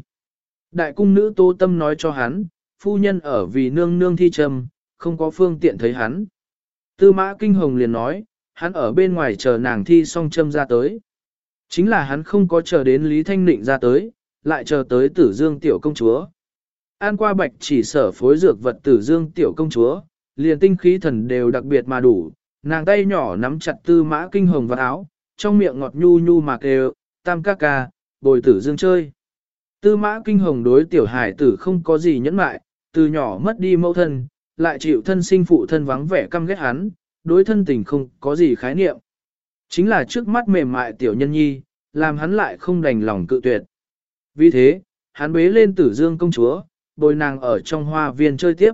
Đại cung nữ tô tâm nói cho hắn, phu nhân ở vì nương nương thi trầm, không có phương tiện thấy hắn. Tư mã kinh hồng liền nói, hắn ở bên ngoài chờ nàng thi xong châm ra tới. Chính là hắn không có chờ đến Lý Thanh Nịnh ra tới, lại chờ tới tử dương tiểu công chúa. An qua bạch chỉ sở phối dược vật tử dương tiểu công chúa, liền tinh khí thần đều đặc biệt mà đủ, nàng tay nhỏ nắm chặt tư mã kinh hồng vào áo, trong miệng ngọt nhu nhu mà kêu, tam ca ca, bồi tử dương chơi. Tư mã kinh hồng đối tiểu hải tử không có gì nhẫn mại, từ nhỏ mất đi mẫu thân, lại chịu thân sinh phụ thân vắng vẻ căm ghét hắn, đối thân tình không có gì khái niệm. Chính là trước mắt mềm mại tiểu nhân nhi, làm hắn lại không đành lòng cự tuyệt. Vì thế, hắn bế lên tử dương công chúa, bồi nàng ở trong hoa viên chơi tiếp.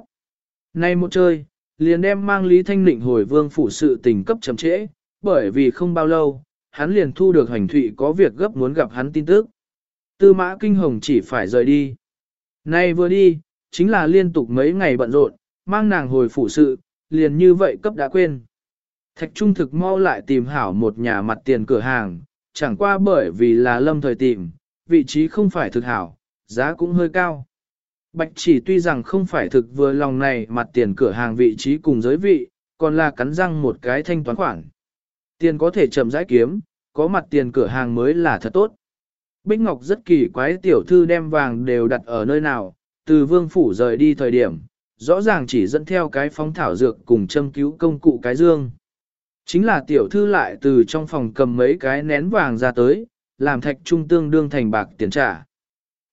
Nay một chơi, liền đem mang Lý Thanh Nịnh hồi vương phủ sự tình cấp chậm trễ, bởi vì không bao lâu, hắn liền thu được hành thụy có việc gấp muốn gặp hắn tin tức. Tư mã kinh hồng chỉ phải rời đi. Nay vừa đi, chính là liên tục mấy ngày bận rộn, mang nàng hồi phủ sự, liền như vậy cấp đã quên. Thạch Trung thực mau lại tìm hảo một nhà mặt tiền cửa hàng, chẳng qua bởi vì là lâm thời tìm, vị trí không phải thực hảo, giá cũng hơi cao. Bạch chỉ tuy rằng không phải thực vừa lòng này mặt tiền cửa hàng vị trí cùng giới vị, còn là cắn răng một cái thanh toán khoản. Tiền có thể chậm rãi kiếm, có mặt tiền cửa hàng mới là thật tốt. Bích Ngọc rất kỳ quái tiểu thư đem vàng đều đặt ở nơi nào, từ vương phủ rời đi thời điểm, rõ ràng chỉ dẫn theo cái phóng thảo dược cùng châm cứu công cụ cái dương. Chính là tiểu thư lại từ trong phòng cầm mấy cái nén vàng ra tới, làm thạch trung tương đương thành bạc tiền trả.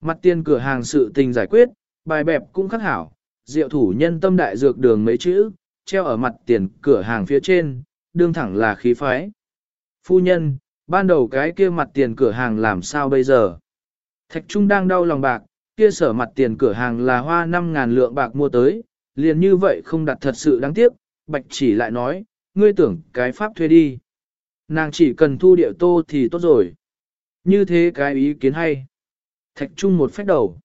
Mặt tiền cửa hàng sự tình giải quyết, bài bẹp cũng khắc hảo, diệu thủ nhân tâm đại dược đường mấy chữ, treo ở mặt tiền cửa hàng phía trên, đương thẳng là khí phái. Phu nhân, ban đầu cái kia mặt tiền cửa hàng làm sao bây giờ? Thạch Trung đang đau lòng bạc, kia sở mặt tiền cửa hàng là hoa 5.000 lượng bạc mua tới, liền như vậy không đặt thật sự đáng tiếc, bạch chỉ lại nói, ngươi tưởng cái pháp thuê đi. Nàng chỉ cần thu điệu tô thì tốt rồi. Như thế cái ý kiến hay. Thạch Trung một phép đầu.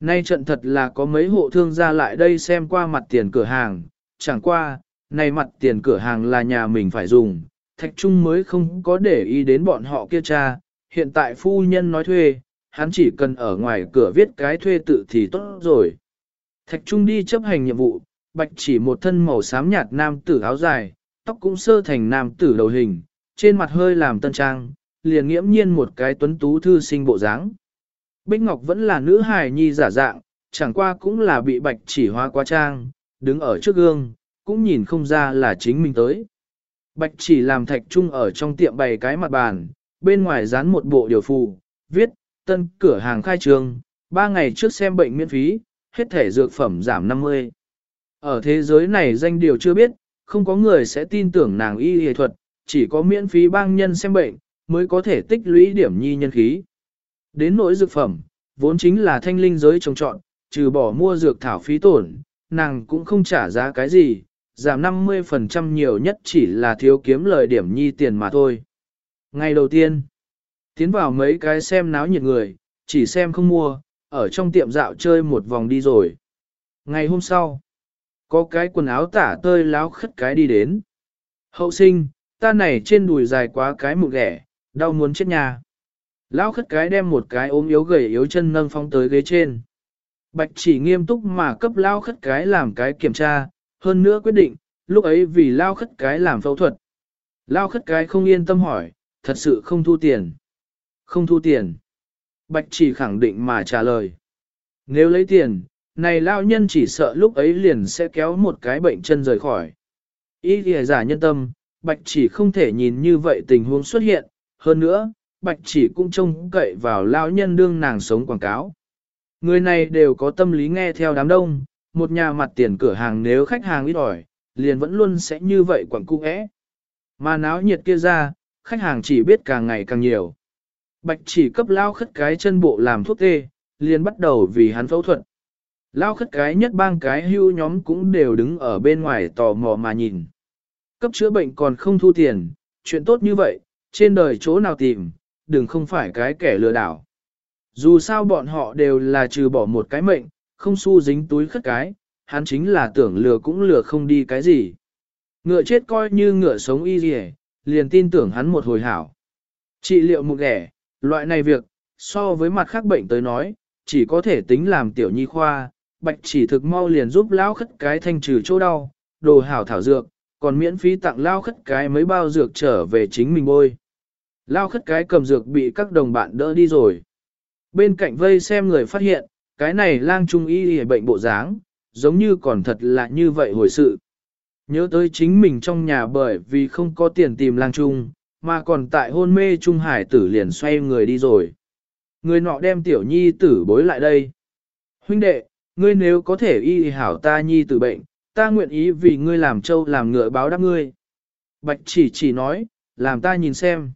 Nay trận thật là có mấy hộ thương gia lại đây xem qua mặt tiền cửa hàng, chẳng qua, này mặt tiền cửa hàng là nhà mình phải dùng, Thạch Trung mới không có để ý đến bọn họ kia cha, hiện tại phu nhân nói thuê, hắn chỉ cần ở ngoài cửa viết cái thuê tự thì tốt rồi. Thạch Trung đi chấp hành nhiệm vụ, bạch chỉ một thân màu xám nhạt nam tử áo dài, tóc cũng sơ thành nam tử đầu hình, trên mặt hơi làm tân trang, liền nghiễm nhiên một cái tuấn tú thư sinh bộ dáng. Bích Ngọc vẫn là nữ hài nhi giả dạng, chẳng qua cũng là bị bạch chỉ hóa quá trang, đứng ở trước gương, cũng nhìn không ra là chính mình tới. Bạch chỉ làm thạch trung ở trong tiệm bày cái mặt bàn, bên ngoài dán một bộ điều phù, viết, tân cửa hàng khai trương, ba ngày trước xem bệnh miễn phí, hết thể dược phẩm giảm 50. Ở thế giới này danh điều chưa biết, không có người sẽ tin tưởng nàng y y thuật, chỉ có miễn phí bang nhân xem bệnh, mới có thể tích lũy điểm nhi nhân khí. Đến nỗi dược phẩm, vốn chính là thanh linh giới trồng trọn, trừ bỏ mua dược thảo phí tổn, nàng cũng không trả giá cái gì, giảm 50% nhiều nhất chỉ là thiếu kiếm lời điểm nhi tiền mà thôi. Ngày đầu tiên, tiến vào mấy cái xem náo nhiệt người, chỉ xem không mua, ở trong tiệm dạo chơi một vòng đi rồi. Ngày hôm sau, có cái quần áo tả tơi láo khất cái đi đến. Hậu sinh, ta này trên đùi dài quá cái mụn ghẻ, đau muốn chết nhà. Lão khất cái đem một cái ốm yếu gầy yếu chân nâng phong tới ghế trên. Bạch chỉ nghiêm túc mà cấp lao khất cái làm cái kiểm tra, hơn nữa quyết định, lúc ấy vì lao khất cái làm phẫu thuật. Lao khất cái không yên tâm hỏi, thật sự không thu tiền. Không thu tiền. Bạch chỉ khẳng định mà trả lời. Nếu lấy tiền, này lao nhân chỉ sợ lúc ấy liền sẽ kéo một cái bệnh chân rời khỏi. Ý thì giả nhân tâm, bạch chỉ không thể nhìn như vậy tình huống xuất hiện, hơn nữa, bạch chỉ cũng trông cậy vào lão nhân đương nàng sống quảng cáo. Người này đều có tâm lý nghe theo đám đông, một nhà mặt tiền cửa hàng nếu khách hàng ít ỏi, liền vẫn luôn sẽ như vậy quảng cung ẽ. Mà náo nhiệt kia ra, khách hàng chỉ biết càng ngày càng nhiều. Bạch chỉ cấp lao khất cái chân bộ làm thuốc tê, liền bắt đầu vì hắn phẫu thuật. Lao khất cái nhất bang cái hưu nhóm cũng đều đứng ở bên ngoài tò mò mà nhìn. Cấp chữa bệnh còn không thu tiền, chuyện tốt như vậy, trên đời chỗ nào tìm, đừng không phải cái kẻ lừa đảo. Dù sao bọn họ đều là trừ bỏ một cái mệnh, không xu dính túi khất cái, hắn chính là tưởng lừa cũng lừa không đi cái gì. Ngựa chết coi như ngựa sống y gì liền tin tưởng hắn một hồi hảo. Trị liệu một ghẻ, loại này việc, so với mặt khác bệnh tới nói, chỉ có thể tính làm tiểu nhi khoa, bạch chỉ thực mau liền giúp lão khất cái thanh trừ chỗ đau, đồ hảo thảo dược, còn miễn phí tặng lao khất cái mấy bao dược trở về chính mình bôi. Lao khất cái cầm dược bị các đồng bạn đỡ đi rồi. Bên cạnh vây xem người phát hiện, cái này lang trung y hề bệnh bộ dáng, giống như còn thật là như vậy hồi sự. Nhớ tới chính mình trong nhà bởi vì không có tiền tìm lang trung, mà còn tại hôn mê trung hải tử liền xoay người đi rồi. Người nọ đem tiểu nhi tử bối lại đây. Huynh đệ, ngươi nếu có thể y hảo ta nhi tử bệnh, ta nguyện ý vì ngươi làm trâu làm ngựa báo đáp ngươi. Bạch chỉ chỉ nói, làm ta nhìn xem.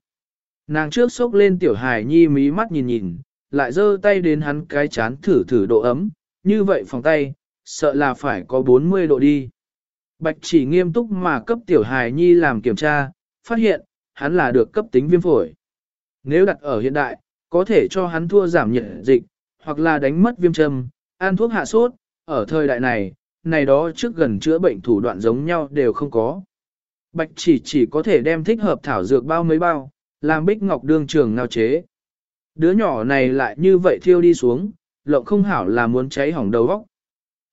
Nàng trước sốc lên tiểu hài nhi mí mắt nhìn nhìn, lại giơ tay đến hắn cái chán thử thử độ ấm, như vậy phòng tay, sợ là phải có 40 độ đi. Bạch chỉ nghiêm túc mà cấp tiểu hài nhi làm kiểm tra, phát hiện, hắn là được cấp tính viêm phổi. Nếu đặt ở hiện đại, có thể cho hắn thua giảm nhiệt dịch, hoặc là đánh mất viêm châm, ăn thuốc hạ sốt, ở thời đại này, này đó trước gần chữa bệnh thủ đoạn giống nhau đều không có. Bạch chỉ chỉ có thể đem thích hợp thảo dược bao mấy bao, làm bích ngọc đương trường ngao chế. Đứa nhỏ này lại như vậy thiêu đi xuống, lộng không hảo là muốn cháy hỏng đầu óc.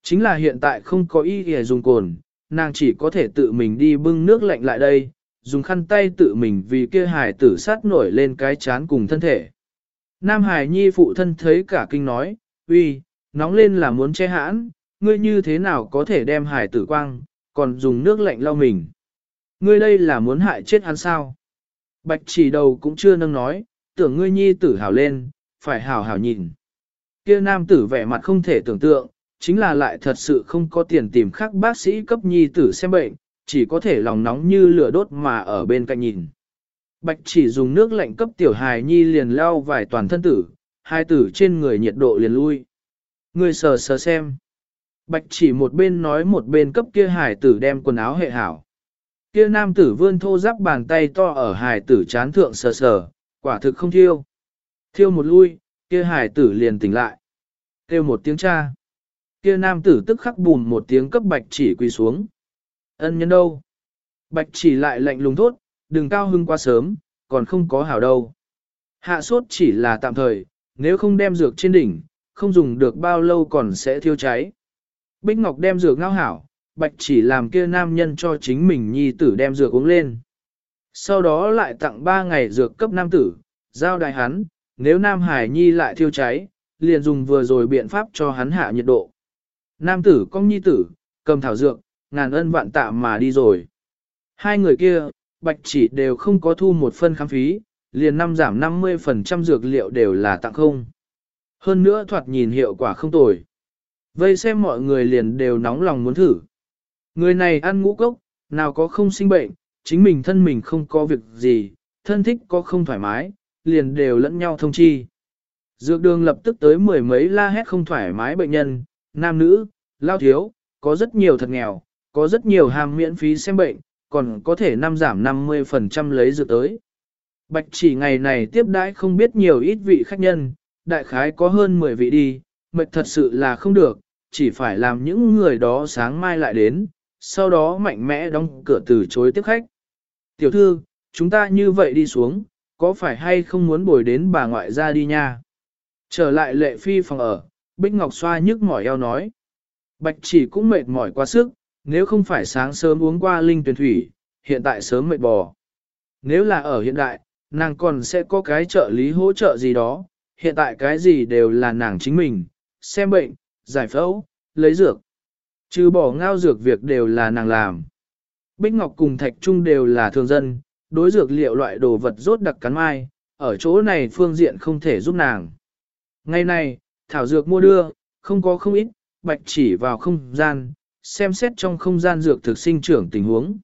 Chính là hiện tại không có ý để dùng cồn, nàng chỉ có thể tự mình đi bưng nước lạnh lại đây, dùng khăn tay tự mình vì kia hài tử sát nổi lên cái chán cùng thân thể. Nam Hải Nhi phụ thân thấy cả kinh nói, uy, nóng lên là muốn che hãn, ngươi như thế nào có thể đem hải tử quang, còn dùng nước lạnh lau mình. Ngươi đây là muốn hại chết hắn sao? Bạch chỉ đầu cũng chưa nâng nói, tưởng ngươi nhi tử hảo lên, phải hảo hảo nhìn. Kia nam tử vẻ mặt không thể tưởng tượng, chính là lại thật sự không có tiền tìm khác bác sĩ cấp nhi tử xem bệnh, chỉ có thể lòng nóng như lửa đốt mà ở bên cạnh nhìn. Bạch chỉ dùng nước lạnh cấp tiểu hài nhi liền lau vài toàn thân tử, hai tử trên người nhiệt độ liền lui. Người sờ sờ xem. Bạch chỉ một bên nói một bên cấp kia hải tử đem quần áo hệ hảo. Kia nam tử vươn thô giáp bàn tay to ở hải tử chán thượng sờ sờ, quả thực không thiêu. Thiêu một lui, kia hải tử liền tỉnh lại. Kêu một tiếng cha. Kia nam tử tức khắc bùn một tiếng cấp bạch chỉ quỳ xuống. Ân nhân đâu? Bạch chỉ lại lạnh lùng thốt, đừng cao hưng quá sớm, còn không có hảo đâu. Hạ sốt chỉ là tạm thời, nếu không đem dược trên đỉnh, không dùng được bao lâu còn sẽ thiêu cháy. Bích Ngọc đem dược ngao hảo, bạch chỉ làm kia nam nhân cho chính mình nhi tử đem dược uống lên. Sau đó lại tặng 3 ngày dược cấp nam tử, giao đại hắn, nếu nam hải nhi lại thiêu cháy, liền dùng vừa rồi biện pháp cho hắn hạ nhiệt độ. Nam tử cong nhi tử, cầm thảo dược, ngàn ân vạn tạ mà đi rồi. Hai người kia, bạch chỉ đều không có thu một phân khám phí, liền năm giảm 50% dược liệu đều là tặng không. Hơn nữa thoạt nhìn hiệu quả không tồi. Vây xem mọi người liền đều nóng lòng muốn thử. Người này ăn ngũ cốc, nào có không sinh bệnh, chính mình thân mình không có việc gì, thân thích có không thoải mái, liền đều lẫn nhau thông chi. Dược đường lập tức tới mười mấy la hét không thoải mái bệnh nhân, nam nữ, lao thiếu, có rất nhiều thật nghèo, có rất nhiều hàm miễn phí xem bệnh, còn có thể năm giảm 50% lấy dược tới. Bạch chỉ ngày này tiếp đãi không biết nhiều ít vị khách nhân, đại khái có hơn 10 vị đi, mệt thật sự là không được, chỉ phải làm những người đó sáng mai lại đến, sau đó mạnh mẽ đóng cửa từ chối tiếp khách. Tiểu thư, chúng ta như vậy đi xuống, có phải hay không muốn bồi đến bà ngoại ra đi nha? Trở lại lệ phi phòng ở, Bích Ngọc xoa nhức mỏi eo nói. Bạch chỉ cũng mệt mỏi quá sức, nếu không phải sáng sớm uống qua linh tuyển thủy, hiện tại sớm mệt bò. Nếu là ở hiện đại, nàng còn sẽ có cái trợ lý hỗ trợ gì đó, hiện tại cái gì đều là nàng chính mình, xem bệnh, giải phẫu, lấy dược. Trừ bỏ ngao dược việc đều là nàng làm. Bích Ngọc cùng Thạch Trung đều là thường dân, đối dược liệu loại đồ vật rốt đặc cắn mai, ở chỗ này phương diện không thể giúp nàng. Ngày này, thảo dược mua đưa, không có không ít, bạch chỉ vào không gian, xem xét trong không gian dược thực sinh trưởng tình huống.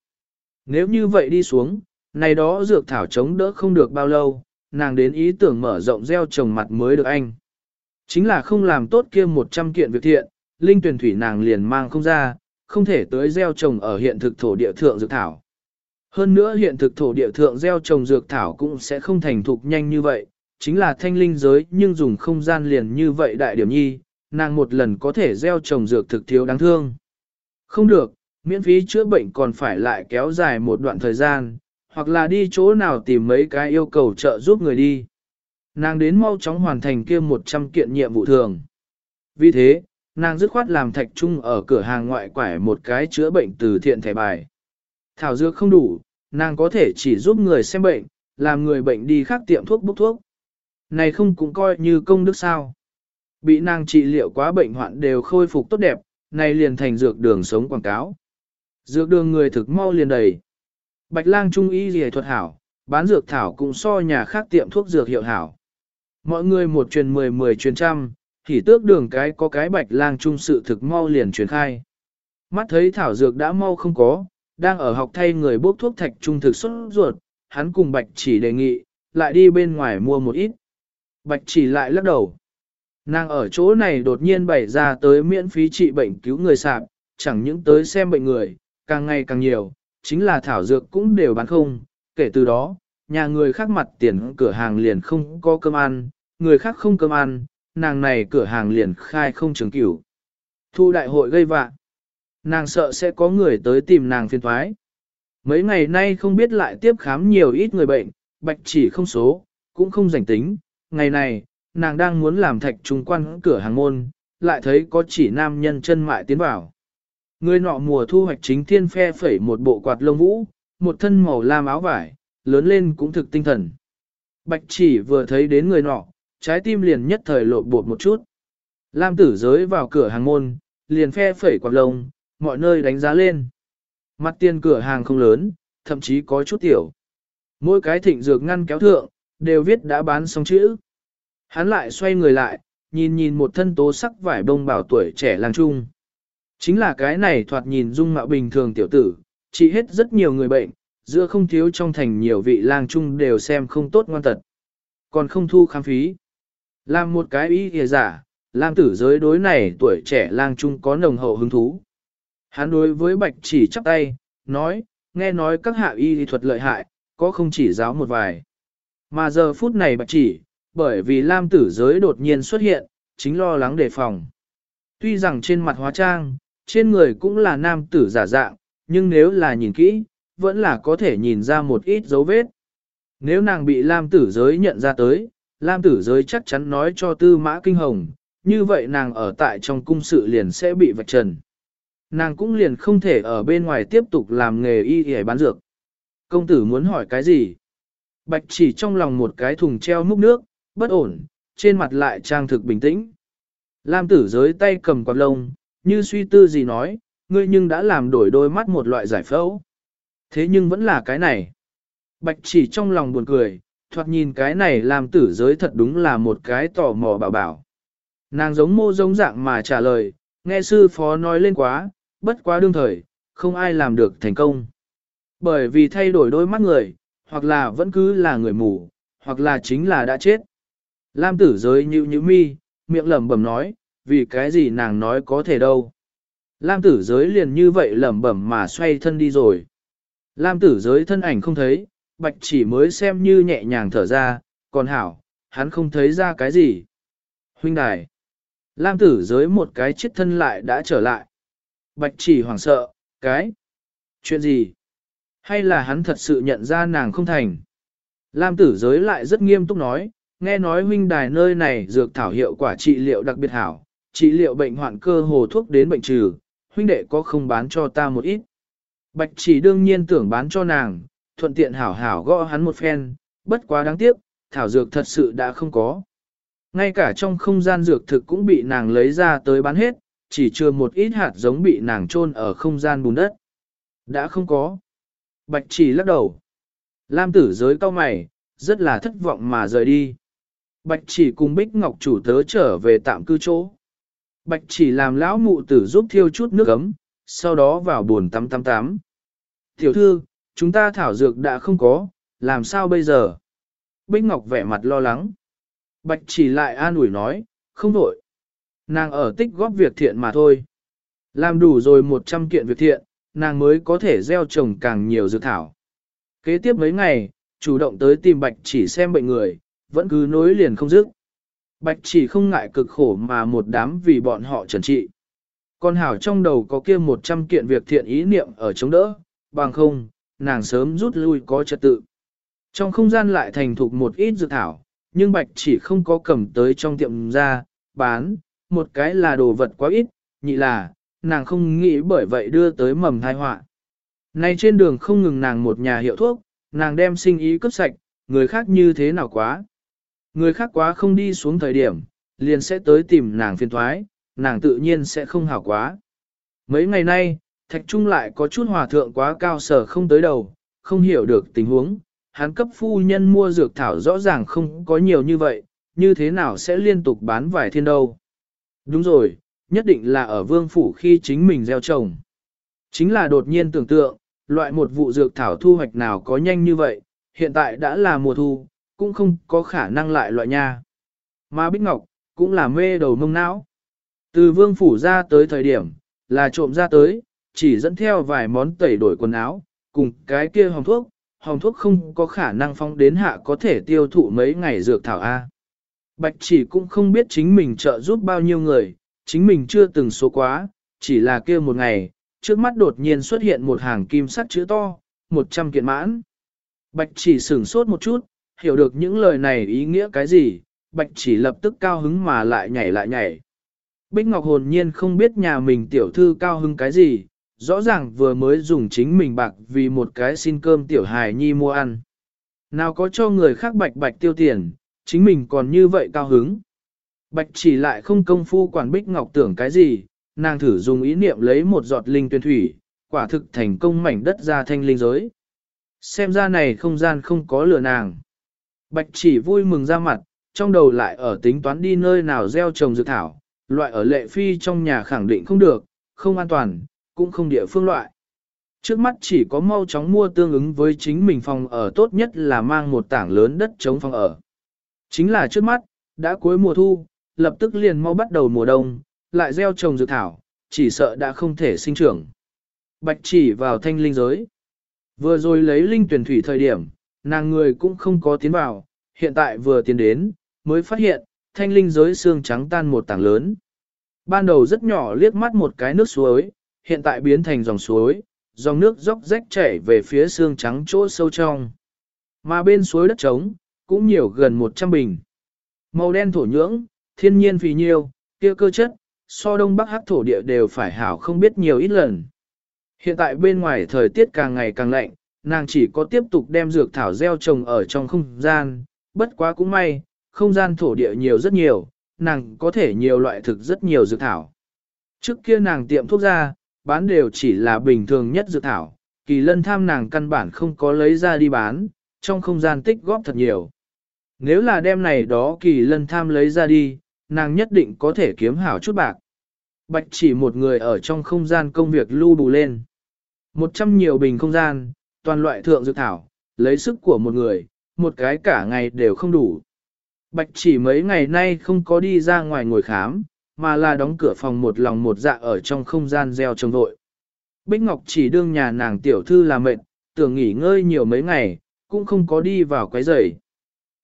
Nếu như vậy đi xuống, này đó dược thảo chống đỡ không được bao lâu, nàng đến ý tưởng mở rộng gieo trồng mặt mới được anh. Chính là không làm tốt kia 100 kiện việc thiện, linh tuyển thủy nàng liền mang không ra, không thể tới gieo trồng ở hiện thực thổ địa thượng dược thảo. Hơn nữa hiện thực thổ địa thượng gieo trồng dược thảo cũng sẽ không thành thục nhanh như vậy, chính là thanh linh giới nhưng dùng không gian liền như vậy đại điểm nhi, nàng một lần có thể gieo trồng dược thực thiếu đáng thương. Không được, miễn phí chữa bệnh còn phải lại kéo dài một đoạn thời gian, hoặc là đi chỗ nào tìm mấy cái yêu cầu trợ giúp người đi. Nàng đến mau chóng hoàn thành kia 100 kiện nhiệm vụ thường. Vì thế, nàng dứt khoát làm thạch trung ở cửa hàng ngoại quải một cái chữa bệnh từ thiện thẻ bài. Thảo dược không đủ, nàng có thể chỉ giúp người xem bệnh, làm người bệnh đi khác tiệm thuốc bốc thuốc. Này không cũng coi như công đức sao. Bị nàng trị liệu quá bệnh hoạn đều khôi phục tốt đẹp, này liền thành dược đường sống quảng cáo. Dược đường người thực mau liền đầy. Bạch lang trung y gì thuật hảo, bán dược thảo cũng so nhà khác tiệm thuốc dược hiệu hảo. Mọi người một truyền mười mười truyền trăm, thì tước đường cái có cái bạch lang trung sự thực mau liền truyền khai. Mắt thấy thảo dược đã mau không có, đang ở học thay người bốc thuốc thạch trung thực xuất ruột, hắn cùng bạch chỉ đề nghị, lại đi bên ngoài mua một ít. Bạch chỉ lại lắc đầu. Nàng ở chỗ này đột nhiên bày ra tới miễn phí trị bệnh cứu người sạp, chẳng những tới xem bệnh người, càng ngày càng nhiều, chính là thảo dược cũng đều bán không, kể từ đó, nhà người khác mặt tiền cửa hàng liền không có cơm ăn, người khác không cơm ăn, nàng này cửa hàng liền khai không trường cửu. Thu đại hội gây vạ. Nàng sợ sẽ có người tới tìm nàng phiền thoái. Mấy ngày nay không biết lại tiếp khám nhiều ít người bệnh, bạch chỉ không số, cũng không rảnh tính. Ngày này, nàng đang muốn làm thạch trung quan cửa hàng môn, lại thấy có chỉ nam nhân chân mại tiến vào. Người nọ mùa thu hoạch chính thiên phe phẩy một bộ quạt lông vũ, một thân màu lam áo vải, lớn lên cũng thực tinh thần. Bạch chỉ vừa thấy đến người nọ, trái tim liền nhất thời lộn bột một chút. Lam tử giới vào cửa hàng môn, liền phe phẩy quạt lông, mọi nơi đánh giá lên. Mặt tiền cửa hàng không lớn, thậm chí có chút tiểu. Mỗi cái thịnh dược ngăn kéo thượng, đều viết đã bán xong chữ. Hắn lại xoay người lại, nhìn nhìn một thân tố sắc vải bông bảo tuổi trẻ lang trung. Chính là cái này thoạt nhìn dung mạo bình thường tiểu tử, chỉ hết rất nhiều người bệnh, giữa không thiếu trong thành nhiều vị lang trung đều xem không tốt ngoan tật. Còn không thu khám phí. Làm một cái ý kìa giả, Lam tử giới đối này tuổi trẻ lang trung có nồng hậu hứng thú. Hắn đối với bạch chỉ chắp tay, nói, nghe nói các hạ y thuật lợi hại, có không chỉ giáo một vài. Mà giờ phút này bạch chỉ, bởi vì Lam tử giới đột nhiên xuất hiện, chính lo lắng đề phòng. Tuy rằng trên mặt hóa trang, trên người cũng là nam tử giả dạng, nhưng nếu là nhìn kỹ, vẫn là có thể nhìn ra một ít dấu vết. Nếu nàng bị Lam tử giới nhận ra tới, Lam tử giới chắc chắn nói cho tư mã kinh hồng, như vậy nàng ở tại trong cung sự liền sẽ bị vạch trần. Nàng cũng liền không thể ở bên ngoài tiếp tục làm nghề y y bán dược. Công tử muốn hỏi cái gì? Bạch chỉ trong lòng một cái thùng treo múc nước, bất ổn, trên mặt lại trang thực bình tĩnh. Lam tử giới tay cầm quạt lông, như suy tư gì nói, ngươi nhưng đã làm đổi đôi mắt một loại giải phẫu. Thế nhưng vẫn là cái này. Bạch chỉ trong lòng buồn cười, thoạt nhìn cái này làm tử giới thật đúng là một cái tò mò bảo bảo. Nàng giống mô giống dạng mà trả lời, nghe sư phó nói lên quá, bất quá đương thời, không ai làm được thành công. Bởi vì thay đổi đôi mắt người, hoặc là vẫn cứ là người mù, hoặc là chính là đã chết. Lam tử giới như như mi, miệng lẩm bẩm nói, vì cái gì nàng nói có thể đâu. Lam tử giới liền như vậy lẩm bẩm mà xoay thân đi rồi. Lam tử giới thân ảnh không thấy, bạch chỉ mới xem như nhẹ nhàng thở ra, còn hảo, hắn không thấy ra cái gì. Huynh đài. Lam tử giới một cái chết thân lại đã trở lại. Bạch chỉ hoảng sợ, cái. Chuyện gì? Hay là hắn thật sự nhận ra nàng không thành? Lam tử giới lại rất nghiêm túc nói, nghe nói huynh đài nơi này dược thảo hiệu quả trị liệu đặc biệt hảo, trị liệu bệnh hoạn cơ hồ thuốc đến bệnh trừ, huynh đệ có không bán cho ta một ít. Bạch chỉ đương nhiên tưởng bán cho nàng, thuận tiện hảo hảo gõ hắn một phen, bất quá đáng tiếc, thảo dược thật sự đã không có. Ngay cả trong không gian dược thực cũng bị nàng lấy ra tới bán hết, chỉ chưa một ít hạt giống bị nàng chôn ở không gian bùn đất. Đã không có. Bạch chỉ lắc đầu. Lam tử giới cao mày, rất là thất vọng mà rời đi. Bạch chỉ cùng Bích Ngọc chủ tớ trở về tạm cư chỗ. Bạch chỉ làm lão mụ tử giúp thiêu chút nước ấm, sau đó vào buồn tắm tắm tắm. Tiểu thư, chúng ta thảo dược đã không có, làm sao bây giờ? Bích Ngọc vẻ mặt lo lắng. Bạch chỉ lại an ủi nói, không đổi. Nàng ở tích góp việc thiện mà thôi. Làm đủ rồi 100 kiện việc thiện, nàng mới có thể gieo trồng càng nhiều dược thảo. Kế tiếp mấy ngày, chủ động tới tìm Bạch chỉ xem bệnh người, vẫn cứ nối liền không dứt. Bạch chỉ không ngại cực khổ mà một đám vì bọn họ trần trị. Con hảo trong đầu có kia 100 kiện việc thiện ý niệm ở chống đỡ, bằng không, nàng sớm rút lui có trật tự. Trong không gian lại thành thục một ít dược thảo, nhưng bạch chỉ không có cầm tới trong tiệm ra, bán, một cái là đồ vật quá ít, nhị là, nàng không nghĩ bởi vậy đưa tới mầm thai họa. Nay trên đường không ngừng nàng một nhà hiệu thuốc, nàng đem sinh ý cấp sạch, người khác như thế nào quá. Người khác quá không đi xuống thời điểm, liền sẽ tới tìm nàng phiền thoái, nàng tự nhiên sẽ không hảo quá. Mấy ngày nay, Thạch Trung lại có chút hòa thượng quá cao sở không tới đầu, không hiểu được tình huống, hắn cấp phu nhân mua dược thảo rõ ràng không có nhiều như vậy, như thế nào sẽ liên tục bán vài thiên đâu. Đúng rồi, nhất định là ở vương phủ khi chính mình gieo trồng. Chính là đột nhiên tưởng tượng, loại một vụ dược thảo thu hoạch nào có nhanh như vậy, hiện tại đã là mùa thu, cũng không có khả năng lại loại nha. Mà Bích Ngọc, cũng là mê đầu mông não. Từ vương phủ ra tới thời điểm, là trộm ra tới, chỉ dẫn theo vài món tẩy đổi quần áo, cùng cái kia hồng thuốc, hồng thuốc không có khả năng phong đến hạ có thể tiêu thụ mấy ngày dược thảo A. Bạch chỉ cũng không biết chính mình trợ giúp bao nhiêu người, chính mình chưa từng số quá, chỉ là kia một ngày, trước mắt đột nhiên xuất hiện một hàng kim sắt chữ to, 100 kiện mãn. Bạch chỉ sửng sốt một chút, hiểu được những lời này ý nghĩa cái gì, bạch chỉ lập tức cao hứng mà lại nhảy lại nhảy. Bích Ngọc hồn nhiên không biết nhà mình tiểu thư cao hứng cái gì, rõ ràng vừa mới dùng chính mình bạc vì một cái xin cơm tiểu hài nhi mua ăn. Nào có cho người khác bạch bạch tiêu tiền, chính mình còn như vậy cao hứng. Bạch chỉ lại không công phu quản Bích Ngọc tưởng cái gì, nàng thử dùng ý niệm lấy một giọt linh tuyên thủy, quả thực thành công mảnh đất ra thanh linh giới. Xem ra này không gian không có lừa nàng. Bạch chỉ vui mừng ra mặt, trong đầu lại ở tính toán đi nơi nào gieo trồng dược thảo, loại ở lệ phi trong nhà khẳng định không được, không an toàn, cũng không địa phương loại. Trước mắt chỉ có mau chóng mua tương ứng với chính mình phòng ở tốt nhất là mang một tảng lớn đất chống phòng ở. Chính là trước mắt, đã cuối mùa thu, lập tức liền mau bắt đầu mùa đông, lại gieo trồng dược thảo, chỉ sợ đã không thể sinh trưởng. Bạch chỉ vào thanh linh giới. Vừa rồi lấy linh tuyển thủy thời điểm, nàng người cũng không có tiến vào, hiện tại vừa tiến đến, mới phát hiện, thanh linh giới xương trắng tan một tảng lớn. Ban đầu rất nhỏ liếc mắt một cái nước suối, hiện tại biến thành dòng suối, dòng nước dốc rách chảy về phía xương trắng chỗ sâu trong. Mà bên suối đất trống, cũng nhiều gần 100 bình. Màu đen thổ nhưỡng, thiên nhiên phì nhiêu, kia cơ chất, so đông bắc hắc thổ địa đều phải hảo không biết nhiều ít lần. Hiện tại bên ngoài thời tiết càng ngày càng lạnh, nàng chỉ có tiếp tục đem dược thảo gieo trồng ở trong không gian, bất quá cũng may, không gian thổ địa nhiều rất nhiều, nàng có thể nhiều loại thực rất nhiều dược thảo. Trước kia nàng tiệm thuốc ra, bán đều chỉ là bình thường nhất dược thảo, kỳ lân tham nàng căn bản không có lấy ra đi bán, trong không gian tích góp thật nhiều. Nếu là đem này đó kỳ lân tham lấy ra đi, nàng nhất định có thể kiếm hảo chút bạc. Bạch chỉ một người ở trong không gian công việc lưu bù lên. Một trăm nhiều bình không gian, toàn loại thượng dược thảo, lấy sức của một người, một cái cả ngày đều không đủ. Bạch chỉ mấy ngày nay không có đi ra ngoài ngồi khám, mà là đóng cửa phòng một lòng một dạ ở trong không gian gieo trồng vội. Bích Ngọc chỉ đương nhà nàng tiểu thư là mệt, tưởng nghỉ ngơi nhiều mấy ngày, cũng không có đi vào quấy rầy.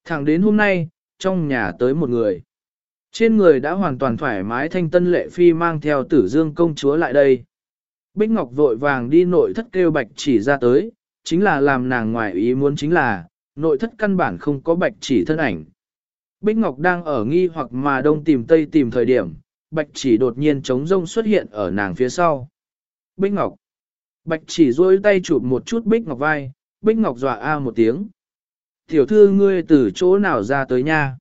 Thẳng đến hôm nay, trong nhà tới một người. Trên người đã hoàn toàn thoải mái thanh tân lệ phi mang theo tử dương công chúa lại đây. Bích Ngọc vội vàng đi nội thất kêu bạch chỉ ra tới, chính là làm nàng ngoài ý muốn chính là, nội thất căn bản không có bạch chỉ thân ảnh. Bích Ngọc đang ở nghi hoặc mà đông tìm tây tìm thời điểm, bạch chỉ đột nhiên trống rông xuất hiện ở nàng phía sau. Bích Ngọc. Bạch chỉ duỗi tay chụp một chút Bích Ngọc vai, Bích Ngọc dọa a một tiếng. Tiểu thư ngươi từ chỗ nào ra tới nha?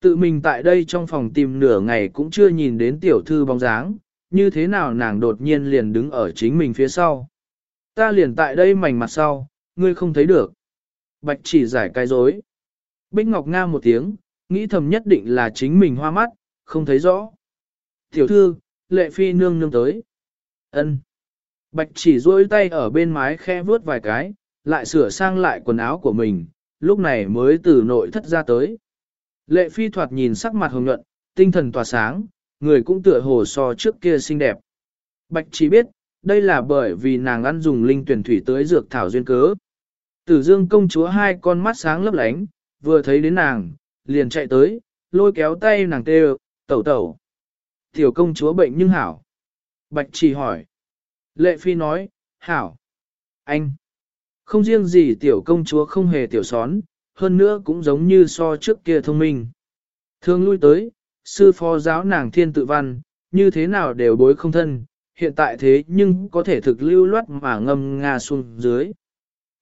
Tự mình tại đây trong phòng tìm nửa ngày cũng chưa nhìn đến tiểu thư bóng dáng, như thế nào nàng đột nhiên liền đứng ở chính mình phía sau. Ta liền tại đây mảnh mặt sau, ngươi không thấy được. Bạch chỉ giải cái dối. Bích Ngọc Nga một tiếng, nghĩ thầm nhất định là chính mình hoa mắt, không thấy rõ. Tiểu thư, lệ phi nương nương tới. ân Bạch chỉ duỗi tay ở bên mái khe vướt vài cái, lại sửa sang lại quần áo của mình, lúc này mới từ nội thất ra tới. Lệ phi thoạt nhìn sắc mặt hồng nhuận, tinh thần tỏa sáng, người cũng tựa hồ so trước kia xinh đẹp. Bạch chỉ biết, đây là bởi vì nàng ăn dùng linh tuyển thủy tới dược thảo duyên cớ. Tử dương công chúa hai con mắt sáng lấp lánh, vừa thấy đến nàng, liền chạy tới, lôi kéo tay nàng tê tẩu tẩu. Tiểu công chúa bệnh nhưng hảo. Bạch chỉ hỏi. Lệ phi nói, hảo. Anh. Không riêng gì tiểu công chúa không hề tiểu xón, hơn nữa cũng giống như so trước kia thông minh. Thường lui tới, sư phó giáo nàng thiên tự văn, như thế nào đều bối không thân, hiện tại thế nhưng có thể thực lưu loát mà ngâm nga xuống dưới.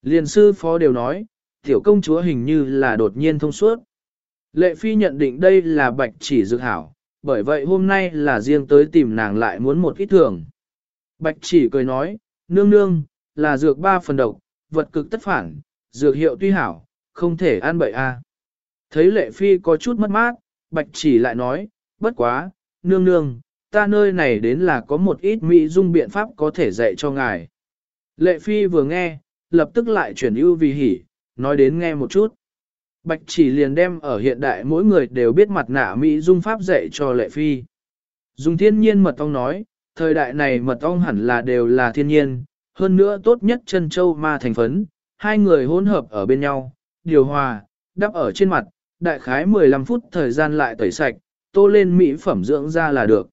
Liền sư phó đều nói, tiểu công chúa hình như là đột nhiên thông suốt. Lệ phi nhận định đây là bạch chỉ dược hảo, bởi vậy hôm nay là riêng tới tìm nàng lại muốn một ít thưởng. Bạch chỉ cười nói, nương nương, là dược ba phần độc, vật cực tất phản, dược hiệu tuy hảo, không thể ăn bậy a. Thấy lệ phi có chút mất mát, bạch chỉ lại nói, bất quá, nương nương, ta nơi này đến là có một ít mỹ dung biện pháp có thể dạy cho ngài. Lệ phi vừa nghe, lập tức lại chuyển ưu vì hỉ, nói đến nghe một chút. Bạch chỉ liền đem ở hiện đại mỗi người đều biết mặt nạ mỹ dung pháp dạy cho lệ phi. Dùng thiên nhiên mật ong nói, thời đại này mật ong hẳn là đều là thiên nhiên, hơn nữa tốt nhất chân châu ma thành phấn, hai người hỗn hợp ở bên nhau, điều hòa, đắp ở trên mặt, đại khái 15 phút thời gian lại tẩy sạch, tô lên mỹ phẩm dưỡng da là được.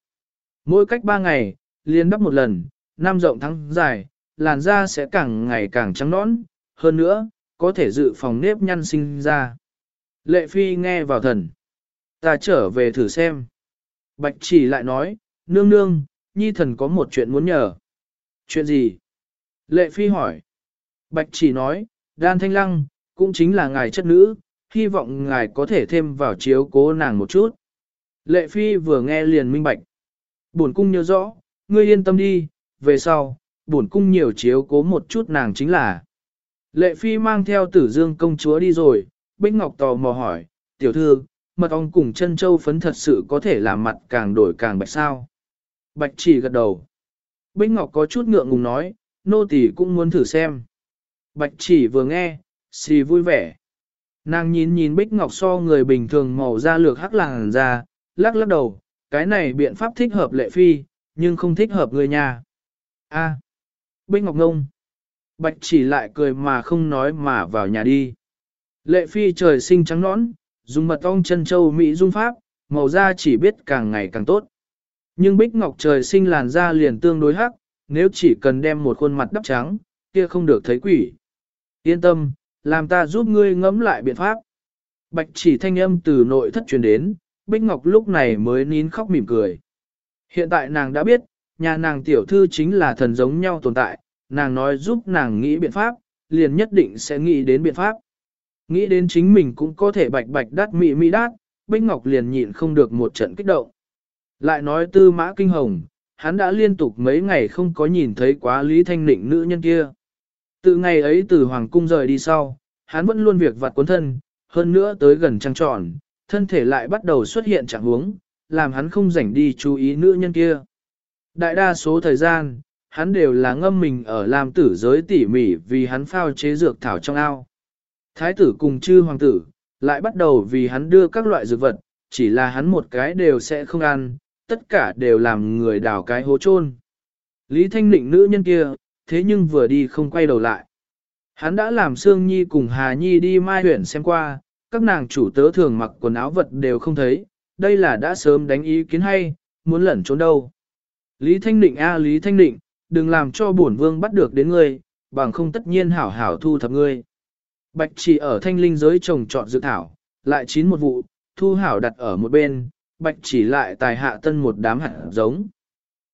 Mỗi cách 3 ngày, liên đắp một lần, năm rộng tháng dài, làn da sẽ càng ngày càng trắng nõn, hơn nữa, có thể dự phòng nếp nhăn sinh ra. Lệ Phi nghe vào thần. Ta trở về thử xem. Bạch chỉ lại nói, nương nương, nhi thần có một chuyện muốn nhờ. Chuyện gì? Lệ Phi hỏi. Bạch chỉ nói, đan thanh lăng, cũng chính là ngài chất nữ, hy vọng ngài có thể thêm vào chiếu cố nàng một chút. Lệ Phi vừa nghe liền minh bạch. Bổn cung nhớ rõ, ngươi yên tâm đi, về sau, bổn cung nhiều chiếu cố một chút nàng chính là. Lệ Phi mang theo tử dương công chúa đi rồi, Bích Ngọc tò mò hỏi, tiểu thư, mật ong cùng chân châu phấn thật sự có thể làm mặt càng đổi càng bạch sao. Bạch chỉ gật đầu. Bích Ngọc có chút ngượng ngùng nói, nô tỳ cũng muốn thử xem. Bạch chỉ vừa nghe, xì vui vẻ. Nàng nhìn nhìn Bích Ngọc so người bình thường màu da lược hắc làng ra, lắc lắc đầu, cái này biện pháp thích hợp lệ phi, nhưng không thích hợp người nhà. A. Bích Ngọc ngông. Bạch chỉ lại cười mà không nói mà vào nhà đi. Lệ phi trời sinh trắng nõn, dùng mật ong chân châu Mỹ dung pháp, màu da chỉ biết càng ngày càng tốt. Nhưng Bích Ngọc trời sinh làn da liền tương đối hắc, nếu chỉ cần đem một khuôn mặt đắp trắng, kia không được thấy quỷ. Yên tâm, làm ta giúp ngươi ngẫm lại biện pháp. Bạch chỉ thanh âm từ nội thất truyền đến, Bích Ngọc lúc này mới nín khóc mỉm cười. Hiện tại nàng đã biết, nhà nàng tiểu thư chính là thần giống nhau tồn tại, nàng nói giúp nàng nghĩ biện pháp, liền nhất định sẽ nghĩ đến biện pháp. Nghĩ đến chính mình cũng có thể bạch bạch đắt mị mị đát, Bích Ngọc liền nhịn không được một trận kích động. Lại nói tư mã kinh hồng, hắn đã liên tục mấy ngày không có nhìn thấy quá Lý Thanh Nịnh nữ nhân kia. Từ ngày ấy từ Hoàng Cung rời đi sau, hắn vẫn luôn việc vặt cuốn thân, hơn nữa tới gần trăng tròn, thân thể lại bắt đầu xuất hiện trạng huống, làm hắn không rảnh đi chú ý nữ nhân kia. Đại đa số thời gian, hắn đều là ngâm mình ở làm tử giới tỉ mỉ vì hắn phao chế dược thảo trong ao. Thái tử cùng chư hoàng tử, lại bắt đầu vì hắn đưa các loại dược vật, chỉ là hắn một cái đều sẽ không ăn, tất cả đều làm người đào cái hố chôn. Lý Thanh Định nữ nhân kia, thế nhưng vừa đi không quay đầu lại. Hắn đã làm Sương Nhi cùng Hà Nhi đi mai huyện xem qua, các nàng chủ tớ thường mặc quần áo vật đều không thấy, đây là đã sớm đánh ý kiến hay, muốn lẩn trốn đâu. Lý Thanh Định a Lý Thanh Định, đừng làm cho bổn vương bắt được đến ngươi, bằng không tất nhiên hảo hảo thu thập ngươi. Bạch chỉ ở thanh linh giới trồng trọt dự thảo, lại chín một vụ, thu hảo đặt ở một bên, bạch chỉ lại tài hạ tân một đám hạt giống.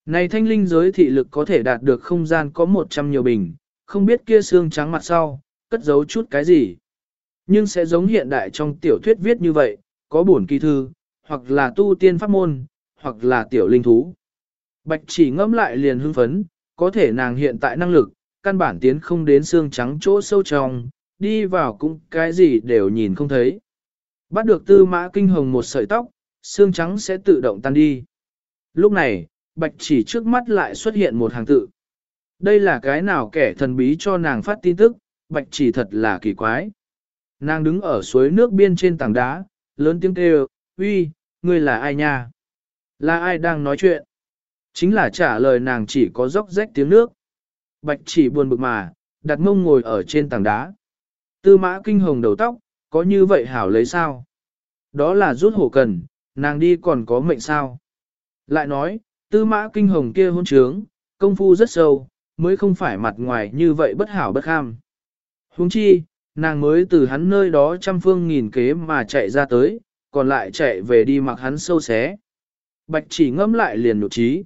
Này thanh linh giới thị lực có thể đạt được không gian có 100 nhiều bình, không biết kia xương trắng mặt sau, cất giấu chút cái gì. Nhưng sẽ giống hiện đại trong tiểu thuyết viết như vậy, có bổn kỳ thư, hoặc là tu tiên pháp môn, hoặc là tiểu linh thú. Bạch chỉ ngẫm lại liền hưng phấn, có thể nàng hiện tại năng lực, căn bản tiến không đến xương trắng chỗ sâu trong, đi vào cũng cái gì đều nhìn không thấy. Bắt được tư mã kinh hồng một sợi tóc, xương trắng sẽ tự động tan đi. Lúc này, bạch chỉ trước mắt lại xuất hiện một hàng tự. Đây là cái nào kẻ thần bí cho nàng phát tin tức, bạch chỉ thật là kỳ quái. Nàng đứng ở suối nước biên trên tảng đá, lớn tiếng kêu, uy, ngươi là ai nha? Là ai đang nói chuyện? Chính là trả lời nàng chỉ có dốc rách tiếng nước. Bạch chỉ buồn bực mà, đặt mông ngồi ở trên tảng đá. Tư mã kinh hồng đầu tóc, có như vậy hảo lấy sao? Đó là rút hổ cần, nàng đi còn có mệnh sao? Lại nói, tư mã kinh hồng kia hôn trướng, công phu rất sâu, mới không phải mặt ngoài như vậy bất hảo bất kham. Huống chi, nàng mới từ hắn nơi đó trăm phương nghìn kế mà chạy ra tới, còn lại chạy về đi mặc hắn sâu xé. Bạch chỉ ngâm lại liền nụ trí.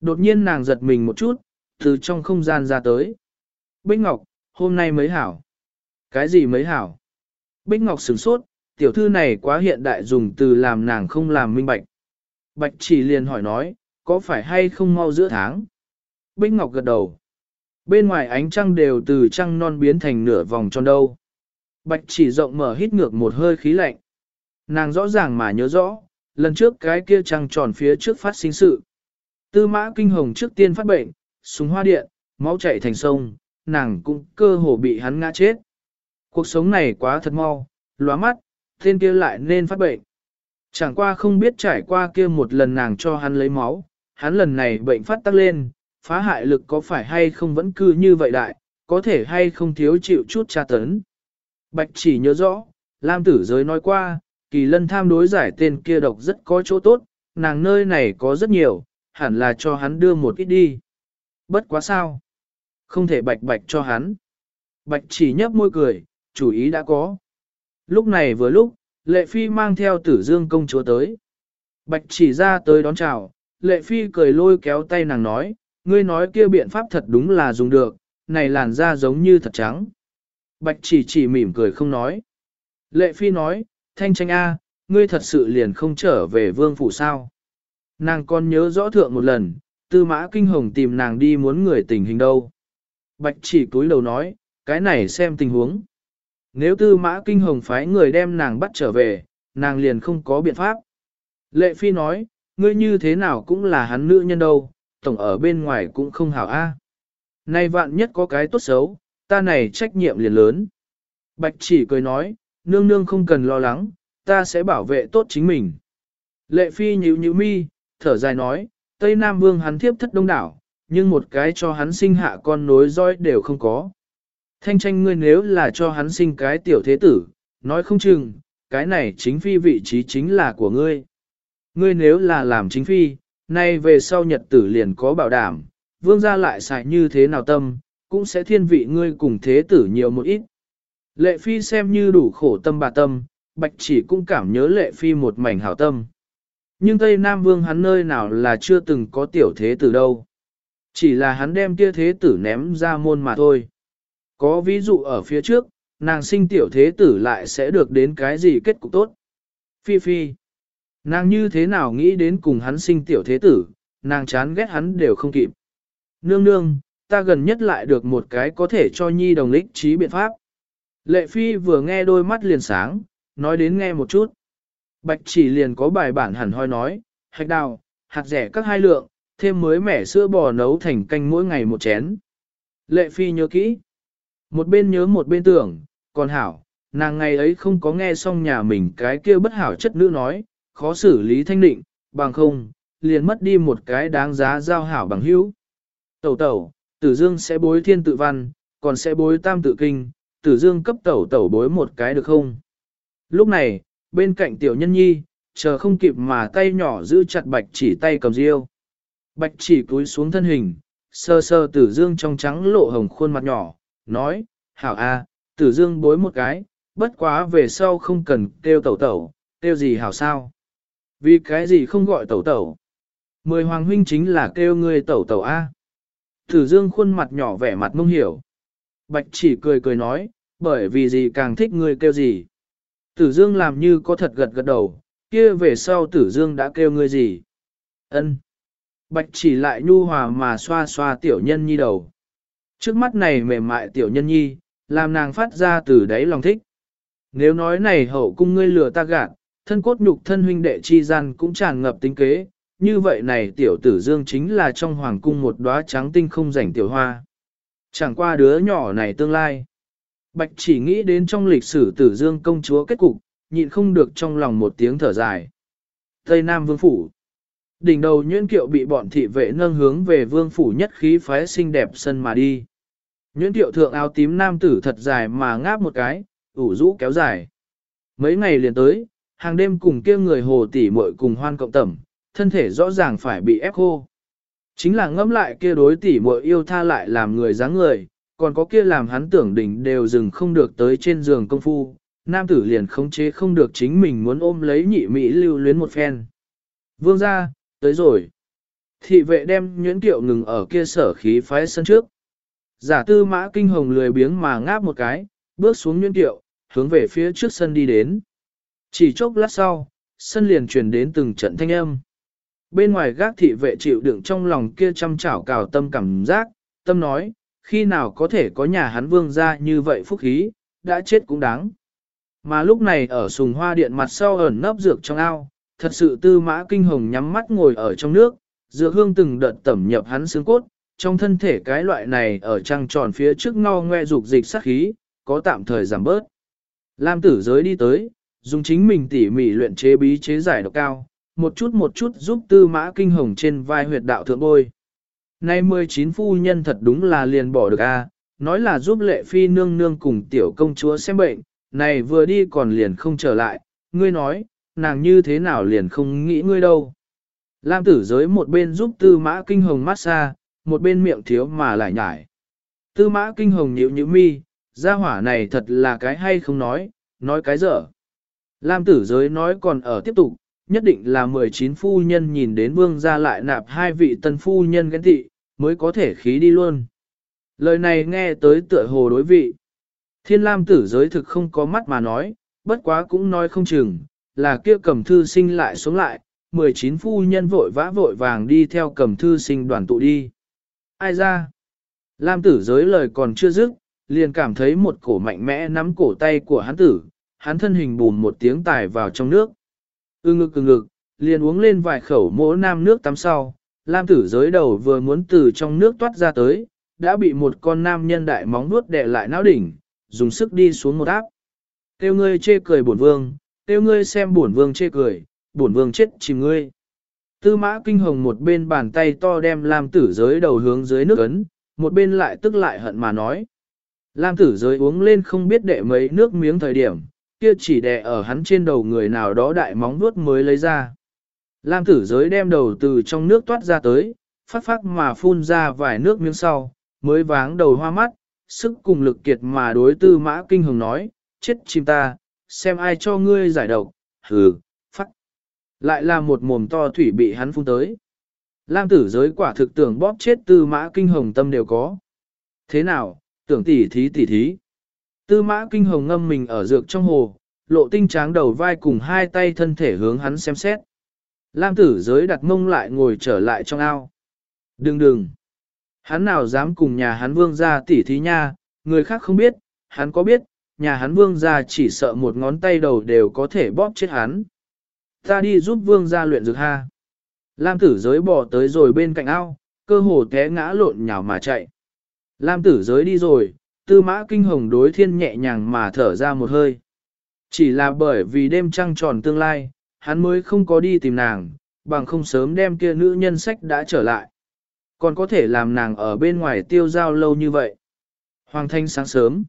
Đột nhiên nàng giật mình một chút, từ trong không gian ra tới. Bích Ngọc, hôm nay mới hảo. Cái gì mới hảo? Bích Ngọc sửng sốt, tiểu thư này quá hiện đại dùng từ làm nàng không làm minh bạch. Bạch chỉ liền hỏi nói, có phải hay không mau giữa tháng? Bích Ngọc gật đầu. Bên ngoài ánh trăng đều từ trăng non biến thành nửa vòng tròn đâu. Bạch chỉ rộng mở hít ngược một hơi khí lạnh. Nàng rõ ràng mà nhớ rõ, lần trước cái kia trăng tròn phía trước phát sinh sự. Tư mã kinh hồng trước tiên phát bệnh, súng hoa điện, máu chảy thành sông, nàng cũng cơ hồ bị hắn ngã chết. Cuộc sống này quá thật mau, lóa mắt, tên kia lại nên phát bệnh. Chẳng qua không biết trải qua kia một lần nàng cho hắn lấy máu, hắn lần này bệnh phát tắc lên, phá hại lực có phải hay không vẫn cư như vậy đại, có thể hay không thiếu chịu chút tra tấn. Bạch chỉ nhớ rõ, Lam tử giới nói qua, kỳ lân tham đối giải tên kia độc rất có chỗ tốt, nàng nơi này có rất nhiều, hẳn là cho hắn đưa một ít đi. Bất quá sao? Không thể bạch bạch cho hắn. Bạch chỉ nhấp môi cười, chủ ý đã có. Lúc này vừa lúc, lệ phi mang theo tử dương công chúa tới. Bạch chỉ ra tới đón chào, lệ phi cười lôi kéo tay nàng nói, ngươi nói kia biện pháp thật đúng là dùng được, này làn da giống như thật trắng. Bạch chỉ chỉ mỉm cười không nói. Lệ phi nói, thanh tranh A, ngươi thật sự liền không trở về vương phủ sao. Nàng còn nhớ rõ thượng một lần, tư mã kinh hồng tìm nàng đi muốn người tình hình đâu. Bạch chỉ cúi đầu nói, cái này xem tình huống. Nếu tư mã kinh hồng phái người đem nàng bắt trở về, nàng liền không có biện pháp. Lệ phi nói, ngươi như thế nào cũng là hắn nữ nhân đâu, tổng ở bên ngoài cũng không hảo a. Nay vạn nhất có cái tốt xấu, ta này trách nhiệm liền lớn. Bạch chỉ cười nói, nương nương không cần lo lắng, ta sẽ bảo vệ tốt chính mình. Lệ phi nhíu nhíu mi, thở dài nói, Tây Nam Vương hắn thiếp thất đông đảo, nhưng một cái cho hắn sinh hạ con nối dõi đều không có. Thanh tranh ngươi nếu là cho hắn sinh cái tiểu thế tử, nói không chừng, cái này chính phi vị trí chính là của ngươi. Ngươi nếu là làm chính phi, nay về sau nhật tử liền có bảo đảm, vương gia lại xài như thế nào tâm, cũng sẽ thiên vị ngươi cùng thế tử nhiều một ít. Lệ phi xem như đủ khổ tâm bà tâm, bạch chỉ cũng cảm nhớ lệ phi một mảnh hảo tâm. Nhưng Tây Nam Vương hắn nơi nào là chưa từng có tiểu thế tử đâu. Chỉ là hắn đem kia thế tử ném ra môn mà thôi. Có ví dụ ở phía trước, nàng sinh tiểu thế tử lại sẽ được đến cái gì kết cục tốt. Phi Phi. Nàng như thế nào nghĩ đến cùng hắn sinh tiểu thế tử, nàng chán ghét hắn đều không kịp. Nương nương, ta gần nhất lại được một cái có thể cho nhi đồng lích trí biện pháp. Lệ Phi vừa nghe đôi mắt liền sáng, nói đến nghe một chút. Bạch chỉ liền có bài bản hẳn hoi nói, hạch đào, hạt rẻ các hai lượng, thêm mới mẻ sữa bò nấu thành canh mỗi ngày một chén. Lệ Phi nhớ kỹ. Một bên nhớ một bên tưởng, còn hảo, nàng ngày ấy không có nghe xong nhà mình cái kia bất hảo chất nữ nói, khó xử lý thanh định, bằng không, liền mất đi một cái đáng giá giao hảo bằng hữu. Tẩu tẩu, tử dương sẽ bối thiên tự văn, còn sẽ bối tam tự kinh, tử dương cấp tẩu tẩu bối một cái được không? Lúc này, bên cạnh tiểu nhân nhi, chờ không kịp mà tay nhỏ giữ chặt bạch chỉ tay cầm riêu. Bạch chỉ cúi xuống thân hình, sơ sơ tử dương trong trắng lộ hồng khuôn mặt nhỏ, nói, hảo a, tử dương bối một cái, bất quá về sau không cần kêu tẩu tẩu, kêu gì hảo sao. Vì cái gì không gọi tẩu tẩu? Mười hoàng huynh chính là kêu ngươi tẩu tẩu a. Tử dương khuôn mặt nhỏ vẻ mặt mông hiểu. Bạch chỉ cười cười nói, bởi vì gì càng thích ngươi kêu gì. Tử dương làm như có thật gật gật đầu, kia về sau tử dương đã kêu ngươi gì. Ân. Bạch chỉ lại nhu hòa mà xoa xoa tiểu nhân nhi đầu. Trước mắt này mềm mại tiểu nhân nhi, làm nàng phát ra từ đáy lòng thích. Nếu nói này hậu cung ngươi lừa ta gạt, thân cốt nhục thân huynh đệ chi gian cũng tràn ngập tính kế, như vậy này tiểu tử dương chính là trong hoàng cung một đóa trắng tinh không rảnh tiểu hoa. Chẳng qua đứa nhỏ này tương lai. Bạch chỉ nghĩ đến trong lịch sử tử dương công chúa kết cục, nhịn không được trong lòng một tiếng thở dài. Tây Nam Vương Phủ Đỉnh đầu nhuyễn kiệu bị bọn thị vệ nâng hướng về Vương Phủ nhất khí phái xinh đẹp sân mà đi. Nhuyễn kiệu thượng áo tím nam tử thật dài mà ngáp một cái, ủ rũ kéo dài. Mấy ngày liền tới, hàng đêm cùng kia người hồ tỷ muội cùng hoan cộng tẩm, thân thể rõ ràng phải bị ép khô. Chính là ngẫm lại kia đối tỷ muội yêu tha lại làm người dáng người, còn có kia làm hắn tưởng đỉnh đều dừng không được tới trên giường công phu, nam tử liền khống chế không được chính mình muốn ôm lấy nhị mỹ lưu luyến một phen. Vương ra, tới rồi. Thị vệ đem nhuyễn kiệu ngừng ở kia sở khí phái sân trước. Giả tư mã kinh hồng lười biếng mà ngáp một cái, bước xuống nhuyễn kiệu, hướng về phía trước sân đi đến. Chỉ chốc lát sau, sân liền truyền đến từng trận thanh âm. Bên ngoài gác thị vệ chịu đựng trong lòng kia chăm chảo cào tâm cảm giác, tâm nói, khi nào có thể có nhà hắn vương ra như vậy phúc khí, đã chết cũng đáng. Mà lúc này ở sùng hoa điện mặt sau ẩn nấp dược trong ao, thật sự tư mã kinh hồng nhắm mắt ngồi ở trong nước, dược hương từng đợt tẩm nhập hắn xương cốt, trong thân thể cái loại này ở trăng tròn phía trước ngao ngoe dục dịch sát khí, có tạm thời giảm bớt. Lam tử giới đi tới, dùng chính mình tỉ mỉ luyện chế bí chế giải độc cao, một chút một chút giúp tư mã kinh hồng trên vai huyệt đạo thượng bôi. Nay 19 phu nhân thật đúng là liền bỏ được a, nói là giúp lệ phi nương nương cùng tiểu công chúa xem bệnh, này vừa đi còn liền không trở lại, ngươi nói, nàng như thế nào liền không nghĩ ngươi đâu. Lam tử giới một bên giúp tư mã kinh hồng massage, một bên miệng thiếu mà lại nhải. Tư mã kinh hồng nhíu nhíu mi, gia hỏa này thật là cái hay không nói, nói cái dở. Lam tử giới nói còn ở tiếp tục, nhất định là 19 phu nhân nhìn đến vương gia lại nạp hai vị tân phu nhân ghen tị, mới có thể khí đi luôn. Lời này nghe tới tựa hồ đối vị. Thiên lam tử giới thực không có mắt mà nói, bất quá cũng nói không chừng, là kia cầm thư sinh lại xuống lại, 19 phu nhân vội vã vội vàng đi theo cầm thư sinh đoàn tụ đi. Ai ra? Lam tử giới lời còn chưa dứt, liền cảm thấy một cổ mạnh mẽ nắm cổ tay của hắn tử, hắn thân hình bùn một tiếng tải vào trong nước. Ư ngực ư ngực, liền uống lên vài khẩu mỗ nam nước tắm sau, Lam tử giới đầu vừa muốn từ trong nước toát ra tới, đã bị một con nam nhân đại móng nuốt đè lại não đỉnh, dùng sức đi xuống một áp. Tiêu ngươi chê cười bổn vương, tiêu ngươi xem bổn vương chê cười, bổn vương chết chìm ngươi. Tư mã kinh hồng một bên bàn tay to đem Lam tử giới đầu hướng dưới nước ấn, một bên lại tức lại hận mà nói. Lam tử giới uống lên không biết đệ mấy nước miếng thời điểm, kia chỉ đè ở hắn trên đầu người nào đó đại móng vuốt mới lấy ra. Lam tử giới đem đầu từ trong nước toát ra tới, phát phát mà phun ra vài nước miếng sau, mới váng đầu hoa mắt, sức cùng lực kiệt mà đối tư mã kinh hồng nói, chết chim ta, xem ai cho ngươi giải độc, hừ, phát. Lại là một mồm to thủy bị hắn phun tới. Lam tử giới quả thực tưởng bóp chết tư mã kinh hồng tâm đều có. Thế nào, tưởng tỉ thí tỉ thí. Tư mã kinh hồng ngâm mình ở dược trong hồ, lộ tinh tráng đầu vai cùng hai tay thân thể hướng hắn xem xét. Lam tử giới đặt mông lại ngồi trở lại trong ao. Đừng đừng. Hắn nào dám cùng nhà hắn vương ra tỉ thí nha, người khác không biết, hắn có biết, nhà hắn vương gia chỉ sợ một ngón tay đầu đều có thể bóp chết hắn. Ta đi giúp vương gia luyện dược ha. Lam tử giới bỏ tới rồi bên cạnh ao, cơ hồ té ngã lộn nhào mà chạy. Lam tử giới đi rồi, tư mã kinh hồng đối thiên nhẹ nhàng mà thở ra một hơi. Chỉ là bởi vì đêm trăng tròn tương lai, hắn mới không có đi tìm nàng, bằng không sớm đem kia nữ nhân sách đã trở lại. Còn có thể làm nàng ở bên ngoài tiêu giao lâu như vậy. Hoàng thanh sáng sớm,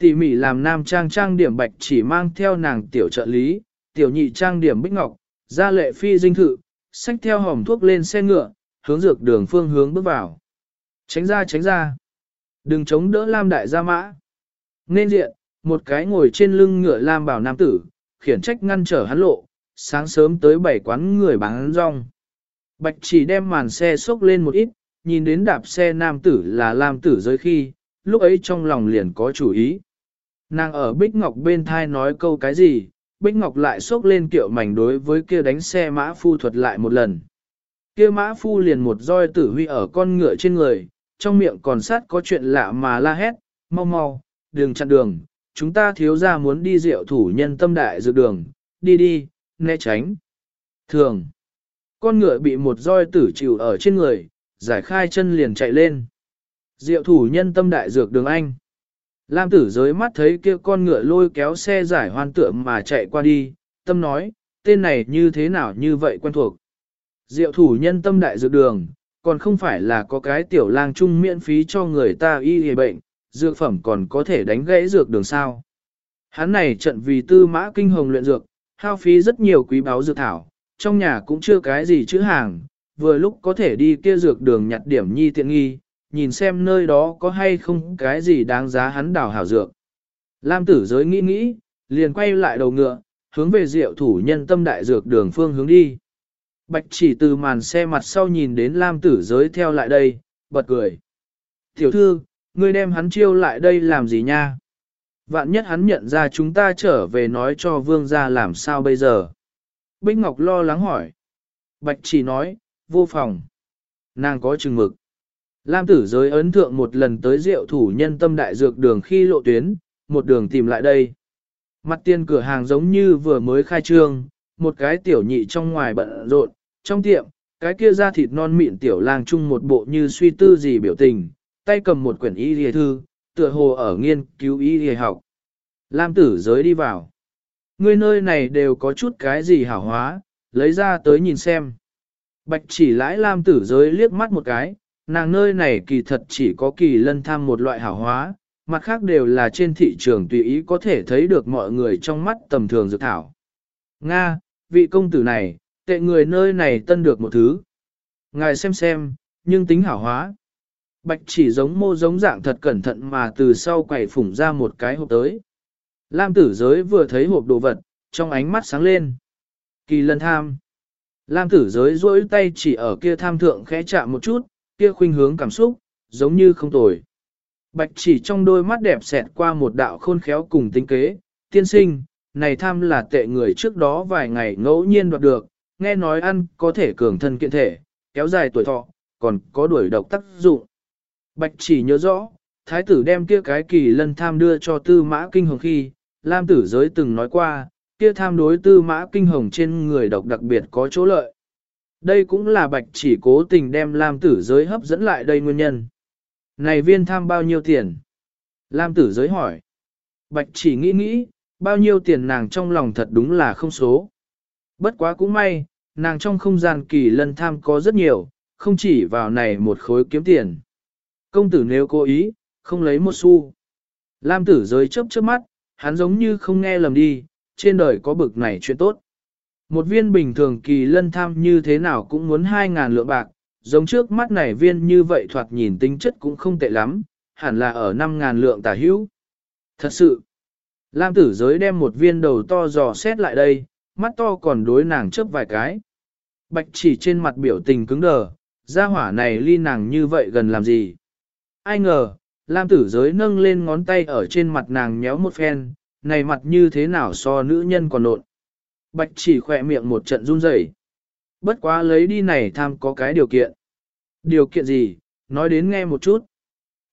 tỉ mỉ làm nam trang trang điểm bạch chỉ mang theo nàng tiểu trợ lý, tiểu nhị trang điểm bích ngọc, ra lệ phi dinh thự, xách theo hòm thuốc lên xe ngựa, hướng dược đường phương hướng bước vào. Tránh ra tránh ra. Đừng chống đỡ Lam đại gia mã. Nên diện, một cái ngồi trên lưng ngựa Lam bảo nam tử, khiển trách ngăn trở hắn lộ, sáng sớm tới bảy quán người bán rong. Bạch chỉ đem màn xe xốc lên một ít, nhìn đến đạp xe nam tử là Lam tử giới khi, lúc ấy trong lòng liền có chủ ý. Nàng ở Bích Ngọc bên thai nói câu cái gì, Bích Ngọc lại xốc lên kiệu mảnh đối với kia đánh xe mã phu thuật lại một lần. Kia mã phu liền một roi tử huy ở con ngựa trên người, trong miệng còn sát có chuyện lạ mà la hét, mau mau, đường chặn đường, chúng ta thiếu ra muốn đi rượu thủ nhân tâm đại dược đường, đi đi, né tránh. Thường, con ngựa bị một roi tử chịu ở trên người, giải khai chân liền chạy lên. Diệu thủ nhân tâm đại dược đường anh. Lam tử giới mắt thấy kia con ngựa lôi kéo xe giải hoan tượng mà chạy qua đi, tâm nói, tên này như thế nào như vậy quen thuộc. Diệu thủ nhân tâm đại dược đường, còn không phải là có cái tiểu lang chung miễn phí cho người ta y hề bệnh, dược phẩm còn có thể đánh gãy dược đường sao. Hắn này trận vì tư mã kinh hồng luyện dược, hao phí rất nhiều quý báu dược thảo, trong nhà cũng chưa cái gì chữ hàng, vừa lúc có thể đi kia dược đường nhặt điểm nhi tiện nghi, nhìn xem nơi đó có hay không cái gì đáng giá hắn đào hảo dược. Lam tử giới nghĩ nghĩ, liền quay lại đầu ngựa, hướng về diệu thủ nhân tâm đại dược đường phương hướng đi. Bạch chỉ từ màn xe mặt sau nhìn đến Lam tử giới theo lại đây, bật cười. Tiểu thư, ngươi đem hắn chiêu lại đây làm gì nha? Vạn nhất hắn nhận ra chúng ta trở về nói cho vương gia làm sao bây giờ? Bích Ngọc lo lắng hỏi. Bạch chỉ nói, vô phòng. Nàng có chừng mực. Lam tử giới ấn thượng một lần tới rượu thủ nhân tâm đại dược đường khi lộ tuyến, một đường tìm lại đây. Mặt tiền cửa hàng giống như vừa mới khai trương, một cái tiểu nhị trong ngoài bận rộn, trong tiệm, cái kia ra thịt non mịn tiểu lang chung một bộ như suy tư gì biểu tình, tay cầm một quyển y lìa thư, tựa hồ ở nghiên cứu y lìa học. Lam tử giới đi vào. Người nơi này đều có chút cái gì hảo hóa, lấy ra tới nhìn xem. Bạch chỉ lãi Lam tử giới liếc mắt một cái, nàng nơi này kỳ thật chỉ có kỳ lân tham một loại hảo hóa, mặt khác đều là trên thị trường tùy ý có thể thấy được mọi người trong mắt tầm thường dược thảo. Nga, vị công tử này, tệ người nơi này tân được một thứ. Ngài xem xem, nhưng tính hảo hóa. Bạch chỉ giống mô giống dạng thật cẩn thận mà từ sau quầy phủng ra một cái hộp tới. Lam tử giới vừa thấy hộp đồ vật, trong ánh mắt sáng lên. Kỳ lân tham. Lam tử giới duỗi tay chỉ ở kia tham thượng khẽ chạm một chút, kia khuynh hướng cảm xúc, giống như không tồi. Bạch chỉ trong đôi mắt đẹp xẹt qua một đạo khôn khéo cùng tinh kế, tiên sinh, này tham là tệ người trước đó vài ngày ngẫu nhiên đoạt được, nghe nói ăn có thể cường thân kiện thể, kéo dài tuổi thọ, còn có đuổi độc tác dụng. Bạch chỉ nhớ rõ, thái tử đem kia cái kỳ lân tham đưa cho tư mã kinh hồng khi, Lam tử giới từng nói qua, kia tham đối tư mã kinh hồng trên người độc đặc biệt có chỗ lợi. Đây cũng là bạch chỉ cố tình đem Lam tử giới hấp dẫn lại đây nguyên nhân. Này viên tham bao nhiêu tiền? Lam tử giới hỏi. Bạch chỉ nghĩ nghĩ, bao nhiêu tiền nàng trong lòng thật đúng là không số. Bất quá cũng may, nàng trong không gian kỳ lân tham có rất nhiều, không chỉ vào này một khối kiếm tiền. Công tử nếu cố ý, không lấy một xu. Lam tử giới chớp chớp mắt, hắn giống như không nghe lầm đi, trên đời có bực này chuyện tốt. Một viên bình thường kỳ lân tham như thế nào cũng muốn 2.000 lượng bạc, giống trước mắt này viên như vậy thoạt nhìn tính chất cũng không tệ lắm, hẳn là ở 5.000 lượng tả hữu. Thật sự, Lam tử giới đem một viên đầu to dò xét lại đây, mắt to còn đối nàng chớp vài cái. Bạch chỉ trên mặt biểu tình cứng đờ, gia hỏa này ly nàng như vậy gần làm gì. Ai ngờ, Lam tử giới nâng lên ngón tay ở trên mặt nàng nhéo một phen, này mặt như thế nào so nữ nhân còn nộn. Bạch chỉ khỏe miệng một trận run rẩy. Bất quá lấy đi này tham có cái điều kiện. Điều kiện gì, nói đến nghe một chút.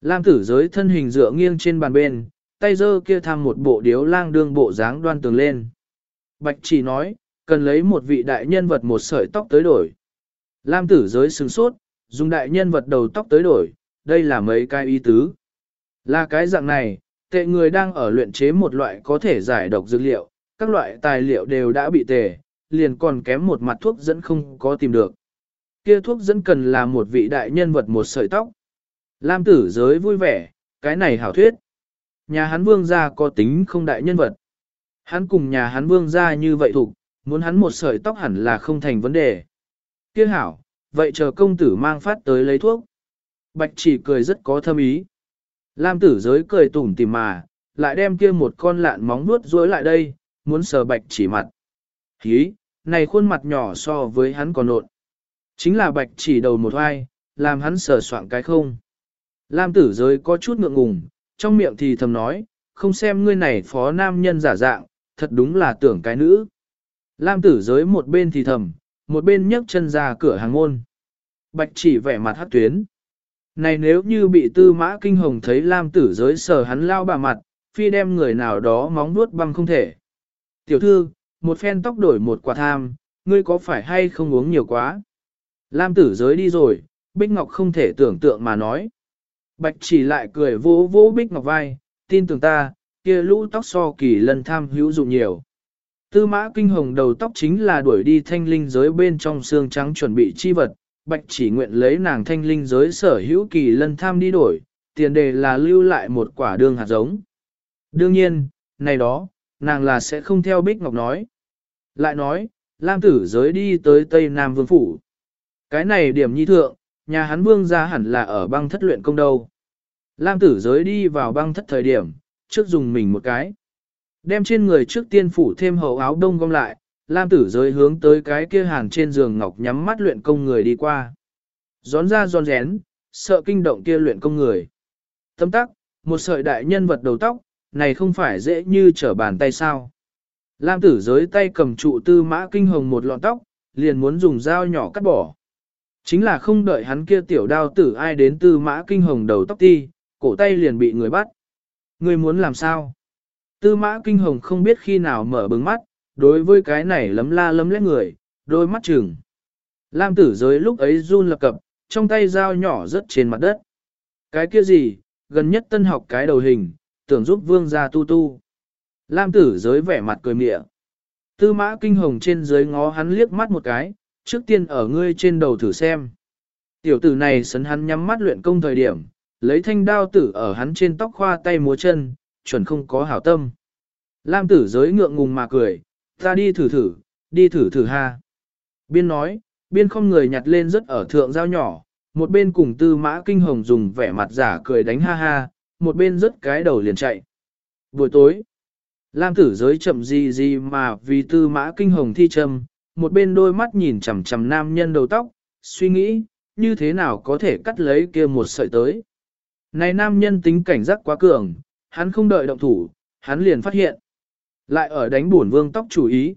Lam tử giới thân hình dựa nghiêng trên bàn bên, tay giơ kia tham một bộ điếu lang đương bộ dáng đoan tường lên. Bạch chỉ nói, cần lấy một vị đại nhân vật một sợi tóc tới đổi. Lam tử giới sừng sốt, dùng đại nhân vật đầu tóc tới đổi, đây là mấy cái ý tứ. Là cái dạng này, tệ người đang ở luyện chế một loại có thể giải độc dược liệu, các loại tài liệu đều đã bị tề, liền còn kém một mặt thuốc dẫn không có tìm được. Kia thuốc dẫn cần là một vị đại nhân vật một sợi tóc. Lam tử giới vui vẻ, cái này hảo thuyết. Nhà hắn vương gia có tính không đại nhân vật. Hắn cùng nhà hắn vương gia như vậy thục, muốn hắn một sợi tóc hẳn là không thành vấn đề. Kia hảo, vậy chờ công tử mang phát tới lấy thuốc. Bạch chỉ cười rất có thâm ý. Lam tử giới cười tủm tỉm mà, lại đem kia một con lạn móng nuốt dối lại đây, muốn sờ bạch chỉ mặt. Hí, này khuôn mặt nhỏ so với hắn còn nộn. Chính là bạch chỉ đầu một hoai, làm hắn sờ soạn cái không. Lam tử giới có chút ngượng ngùng, trong miệng thì thầm nói, không xem ngươi này phó nam nhân giả dạng, thật đúng là tưởng cái nữ. Lam tử giới một bên thì thầm, một bên nhấc chân ra cửa hàng môn. Bạch chỉ vẻ mặt hát tuyến. Này nếu như bị tư mã kinh hồng thấy Lam tử giới sờ hắn lao bà mặt, phi đem người nào đó móng nuốt băng không thể. Tiểu thư, một phen tóc đổi một quả tham, ngươi có phải hay không uống nhiều quá? Lam tử giới đi rồi, Bích Ngọc không thể tưởng tượng mà nói. Bạch chỉ lại cười vỗ vỗ Bích Ngọc vai, tin tưởng ta, kia lũ tóc so kỳ lần tham hữu dụng nhiều. Tư mã kinh hồng đầu tóc chính là đuổi đi thanh linh giới bên trong xương trắng chuẩn bị chi vật, bạch chỉ nguyện lấy nàng thanh linh giới sở hữu kỳ lân tham đi đổi, tiền đề là lưu lại một quả đương hạt giống. Đương nhiên, này đó, nàng là sẽ không theo Bích Ngọc nói. Lại nói, Lam tử giới đi tới Tây Nam Vương Phủ. Cái này điểm nhi thượng, nhà hắn vương ra hẳn là ở băng thất luyện công đâu. Lam tử giới đi vào băng thất thời điểm, trước dùng mình một cái. Đem trên người trước tiên phủ thêm hậu áo đông gom lại, Lam tử giới hướng tới cái kia hàng trên giường ngọc nhắm mắt luyện công người đi qua. Gión ra giòn rén, sợ kinh động kia luyện công người. Tâm tắc, một sợi đại nhân vật đầu tóc, này không phải dễ như trở bàn tay sao. Lam tử giới tay cầm trụ tư mã kinh hồng một lọn tóc, liền muốn dùng dao nhỏ cắt bỏ. Chính là không đợi hắn kia tiểu đao tử ai đến tư mã kinh hồng đầu tóc ti, cổ tay liền bị người bắt. Người muốn làm sao? Tư mã kinh hồng không biết khi nào mở bừng mắt, đối với cái này lấm la lấm lét người, đôi mắt trừng. Lam tử giới lúc ấy run lập cập, trong tay dao nhỏ rớt trên mặt đất. Cái kia gì, gần nhất tân học cái đầu hình, tưởng giúp vương gia tu tu. Lam tử giới vẻ mặt cười mịa. Tư mã kinh hồng trên dưới ngó hắn liếc mắt một cái, trước tiên ở ngươi trên đầu thử xem. Tiểu tử này sấn hắn nhắm mắt luyện công thời điểm, lấy thanh đao tử ở hắn trên tóc khoa tay múa chân, chuẩn không có hảo tâm. Lam tử giới ngượng ngùng mà cười, ta đi thử thử, đi thử thử ha. Biên nói, biên không người nhặt lên rất ở thượng dao nhỏ, một bên cùng tư mã kinh hồng dùng vẻ mặt giả cười đánh ha ha, một bên rớt cái đầu liền chạy. Buổi tối, Lam tử giới chậm gì gì mà vì tư mã kinh hồng thi trầm một bên đôi mắt nhìn chằm chằm nam nhân đầu tóc, suy nghĩ, như thế nào có thể cắt lấy kia một sợi tới. Này nam nhân tính cảnh giác quá cường, hắn không đợi động thủ, hắn liền phát hiện. Lại ở đánh bổn vương tóc chủ ý.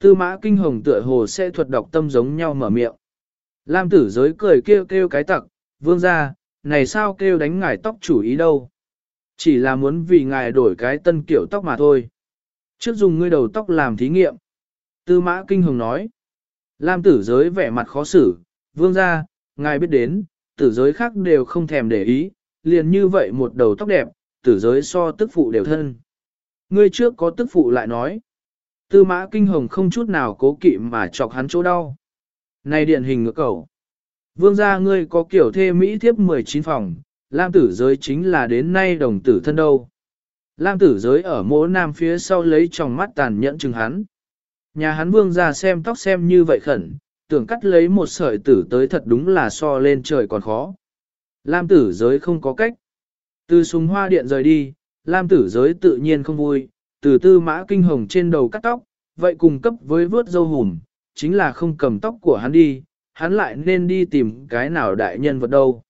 Tư mã kinh hồng tựa hồ sẽ thuật đọc tâm giống nhau mở miệng. Lam tử giới cười kêu kêu cái tặc, vương ra, này sao kêu đánh ngài tóc chủ ý đâu. Chỉ là muốn vì ngài đổi cái tân kiểu tóc mà thôi. Trước dùng ngươi đầu tóc làm thí nghiệm. Tư mã kinh hồng nói. Lam tử giới vẻ mặt khó xử, vương ra, ngài biết đến, tử giới khác đều không thèm để ý, liền như vậy một đầu tóc đẹp, tử giới so tức phụ đều thân. Ngươi trước có tức phụ lại nói. Tư mã kinh hồng không chút nào cố kỵ mà chọc hắn chỗ đau. Này điển hình ngược cầu. Vương gia ngươi có kiểu thê Mỹ thiếp 19 phòng, Lam tử giới chính là đến nay đồng tử thân đâu. Lam tử giới ở mỗ nam phía sau lấy tròng mắt tàn nhẫn chừng hắn. Nhà hắn vương ra xem tóc xem như vậy khẩn, tưởng cắt lấy một sợi tử tới thật đúng là so lên trời còn khó. Lam tử giới không có cách. Từ súng hoa điện rời đi, Lam tử giới tự nhiên không vui, từ tư mã kinh hồng trên đầu cắt tóc, vậy cùng cấp với vớt dâu hùm, chính là không cầm tóc của hắn đi, hắn lại nên đi tìm cái nào đại nhân vật đâu.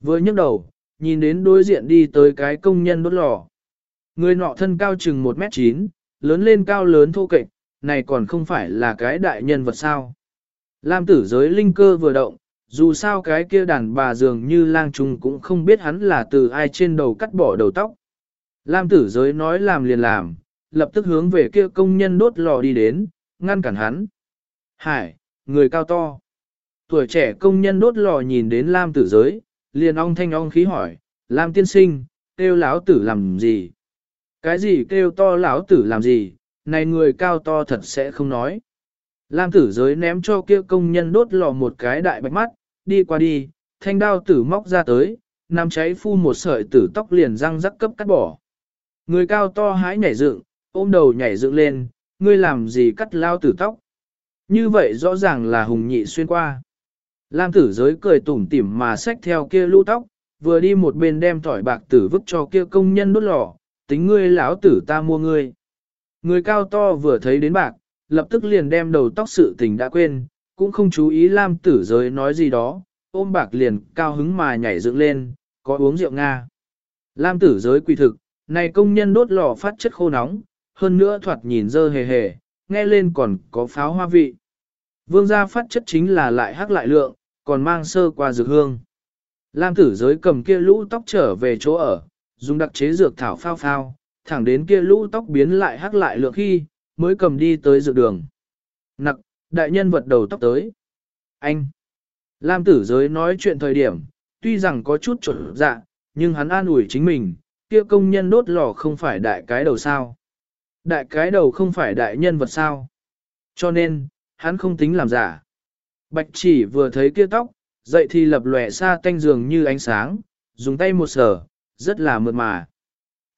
Vừa nhấc đầu, nhìn đến đối diện đi tới cái công nhân đốt lò. Người nọ thân cao chừng 1m9, lớn lên cao lớn thô kệch, này còn không phải là cái đại nhân vật sao. Lam tử giới linh cơ vừa động, dù sao cái kia đàn bà dường như lang trung cũng không biết hắn là từ ai trên đầu cắt bỏ đầu tóc. Lam tử giới nói làm liền làm, lập tức hướng về kia công nhân đốt lò đi đến, ngăn cản hắn. Hải, người cao to. Tuổi trẻ công nhân đốt lò nhìn đến Lam tử giới, liền ong thanh ong khí hỏi, Lam tiên sinh, kêu lão tử làm gì? Cái gì kêu to lão tử làm gì? Này người cao to thật sẽ không nói. Lam tử giới ném cho kia công nhân đốt lò một cái đại bạch mắt, đi qua đi, thanh đao tử móc ra tới, nằm cháy phu một sợi tử tóc liền răng rắc cấp cắt bỏ. Người cao to hái nhảy dựng, ôm đầu nhảy dựng lên, ngươi làm gì cắt lao tử tóc. Như vậy rõ ràng là hùng nhị xuyên qua. Lam tử giới cười tủm tỉm mà xách theo kia lũ tóc, vừa đi một bên đem tỏi bạc tử vứt cho kia công nhân đốt lò, tính ngươi lão tử ta mua ngươi. Người cao to vừa thấy đến bạc, lập tức liền đem đầu tóc sự tình đã quên, cũng không chú ý Lam tử giới nói gì đó, ôm bạc liền cao hứng mà nhảy dựng lên, có uống rượu Nga. Lam tử giới quỳ thực, này công nhân đốt lò phát chất khô nóng, hơn nữa thoạt nhìn dơ hề hề, nghe lên còn có pháo hoa vị. Vương gia phát chất chính là lại hắc lại lượng, còn mang sơ qua dược hương. Lam tử giới cầm kia lũ tóc trở về chỗ ở, dùng đặc chế dược thảo phao phao, thẳng đến kia lũ tóc biến lại hắc lại lượng khi, mới cầm đi tới dược đường. Nặc, đại nhân vật đầu tóc tới. Anh. Lam tử giới nói chuyện thời điểm, tuy rằng có chút trộn dạ, nhưng hắn an ủi chính mình, kia công nhân đốt lò không phải đại cái đầu sao. Đại cái đầu không phải đại nhân vật sao. Cho nên, hắn không tính làm giả. Bạch chỉ vừa thấy kia tóc, dậy thì lập lòe xa tanh dường như ánh sáng, dùng tay một sờ, rất là mượt mà.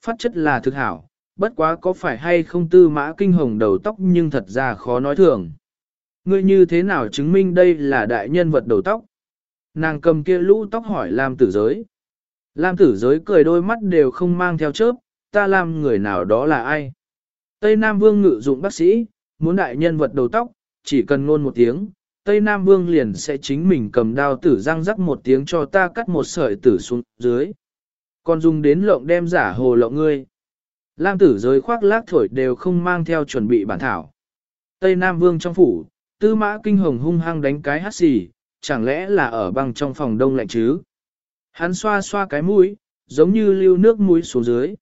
Phát chất là thực hảo, bất quá có phải hay không tư mã kinh hồng đầu tóc nhưng thật ra khó nói thường. Ngươi như thế nào chứng minh đây là đại nhân vật đầu tóc? Nàng cầm kia lũ tóc hỏi Lam tử giới. Lam tử giới cười đôi mắt đều không mang theo chớp, ta làm người nào đó là ai? Tây Nam Vương ngự dụng bác sĩ, muốn đại nhân vật đầu tóc, chỉ cần ngôn một tiếng, Tây Nam Vương liền sẽ chính mình cầm đao tử răng rắc một tiếng cho ta cắt một sợi tử xuống dưới. Còn dùng đến lộng đem giả hồ lộng ngươi. Lam tử giới khoác lác thổi đều không mang theo chuẩn bị bản thảo. Tây Nam Vương trong phủ, tư mã kinh hồng hung hăng đánh cái hát xì, chẳng lẽ là ở băng trong phòng đông lạnh chứ? Hắn xoa xoa cái mũi, giống như lưu nước mũi xuống dưới.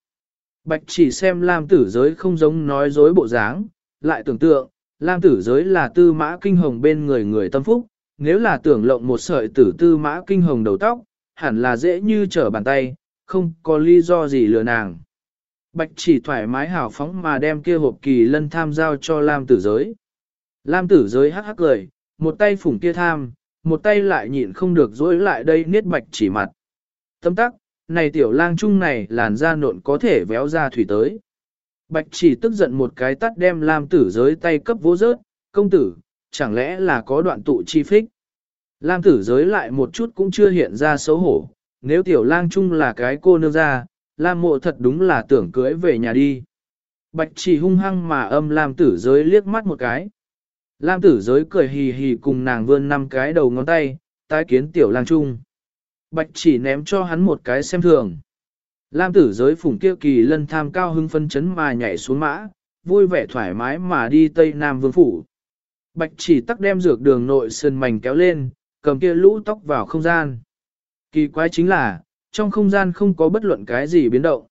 Bạch chỉ xem Lam tử giới không giống nói dối bộ dáng, lại tưởng tượng, Lam tử giới là tư mã kinh hồng bên người người tâm phúc, nếu là tưởng lộng một sợi tử tư mã kinh hồng đầu tóc, hẳn là dễ như trở bàn tay, không có lý do gì lừa nàng. Bạch chỉ thoải mái hào phóng mà đem kia hộp kỳ lân tham giao cho Lam tử giới. Lam tử giới hắc hắc cười, một tay phủng kia tham, một tay lại nhịn không được dối lại đây niết bạch chỉ mặt. Tâm tắc, này tiểu lang trung này làn da nộn có thể véo ra thủy tới. Bạch chỉ tức giận một cái tắt đem Lam tử giới tay cấp vô rớt, công tử, chẳng lẽ là có đoạn tụ chi phích. Lam tử giới lại một chút cũng chưa hiện ra xấu hổ, nếu tiểu lang trung là cái cô nương ra, Lam mộ thật đúng là tưởng cưới về nhà đi. Bạch chỉ hung hăng mà âm Lam tử giới liếc mắt một cái. Lam tử giới cười hì hì cùng nàng vươn năm cái đầu ngón tay, tái kiến tiểu lang trung. Bạch chỉ ném cho hắn một cái xem thường. Lam tử giới phủng kia kỳ lân tham cao hưng phân chấn mà nhảy xuống mã, vui vẻ thoải mái mà đi Tây Nam Vương Phủ. Bạch chỉ tắc đem dược đường nội sơn mảnh kéo lên, cầm kia lũ tóc vào không gian. Kỳ quái chính là, trong không gian không có bất luận cái gì biến động.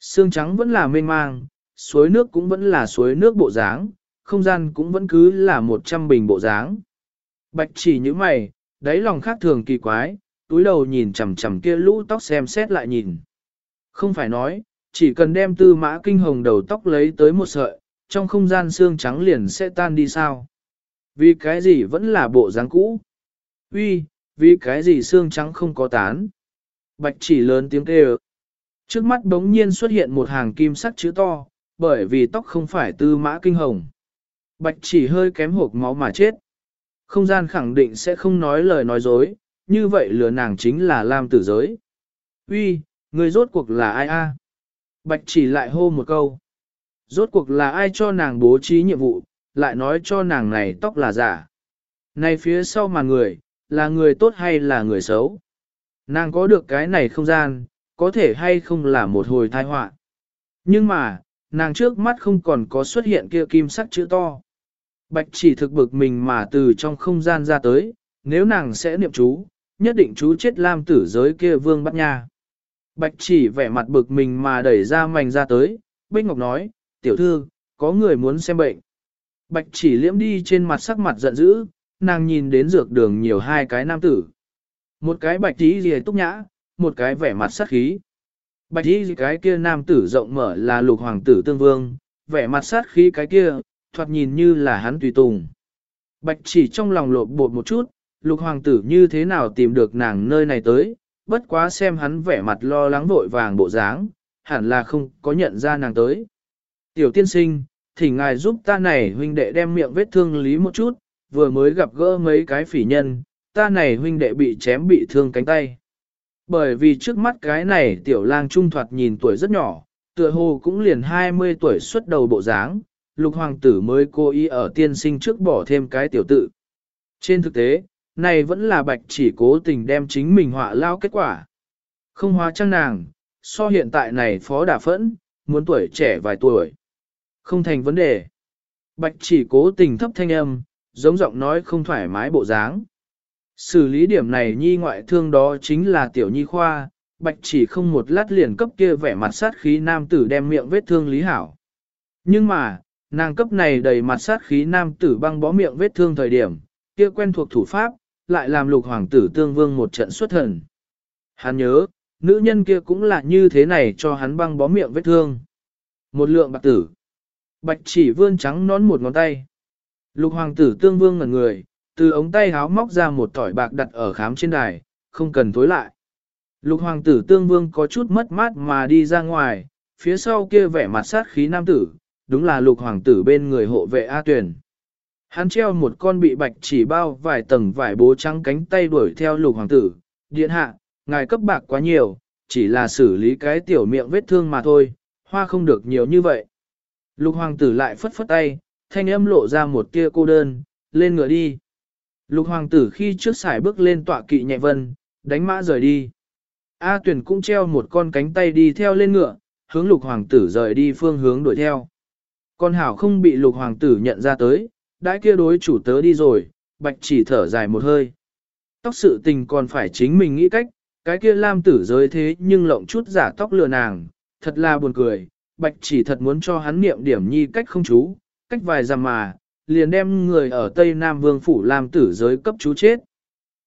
Sương trắng vẫn là mênh mang, suối nước cũng vẫn là suối nước bộ dáng, không gian cũng vẫn cứ là một trăm bình bộ dáng. Bạch chỉ như mày, đáy lòng khác thường kỳ quái, túi đầu nhìn chằm chằm kia lũ tóc xem xét lại nhìn. Không phải nói, chỉ cần đem tư mã kinh hồng đầu tóc lấy tới một sợi, trong không gian xương trắng liền sẽ tan đi sao. Vì cái gì vẫn là bộ dáng cũ? Uy, vì cái gì xương trắng không có tán? Bạch chỉ lớn tiếng kêu. Trước mắt bỗng nhiên xuất hiện một hàng kim sắc chữ to, bởi vì tóc không phải tư mã kinh hồng. Bạch chỉ hơi kém hộp máu mà chết. Không gian khẳng định sẽ không nói lời nói dối, như vậy lừa nàng chính là Lam tử giới. Uy, người rốt cuộc là ai a? Bạch chỉ lại hô một câu. Rốt cuộc là ai cho nàng bố trí nhiệm vụ, lại nói cho nàng này tóc là giả. Này phía sau mà người, là người tốt hay là người xấu? Nàng có được cái này không gian, có thể hay không là một hồi tai họa. Nhưng mà, nàng trước mắt không còn có xuất hiện kia kim sắc chữ to. Bạch chỉ thực bực mình mà từ trong không gian ra tới, nếu nàng sẽ niệm chú, nhất định chú chết lam tử giới kia vương bắt nha. Bạch chỉ vẻ mặt bực mình mà đẩy ra mảnh ra tới, Bích Ngọc nói, tiểu thư, có người muốn xem bệnh. Bạch chỉ liễm đi trên mặt sắc mặt giận dữ, nàng nhìn đến dược đường nhiều hai cái nam tử. Một cái bạch tí gì túc nhã, một cái vẻ mặt sát khí. Bạch tí cái kia nam tử rộng mở là lục hoàng tử tương vương, vẻ mặt sát khí cái kia, thoạt nhìn như là hắn tùy tùng. Bạch chỉ trong lòng lộp bột một chút, lục hoàng tử như thế nào tìm được nàng nơi này tới, bất quá xem hắn vẻ mặt lo lắng vội vàng bộ dáng, hẳn là không có nhận ra nàng tới. Tiểu tiên sinh, thỉnh ngài giúp ta này huynh đệ đem miệng vết thương lý một chút, vừa mới gặp gỡ mấy cái phỉ nhân, ta này huynh đệ bị chém bị thương cánh tay. Bởi vì trước mắt cái này tiểu lang trung thoạt nhìn tuổi rất nhỏ, tựa hồ cũng liền 20 tuổi xuất đầu bộ dáng, lục hoàng tử mới cố ý ở tiên sinh trước bỏ thêm cái tiểu tự. Trên thực tế, này vẫn là bạch chỉ cố tình đem chính mình họa lao kết quả. Không hóa trang nàng, so hiện tại này phó đà phẫn, muốn tuổi trẻ vài tuổi. Không thành vấn đề. Bạch chỉ cố tình thấp thanh âm, giống giọng nói không thoải mái bộ dáng. Xử lý điểm này nhi ngoại thương đó chính là tiểu nhi khoa, bạch chỉ không một lát liền cấp kia vẻ mặt sát khí nam tử đem miệng vết thương lý hảo. Nhưng mà, nàng cấp này đầy mặt sát khí nam tử băng bó miệng vết thương thời điểm, kia quen thuộc thủ pháp, lại làm lục hoàng tử tương vương một trận xuất thần. Hắn nhớ, nữ nhân kia cũng là như thế này cho hắn băng bó miệng vết thương. Một lượng bạc tử. Bạch chỉ vươn trắng nón một ngón tay. Lục hoàng tử tương vương ngẩn người, từ ống tay háo móc ra một tỏi bạc đặt ở khám trên đài, không cần tối lại. Lục hoàng tử tương vương có chút mất mát mà đi ra ngoài, phía sau kia vẻ mặt sát khí nam tử, đúng là lục hoàng tử bên người hộ vệ A tuyển. Hắn treo một con bị bạch chỉ bao vài tầng vải bố trắng cánh tay đuổi theo lục hoàng tử, điện hạ, ngài cấp bạc quá nhiều, chỉ là xử lý cái tiểu miệng vết thương mà thôi, hoa không được nhiều như vậy. Lục hoàng tử lại phất phất tay, thanh âm lộ ra một tia cô đơn, lên ngựa đi. Lục hoàng tử khi trước sải bước lên tọa kỵ nhẹ vân, đánh mã rời đi. A tuyển cũng treo một con cánh tay đi theo lên ngựa, hướng lục hoàng tử rời đi phương hướng đuổi theo. Con hảo không bị lục hoàng tử nhận ra tới, đã kia đối chủ tớ đi rồi, bạch chỉ thở dài một hơi. Tóc sự tình còn phải chính mình nghĩ cách, cái kia lam tử giới thế nhưng lộng chút giả tóc lừa nàng, thật là buồn cười, bạch chỉ thật muốn cho hắn niệm điểm nhi cách không chú, cách vài dặm mà, liền đem người ở Tây Nam Vương Phủ lam tử giới cấp chú chết.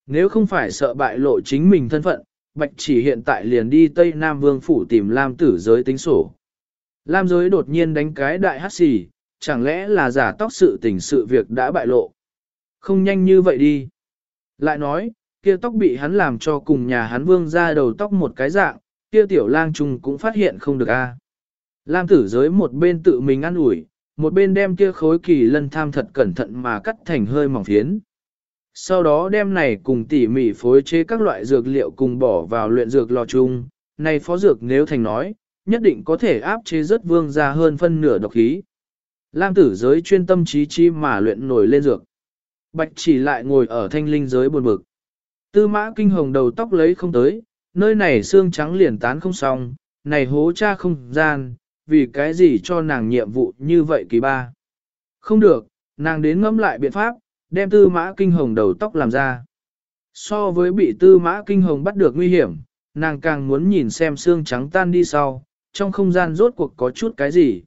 Nếu không phải sợ bại lộ chính mình thân phận, bạch chỉ hiện tại liền đi Tây Nam Vương Phủ tìm lam tử giới tính sổ. Lam giới đột nhiên đánh cái đại hát xì, chẳng lẽ là giả tóc sự tình sự việc đã bại lộ. Không nhanh như vậy đi. Lại nói, kia tóc bị hắn làm cho cùng nhà hắn vương ra đầu tóc một cái dạng, kia tiểu lang trùng cũng phát hiện không được a. Lam tử giới một bên tự mình ăn ủi, một bên đem kia khối kỳ lân tham thật cẩn thận mà cắt thành hơi mỏng phiến. Sau đó đem này cùng tỉ mỉ phối chế các loại dược liệu cùng bỏ vào luyện dược lò chung, này phó dược nếu thành nói, nhất định có thể áp chế rất vương ra hơn phân nửa độc khí. Lam tử giới chuyên tâm trí chi mà luyện nổi lên dược. Bạch chỉ lại ngồi ở thanh linh giới buồn bực. Tư mã kinh hồng đầu tóc lấy không tới, nơi này xương trắng liền tán không xong, này hố cha không gian, vì cái gì cho nàng nhiệm vụ như vậy kỳ ba. Không được, nàng đến ngẫm lại biện pháp, đem tư mã kinh hồng đầu tóc làm ra. So với bị tư mã kinh hồng bắt được nguy hiểm, nàng càng muốn nhìn xem xương trắng tan đi sau, trong không gian rốt cuộc có chút cái gì.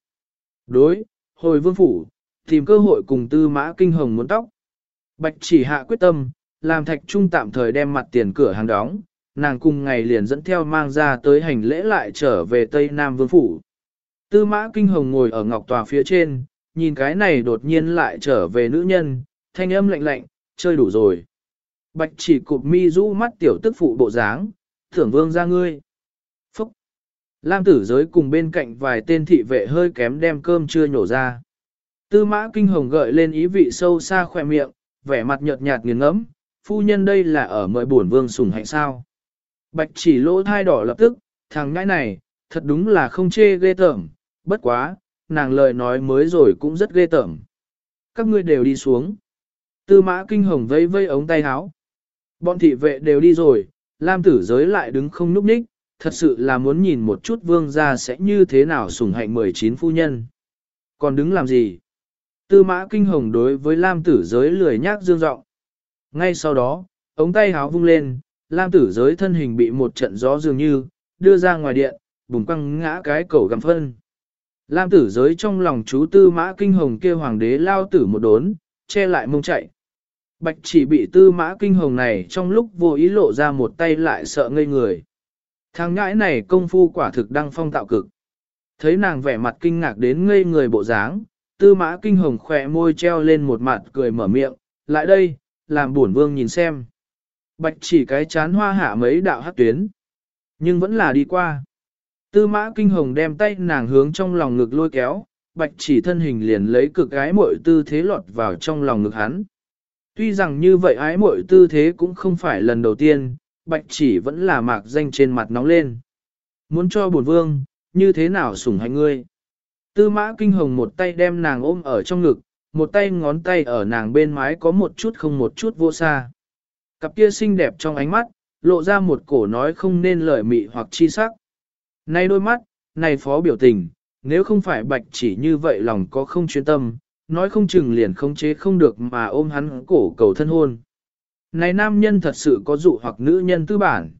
Đối, hồi vương phủ, tìm cơ hội cùng tư mã kinh hồng muốn tóc. Bạch chỉ hạ quyết tâm, làm thạch trung tạm thời đem mặt tiền cửa hàng đóng, nàng cùng ngày liền dẫn theo mang ra tới hành lễ lại trở về Tây Nam Vương Phủ. Tư mã kinh hồng ngồi ở ngọc tòa phía trên, nhìn cái này đột nhiên lại trở về nữ nhân, thanh âm lạnh lạnh, chơi đủ rồi. Bạch chỉ cụp mi rũ mắt tiểu tức phụ bộ dáng, thưởng vương ra ngươi. Lam tử giới cùng bên cạnh vài tên thị vệ hơi kém đem cơm chưa nhổ ra. Tư mã kinh hồng gợi lên ý vị sâu xa khỏe miệng, vẻ mặt nhợt nhạt nghiền ngẫm, phu nhân đây là ở mời buồn vương sùng hạnh sao. Bạch chỉ lỗ thai đỏ lập tức, thằng ngãi này, thật đúng là không chê ghê tởm, bất quá, nàng lời nói mới rồi cũng rất ghê tởm. Các ngươi đều đi xuống. Tư mã kinh hồng vây vây ống tay áo. Bọn thị vệ đều đi rồi, Lam tử giới lại đứng không núp ních, thật sự là muốn nhìn một chút vương gia sẽ như thế nào sủng hạnh 19 phu nhân. Còn đứng làm gì? Tư mã kinh hồng đối với Lam tử giới lười nhác dương rộng. Ngay sau đó, ống tay háo vung lên, Lam tử giới thân hình bị một trận gió dường như, đưa ra ngoài điện, bùng quăng ngã cái cầu gầm phân. Lam tử giới trong lòng chú tư mã kinh hồng kia hoàng đế lao tử một đốn, che lại mông chạy. Bạch chỉ bị tư mã kinh hồng này trong lúc vô ý lộ ra một tay lại sợ ngây người. Thằng ngãi này công phu quả thực đăng phong tạo cực. Thấy nàng vẻ mặt kinh ngạc đến ngây người bộ dáng, tư mã kinh hồng khỏe môi treo lên một mặt cười mở miệng, lại đây, làm buồn vương nhìn xem. Bạch chỉ cái chán hoa hạ mấy đạo hát tuyến, nhưng vẫn là đi qua. Tư mã kinh hồng đem tay nàng hướng trong lòng ngực lôi kéo, bạch chỉ thân hình liền lấy cực ái mội tư thế lọt vào trong lòng ngực hắn. Tuy rằng như vậy ái mội tư thế cũng không phải lần đầu tiên, bạch chỉ vẫn là mạc danh trên mặt nóng lên. Muốn cho bổn vương, như thế nào sủng hạnh ngươi? Tư mã kinh hồng một tay đem nàng ôm ở trong ngực, một tay ngón tay ở nàng bên mái có một chút không một chút vô xa. Cặp kia xinh đẹp trong ánh mắt, lộ ra một cổ nói không nên lời mị hoặc chi sắc. Này đôi mắt, này phó biểu tình, nếu không phải bạch chỉ như vậy lòng có không chuyên tâm, nói không chừng liền không chế không được mà ôm hắn cổ cầu thân hôn. Này nam nhân thật sự có dụ hoặc nữ nhân tư bản.